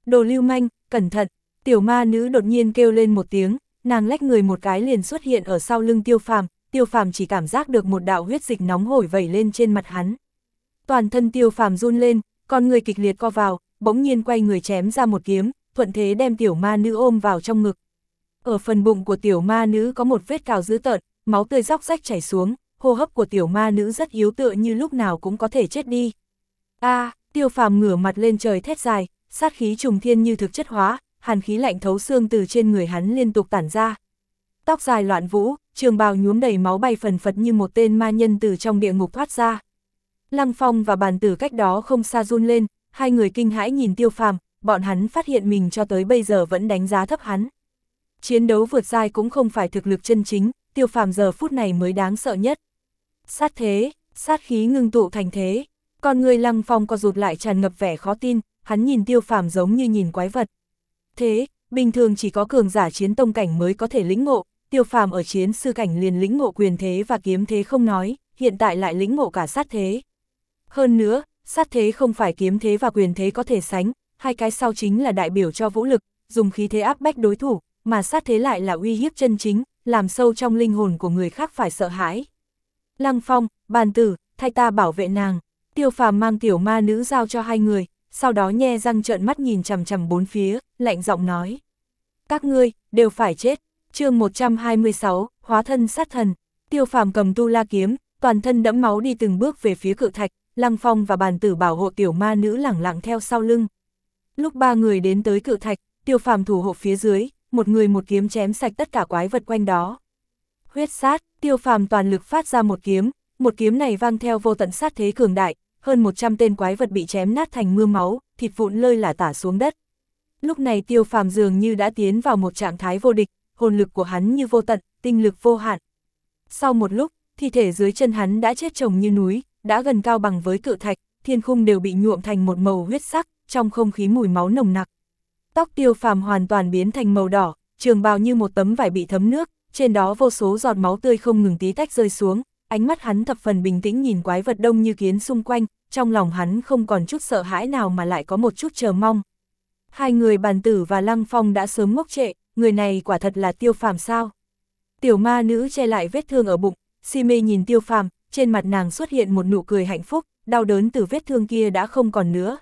Đồ lưu manh, cẩn thận, tiểu ma nữ đột nhiên kêu lên một tiếng, nàng lách người một cái liền xuất hiện ở sau lưng tiêu phàm, tiêu phàm chỉ cảm giác được một đạo huyết dịch nóng hổi vẩy lên trên mặt hắn. Toàn thân tiêu phàm run lên, con người kịch liệt co vào, bỗng nhiên quay người chém ra một kiếm, thuận thế đem tiểu ma nữ ôm vào trong ngực. Ở phần bụng của tiểu ma nữ có một vết cào dữ tợn, máu tươi róc rách chảy xuống, hô hấp của tiểu ma nữ rất yếu tựa như lúc nào cũng có thể chết đi. A, tiêu phàm ngửa mặt lên trời thét dài, sát khí trùng thiên như thực chất hóa, hàn khí lạnh thấu xương từ trên người hắn liên tục tản ra. Tóc dài loạn vũ, trường bào nhuốm đầy máu bay phần phật như một tên ma nhân từ trong địa ngục thoát ra. Lăng Phong và bàn tử cách đó không xa run lên, hai người kinh hãi nhìn tiêu phàm, bọn hắn phát hiện mình cho tới bây giờ vẫn đánh giá thấp hắn. Chiến đấu vượt dai cũng không phải thực lực chân chính, tiêu phàm giờ phút này mới đáng sợ nhất. Sát thế, sát khí ngưng tụ thành thế, con người lăng phong co rụt lại tràn ngập vẻ khó tin, hắn nhìn tiêu phàm giống như nhìn quái vật. Thế, bình thường chỉ có cường giả chiến tông cảnh mới có thể lĩnh ngộ, tiêu phàm ở chiến sư cảnh liền lĩnh ngộ quyền thế và kiếm thế không nói, hiện tại lại lĩnh ngộ cả sát thế. Hơn nữa, sát thế không phải kiếm thế và quyền thế có thể sánh, hai cái sau chính là đại biểu cho vũ lực, dùng khí thế áp bách đối thủ, mà sát thế lại là uy hiếp chân chính, làm sâu trong linh hồn của người khác phải sợ hãi. Lăng Phong, bàn tử, thay ta bảo vệ nàng, tiêu phàm mang tiểu ma nữ giao cho hai người, sau đó nhe răng trợn mắt nhìn chằm chằm bốn phía, lạnh giọng nói. Các ngươi, đều phải chết chương 126, hóa thân sát thần, tiêu phàm cầm tu la kiếm, toàn thân đẫm máu đi từng bước về phía cự thạch, Lăng Phong và bàn tử bảo hộ tiểu ma nữ lẳng lặng theo sau lưng. Lúc ba người đến tới cự thạch, tiêu phàm thủ hộ phía dưới, một người một kiếm chém sạch tất cả quái vật quanh đó. Huyết sát, tiêu phàm toàn lực phát ra một kiếm, một kiếm này vang theo vô tận sát thế cường đại, hơn 100 tên quái vật bị chém nát thành mưa máu, thịt vụn lơi là tả xuống đất. Lúc này tiêu phàm dường như đã tiến vào một trạng thái vô địch, hồn lực của hắn như vô tận, tinh lực vô hạn. Sau một lúc, thi thể dưới chân hắn đã chết chồng như núi, đã gần cao bằng với cự thạch, thiên khung đều bị nhuộm thành một màu huyết sắc, trong không khí mùi máu nồng nặc. Tóc tiêu phàm hoàn toàn biến thành màu đỏ, trường bào như một tấm vải bị thấm nước, trên đó vô số giọt máu tươi không ngừng tí tách rơi xuống, ánh mắt hắn thập phần bình tĩnh nhìn quái vật đông như kiến xung quanh, trong lòng hắn không còn chút sợ hãi nào mà lại có một chút chờ mong. Hai người bàn tử và lăng phong đã sớm ngốc trệ, người này quả thật là tiêu phàm sao. Tiểu ma nữ che lại vết thương ở bụng, si mê nhìn tiêu phàm, trên mặt nàng xuất hiện một nụ cười hạnh phúc, đau đớn từ vết thương kia đã không còn nữa.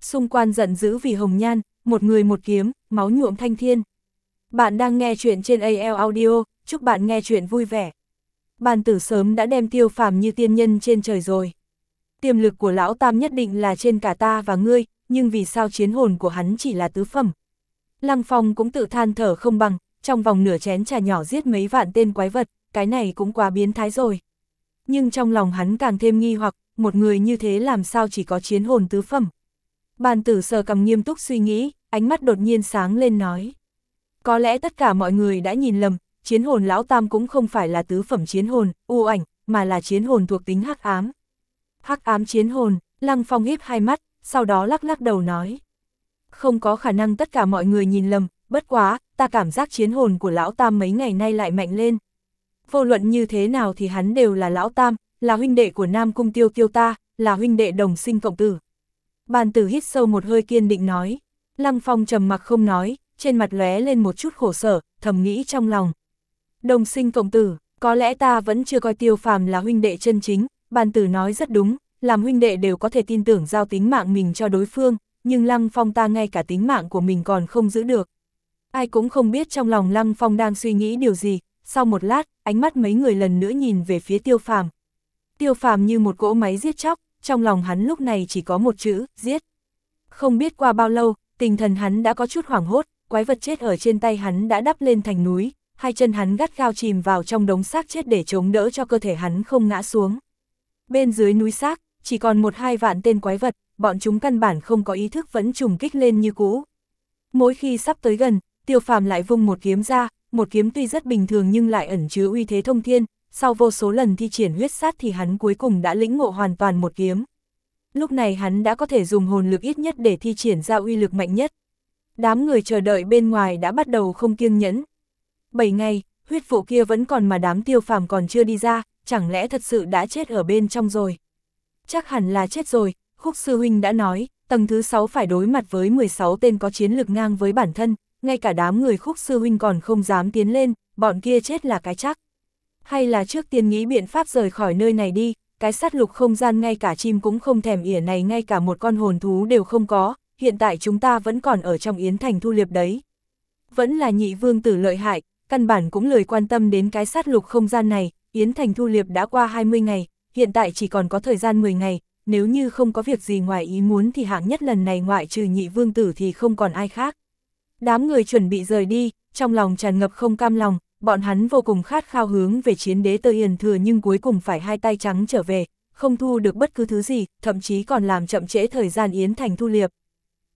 Xung quanh giận dữ vì hồng nhan, một người một kiếm, máu nhuộm thanh thiên. Bạn đang nghe chuyện trên AL Audio, chúc bạn nghe chuyện vui vẻ. Bàn tử sớm đã đem tiêu phàm như tiên nhân trên trời rồi. Tiềm lực của lão tam nhất định là trên cả ta và ngươi, nhưng vì sao chiến hồn của hắn chỉ là tứ phẩm. Lăng Phong cũng tự than thở không bằng, trong vòng nửa chén trà nhỏ giết mấy vạn tên quái vật, cái này cũng quá biến thái rồi. Nhưng trong lòng hắn càng thêm nghi hoặc, một người như thế làm sao chỉ có chiến hồn tứ phẩm. Bàn tử sờ cầm nghiêm túc suy nghĩ, ánh mắt đột nhiên sáng lên nói. Có lẽ tất cả mọi người đã nhìn lầm, chiến hồn lão tam cũng không phải là tứ phẩm chiến hồn, u ảnh, mà là chiến hồn thuộc tính hắc ám. Hắc ám chiến hồn, lăng phong híp hai mắt, sau đó lắc lắc đầu nói. Không có khả năng tất cả mọi người nhìn lầm, bất quá, ta cảm giác chiến hồn của lão tam mấy ngày nay lại mạnh lên. Vô luận như thế nào thì hắn đều là lão tam, là huynh đệ của Nam Cung Tiêu Tiêu ta, là huynh đệ đồng sinh cộng tử. Bàn tử hít sâu một hơi kiên định nói. Lăng Phong trầm mặc không nói, trên mặt lóe lên một chút khổ sở, thầm nghĩ trong lòng. Đồng sinh cộng tử, có lẽ ta vẫn chưa coi tiêu phàm là huynh đệ chân chính, bàn tử nói rất đúng, làm huynh đệ đều có thể tin tưởng giao tính mạng mình cho đối phương, nhưng Lăng Phong ta ngay cả tính mạng của mình còn không giữ được. Ai cũng không biết trong lòng Lăng Phong đang suy nghĩ điều gì, sau một lát, ánh mắt mấy người lần nữa nhìn về phía tiêu phàm. Tiêu phàm như một cỗ máy giết chóc, trong lòng hắn lúc này chỉ có một chữ, giết. Không biết qua bao lâu, tinh thần hắn đã có chút hoảng hốt, quái vật chết ở trên tay hắn đã đắp lên thành núi, hai chân hắn gắt gao chìm vào trong đống xác chết để chống đỡ cho cơ thể hắn không ngã xuống. Bên dưới núi xác, chỉ còn một hai vạn tên quái vật, bọn chúng căn bản không có ý thức vẫn trùng kích lên như cũ. Mỗi khi sắp tới gần, tiêu phàm lại vung một kiếm ra, một kiếm tuy rất bình thường nhưng lại ẩn chứa uy thế thông thiên, sau vô số lần thi triển huyết sát thì hắn cuối cùng đã lĩnh ngộ hoàn toàn một kiếm. Lúc này hắn đã có thể dùng hồn lực ít nhất để thi triển ra uy lực mạnh nhất. Đám người chờ đợi bên ngoài đã bắt đầu không kiêng nhẫn. Bảy ngày, huyết vụ kia vẫn còn mà đám tiêu phàm còn chưa đi ra, chẳng lẽ thật sự đã chết ở bên trong rồi. Chắc hẳn là chết rồi, Khúc Sư Huynh đã nói, tầng thứ 6 phải đối mặt với 16 tên có chiến lực ngang với bản thân, ngay cả đám người Khúc Sư Huynh còn không dám tiến lên, bọn kia chết là cái chắc. Hay là trước tiên nghĩ biện pháp rời khỏi nơi này đi, cái sát lục không gian ngay cả chim cũng không thèm ỉa này ngay cả một con hồn thú đều không có, hiện tại chúng ta vẫn còn ở trong Yến Thành thu liệp đấy. Vẫn là nhị vương tử lợi hại, căn bản cũng lời quan tâm đến cái sát lục không gian này, Yến Thành thu liệp đã qua 20 ngày, hiện tại chỉ còn có thời gian 10 ngày, nếu như không có việc gì ngoài ý muốn thì hạng nhất lần này ngoại trừ nhị vương tử thì không còn ai khác. Đám người chuẩn bị rời đi, trong lòng tràn ngập không cam lòng, bọn hắn vô cùng khát khao hướng về chiến đế tơ hiền thừa nhưng cuối cùng phải hai tay trắng trở về, không thu được bất cứ thứ gì, thậm chí còn làm chậm trễ thời gian Yến Thành thu liệp.